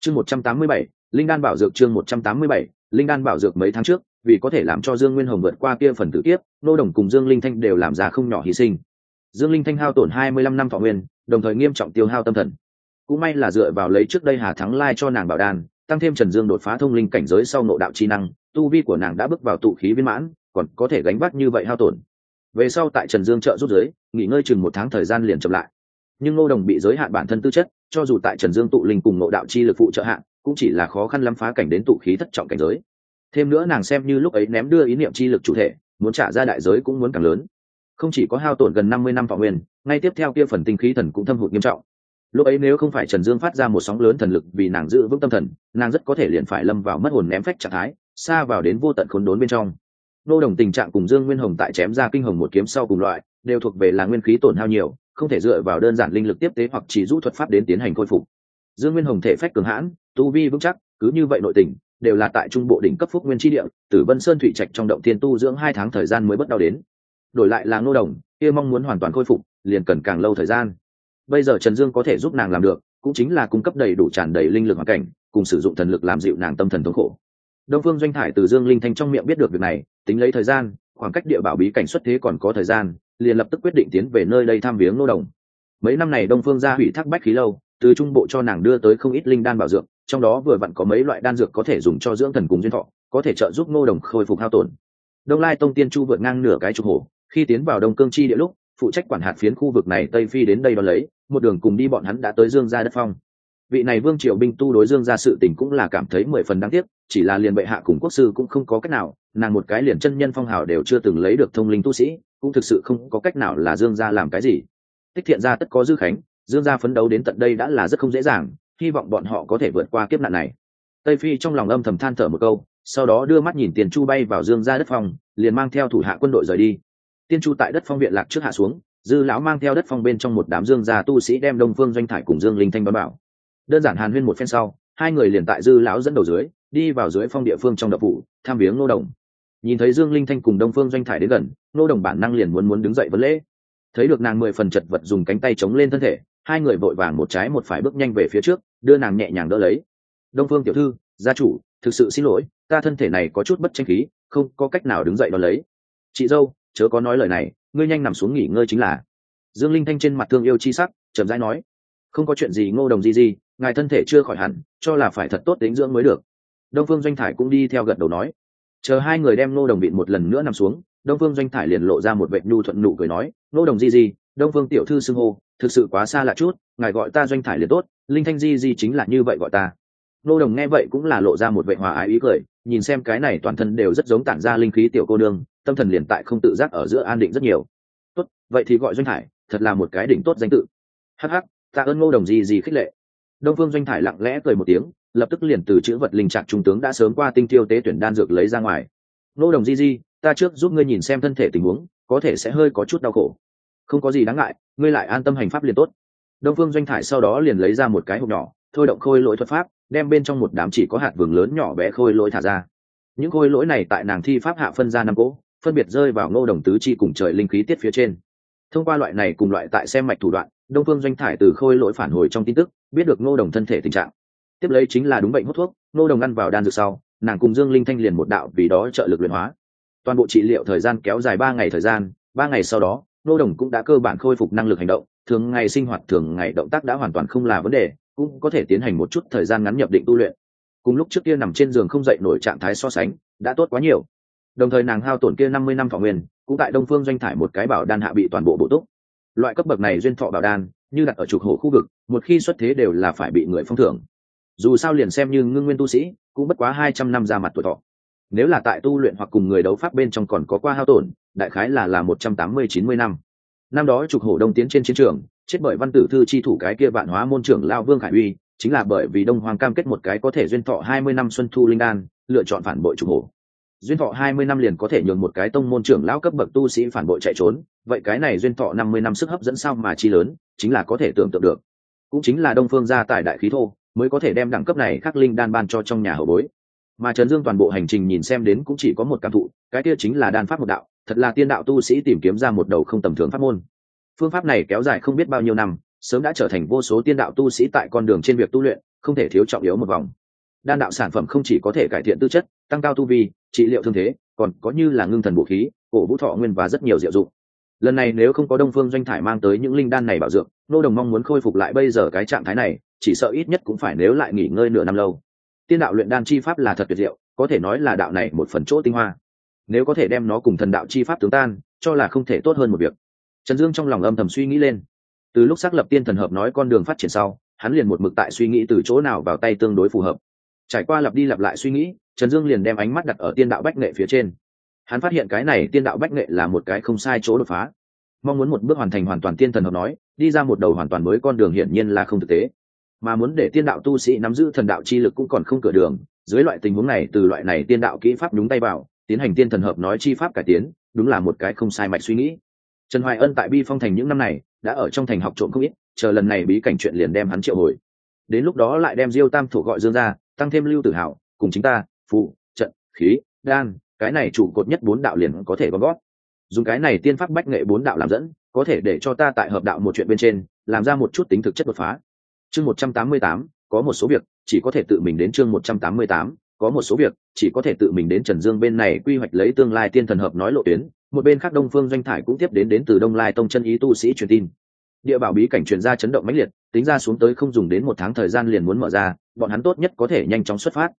Speaker 1: Chương một trăm tám mươi bảy, linh đan bảo dược chương một trăm tám mươi bảy, linh đan bảo dược mấy tháng trước vì có thể làm cho dương nguyên hồng vượt qua kia phần tử tiếp nô đồng cùng dương linh thanh đều làm ra không nhỏ hy sinh. Dương linh thanh hao tổn hai mươi lăm năm thọ nguyên, đồng thời nghiêm trọng tiêu hao tâm thần. Cũng may là dựa vào lấy trước đây hà thắng lai cho nàng bảo đàn, tăng thêm trần dương đột phá thông linh cảnh giới sau nộ đạo chi năng, tu vi của nàng đã bước vào tụ khí viên mãn, còn có thể gánh vác như vậy hao tổn. Về sau tại trần dương trợ rút giới nghỉ ngơi chừng một tháng thời gian liền chậm lại. Nhưng ngô đồng bị giới hạn bản thân tư chất, cho dù tại trần dương tụ linh cùng nộ đạo chi lực phụ trợ hạn cũng chỉ là khó khăn lắm phá cảnh đến tụ khí thất trọng cảnh giới thêm nữa nàng xem như lúc ấy ném đưa ý niệm chi lực chủ thể, muốn trả ra đại giới cũng muốn càng lớn. Không chỉ có hao tổn gần năm mươi năm thọ nguyên, ngay tiếp theo kia phần tinh khí thần cũng thâm hụt nghiêm trọng. Lúc ấy nếu không phải trần dương phát ra một sóng lớn thần lực vì nàng giữ vững tâm thần, nàng rất có thể liền phải lâm vào mất hồn ném phách trạng thái, xa vào đến vô tận khốn đốn bên trong. Nô đồng tình trạng cùng dương nguyên hồng tại chém ra kinh hồng một kiếm sau cùng loại, đều thuộc về là nguyên khí tổn hao nhiều, không thể dựa vào đơn giản linh lực tiếp tế hoặc chỉ rũ thuật pháp đến tiến hành khôi phục. Dương nguyên hồng thể phách cường hãn, tu vi vững chắc, cứ như vậy nội tình đều là tại trung bộ đỉnh cấp phúc nguyên tri địa tử vân sơn thủy trạch trong động thiên tu dưỡng hai tháng thời gian mới bất đau đến. Đổi lại là ngô đồng, kia mong muốn hoàn toàn khôi phục, liền cần càng lâu thời gian. Bây giờ trần dương có thể giúp nàng làm được, cũng chính là cung cấp đầy đủ tràn đầy linh lực hoàn cảnh, cùng sử dụng thần lực làm dịu nàng tâm thần thống khổ. Đông phương doanh thải từ dương linh thanh trong miệng biết được việc này, tính lấy thời gian, khoảng cách địa bảo bí cảnh xuất thế còn có thời gian, liền lập tức quyết định tiến về nơi đây tham viếng nô đồng. Mấy năm này đông phương gia hủy thác bách khí lâu, từ trung bộ cho nàng đưa tới không ít linh đan bảo dưỡng trong đó vừa vặn có mấy loại đan dược có thể dùng cho dưỡng thần cùng duyên thọ, có thể trợ giúp Ngô đồng khôi phục hao tổn. Đông lai tông tiên chu vượt ngang nửa cái trục hồ khi tiến vào đông cương chi địa lúc, phụ trách quản hạt phiến khu vực này tây phi đến đây đón lấy, một đường cùng đi bọn hắn đã tới dương gia đất phong. Vị này vương triều binh tu đối dương gia sự tình cũng là cảm thấy mười phần đáng tiếc, chỉ là liền bệ hạ cùng quốc sư cũng không có cách nào, nàng một cái liền chân nhân phong hào đều chưa từng lấy được thông linh tu sĩ, cũng thực sự không có cách nào là dương gia làm cái gì. Tích thiện gia tất có dư khánh, dương gia phấn đấu đến tận đây đã là rất không dễ dàng hy vọng bọn họ có thể vượt qua kiếp nạn này. Tây phi trong lòng âm thầm than thở một câu, sau đó đưa mắt nhìn tiền chu bay vào dương gia đất phong, liền mang theo thủ hạ quân đội rời đi. Tiên chu tại đất phong viện lạc trước hạ xuống, dư lão mang theo đất phong bên trong một đám dương gia tu sĩ đem đông phương doanh thải cùng dương linh thanh bám bảo. Đơn giản hàn huyên một phen sau, hai người liền tại dư lão dẫn đầu dưới, đi vào dưới phong địa phương trong đập vụ tham viếng nô đồng. Nhìn thấy dương linh thanh cùng đông phương doanh thải đến gần, nô đồng bản năng liền muốn muốn đứng dậy vấn lễ. Thấy được nàng mười phần chật vật dùng cánh tay chống lên thân thể, hai người vội vàng một trái một phải bước nhanh về phía trước đưa nàng nhẹ nhàng đỡ lấy. Đông phương tiểu thư, gia chủ, thực sự xin lỗi, ta thân thể này có chút bất tranh khí, không có cách nào đứng dậy đón lấy. Chị dâu, chớ có nói lời này, ngươi nhanh nằm xuống nghỉ ngơi chính là. Dương linh thanh trên mặt thương yêu chi sắc, chậm rãi nói. Không có chuyện gì, ngô đồng gì gì ngài thân thể chưa khỏi hẳn, cho là phải thật tốt tính dưỡng mới được. Đông phương doanh thải cũng đi theo gật đầu nói. Chờ hai người đem ngô đồng bịn một lần nữa nằm xuống, đông phương doanh thải liền lộ ra một vệ nhu thuận nụ cười nói, ngô đồng di di đông phương tiểu thư xưng hô, thực sự quá xa lạ chút, ngài gọi ta doanh thải liền tốt, linh thanh di di chính là như vậy gọi ta. Ngô đồng nghe vậy cũng là lộ ra một vệ hòa ái ý cười, nhìn xem cái này toàn thân đều rất giống tản ra linh khí tiểu cô nương, tâm thần liền tại không tự giác ở giữa an định rất nhiều. Tốt, vậy thì gọi doanh thải, thật là một cái đỉnh tốt danh tự. Hh ta ơn ngô đồng di di khích lệ. Đông phương doanh thải lặng lẽ cười một tiếng, lập tức liền từ chữ vật linh trạc trung tướng đã sớm qua tinh tiêu tế tuyển đan dược lấy ra ngoài. Nô đồng di di, ta trước giúp ngươi nhìn xem thân thể tình huống, có thể sẽ hơi có chút đau khổ không có gì đáng ngại, ngươi lại an tâm hành pháp liền tốt. Đông phương doanh thải sau đó liền lấy ra một cái hộp nhỏ, thôi động khôi lỗi thuật pháp, đem bên trong một đám chỉ có hạt vườn lớn nhỏ bé khôi lỗi thả ra. Những khôi lỗi này tại nàng thi pháp hạ phân ra năm cỗ, phân biệt rơi vào ngô đồng tứ chi cùng trời linh khí tiết phía trên. Thông qua loại này cùng loại tại xem mạch thủ đoạn, đông phương doanh thải từ khôi lỗi phản hồi trong tin tức, biết được ngô đồng thân thể tình trạng. Tiếp lấy chính là đúng bệnh hút thuốc, ngô đồng ăn vào đan dược sau, nàng cùng dương linh thanh liền một đạo vì đó trợ lực luyện hóa. Toàn bộ trị liệu thời gian kéo dài ba ngày thời gian, ba ngày sau đó nô đồng cũng đã cơ bản khôi phục năng lực hành động, thường ngày sinh hoạt, thường ngày động tác đã hoàn toàn không là vấn đề, cũng có thể tiến hành một chút thời gian ngắn nhập định tu luyện. Cùng lúc trước kia nằm trên giường không dậy nổi trạng thái so sánh, đã tốt quá nhiều. Đồng thời nàng hao tổn kia năm mươi năm thọ nguyên, cũng tại đông phương doanh thải một cái bảo đan hạ bị toàn bộ bộ túc. Loại cấp bậc này duyên thọ bảo đan, như đặt ở trục hộ khu vực, một khi xuất thế đều là phải bị người phong thưởng. Dù sao liền xem như ngưng nguyên tu sĩ, cũng bất quá hai trăm năm ra mặt tuổi thọ. Nếu là tại tu luyện hoặc cùng người đấu pháp bên trong còn có qua hao tổn đại khái là là một trăm tám mươi chín mươi năm. Năm đó trục hổ đông tiến trên chiến trường, chết bởi văn tử thư chi thủ cái kia vạn hóa môn trưởng lao vương khải uy, chính là bởi vì đông hoàng cam kết một cái có thể duyên thọ hai mươi năm xuân thu linh đan, lựa chọn phản bội trục hổ. Duyên thọ hai mươi năm liền có thể nhường một cái tông môn trưởng lão cấp bậc tu sĩ phản bội chạy trốn, vậy cái này duyên thọ năm mươi năm sức hấp dẫn sao mà chi lớn, chính là có thể tưởng tượng được. Cũng chính là đông phương gia tài đại khí thô, mới có thể đem đẳng cấp này khắc linh đan ban cho trong nhà hậu bối. Mà trần dương toàn bộ hành trình nhìn xem đến cũng chỉ có một cảm thụ, cái kia chính là đan pháp một đạo thật là tiên đạo tu sĩ tìm kiếm ra một đầu không tầm thường pháp môn. Phương pháp này kéo dài không biết bao nhiêu năm, sớm đã trở thành vô số tiên đạo tu sĩ tại con đường trên việc tu luyện, không thể thiếu trọng yếu một vòng. Đan đạo sản phẩm không chỉ có thể cải thiện tư chất, tăng cao tu vi, trị liệu thương thế, còn có như là ngưng thần vũ khí, cổ vũ thọ nguyên và rất nhiều diệu dụng. Lần này nếu không có đông phương doanh thải mang tới những linh đan này bảo dưỡng, nô đồng mong muốn khôi phục lại bây giờ cái trạng thái này, chỉ sợ ít nhất cũng phải nếu lại nghỉ ngơi nửa năm lâu. Tiên đạo luyện đan chi pháp là thật tuyệt diệu, có thể nói là đạo này một phần chỗ tinh hoa nếu có thể đem nó cùng thần đạo chi pháp tướng tan, cho là không thể tốt hơn một việc. Trần dương trong lòng âm thầm suy nghĩ lên. Từ lúc xác lập tiên thần hợp nói con đường phát triển sau, hắn liền một mực tại suy nghĩ từ chỗ nào vào tay tương đối phù hợp. Trải qua lặp đi lặp lại suy nghĩ, trần dương liền đem ánh mắt đặt ở tiên đạo bách nghệ phía trên. Hắn phát hiện cái này tiên đạo bách nghệ là một cái không sai chỗ đột phá. Mong muốn một bước hoàn thành hoàn toàn tiên thần hợp nói, đi ra một đầu hoàn toàn mới con đường hiển nhiên là không thực tế. Mà muốn để tiên đạo tu sĩ nắm giữ thần đạo chi lực cũng còn không cửa đường, dưới loại tình huống này, từ loại này tiên đạo kỹ pháp đúng tay vào tiến hành tiên thần hợp nói chi pháp cải tiến, đúng là một cái không sai mạch suy nghĩ. Trần hoài ân tại bi phong thành những năm này, đã ở trong thành học trộm không ít, chờ lần này bí cảnh chuyện liền đem hắn triệu hồi. Đến lúc đó lại đem diêu tam thủ gọi dương ra tăng thêm lưu tử hào cùng chính ta, phụ, trận, khí, đan, cái này chủ cột nhất bốn đạo liền có thể gom gót dùng cái này tiên pháp bách nghệ bốn đạo làm dẫn, có thể để cho ta tại hợp đạo một chuyện bên trên, làm ra một chút tính thực chất đột phá. Chương một trăm tám mươi tám, có một số việc, chỉ có thể tự mình đến chương một trăm tám mươi tám có một số việc, chỉ có thể tự mình đến trần dương bên này quy hoạch lấy tương lai tiên thần hợp nói lộ tuyến, một bên khác đông phương doanh thải cũng tiếp đến đến từ đông lai tông chân ý tu sĩ truyền tin. Địa bảo bí cảnh truyền ra chấn động mãnh liệt, tính ra xuống tới không dùng đến một tháng thời gian liền muốn mở ra, bọn hắn tốt nhất có thể nhanh chóng xuất phát.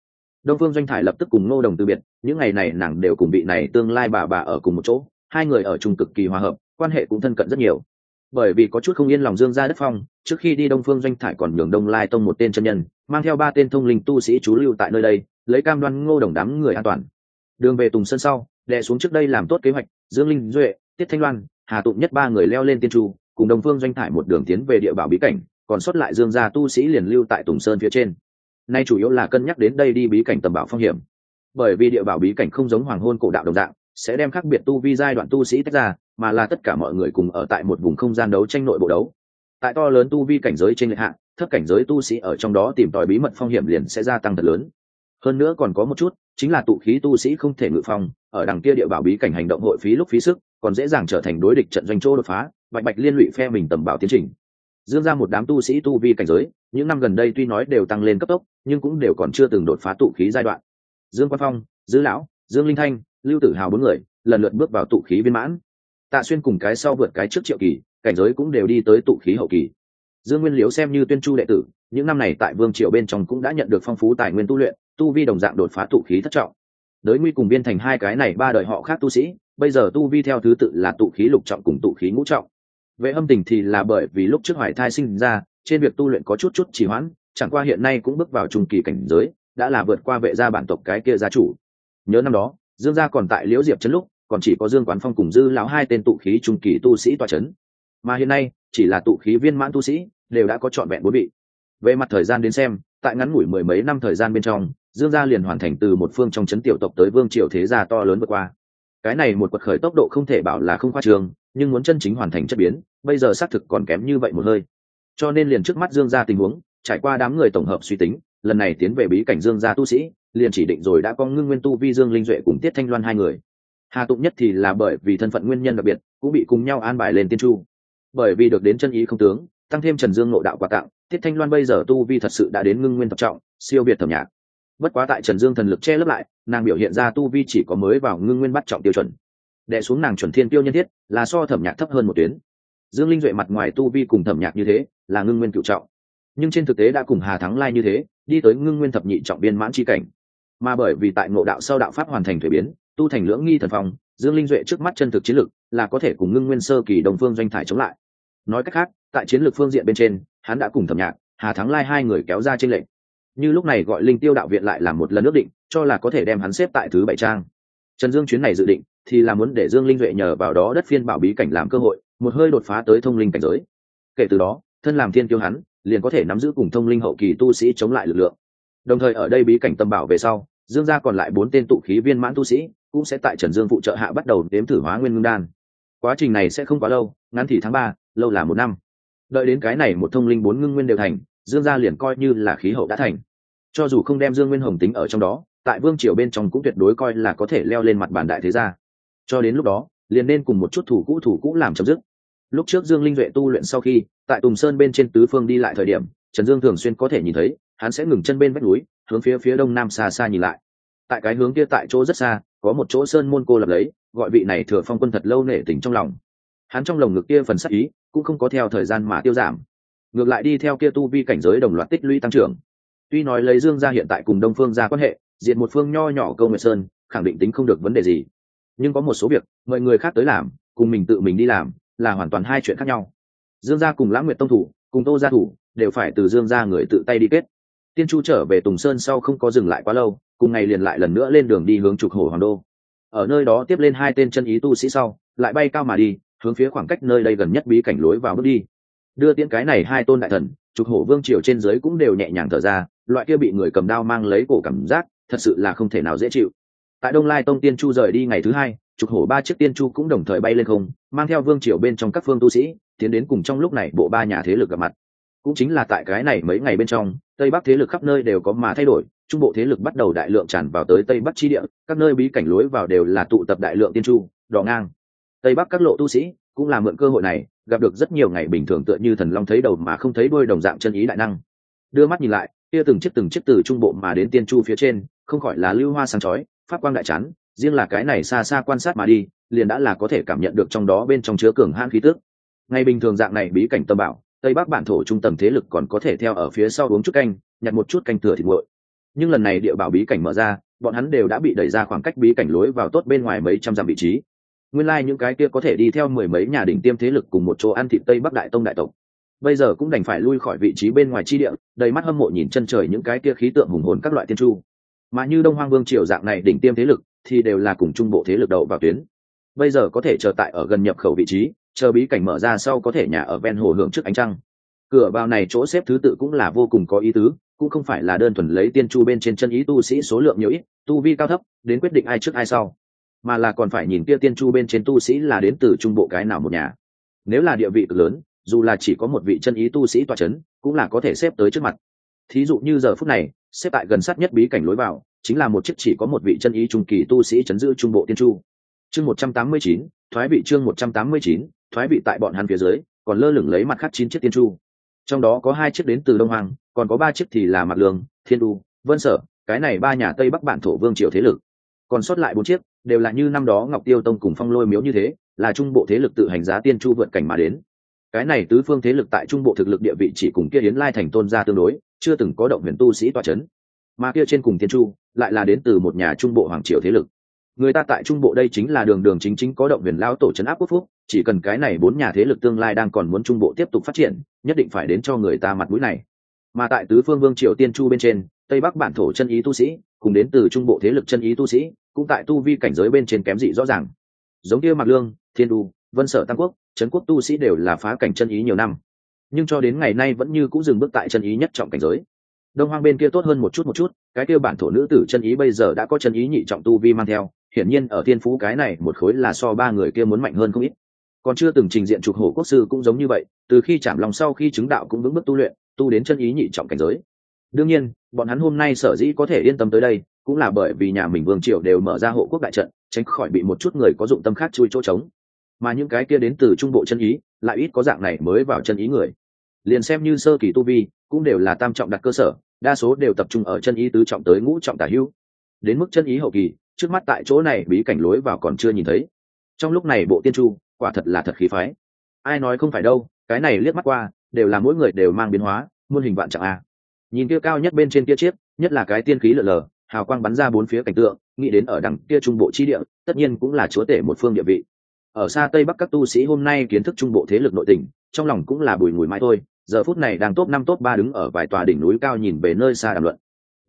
Speaker 1: Đông phương doanh thải lập tức cùng ngô đồng từ biệt, những ngày này nàng đều cùng vị này tương lai bà bà ở cùng một chỗ, hai người ở chung cực kỳ hòa hợp, quan hệ cũng thân cận rất nhiều. Bởi vì có chút không yên lòng dương ra đất phong, trước khi đi đông phương doanh thải còn nhường đông lai tông một tên chân nhân, mang theo ba tên thông linh tu sĩ chú lưu tại nơi đây lấy cam đoan ngô đồng đám người an toàn. Đường về tùng sơn sau, đè xuống trước đây làm tốt kế hoạch, dương linh, duệ, tiết thanh loan, hà tụng nhất ba người leo lên tiên tru cùng đồng phương doanh thải một đường tiến về địa bảo bí cảnh, còn sót lại dương gia tu sĩ liền lưu tại tùng sơn phía trên. Nay chủ yếu là cân nhắc đến đây đi bí cảnh tầm bảo phong hiểm. Bởi vì địa bảo bí cảnh không giống hoàng hôn cổ đạo đồng dạng, sẽ đem khác biệt tu vi giai đoạn tu sĩ tách ra, mà là tất cả mọi người cùng ở tại một vùng không gian đấu tranh nội bộ đấu. Tại to lớn tu vi cảnh giới trên lệ hạ, thấp cảnh giới tu sĩ ở trong đó tìm tòi bí mật phong hiểm liền sẽ gia tăng thật lớn hơn nữa còn có một chút, chính là tụ khí tu sĩ không thể ngự phong, ở đằng kia địa bảo bí cảnh hành động hội phí lúc phí sức, còn dễ dàng trở thành đối địch trận doanh chỗ đột phá, bạch bạch liên lụy phe mình tầm bảo tiến trình. Dương ra một đám tu sĩ tu vi cảnh giới, những năm gần đây tuy nói đều tăng lên cấp tốc, nhưng cũng đều còn chưa từng đột phá tụ khí giai đoạn. Dương quan phong, dư lão, dương linh thanh, lưu tử hào bốn người, lần lượt bước vào tụ khí viên mãn. Tạ xuyên cùng cái sau vượt cái trước triệu kỳ, cảnh giới cũng đều đi tới tụ khí hậu kỳ. Dương nguyên liếu xem như tuyên chu đệ tử, những năm này tại vương triều bên trong cũng đã nhận được phong phú tài nguyên tu luyện tu vi đồng dạng đột phá tụ khí thất trọng. Đới nguy cùng biên thành hai cái này ba đời họ khác tu sĩ, bây giờ tu vi theo thứ tự là tụ khí lục trọng cùng tụ khí ngũ trọng. Vệ âm tình thì là bởi vì lúc trước hoài thai sinh ra, trên việc tu luyện có chút chút trì hoãn, chẳng qua hiện nay cũng bước vào trung kỳ cảnh giới, đã là vượt qua vệ gia bản tộc cái kia gia chủ. Nhớ năm đó, dương gia còn tại liễu diệp trấn lúc, còn chỉ có dương quán phong cùng dư lão hai tên tụ khí trung kỳ tu sĩ tòa trấn mà hiện nay, chỉ là tụ khí viên mãn tu sĩ, đều đã có trọn vẹn bốn vị. Về mặt thời gian đến xem, tại ngắn ngủi mười mấy năm thời gian bên trong dương gia liền hoàn thành từ một phương trong chấn tiểu tộc tới vương triều thế gia to lớn vượt qua. Cái này một quật khởi tốc độ không thể bảo là không khoa trường nhưng muốn chân chính hoàn thành chất biến, bây giờ xác thực còn kém như vậy một hơi. Cho nên liền trước mắt dương gia tình huống, trải qua đám người tổng hợp suy tính, lần này tiến về bí cảnh dương gia tu sĩ, liền chỉ định rồi đã có ngưng nguyên tu vi dương linh duệ cùng tiết thanh loan hai người. Hà tụng nhất thì là bởi vì thân phận nguyên nhân đặc biệt, cũng bị cùng nhau an bài lên tiên chu. Bởi vì được đến chân ý không tướng, tăng thêm trần dương nội đạo quà tặng, tiết thanh loan bây giờ tu vi thật sự đã đến ngưng nguyên tập trọng, siêu việt thẩm nhạc bất quá tại trần dương thần lực che lấp lại, nàng biểu hiện ra tu vi chỉ có mới vào ngưng nguyên bắt trọng tiêu chuẩn. Đệ xuống nàng chuẩn thiên tiêu nhân thiết, là so thẩm nhạc thấp hơn một tuyến. Dương linh duệ mặt ngoài tu vi cùng thẩm nhạc như thế, là ngưng nguyên cựu trọng. Nhưng trên thực tế đã cùng hà thắng lai như thế, đi tới ngưng nguyên thập nhị trọng biên mãn c cảnh. Mà bởi vì tại ngộ đạo sau đạo pháp hoàn thành thuế biến, tu thành lưỡng nghi thần phong, dương linh duệ trước mắt chân thực chiến lực, là có thể cùng ngưng nguyên sơ kỳ đồng phương doanh thải chống lại. Nói cách khác, tại chiến lược phương diện bên trên, hắn đã cùng thẩm nhạc, hà thắng lai hai người kéo ra trên lệnh như lúc này gọi linh tiêu đạo viện lại làm một lần ước định, cho là có thể đem hắn xếp tại thứ bảy trang. Trần dương chuyến này dự định, thì là muốn để dương linh duệ nhờ vào đó đất phiên bảo bí cảnh làm cơ hội, một hơi đột phá tới thông linh cảnh giới. Kể từ đó, thân làm thiên tiêu hắn, liền có thể nắm giữ cùng thông linh hậu kỳ tu sĩ chống lại lực lượng. Đồng thời ở đây bí cảnh tâm bảo về sau, dương gia còn lại bốn tên tụ khí viên mãn tu sĩ cũng sẽ tại trần dương phụ trợ hạ bắt đầu đếm thử hóa nguyên ngưng đan. Quá trình này sẽ không quá lâu, ngắn thì tháng ba, lâu là một năm. Đợi đến cái này một thông linh bốn ngưng nguyên đều thành, dương gia liền coi như là khí hậu đã thành cho dù không đem dương nguyên hồng tính ở trong đó, tại vương triều bên trong cũng tuyệt đối coi là có thể leo lên mặt bàn đại thế gia. Cho đến lúc đó, liền nên cùng một chút thủ cũ thủ cũ làm chấm dứt. Lúc trước dương linh duệ tu luyện sau khi, tại tùng sơn bên trên tứ phương đi lại thời điểm, trần dương thường xuyên có thể nhìn thấy, hắn sẽ ngừng chân bên vách núi, hướng phía phía đông nam xa xa nhìn lại. Tại cái hướng kia tại chỗ rất xa, có một chỗ sơn môn cô lập lấy, gọi vị này thừa phong quân thật lâu nể tình trong lòng. Hắn trong lồng ngực kia phần sắc ý, cũng không có theo thời gian mà tiêu giảm. Ngược lại đi theo kia tu vi cảnh giới đồng loạt tích lũy tăng trưởng tuy nói lấy dương gia hiện tại cùng đông phương ra quan hệ diện một phương nho nhỏ câu nguyệt sơn, khẳng định tính không được vấn đề gì. Nhưng có một số việc, mọi người khác tới làm, cùng mình tự mình đi làm, là hoàn toàn hai chuyện khác nhau. Dương gia cùng lãng nguyệt tông thủ, cùng tô gia thủ, đều phải từ dương gia người tự tay đi kết. Tiên chu trở về tùng sơn sau không có dừng lại quá lâu, cùng ngày liền lại lần nữa lên đường đi hướng trục hổ hoàng đô. Ở nơi đó tiếp lên hai tên chân ý tu sĩ sau, lại bay cao mà đi, hướng phía khoảng cách nơi đây gần nhất bí cảnh lối vào bước đi. Đưa tiễn cái này hai tôn đại thần trục hổ vương triều trên dưới cũng đều nhẹ nhàng thở ra, loại kia bị người cầm đao mang lấy cổ cảm giác, thật sự là không thể nào dễ chịu. Tại đông lai tông tiên chu rời đi ngày thứ hai trục hổ ba chiếc tiên chu cũng đồng thời bay lên không, mang theo vương triều bên trong các phương tu sĩ, tiến đến cùng trong lúc này bộ ba nhà thế lực gặp mặt. Cũng chính là tại cái này mấy ngày bên trong, tây bắc thế lực khắp nơi đều có mà thay đổi, trung bộ thế lực bắt đầu đại lượng tràn vào tới tây bắc chi địa, các nơi bí cảnh lối vào đều là tụ tập đại lượng tiên chu, đỏ ngang. Tây bắc các lộ tu sĩ cũng là mượn cơ hội này gặp được rất nhiều ngày bình thường tựa như thần long thấy đầu mà không thấy đuôi đồng dạng chân ý đại năng. Đưa mắt nhìn lại, kia từng chiếc từng chiếc từ trung bộ mà đến tiên chu phía trên, không khỏi là lưu hoa sáng chói phát quang đại chán, riêng là cái này xa xa quan sát mà đi, liền đã là có thể cảm nhận được trong đó bên trong chứa cường hãn khí tước ngày bình thường dạng này bí cảnh tâm bảo, tây bắc bản thổ trung tầng thế lực còn có thể theo ở phía sau uống chút canh, nhặt một chút canh thừa thịt nguội. Nhưng lần này địa bảo bí cảnh mở ra, bọn hắn đều đã bị đẩy ra khoảng cách bí cảnh lối vào tốt bên ngoài mấy trăm dặm vị trí nguyên lai、like、những cái kia có thể đi theo mười mấy nhà đỉnh tiêm thế lực cùng một chỗ ăn thịt tây bắc đại tông đại tộc. Bây giờ cũng đành phải lui khỏi vị trí bên ngoài chi địa, đầy mắt hâm mộ nhìn chân trời những cái kia khí tượng hùng hồn các loại tiên chu. Mà như đông hoang vương triều dạng này đỉnh tiêm thế lực, thì đều là cùng trung bộ thế lực đậu vào tuyến. Bây giờ có thể chờ tại ở gần nhập khẩu vị trí, chờ bí cảnh mở ra sau có thể nhà ở ven hồ hưởng trước ánh trăng. Cửa vào này chỗ xếp thứ tự cũng là vô cùng có ý tứ, cũng không phải là đơn thuần lấy tiên chu bên trên chân ý tu sĩ số lượng nhiều ít, tu vi cao thấp, đến quyết định ai trước ai sau mà là còn phải nhìn kia tiên chu bên trên tu sĩ là đến từ trung bộ cái nào một nhà. Nếu là địa vị cực lớn, dù là chỉ có một vị chân ý tu sĩ tọa c h ấ n cũng là có thể xếp tới trước mặt. Thí dụ như giờ phút này, xếp tại gần sát nhất bí cảnh lối vào, chính là một chiếc chỉ có một vị chân ý trung kỳ tu sĩ chấn giữ trung bộ tiên chu. Chương một trăm tám mươi chín, thoái vị chương một trăm tám mươi chín, thoái vị tại bọn hắn phía dưới, còn lơ lửng lấy mặt khắc chín chiếc tiên chu. Trong đó có hai chiếc đến từ đông hoàng còn có ba chiếc thì là mặt lương, thiên đu vân sở, cái này ba nhà tây bắc bản thổ vương triều thế lực. Còn sót lại bốn chiếc đều là như năm đó ngọc tiêu tông cùng phong lôi miếu như thế, là trung bộ thế lực tự hành giá tiên chu vượt cảnh mà đến. Cái này tứ phương thế lực tại trung bộ thực lực địa vị chỉ cùng kia hiến lai thành tôn gia tương đối, chưa từng có động huyền tu sĩ tòa c h ấ n mà kia trên cùng tiên chu, lại là đến từ một nhà trung bộ hoàng triều thế lực. Người ta tại trung bộ đây chính là đường đường chính chính có động huyền lao tổ c áp quốc phúc, chỉ cần cái này bốn nhà thế lực tương lai đang còn muốn trung bộ tiếp tục phát triển, nhất định phải đến cho người ta mặt mũi này. Mà tại tứ phương vương triều tiên chu bên trên, tây bắc bản thổ chân ý tu sĩ cùng đến từ trung bộ thế lực chân ý tu sĩ, cũng tại tu vi cảnh giới bên trên kém dị rõ ràng. Giống kia mặc lương, thiên đu, vân sở tam quốc, trấn quốc tu sĩ đều là phá cảnh chân ý nhiều năm. Nhưng cho đến ngày nay vẫn như cũng dừng bước tại chân ý nhất trọng cảnh giới. Đông hoang bên kia tốt hơn một chút một chút, cái kia bản thổ nữ tử chân ý bây giờ đã có chân ý nhị trọng tu vi mang theo, hiển nhiên ở thiên phú cái này một khối là so ba người kia muốn mạnh hơn không ít. Còn chưa từng trình diện trục hổ quốc sư cũng giống như vậy, từ khi chạm lòng sau khi chứng đạo cũng vững bước tu luyện, tu đến chân ý nhị trọng cảnh giới đương nhiên, bọn hắn hôm nay sở dĩ có thể yên tâm tới đây, cũng là bởi vì nhà mình vương triều đều mở ra hộ quốc đại trận, tránh khỏi bị một chút người có dụng tâm khác chui chỗ trống. Mà những cái kia đến từ trung bộ chân ý, lại ít có dạng này mới vào chân ý người. Liền xem như sơ kỳ tu vi, cũng đều là tam trọng đặt cơ sở, đa số đều tập trung ở chân ý tứ trọng tới ngũ trọng tả hữu đến mức chân ý hậu kỳ, trước mắt tại chỗ này bí cảnh lối vào còn chưa nhìn thấy. Trong lúc này bộ tiên chu, quả thật là thật khí phái. Ai nói không phải đâu, cái này liếc mắt qua, đều là mỗi người đều mang biến hóa, muôn hình vạn trạng a nhìn kia cao nhất bên trên kia chiếc, nhất là cái tiên khí lở lờ, hào quang bắn ra bốn phía cảnh tượng, nghĩ đến ở đằng kia trung bộ chi địa, tất nhiên cũng là chúa tể một phương địa vị. Ở xa tây bắc các tu sĩ hôm nay kiến thức trung bộ thế lực nội tình, trong lòng cũng là bùi ngùi mãi thôi, giờ phút này đang top năm top ba đứng ở vài tòa đỉnh núi cao nhìn về nơi xa đàm luận.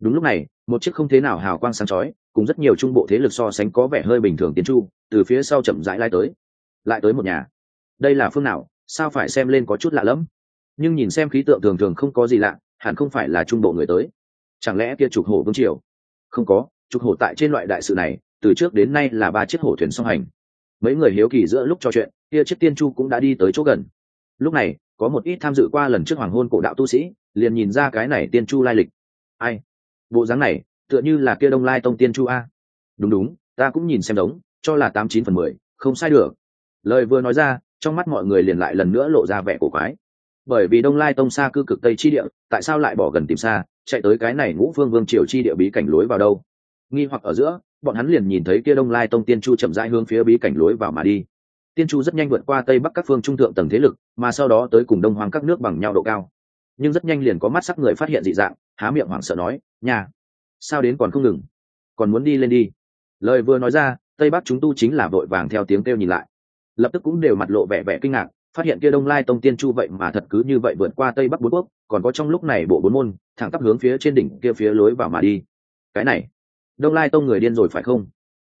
Speaker 1: Đúng lúc này, một chiếc không thế nào hào quang sáng chói, cùng rất nhiều trung bộ thế lực so sánh có vẻ hơi bình thường tiến chu, từ phía sau chậm rãi lai tới. Lại tới một nhà. Đây là phương nào? Sao phải xem lên có chút lạ lẫm? Nhưng nhìn xem khí tượng thường thường không có gì lạ hẳn không phải là trung bộ người tới. Chẳng lẽ kia trục hổ vương triều? Không có, trục hổ tại trên loại đại sự này, từ trước đến nay là ba chiếc hổ thuyền song hành. Mấy người hiếu kỳ giữa lúc trò chuyện, kia chiếc tiên chu cũng đã đi tới chỗ gần. Lúc này, có một ít tham dự qua lần trước hoàng hôn cổ đạo tu sĩ, liền nhìn ra cái này tiên chu lai lịch. Ai? Bộ dáng này, tựa như là kia đông lai tông tiên chu a. Đúng đúng, ta cũng nhìn xem đống, cho là tám chín phần mười, không sai được. Lời vừa nói ra, trong mắt mọi người liền lại lần nữa lộ ra vẻ cổ quái bởi vì đông lai tông xa cư cực tây chi địa, tại sao lại bỏ gần tìm xa, chạy tới cái này ngũ phương vương triều chi địa bí cảnh lối vào đâu? Nghi hoặc ở giữa, bọn hắn liền nhìn thấy kia đông lai tông tiên chu chậm rãi hướng phía bí cảnh lối vào mà đi. Tiên chu rất nhanh vượt qua tây bắc các phương trung thượng tầng thế lực, mà sau đó tới cùng đông hoàng các nước bằng nhau độ cao. Nhưng rất nhanh liền có mắt sắc người phát hiện dị dạng, há miệng hoảng sợ nói nhà sao đến còn không ngừng? Còn muốn đi lên đi. Lời vừa nói ra, tây bắc chúng tu chính là vội vàng theo tiếng kêu nhìn lại. Lập tức cũng đều mặt lộ vẻ vẻ kinh ngạc phát hiện kia đông lai tông tiên chu vậy mà thật cứ như vậy vượt qua tây bắc bốn quốc, còn có trong lúc này bộ bốn môn, thẳng tắp hướng phía trên đỉnh kia phía lối vào mà đi. Cái này, đông lai tông người điên rồi phải không?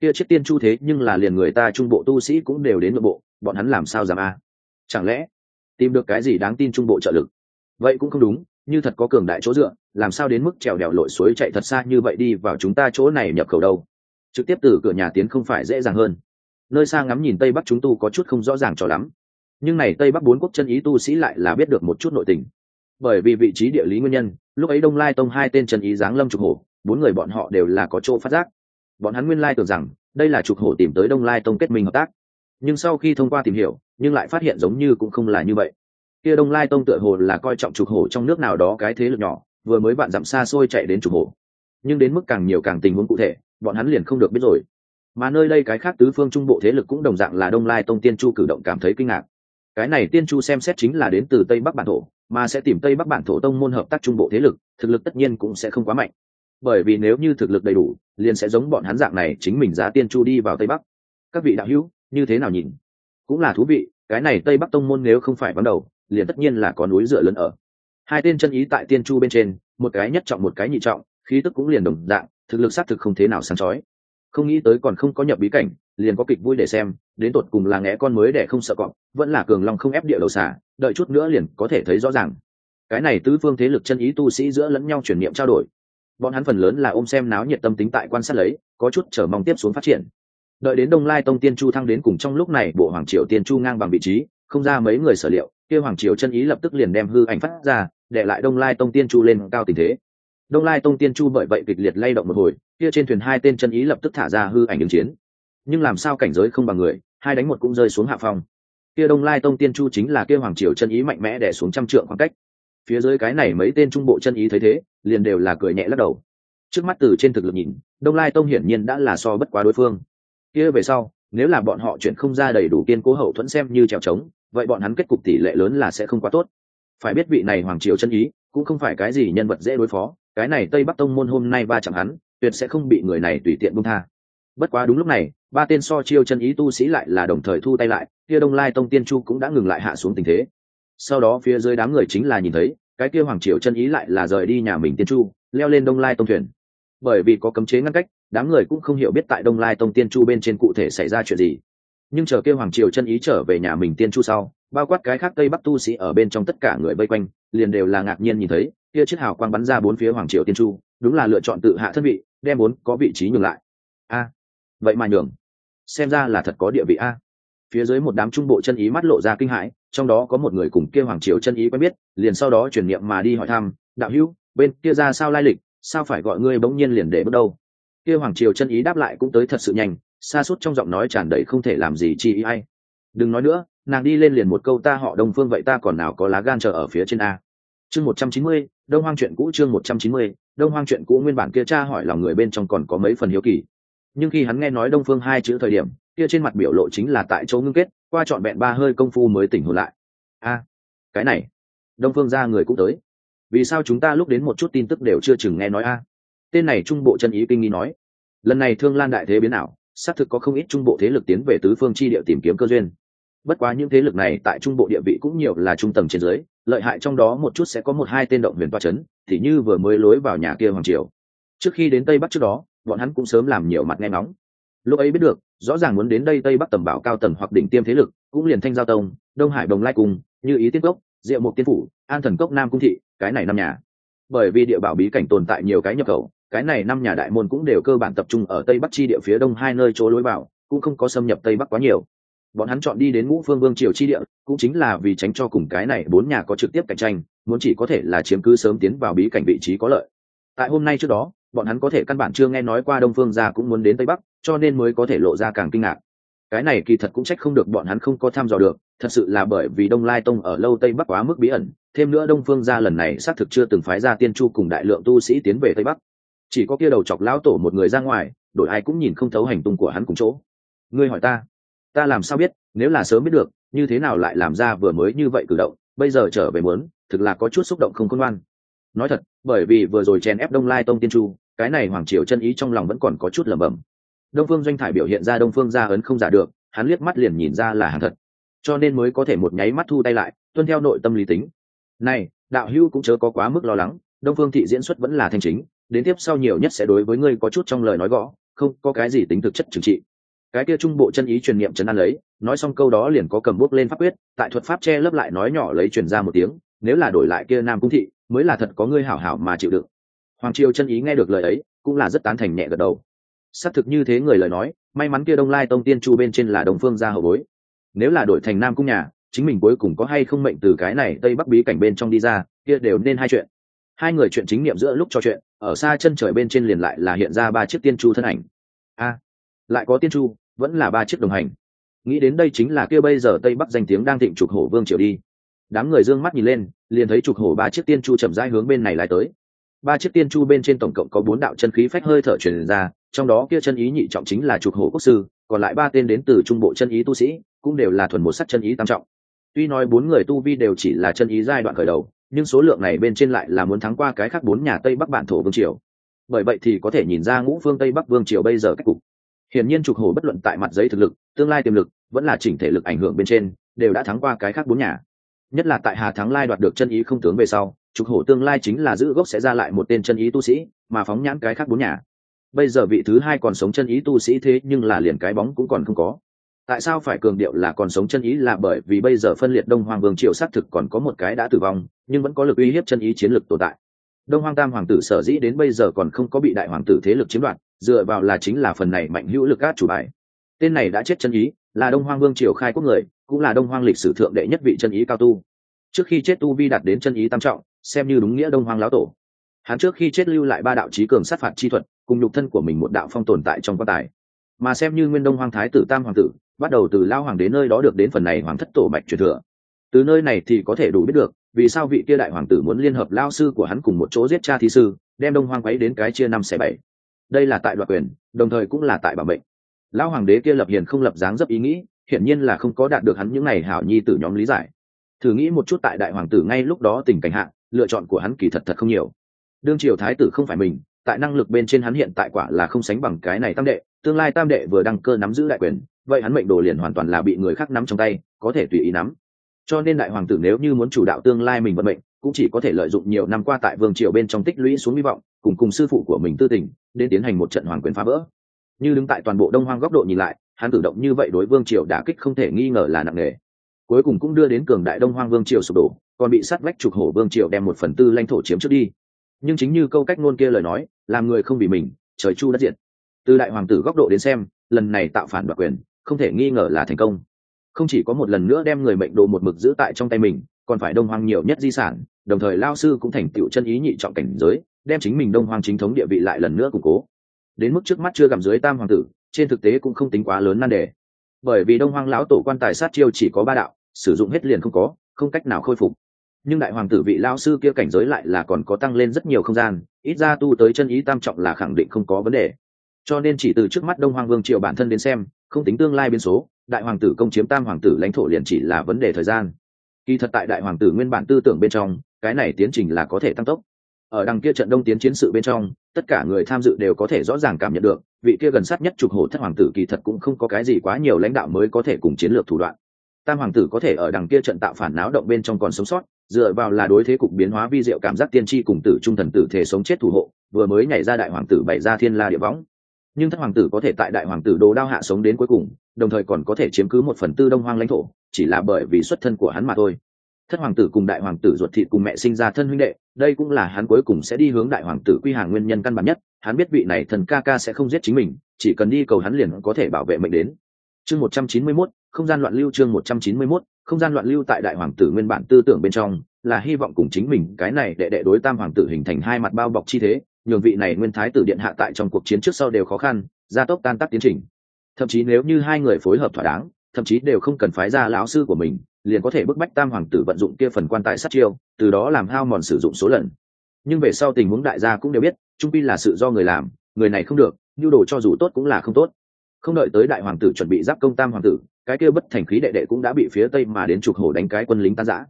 Speaker 1: Kia chiếc tiên chu thế nhưng là liền người ta trung bộ tu sĩ cũng đều đến nội bộ, bọn hắn làm sao dám a? Chẳng lẽ, tìm được cái gì đáng tin trung bộ trợ lực? Vậy cũng không đúng, như thật có cường đại chỗ dựa, làm sao đến mức trèo đèo lội suối chạy thật xa như vậy đi vào chúng ta chỗ này nhập khẩu đâu? Trực tiếp từ cửa nhà tiến không phải dễ dàng hơn. Nơi xa ngắm nhìn tây bắc chúng tu có chút không rõ ràng cho lắm nhưng này tây bắc bốn quốc chân ý tu sĩ lại là biết được một chút nội tình. Bởi vì vị trí địa lý nguyên nhân, lúc ấy đông lai tông hai tên chân ý giáng lâm trục hổ, bốn người bọn họ đều là có chỗ phát giác. Bọn hắn nguyên lai tưởng rằng, đây là trục hổ tìm tới đông lai tông kết minh hợp tác. Nhưng sau khi thông qua tìm hiểu, nhưng lại phát hiện giống như cũng không là như vậy. Kia đông lai tông tựa hồ là coi trọng trục hổ trong nước nào đó cái thế lực nhỏ, vừa mới bạn dặm xa xôi chạy đến trục hổ. Nhưng đến mức càng nhiều càng tình huống cụ thể, bọn hắn liền không được biết rồi. Mà nơi đây cái khác tứ phương trung bộ thế lực cũng đồng dạng là đông lai tông tiên chu cử động cảm thấy kinh ngạc cái này tiên chu xem xét chính là đến từ tây bắc bản thổ, mà sẽ tìm tây bắc bản thổ tông môn hợp tác trung bộ thế lực, thực lực tất nhiên cũng sẽ không quá mạnh. Bởi vì nếu như thực lực đầy đủ, liền sẽ giống bọn hắn dạng này chính mình giá tiên chu đi vào tây bắc. Các vị đạo hữu, như thế nào nhìn? Cũng là thú vị, cái này tây bắc tông môn nếu không phải ban đầu, liền tất nhiên là có núi dựa lớn ở. Hai tên chân ý tại tiên chu bên trên, một cái nhất trọng một cái nhị trọng, khí tức cũng liền đồng dạng, thực lực xác thực không thế nào sáng chói. Không nghĩ tới còn không có nhập bí cảnh liền có kịch vui để xem, đến tột cùng là ngẽ con mới để không sợ cọp, vẫn là cường long không ép địa đầu xả đợi chút nữa liền có thể thấy rõ ràng. Cái này tứ phương thế lực chân ý tu sĩ giữa lẫn nhau chuyển niệm trao đổi. Bọn hắn phần lớn là ôm xem náo nhiệt tâm tính tại quan sát lấy, có chút chờ mong tiếp xuống phát triển. Đợi đến đông lai tông tiên chu thăng đến cùng trong lúc này, bộ hoàng triều tiên chu ngang bằng vị trí, không ra mấy người sở liệu, kia hoàng triều chân ý lập tức liền đem hư ảnh phát ra, để lại đông lai tông tiên chu lên cao tình thế. Đông lai tông tiên chu bởi vậy kịch liệt lay động một hồi, kia trên thuyền hai tên chân ý lập tức thả ra hư ảnh ứng chiến nhưng làm sao cảnh giới không bằng người, hai đánh một cũng rơi xuống hạ phong. Kia đông lai tông tiên chu chính là kia hoàng triều chân ý mạnh mẽ đè xuống trăm trượng khoảng cách. Phía dưới cái này mấy tên trung bộ chân ý thấy thế, liền đều là cười nhẹ lắc đầu. Trước mắt từ trên thực lực nhìn, đông lai tông hiển nhiên đã là so bất quá đối phương. Kia về sau, nếu là bọn họ chuyển không ra đầy đủ kiên cố hậu thuẫn xem như trèo trống, vậy bọn hắn kết cục tỷ lệ lớn là sẽ không quá tốt. Phải biết vị này hoàng triều chân ý, cũng không phải cái gì nhân vật dễ đối phó, cái này tây bắc tông môn hôm nay ba chẳng hắn, tuyệt sẽ không bị người này tùy tiện buông tha. Bất quá đúng lúc này ba tên so chiêu chân ý tu sĩ lại là đồng thời thu tay lại, kia đông lai tông tiên chu cũng đã ngừng lại hạ xuống tình thế. Sau đó phía dưới đám người chính là nhìn thấy, cái kia hoàng triều chân ý lại là rời đi nhà mình tiên chu, leo lên đông lai tông thuyền. Bởi vì có cấm chế ngăn cách, đám người cũng không hiểu biết tại đông lai tông tiên chu bên trên cụ thể xảy ra chuyện gì. Nhưng chờ kêu hoàng triều chân ý trở về nhà mình tiên chu sau, bao quát cái khác tây bắc tu sĩ ở bên trong tất cả người vây quanh, liền đều là ngạc nhiên nhìn thấy, kia chiếc hào quang bắn ra bốn phía hoàng triều tiên chu, đúng là lựa chọn tự hạ thân vị, đem bốn có vị trí nhường lại. A, vậy mà nhường xem ra là thật có địa vị a. Phía dưới một đám trung bộ chân ý mắt lộ ra kinh hãi, trong đó có một người cùng kia hoàng triều chân ý quen biết, liền sau đó chuyển niệm mà đi hỏi thăm, đạo hữu, bên kia ra sao lai lịch, sao phải gọi ngươi bỗng nhiên liền để bước đâu? Kia hoàng triều chân ý đáp lại cũng tới thật sự nhanh, xa suốt trong giọng nói tràn đầy không thể làm gì chi ý hay đừng nói nữa, nàng đi lên liền một câu ta họ đông phương vậy ta còn nào có lá gan chờ ở phía trên a. Chương một trăm chín mươi, đông hoang chuyện cũ chương một trăm chín mươi, đông hoang chuyện cũ nguyên bản kia cha hỏi lòng người bên trong còn có mấy phần hiếu kỳ nhưng khi hắn nghe nói đông phương hai chữ thời điểm, kia trên mặt biểu lộ chính là tại chỗ ngưng kết, qua trọn vẹn ba hơi công phu mới tỉnh hồn lại. A, cái này, đông phương ra người cũng tới. Vì sao chúng ta lúc đến một chút tin tức đều chưa chừng nghe nói a? Tên này trung bộ chân ý kinh nghi nói. Lần này thương lan đại thế biến ảo, xác thực có không ít trung bộ thế lực tiến về tứ phương chi địa tìm kiếm cơ duyên. Bất quá những thế lực này tại trung bộ địa vị cũng nhiều là trung tầng trên dưới, lợi hại trong đó một chút sẽ có một hai tên động huyền toa c h ấ n thì như vừa mới lối vào nhà kia hoàng triều. Trước khi đến tây bắc trước đó bọn hắn cũng sớm làm nhiều mặt nghe ngóng. Lúc ấy biết được, rõ ràng muốn đến đây tây bắc tầm bảo cao tầng hoặc đỉnh tiêm thế lực, cũng liền thanh giao tông, đông hải đồng lai cung, như ý tiên cốc, diệu mục tiên phủ, an thần cốc nam cung thị, cái này năm nhà. Bởi vì địa bảo bí cảnh tồn tại nhiều cái nhập khẩu, cái này năm nhà đại môn cũng đều cơ bản tập trung ở tây bắc chi địa phía đông hai nơi chỗ lối vào, cũng không có xâm nhập tây bắc quá nhiều. Bọn hắn chọn đi đến ngũ phương vương triều chi địa, cũng chính là vì tránh cho cùng cái này bốn nhà có trực tiếp cạnh tranh, muốn chỉ có thể là chiếm cứ sớm tiến vào bí cảnh vị trí có lợi. Tại hôm nay trước đó bọn hắn có thể căn bản chưa nghe nói qua đông phương gia cũng muốn đến tây bắc, cho nên mới có thể lộ ra càng kinh ngạc. Cái này kỳ thật cũng trách không được bọn hắn không có tham dò được, thật sự là bởi vì đông lai tông ở lâu tây bắc quá mức bí ẩn, thêm nữa đông phương gia lần này xác thực chưa từng phái ra tiên chu cùng đại lượng tu sĩ tiến về tây bắc. Chỉ có kia đầu chọc lão tổ một người ra ngoài, đổi ai cũng nhìn không thấu hành tung của hắn cùng chỗ. Ngươi hỏi ta ta làm sao biết, nếu là sớm biết được, như thế nào lại làm ra vừa mới như vậy cử động, bây giờ trở về muốn, thực là có chút xúc động không khôn ngoan. Nói thật, bởi vì vừa rồi chèn ép đông lai tông tiên chu cái này hoàng triều chân ý trong lòng vẫn còn có chút lẩm bẩm. Đông phương doanh thải biểu hiện ra đông phương gia ấn không giả được, hắn liếc mắt liền nhìn ra là hàng thật. Cho nên mới có thể một nháy mắt thu tay lại, tuân theo nội tâm lý tính. Này, đạo hưu cũng chớ có quá mức lo lắng, đông phương thị diễn xuất vẫn là thanh chính, đến tiếp sau nhiều nhất sẽ đối với ngươi có chút trong lời nói gõ, không có cái gì tính thực chất trừng trị. Cái kia trung bộ chân ý truyền niệm trấn an lấy, nói xong câu đó liền có cầm bút lên pháp quyết, tại thuật pháp che lấp lại nói nhỏ lấy truyền ra một tiếng, nếu là đổi lại kia nam cung thị, mới là thật có ngươi hảo hảo mà chịu đựng hoàng triều chân ý nghe được lời ấy, cũng là rất tán thành nhẹ gật đầu. Xác thực như thế người lời nói, may mắn kia đông lai tông tiên chu bên trên là đồng phương gia hậu bối. Nếu là đổi thành nam cung nhà, chính mình cuối cùng có hay không mệnh từ cái này tây bắc bí cảnh bên trong đi ra, kia đều nên hai chuyện. Hai người chuyện chính niệm giữa lúc trò chuyện, ở xa chân trời bên trên liền lại là hiện ra ba chiếc tiên chu thân ảnh. A, lại có tiên chu, vẫn là ba chiếc đồng hành. Nghĩ đến đây chính là kia bây giờ tây bắc danh tiếng đang thịnh trục hổ vương triều đi. Đám người d ư ơ n g mắt nhìn lên, liền thấy trục hổ ba chiếc tiên chu chậm rãi hướng bên này lại tới ba chiếc tiên chu bên trên tổng cộng có bốn đạo chân khí phách hơi thở truyền ra, trong đó kia chân ý nhị trọng chính là trục hổ quốc sư, còn lại ba tên đến từ trung bộ chân ý tu sĩ, cũng đều là thuần một sắc chân ý tam trọng. Tuy nói bốn người tu vi đều chỉ là chân ý giai đoạn khởi đầu, nhưng số lượng này bên trên lại là muốn thắng qua cái khác bốn nhà tây bắc bản thổ vương triều. Bởi vậy thì có thể nhìn ra ngũ phương tây bắc vương triều bây giờ cách cục. Hiển nhiên trục hổ bất luận tại mặt giấy thực lực, tương lai tiềm lực, vẫn là chỉnh thể lực ảnh hưởng bên trên, đều đã thắng qua cái khác bốn nhà. Nhất là tại hà thắng lai đoạt được chân ý không tướng về sau trục hổ tương lai chính là giữ gốc sẽ ra lại một tên chân ý tu sĩ, mà phóng nhãn cái khác bốn nhà. Bây giờ vị thứ hai còn sống chân ý tu sĩ thế nhưng là liền cái bóng cũng còn không có. Tại sao phải cường điệu là còn sống chân ý là bởi vì bây giờ phân liệt đông hoàng vương triệu xác thực còn có một cái đã tử vong, nhưng vẫn có lực uy hiếp chân ý chiến lược tồn tại. Đông hoàng tam hoàng tử sở dĩ đến bây giờ còn không có bị đại hoàng tử thế lực chiếm đoạt, dựa vào là chính là phần này mạnh hữu lực át chủ bài. Tên này đã chết chân ý, là đông hoang vương triều khai quốc người, cũng là đông hoang lịch sử thượng đệ nhất vị chân ý cao tu trước khi chết tu vi đạt đến chân ý tam trọng, xem như đúng nghĩa đông hoang lão tổ. Hắn trước khi chết lưu lại ba đạo trí cường sát phạt chi thuật, cùng nhục thân của mình một đạo phong tồn tại trong quan tài. Mà xem như nguyên đông hoàng thái tử tam hoàng tử, bắt đầu từ lao hoàng đến nơi đó được đến phần này hoàng thất tổ bạch truyền thừa. Từ nơi này thì có thể đủ biết được, vì sao vị kia đại hoàng tử muốn liên hợp lao sư của hắn cùng một chỗ giết cha thi sư, đem đông hoang quấy đến cái chia năm xẻ bảy. Đây là tại đoạt quyền, đồng thời cũng là tại bảo mệnh. Lão hoàng đế kia lập hiền không lập dáng dấp ý nghĩ, hiển nhiên là không có đạt được hắn những ngày hảo nhi tử nhóm lý giải thử nghĩ một chút tại đại hoàng tử ngay lúc đó tình cảnh hạn lựa chọn của hắn kỳ thật thật không nhiều. Đương triều thái tử không phải mình, tại năng lực bên trên hắn hiện tại quả là không sánh bằng cái này tam đệ, tương lai tam đệ vừa đăng cơ nắm giữ đại quyền, vậy hắn mệnh đồ liền hoàn toàn là bị người khác nắm trong tay, có thể tùy ý nắm. Cho nên đại hoàng tử nếu như muốn chủ đạo tương lai mình vận mệnh, cũng chỉ có thể lợi dụng nhiều năm qua tại vương triều bên trong tích lũy xuống hy vọng, cùng cùng sư phụ của mình tư tình, đến tiến hành một trận hoàng quyền phá vỡ. Như đứng tại toàn bộ đông hoang góc độ nhìn lại, hắn cử động như vậy đối vương triều đả kích không thể nghi ngờ là nặng nề cuối cùng cũng đưa đến cường đại đông hoang vương triều sụp đổ, còn bị sát vách trục hổ vương triều đem một phần tư lãnh thổ chiếm trước đi. Nhưng chính như câu cách ngôn kia lời nói, làm người không vì mình, trời chu đất diệt. Từ đại hoàng tử góc độ đến xem, lần này tạo phản đoạt quyền, không thể nghi ngờ là thành công. Không chỉ có một lần nữa đem người mệnh đồ một mực giữ tại trong tay mình, còn phải đông hoang nhiều nhất di sản, đồng thời lao sư cũng thành tựu chân ý nhị trọng cảnh giới, đem chính mình đông hoang chính thống địa vị lại lần nữa củng cố. Đến mức trước mắt chưa gặm dưới tam hoàng tử, trên thực tế cũng không tính quá lớn nan đề. Bởi vì đông hoang lão tổ quan tài sát chiêu chỉ có ba đạo sử dụng hết liền không có, không cách nào khôi phục. Nhưng đại hoàng tử vị lao sư kia cảnh giới lại là còn có tăng lên rất nhiều không gian, ít ra tu tới chân ý tam trọng là khẳng định không có vấn đề. Cho nên chỉ từ trước mắt đông hoàng vương triều bản thân đến xem, không tính tương lai biến số, đại hoàng tử công chiếm tam hoàng tử lãnh thổ liền chỉ là vấn đề thời gian. Kỳ thật tại đại hoàng tử nguyên bản tư tưởng bên trong, cái này tiến trình là có thể tăng tốc. Ở đằng kia trận đông tiến chiến sự bên trong, tất cả người tham dự đều có thể rõ ràng cảm nhận được, vị kia gần sát nhất trục hổ thất hoàng tử kỳ thật cũng không có cái gì quá nhiều lãnh đạo mới có thể cùng chiến lược thủ đoạn tam hoàng tử có thể ở đằng kia trận tạo phản náo động bên trong còn sống sót dựa vào là đối thế cục biến hóa vi diệu cảm giác tiên tri cùng tử trung thần tử thể sống chết thủ hộ vừa mới nhảy ra đại hoàng tử bày ra thiên la địa võng. Nhưng thất hoàng tử có thể tại đại hoàng tử đồ đao hạ sống đến cuối cùng đồng thời còn có thể chiếm cứ một phần tư đông hoang lãnh thổ chỉ là bởi vì xuất thân của hắn mà thôi. Thất hoàng tử cùng đại hoàng tử ruột thịt cùng mẹ sinh ra thân huynh đệ đây cũng là hắn cuối cùng sẽ đi hướng đại hoàng tử quy hàng nguyên nhân căn bản nhất hắn biết vị này thần ca ca sẽ không giết chính mình chỉ cần đi cầu hắn liền có thể bảo vệ mệnh đến. Chương một trăm chín mươi 191, không gian loạn lưu chương một trăm chín mươi 191, không gian loạn lưu tại đại hoàng tử nguyên bản tư tưởng bên trong là hy vọng cùng chính mình cái này đệ đệ đối tam hoàng tử hình thành hai mặt bao bọc chi thế nhường vị này nguyên thái tử điện hạ tại trong cuộc chiến trước sau đều khó khăn gia tốc tan tác tiến trình. Thậm chí nếu như hai người phối hợp thỏa đáng thậm chí đều không cần phái ra lão sư của mình liền có thể bức bách tam hoàng tử vận dụng kia phần quan tài sát chiêu từ đó làm hao mòn sử dụng số lần. Nhưng về sau tình huống đại gia cũng đều biết trung pi là sự do người làm người này không được nhu đồ cho dù tốt cũng là không tốt. Không đợi tới đại hoàng tử chuẩn bị giáp công tam hoàng tử cái kia bất thành khí đệ đệ cũng đã bị phía tây mà đến trục hổ đánh cái quân lính tan giã.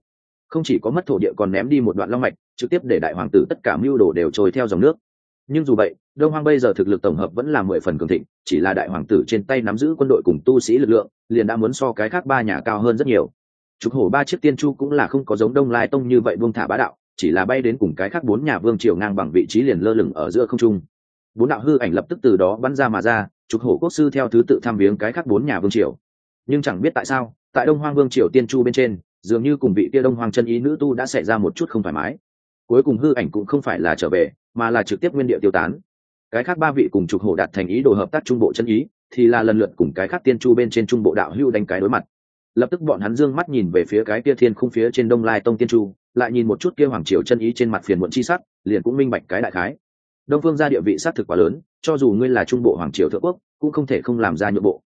Speaker 1: Không chỉ có mất thổ địa còn ném đi một đoạn long mạch, trực tiếp để đại hoàng tử tất cả mưu đồ đều trôi theo dòng nước. Nhưng dù vậy, đông hoang bây giờ thực lực tổng hợp vẫn là mười phần cường thịnh, chỉ là đại hoàng tử trên tay nắm giữ quân đội cùng tu sĩ lực lượng, liền đã muốn so cái khác ba nhà cao hơn rất nhiều. Trục hổ ba chiếc tiên chu cũng là không có giống đông lai tông như vậy buông thả bá đạo, chỉ là bay đến cùng cái khác bốn nhà vương triều ngang bằng vị trí liền lơ lửng ở giữa không trung. Bốn đạo hư ảnh lập tức từ đó bắn ra mà ra, trục hổ quốc sư theo thứ tự tham viếng cái khác bốn nhà vương triều nhưng chẳng biết tại sao, tại đông hoang vương triều tiên chu bên trên, dường như cùng vị kia đông hoang chân ý nữ tu đã xảy ra một chút không thoải mái. Cuối cùng hư ảnh cũng không phải là trở về, mà là trực tiếp nguyên địa tiêu tán. Cái khác ba vị cùng trục hổ đạt thành ý đồ hợp tác trung bộ chân ý, thì là lần lượt cùng cái khác tiên chu bên trên trung bộ đạo hưu đánh cái đối mặt. Lập tức bọn hắn dương mắt nhìn về phía cái kia thiên khung phía trên đông lai tông tiên chu, lại nhìn một chút kia hoàng triều chân ý trên mặt phiền muộn chi sắc, liền cũng minh bạch cái đại khái. Đông phương ra địa vị sát thực quá lớn, cho dù ngươi là trung bộ hoàng triều thượng quốc, cũng không thể không làm ra nhượng bộ.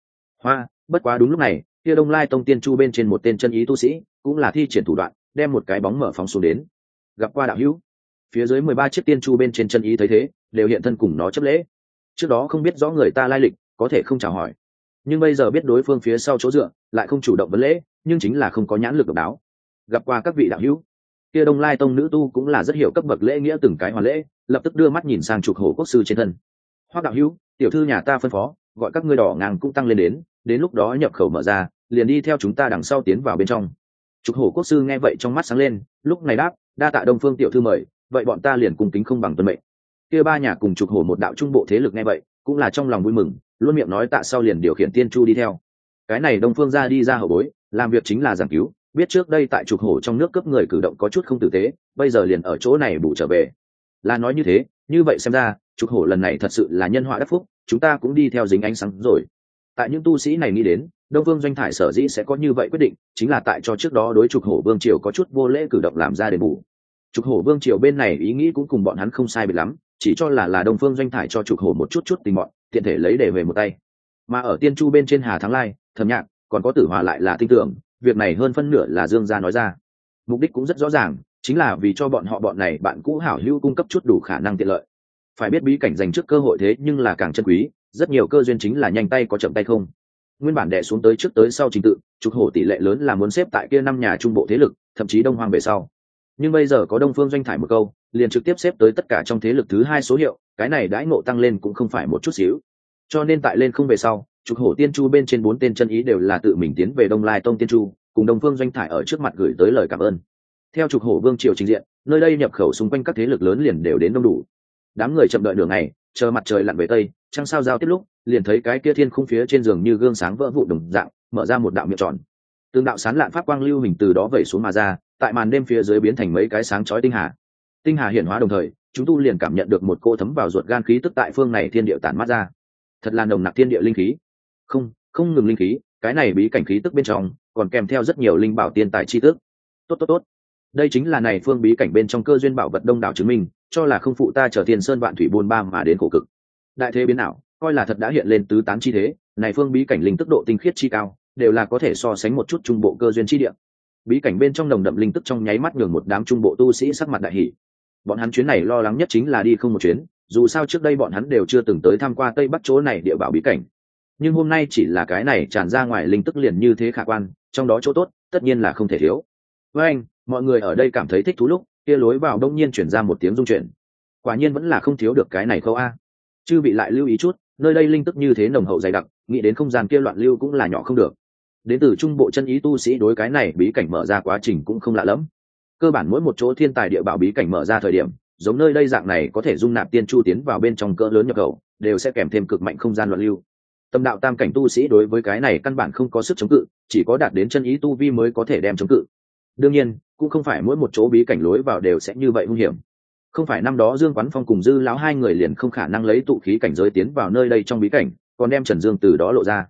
Speaker 1: Hoa bất quá đúng lúc này, kia đông lai tông tiên chu bên trên một tên chân ý tu sĩ, cũng là thi triển thủ đoạn, đem một cái bóng mở phóng xuống đến. Gặp qua đạo hữu. Phía dưới mười ba chiếc tiên chu bên trên chân ý thấy thế, đều hiện thân cùng nó chấp lễ. Trước đó không biết rõ người ta lai lịch, có thể không chào hỏi. Nhưng bây giờ biết đối phương phía sau chỗ dựa, lại không chủ động vấn lễ, nhưng chính là không có nhãn lực độc đáo. Gặp qua các vị đạo hữu. Kia đông lai tông nữ tu cũng là rất hiểu cấp bậc lễ nghĩa từng cái hoàn lễ, lập tức đưa mắt nhìn sang trục hổ quốc sư trên thân. Hoác đạo hữu, tiểu thư nhà ta phân phó, gọi các ngươi đỏ ngang cũng tăng lên đến đến lúc đó nhập khẩu mở ra, liền đi theo chúng ta đằng sau tiến vào bên trong. Trục hổ quốc sư nghe vậy trong mắt sáng lên, lúc này đáp, đa tạ đông phương tiểu thư mời, vậy bọn ta liền cùng kính không bằng tuân mệnh. Kia ba nhà cùng trục hổ một đạo trung bộ thế lực nghe vậy, cũng là trong lòng vui mừng, luôn miệng nói tạ sau liền điều khiển tiên chu đi theo. Cái này đông phương ra đi ra hậu bối, làm việc chính là giảng cứu, biết trước đây tại trục hổ trong nước cấp người cử động có chút không tử tế, bây giờ liền ở chỗ này bù trở về. Là nói như thế, như vậy xem ra, trục hổ lần này thật sự là nhân họa đắc phúc, chúng ta cũng đi theo dính ánh sáng rồi tại những tu sĩ này nghĩ đến, đông vương doanh thải sở dĩ sẽ có như vậy quyết định, chính là tại cho trước đó đối trục hổ vương triều có chút vô lễ cử động làm ra đền bù. Trục hổ vương triều bên này ý nghĩ cũng cùng bọn hắn không sai biệt lắm, chỉ cho là là đông phương doanh thải cho trục hổ một chút chút tình bọn, tiện thể lấy để về một tay. Mà ở tiên chu bên trên hà thắng lai thầm nhạc, còn có tử hòa lại là tin tưởng, việc này hơn phân nửa là dương gia nói ra. Mục đích cũng rất rõ ràng, chính là vì cho bọn họ bọn này bạn cũ hảo hữu cung cấp chút đủ khả năng tiện lợi. Phải biết bí cảnh dành trước cơ hội thế nhưng là càng chân quý rất nhiều cơ duyên chính là nhanh tay có chậm tay không. Nguyên bản đệ xuống tới trước tới sau trình tự, trục hổ tỷ lệ lớn là muốn xếp tại kia năm nhà trung bộ thế lực, thậm chí đông hoang về sau. Nhưng bây giờ có đông phương doanh thải một câu, liền trực tiếp xếp tới tất cả trong thế lực thứ hai số hiệu, cái này đãi ngộ tăng lên cũng không phải một chút xíu. Cho nên tại lên không về sau, trục hổ tiên chu bên trên bốn tên chân ý đều là tự mình tiến về đông lai tông tiên chu, cùng đông phương doanh thải ở trước mặt gửi tới lời cảm ơn. Theo trục hổ vương triều trình diện, nơi đây nhập khẩu xung quanh các thế lực lớn liền đều đến đông đủ. Đám người chậm đợi đường này chờ mặt trời lặn về tây, trăng sao giao tiếp lúc, liền thấy cái kia thiên khung phía trên giường như gương sáng vỡ vụ đồng dạng, mở ra một đạo miệng tròn. Tương đạo sán lạn pháp quang lưu hình từ đó vẩy xuống mà ra, tại màn đêm phía dưới biến thành mấy cái sáng chói tinh hà. Tinh hà hiển hóa đồng thời, chúng tu liền cảm nhận được một cô thấm vào ruột gan khí tức tại phương này thiên địa tản mát ra. Thật là nồng nặc thiên địa linh khí. Không không ngừng linh khí, cái này bí cảnh khí tức bên trong, còn kèm theo rất nhiều linh bảo tiên tài chi tức. Tốt tốt tốt đây chính là này phương bí cảnh bên trong cơ duyên bảo vật đông đảo chứng minh, cho là không phụ ta trở thiên sơn vạn thủy buôn ba mà đến khổ cực. Đại thế biến nào coi là thật đã hiện lên tứ tán chi thế, này phương bí cảnh linh tức độ tinh khiết chi cao, đều là có thể so sánh một chút trung bộ cơ duyên chi địa. Bí cảnh bên trong nồng đậm linh tức trong nháy mắt nhường một đám trung bộ tu sĩ sắc mặt đại hỷ bọn hắn chuyến này lo lắng nhất chính là đi không một chuyến, dù sao trước đây bọn hắn đều chưa từng tới tham q u a tây bắc chỗ này địa bảo bí cảnh. Nhưng hôm nay chỉ là cái này tràn ra ngoài linh tức liền như thế khả quan, trong đó chỗ tốt, tất nhiên là không thể thiếu. Với anh mọi người ở đây cảm thấy thích thú lúc, kia lối vào đông nhiên chuyển ra một tiếng rung chuyển. Quả nhiên vẫn là không thiếu được cái này khâu a. Chư bị lại lưu ý chút, nơi đây linh tức như thế nồng hậu dày đặc, nghĩ đến không gian kia loạn lưu cũng là nhỏ không được. Đến từ trung bộ chân ý tu sĩ đối cái này bí cảnh mở ra quá trình cũng không lạ lẫm. Cơ bản mỗi một chỗ thiên tài địa bảo bí cảnh mở ra thời điểm, giống nơi đây dạng này có thể dung nạp tiên chu tiến vào bên trong cỡ lớn nhập khẩu, đều sẽ kèm thêm cực mạnh không gian loạn lưu. Tâm đạo tam cảnh tu sĩ đối với cái này căn bản không có sức chống cự, chỉ có đạt đến chân ý tu vi mới có thể đem chống cự đương nhiên, cũng không phải mỗi một chỗ bí cảnh lối vào đều sẽ như vậy hung hiểm. Không phải năm đó dương quán phong cùng dư lão hai người liền không khả năng lấy tụ khí cảnh giới tiến vào nơi đây trong bí cảnh, còn đem trần dương từ đó lộ ra.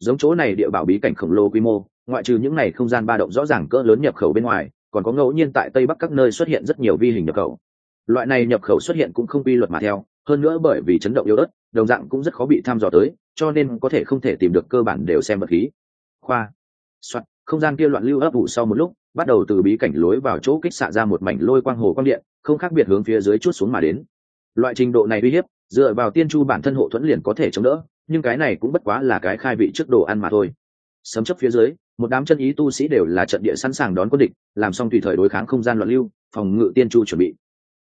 Speaker 1: Giống chỗ này địa bảo bí cảnh khổng lồ quy mô, ngoại trừ những này không gian ba động rõ ràng cỡ lớn nhập khẩu bên ngoài, còn có ngẫu nhiên tại tây bắc các nơi xuất hiện rất nhiều vi hình nhập khẩu. Loại này nhập khẩu xuất hiện cũng không quy luật mà theo, hơn nữa bởi vì chấn động yếu đất đồng dạng cũng rất khó bị thăm dò tới, cho nên có thể không thể tìm được cơ bản đều xem vật khí. Khoa. Soạn không gian kia loạn lưu ấp ủ sau một lúc, bắt đầu từ bí cảnh lối vào chỗ kích xạ ra một mảnh lôi quang hồ quang điện, không khác biệt hướng phía dưới chút xuống mà đến. Loại trình độ này uy hiếp, dựa vào tiên chu bản thân hộ thuẫn liền có thể chống đỡ, nhưng cái này cũng bất quá là cái khai vị trước đồ ăn mà thôi. Sấm chấp phía dưới, một đám chân ý tu sĩ đều là trận địa sẵn sàng đón quân địch, làm xong tùy thời đối kháng không gian loạn lưu, phòng ngự tiên chu chuẩn bị.